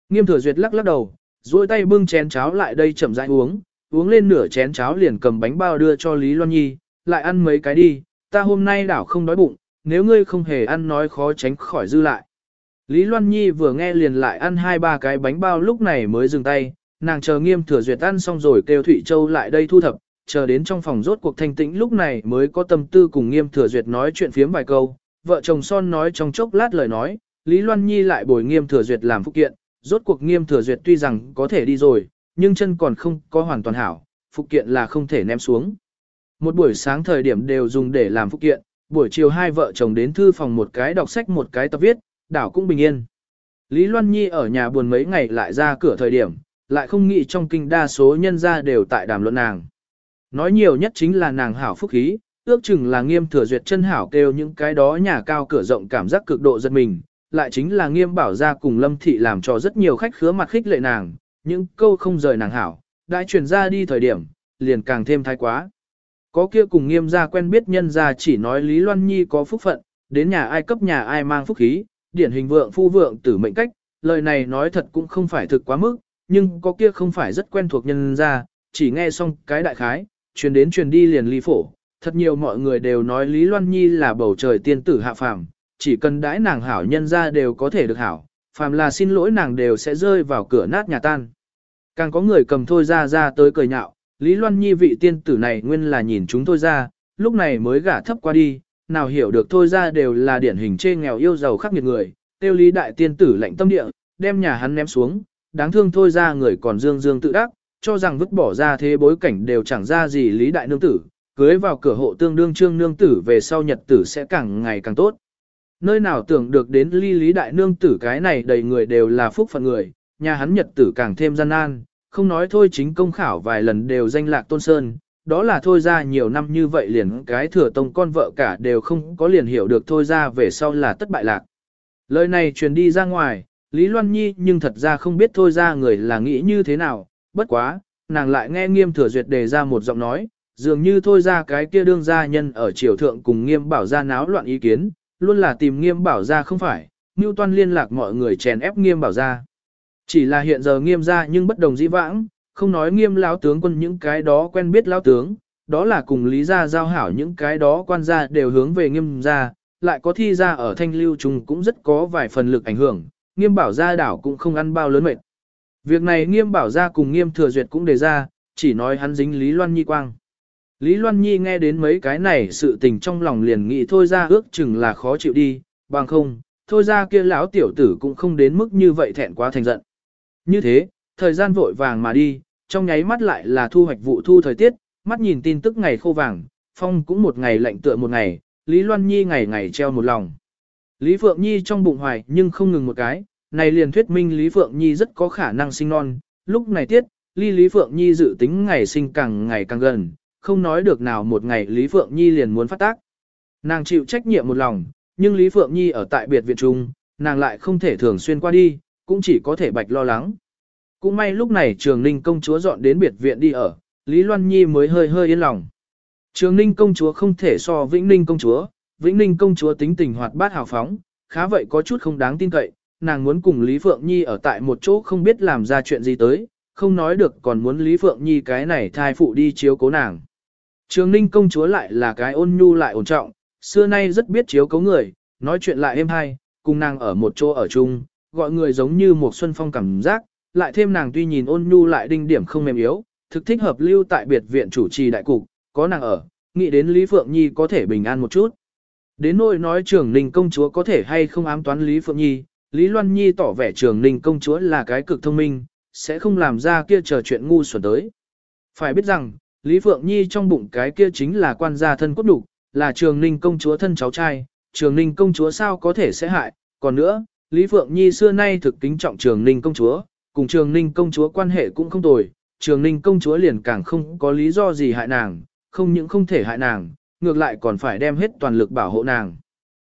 Nghiêm thừa duyệt lắc lắc đầu, duỗi tay bưng chén cháo lại đây chậm rãi uống, uống lên nửa chén cháo liền cầm bánh bao đưa cho Lý Loan Nhi, lại ăn mấy cái đi, ta hôm nay đảo không đói bụng, nếu ngươi không hề ăn nói khó tránh khỏi dư lại. Lý Loan Nhi vừa nghe liền lại ăn hai ba cái bánh bao lúc này mới dừng tay, nàng chờ nghiêm thừa duyệt ăn xong rồi kêu Thụy Châu lại đây thu thập, chờ đến trong phòng rốt cuộc thanh tĩnh lúc này mới có tâm tư cùng nghiêm thừa duyệt nói chuyện phiếm vài câu, vợ chồng son nói trong chốc lát lời nói, Lý Loan Nhi lại bồi nghiêm thừa duyệt làm phụ kiện, rốt cuộc nghiêm thừa duyệt tuy rằng có thể đi rồi, nhưng chân còn không có hoàn toàn hảo, phụ kiện là không thể ném xuống. Một buổi sáng thời điểm đều dùng để làm phụ kiện, buổi chiều hai vợ chồng đến thư phòng một cái đọc sách một cái tập viết, đảo cũng bình yên. Lý Loan Nhi ở nhà buồn mấy ngày lại ra cửa thời điểm, lại không nghĩ trong kinh đa số nhân gia đều tại đàm luận nàng. Nói nhiều nhất chính là nàng hảo phúc khí, ước chừng là nghiêm thừa duyệt chân hảo kêu những cái đó nhà cao cửa rộng cảm giác cực độ giật mình, lại chính là nghiêm bảo ra cùng lâm thị làm cho rất nhiều khách khứa mặt khích lệ nàng, những câu không rời nàng hảo, đại truyền ra đi thời điểm, liền càng thêm thái quá. Có kia cùng nghiêm gia quen biết nhân gia chỉ nói Lý Loan Nhi có phúc phận, đến nhà ai cấp nhà ai mang phúc khí, điển hình vượng phu vượng tử mệnh cách, lời này nói thật cũng không phải thực quá mức, nhưng có kia không phải rất quen thuộc nhân gia, chỉ nghe xong cái đại khái, truyền đến truyền đi liền ly phổ. Thật nhiều mọi người đều nói Lý Loan Nhi là bầu trời tiên tử hạ phàm, chỉ cần đãi nàng hảo nhân gia đều có thể được hảo, phàm là xin lỗi nàng đều sẽ rơi vào cửa nát nhà tan. Càng có người cầm thôi ra ra tới cười nhạo, Lý Loan Nhi vị tiên tử này nguyên là nhìn chúng thôi ra, lúc này mới gả thấp qua đi, nào hiểu được thôi ra đều là điển hình chê nghèo yêu giàu khắc nghiệt người, tiêu lý đại tiên tử lạnh tâm địa, đem nhà hắn ném xuống, đáng thương thôi ra người còn dương dương tự đắc, cho rằng vứt bỏ ra thế bối cảnh đều chẳng ra gì lý đại nương tử, cưới vào cửa hộ tương đương trương nương tử về sau nhật tử sẽ càng ngày càng tốt. Nơi nào tưởng được đến ly lý đại nương tử cái này đầy người đều là phúc phận người, nhà hắn nhật tử càng thêm gian nan, không nói thôi chính công khảo vài lần đều danh lạc tôn sơn, đó là thôi ra nhiều năm như vậy liền cái thừa tông con vợ cả đều không có liền hiểu được thôi ra về sau là tất bại lạc. Lời này truyền đi ra ngoài, Lý Loan Nhi nhưng thật ra không biết thôi ra người là nghĩ như thế nào, bất quá, nàng lại nghe nghiêm thừa duyệt đề ra một giọng nói, dường như thôi ra cái kia đương gia nhân ở triều thượng cùng nghiêm bảo ra náo loạn ý kiến, luôn là tìm nghiêm bảo ra không phải, Ngưu Toan liên lạc mọi người chèn ép nghiêm bảo ra. Chỉ là hiện giờ nghiêm ra nhưng bất đồng dĩ vãng, không nói nghiêm lão tướng quân những cái đó quen biết lão tướng, đó là cùng lý gia giao hảo những cái đó quan gia đều hướng về nghiêm gia, lại có thi gia ở thanh lưu trùng cũng rất có vài phần lực ảnh hưởng, nghiêm bảo gia đảo cũng không ăn bao lớn mệt. Việc này nghiêm bảo gia cùng nghiêm thừa duyệt cũng đề ra, chỉ nói hắn dính Lý Loan Nhi quang. Lý Loan Nhi nghe đến mấy cái này sự tình trong lòng liền nghĩ thôi ra ước chừng là khó chịu đi, bằng không, thôi ra kia lão tiểu tử cũng không đến mức như vậy thẹn quá thành giận. Như thế, thời gian vội vàng mà đi, trong nháy mắt lại là thu hoạch vụ thu thời tiết, mắt nhìn tin tức ngày khô vàng, phong cũng một ngày lạnh tựa một ngày, Lý Loan Nhi ngày ngày treo một lòng. Lý Phượng Nhi trong bụng hoài nhưng không ngừng một cái, này liền thuyết minh Lý Phượng Nhi rất có khả năng sinh non. Lúc này tiết, ly Lý Phượng Nhi dự tính ngày sinh càng ngày càng gần, không nói được nào một ngày Lý Phượng Nhi liền muốn phát tác. Nàng chịu trách nhiệm một lòng, nhưng Lý Phượng Nhi ở tại biệt viện trung, nàng lại không thể thường xuyên qua đi, cũng chỉ có thể bạch lo lắng. Cũng may lúc này Trường Ninh công chúa dọn đến biệt viện đi ở, Lý Loan Nhi mới hơi hơi yên lòng. Trường Ninh công chúa không thể so Vĩnh Ninh công chúa, Vĩnh Ninh công chúa tính tình hoạt bát hào phóng, khá vậy có chút không đáng tin cậy, nàng muốn cùng Lý Phượng Nhi ở tại một chỗ không biết làm ra chuyện gì tới, không nói được còn muốn Lý Phượng Nhi cái này thai phụ đi chiếu cố nàng. Trường Ninh công chúa lại là cái ôn nhu lại ổn trọng, xưa nay rất biết chiếu cố người, nói chuyện lại êm hay, cùng nàng ở một chỗ ở chung, gọi người giống như một xuân phong cảm giác, lại thêm nàng tuy nhìn ôn nhu lại đinh điểm không mềm yếu, thực thích hợp lưu tại biệt viện chủ trì đại cục, có nàng ở, nghĩ đến Lý Phượng Nhi có thể bình an một chút. Đến nỗi nói trường ninh công chúa có thể hay không ám toán Lý Phượng Nhi, Lý Loan Nhi tỏ vẻ trường ninh công chúa là cái cực thông minh, sẽ không làm ra kia chờ chuyện ngu xuẩn tới. Phải biết rằng, Lý Phượng Nhi trong bụng cái kia chính là quan gia thân cốt đủ, là trường ninh công chúa thân cháu trai, trường ninh công chúa sao có thể sẽ hại, còn nữa, Lý Phượng Nhi xưa nay thực kính trọng trường ninh công chúa, cùng trường ninh công chúa quan hệ cũng không tồi, trường ninh công chúa liền càng không có lý do gì hại nàng, không những không thể hại nàng, ngược lại còn phải đem hết toàn lực bảo hộ nàng.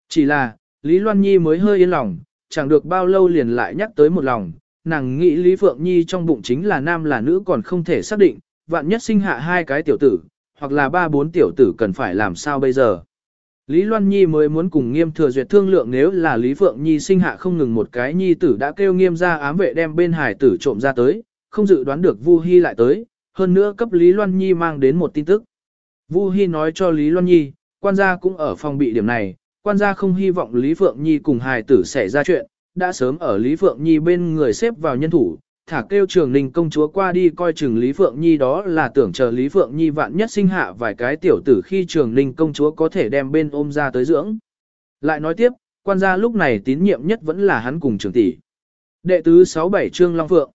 Chỉ là, Lý Loan Nhi mới hơi yên lòng, chẳng được bao lâu liền lại nhắc tới một lòng, nàng nghĩ Lý Phượng Nhi trong bụng chính là nam là nữ còn không thể xác định, vạn nhất sinh hạ hai cái tiểu tử, hoặc là ba bốn tiểu tử cần phải làm sao bây giờ. Lý Loan Nhi mới muốn cùng nghiêm thừa duyệt thương lượng nếu là Lý Phượng Nhi sinh hạ không ngừng một cái nhi tử đã kêu nghiêm ra ám vệ đem bên hải tử trộm ra tới, không dự đoán được Vu Hi lại tới, hơn nữa cấp Lý Loan Nhi mang đến một tin tức. Vu Hi nói cho Lý Loan Nhi, quan gia cũng ở phòng bị điểm này, quan gia không hy vọng Lý Phượng Nhi cùng hài tử xảy ra chuyện, đã sớm ở Lý Phượng Nhi bên người xếp vào nhân thủ, thả kêu trường ninh công chúa qua đi coi chừng Lý Phượng Nhi đó là tưởng chờ Lý Phượng Nhi vạn nhất sinh hạ vài cái tiểu tử khi trường ninh công chúa có thể đem bên ôm ra tới dưỡng. Lại nói tiếp, quan gia lúc này tín nhiệm nhất vẫn là hắn cùng trường tỷ. Đệ tứ 67 Trương Long Phượng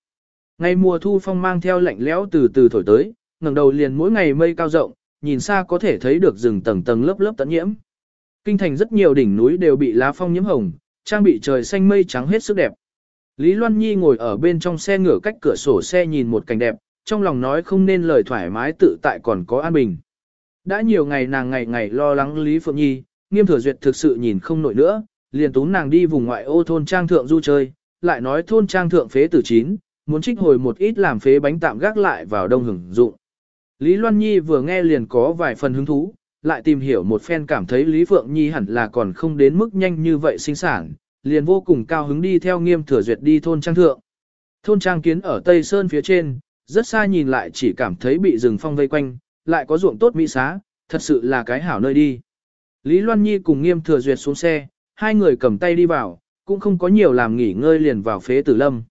Ngày mùa thu phong mang theo lạnh lẽo từ từ thổi tới, ngẩng đầu liền mỗi ngày mây cao rộng, nhìn xa có thể thấy được rừng tầng tầng lớp lớp tận nhiễm. Kinh thành rất nhiều đỉnh núi đều bị lá phong nhiễm hồng, trang bị trời xanh mây trắng hết sức đẹp. Lý Loan Nhi ngồi ở bên trong xe ngửa cách cửa sổ xe nhìn một cảnh đẹp, trong lòng nói không nên lời thoải mái tự tại còn có an bình. Đã nhiều ngày nàng ngày ngày lo lắng Lý Phượng Nhi, nghiêm thừa duyệt thực sự nhìn không nổi nữa, liền tún nàng đi vùng ngoại ô thôn trang thượng du chơi, lại nói thôn trang thượng phế tử chín, muốn trích hồi một ít làm phế bánh tạm gác lại vào đông hưởng dụng. Lý Loan Nhi vừa nghe liền có vài phần hứng thú, lại tìm hiểu một phen cảm thấy Lý Phượng Nhi hẳn là còn không đến mức nhanh như vậy sinh sản, liền vô cùng cao hứng đi theo nghiêm thừa duyệt đi thôn trang thượng. Thôn trang kiến ở Tây Sơn phía trên, rất xa nhìn lại chỉ cảm thấy bị rừng phong vây quanh, lại có ruộng tốt mỹ xá, thật sự là cái hảo nơi đi. Lý Loan Nhi cùng nghiêm thừa duyệt xuống xe, hai người cầm tay đi vào, cũng không có nhiều làm nghỉ ngơi liền vào phế tử lâm.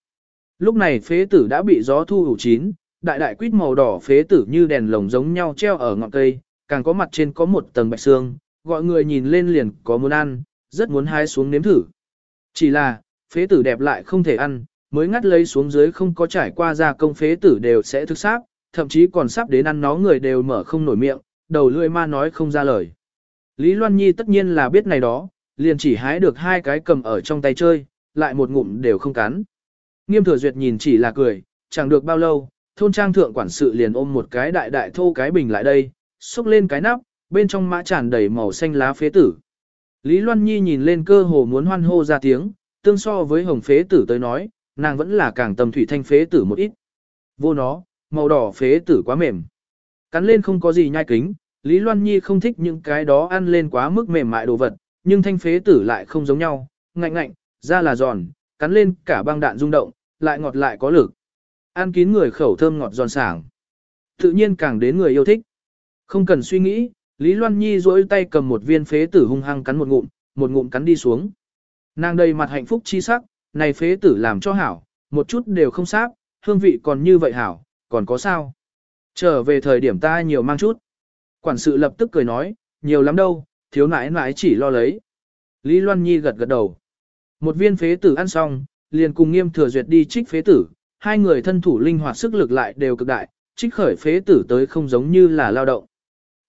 Lúc này phế tử đã bị gió thu hủ chín, đại đại quýt màu đỏ phế tử như đèn lồng giống nhau treo ở ngọn cây, càng có mặt trên có một tầng bạch xương, gọi người nhìn lên liền có muốn ăn, rất muốn hái xuống nếm thử. Chỉ là, phế tử đẹp lại không thể ăn, mới ngắt lấy xuống dưới không có trải qua gia công phế tử đều sẽ thức sáp, thậm chí còn sắp đến ăn nó người đều mở không nổi miệng, đầu lưỡi ma nói không ra lời. Lý Loan Nhi tất nhiên là biết này đó, liền chỉ hái được hai cái cầm ở trong tay chơi, lại một ngụm đều không cắn. Nghiêm thừa duyệt nhìn chỉ là cười, chẳng được bao lâu, thôn trang thượng quản sự liền ôm một cái đại đại thô cái bình lại đây, xúc lên cái nắp, bên trong mã tràn đầy màu xanh lá phế tử. Lý Loan Nhi nhìn lên cơ hồ muốn hoan hô ra tiếng, tương so với hồng phế tử tới nói, nàng vẫn là càng tầm thủy thanh phế tử một ít. Vô nó, màu đỏ phế tử quá mềm. Cắn lên không có gì nhai kính, Lý Loan Nhi không thích những cái đó ăn lên quá mức mềm mại đồ vật, nhưng thanh phế tử lại không giống nhau, ngạnh ngạnh, da là giòn, cắn lên cả băng đạn rung động, lại ngọt lại có lực. Ăn kín người khẩu thơm ngọt giòn sảng. Tự nhiên càng đến người yêu thích. Không cần suy nghĩ, Lý Loan Nhi duỗi tay cầm một viên phế tử hung hăng cắn một ngụm, một ngụm cắn đi xuống. Nàng đầy mặt hạnh phúc chi sắc, này phế tử làm cho hảo, một chút đều không sáp, hương vị còn như vậy hảo, còn có sao? Trở về thời điểm ta nhiều mang chút. Quản sự lập tức cười nói, nhiều lắm đâu, thiếu nãi nãi chỉ lo lấy. Lý Loan Nhi gật gật đầu. Một viên phế tử ăn xong, liền cùng nghiêm thừa duyệt đi trích phế tử, hai người thân thủ linh hoạt sức lực lại đều cực đại, trích khởi phế tử tới không giống như là lao động.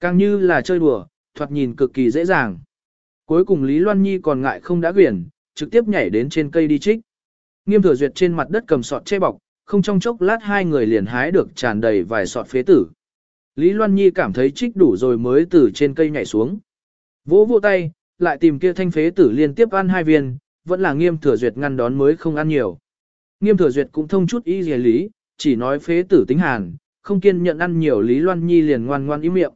Càng như là chơi đùa, thoạt nhìn cực kỳ dễ dàng. Cuối cùng Lý Loan Nhi còn ngại không đã quyển, trực tiếp nhảy đến trên cây đi trích. Nghiêm thừa duyệt trên mặt đất cầm sọt che bọc, không trong chốc lát hai người liền hái được tràn đầy vài sọt phế tử. Lý Loan Nhi cảm thấy trích đủ rồi mới từ trên cây nhảy xuống. Vỗ vỗ tay, lại tìm kia thanh phế tử liên tiếp ăn hai viên, vẫn là nghiêm thừa duyệt ngăn đón mới không ăn nhiều. Nghiêm thừa duyệt cũng thông chút ý dề lý, chỉ nói phế tử tính hàn, không kiên nhận ăn nhiều Lý Loan Nhi liền ngoan ngoan im miệng.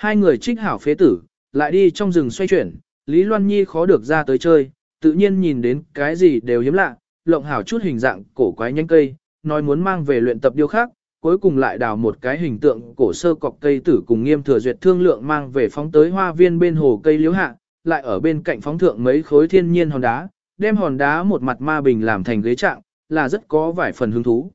Hai người trích hảo phế tử, lại đi trong rừng xoay chuyển, Lý Loan Nhi khó được ra tới chơi, tự nhiên nhìn đến cái gì đều hiếm lạ, lộng hảo chút hình dạng cổ quái nhanh cây, nói muốn mang về luyện tập điêu khắc, cuối cùng lại đào một cái hình tượng cổ sơ cọc cây tử cùng nghiêm thừa duyệt thương lượng mang về phóng tới hoa viên bên hồ cây liễu hạ, lại ở bên cạnh phóng thượng mấy khối thiên nhiên hòn đá, đem hòn đá một mặt ma bình làm thành ghế trạng, là rất có vài phần hứng thú.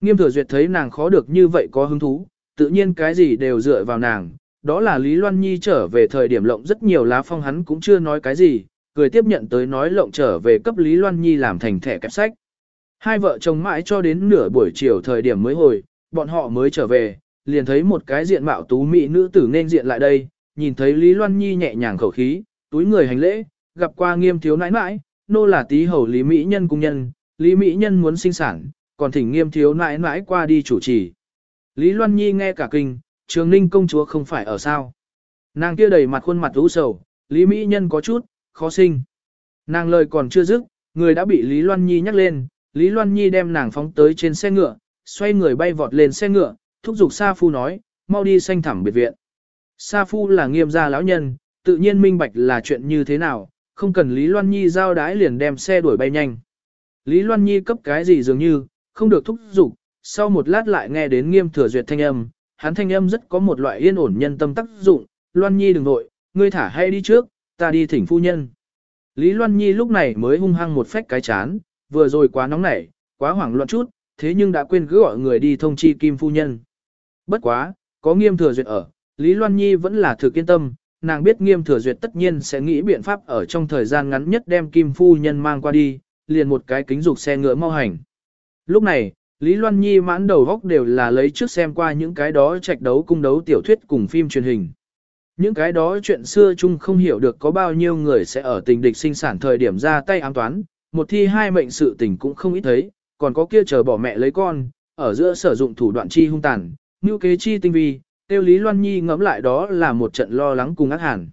Nghiêm thừa duyệt thấy nàng khó được như vậy có hứng thú, tự nhiên cái gì đều dựa vào nàng, đó là Lý Loan Nhi trở về thời điểm lộng rất nhiều lá phong hắn cũng chưa nói cái gì, cười tiếp nhận tới nói lộng trở về cấp Lý Loan Nhi làm thành thẻ kẹp sách. Hai vợ chồng mãi cho đến nửa buổi chiều thời điểm mới hồi, bọn họ mới trở về, liền thấy một cái diện mạo tú mỹ nữ tử nên diện lại đây, nhìn thấy Lý Loan Nhi nhẹ nhàng khẩu khí, túi người hành lễ, gặp qua nghiêm thiếu nãi nãi, nô là tí hầu Lý Mỹ Nhân cung nhân, Lý Mỹ Nhân muốn sinh sản, còn thỉnh nghiêm thiếu nãi nãi qua đi chủ trì. Lý Loan Nhi nghe cả kinh, trường ninh công chúa không phải ở sao. Nàng kia đầy mặt khuôn mặt u sầu, Lý Mỹ Nhân có chút, khó sinh. Nàng lời còn chưa dứt, người đã bị Lý Loan Nhi nhắc lên, Lý Loan Nhi đem nàng phóng tới trên xe ngựa, xoay người bay vọt lên xe ngựa, thúc giục Sa Phu nói, mau đi xanh thẳm biệt viện. Sa Phu là nghiêm gia lão nhân, tự nhiên minh bạch là chuyện như thế nào, không cần Lý Loan Nhi giao đái liền đem xe đuổi bay nhanh. Lý Loan Nhi cấp cái gì dường như, không được thúc giục, sau một lát lại nghe đến nghiêm thừa duyệt thanh âm, hắn thanh âm rất có một loại yên ổn nhân tâm tác dụng, Loan Nhi đừng nội, ngươi thả hay đi trước, ta đi thỉnh phu nhân. Lý Loan Nhi lúc này mới hung hăng một phách cái chán, vừa rồi quá nóng nảy, quá hoảng loạn chút, thế nhưng đã quên cứ gọi người đi thông chi Kim phu nhân. Bất quá, có nghiêm thừa duyệt ở, Lý Loan Nhi vẫn là thực yên tâm, nàng biết nghiêm thừa duyệt tất nhiên sẽ nghĩ biện pháp ở trong thời gian ngắn nhất đem Kim phu nhân mang qua đi, liền một cái kính dục xe ngựa mau hành. Lúc này, Lý Loan Nhi mãn đầu góc đều là lấy trước xem qua những cái đó trạch đấu cung đấu tiểu thuyết cùng phim truyền hình. Những cái đó chuyện xưa chung không hiểu được có bao nhiêu người sẽ ở tình địch sinh sản thời điểm ra tay ám toán, một thi hai mệnh sự tình cũng không ít thấy, còn có kia chờ bỏ mẹ lấy con, ở giữa sử dụng thủ đoạn chi hung tàn, như kế chi tinh vi, tiêu Lý Loan Nhi ngẫm lại đó là một trận lo lắng cùng ác hẳn.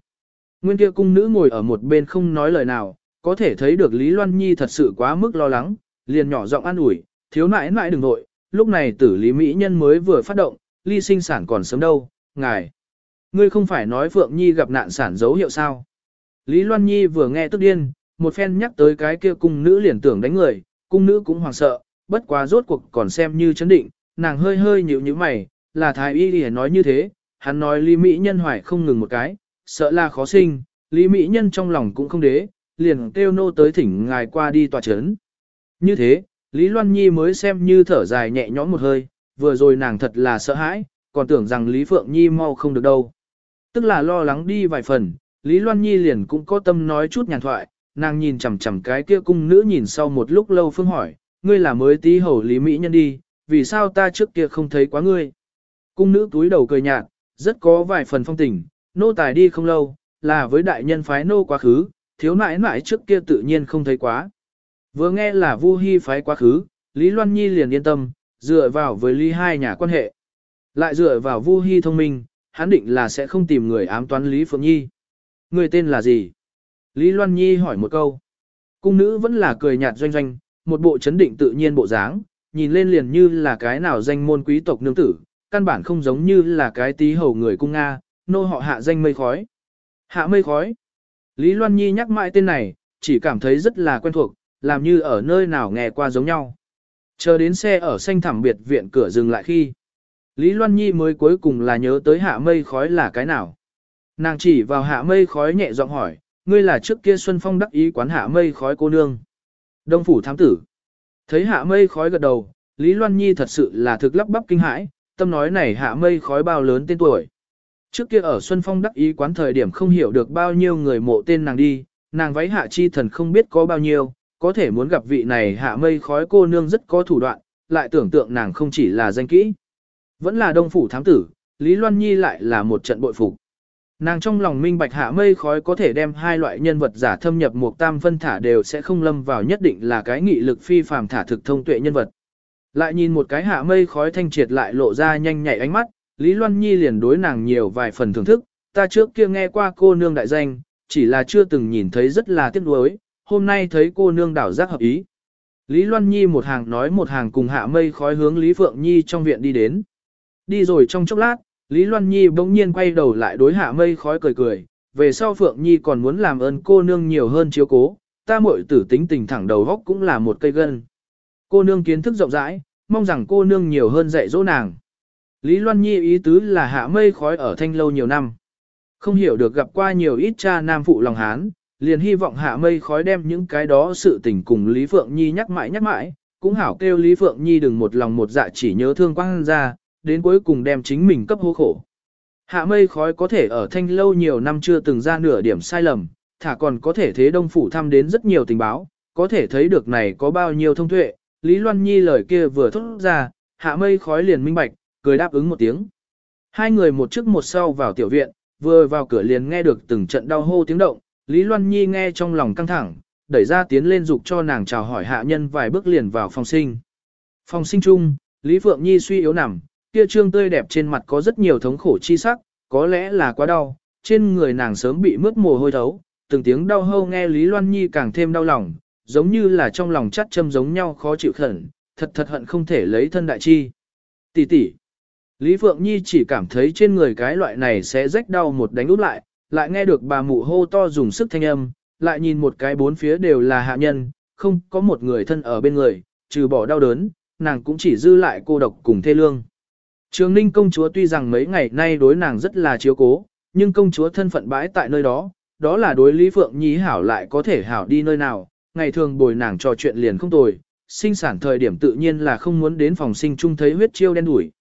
Nguyên kia cung nữ ngồi ở một bên không nói lời nào, có thể thấy được Lý Loan Nhi thật sự quá mức lo lắng, liền nhỏ giọng an ủi, thiếu nãi nãi đừng nội, lúc này tử Lý Mỹ Nhân mới vừa phát động, ly sinh sản còn sớm đâu, ngài. Ngươi không phải nói Phượng Nhi gặp nạn sản dấu hiệu sao? Lý Loan Nhi vừa nghe tức điên, một phen nhắc tới cái kia cung nữ liền tưởng đánh người, cung nữ cũng hoảng sợ, bất quá rốt cuộc còn xem như chấn định, nàng hơi hơi nhíu nhíu mày, là thái y đi nói như thế, hắn nói Lý Mỹ Nhân hoài không ngừng một cái, sợ là khó sinh, Lý Mỹ Nhân trong lòng cũng không đế, liền kêu nô tới thỉnh ngài qua đi tòa chấn. Như thế, Lý Loan Nhi mới xem như thở dài nhẹ nhõm một hơi, vừa rồi nàng thật là sợ hãi, còn tưởng rằng Lý Phượng Nhi mau không được đâu. Tức là lo lắng đi vài phần, Lý Loan Nhi liền cũng có tâm nói chút nhàn thoại, nàng nhìn chằm chằm cái kia cung nữ nhìn sau một lúc lâu phương hỏi, ngươi là mới tí hầu Lý Mỹ Nhân đi, vì sao ta trước kia không thấy quá ngươi. Cung nữ túi đầu cười nhạt, rất có vài phần phong tình, nô tài đi không lâu, là với đại nhân phái nô quá khứ, thiếu nãi nãi trước kia tự nhiên không thấy quá. Vừa nghe là Vu Hi phái quá khứ, Lý Loan Nhi liền yên tâm, dựa vào với Lý hai nhà quan hệ. Lại dựa vào Vu Hi thông minh, hắn định là sẽ không tìm người ám toán Lý Phượng Nhi. Người tên là gì? Lý Loan Nhi hỏi một câu. Cung nữ vẫn là cười nhạt doanh doanh, một bộ chấn định tự nhiên bộ dáng, nhìn lên liền như là cái nào danh môn quý tộc nương tử, căn bản không giống như là cái tí hầu người cung Nga, nô họ hạ danh mây khói. Hạ mây khói. Lý Loan Nhi nhắc mãi tên này, chỉ cảm thấy rất là quen thuộc, làm như ở nơi nào nghe qua giống nhau. Chờ đến xe ở xanh thẳm biệt viện cửa dừng lại khi. Lý Loan Nhi mới cuối cùng là nhớ tới hạ mây khói là cái nào. Nàng chỉ vào hạ mây khói nhẹ giọng hỏi, ngươi là trước kia Xuân Phong đắc ý quán hạ mây khói cô nương. Đông phủ thám tử. Thấy hạ mây khói gật đầu, Lý Loan Nhi thật sự là thực lắp bắp kinh hãi, tâm nói này hạ mây khói bao lớn tên tuổi. Trước kia ở Xuân Phong đắc ý quán thời điểm không hiểu được bao nhiêu người mộ tên nàng đi, nàng váy hạ chi thần không biết có bao nhiêu, có thể muốn gặp vị này hạ mây khói cô nương rất có thủ đoạn, lại tưởng tượng nàng không chỉ là danh kỹ. Vẫn là đông phủ thám tử, Lý Loan Nhi lại là một trận bội phục. Nàng trong lòng minh bạch hạ mây khói có thể đem hai loại nhân vật giả thâm nhập một tam phân thả đều sẽ không lâm vào nhất định là cái nghị lực phi phàm thả thực thông tuệ nhân vật. Lại nhìn một cái hạ mây khói thanh triệt lại lộ ra nhanh nhạy ánh mắt, Lý Loan Nhi liền đối nàng nhiều vài phần thưởng thức, ta trước kia nghe qua cô nương đại danh, chỉ là chưa từng nhìn thấy rất là tiếc nuối, hôm nay thấy cô nương đảo giác hợp ý. Lý Loan Nhi một hàng nói một hàng cùng hạ mây khói hướng Lý Phượng Nhi trong viện đi đến. Đi rồi trong chốc lát, Lý Loan Nhi bỗng nhiên quay đầu lại đối hạ mây khói cười cười, về sau Phượng Nhi còn muốn làm ơn cô nương nhiều hơn chiếu cố, ta muội tử tính tình thẳng đầu góc cũng là một cây gân. Cô nương kiến thức rộng rãi, mong rằng cô nương nhiều hơn dạy dỗ nàng. Lý Loan Nhi ý tứ là hạ mây khói ở thanh lâu nhiều năm. Không hiểu được gặp qua nhiều ít cha nam phụ lòng hán, liền hy vọng hạ mây khói đem những cái đó sự tình cùng Lý Phượng Nhi nhắc mãi nhắc mãi, cũng hảo kêu Lý Phượng Nhi đừng một lòng một dạ chỉ nhớ thương quang ra, đến cuối cùng đem chính mình cấp hô khổ. Hạ mây khói có thể ở thanh lâu nhiều năm chưa từng ra nửa điểm sai lầm, thả còn có thể thế đông phủ thăm đến rất nhiều tình báo, có thể thấy được này có bao nhiêu thông tuệ. Lý Loan Nhi lời kia vừa thốt ra, hạ mây khói liền minh bạch, cười đáp ứng một tiếng. Hai người một trước một sau vào tiểu viện, vừa vào cửa liền nghe được từng trận đau hô tiếng động, Lý Loan Nhi nghe trong lòng căng thẳng, đẩy ra tiến lên dục cho nàng chào hỏi hạ nhân vài bước liền vào phòng sinh. Phòng sinh chung, Lý Phượng Nhi suy yếu nằm, kia trương tươi đẹp trên mặt có rất nhiều thống khổ chi sắc, có lẽ là quá đau, trên người nàng sớm bị mướt mồ hôi thấu, từng tiếng đau hâu nghe Lý Loan Nhi càng thêm đau lòng, giống như là trong lòng chắt châm giống nhau khó chịu khẩn, thật thật hận không thể lấy thân đại chi. Tỷ tỷ. Lý Phượng Nhi chỉ cảm thấy trên người cái loại này sẽ rách đau một đánh út lại, lại nghe được bà mụ hô to dùng sức thanh âm, lại nhìn một cái bốn phía đều là hạ nhân, không có một người thân ở bên người, trừ bỏ đau đớn, nàng cũng chỉ dư lại cô độc cùng thê lương. Trường Ninh công chúa tuy rằng mấy ngày nay đối nàng rất là chiếu cố, nhưng công chúa thân phận bãi tại nơi đó, đó là đối Lý Phượng Nhi hảo lại có thể hảo đi nơi nào, ngày thường bồi nàng trò chuyện liền không tồi, sinh sản thời điểm tự nhiên là không muốn đến phòng sinh chung thấy huyết chiêu đen đủi.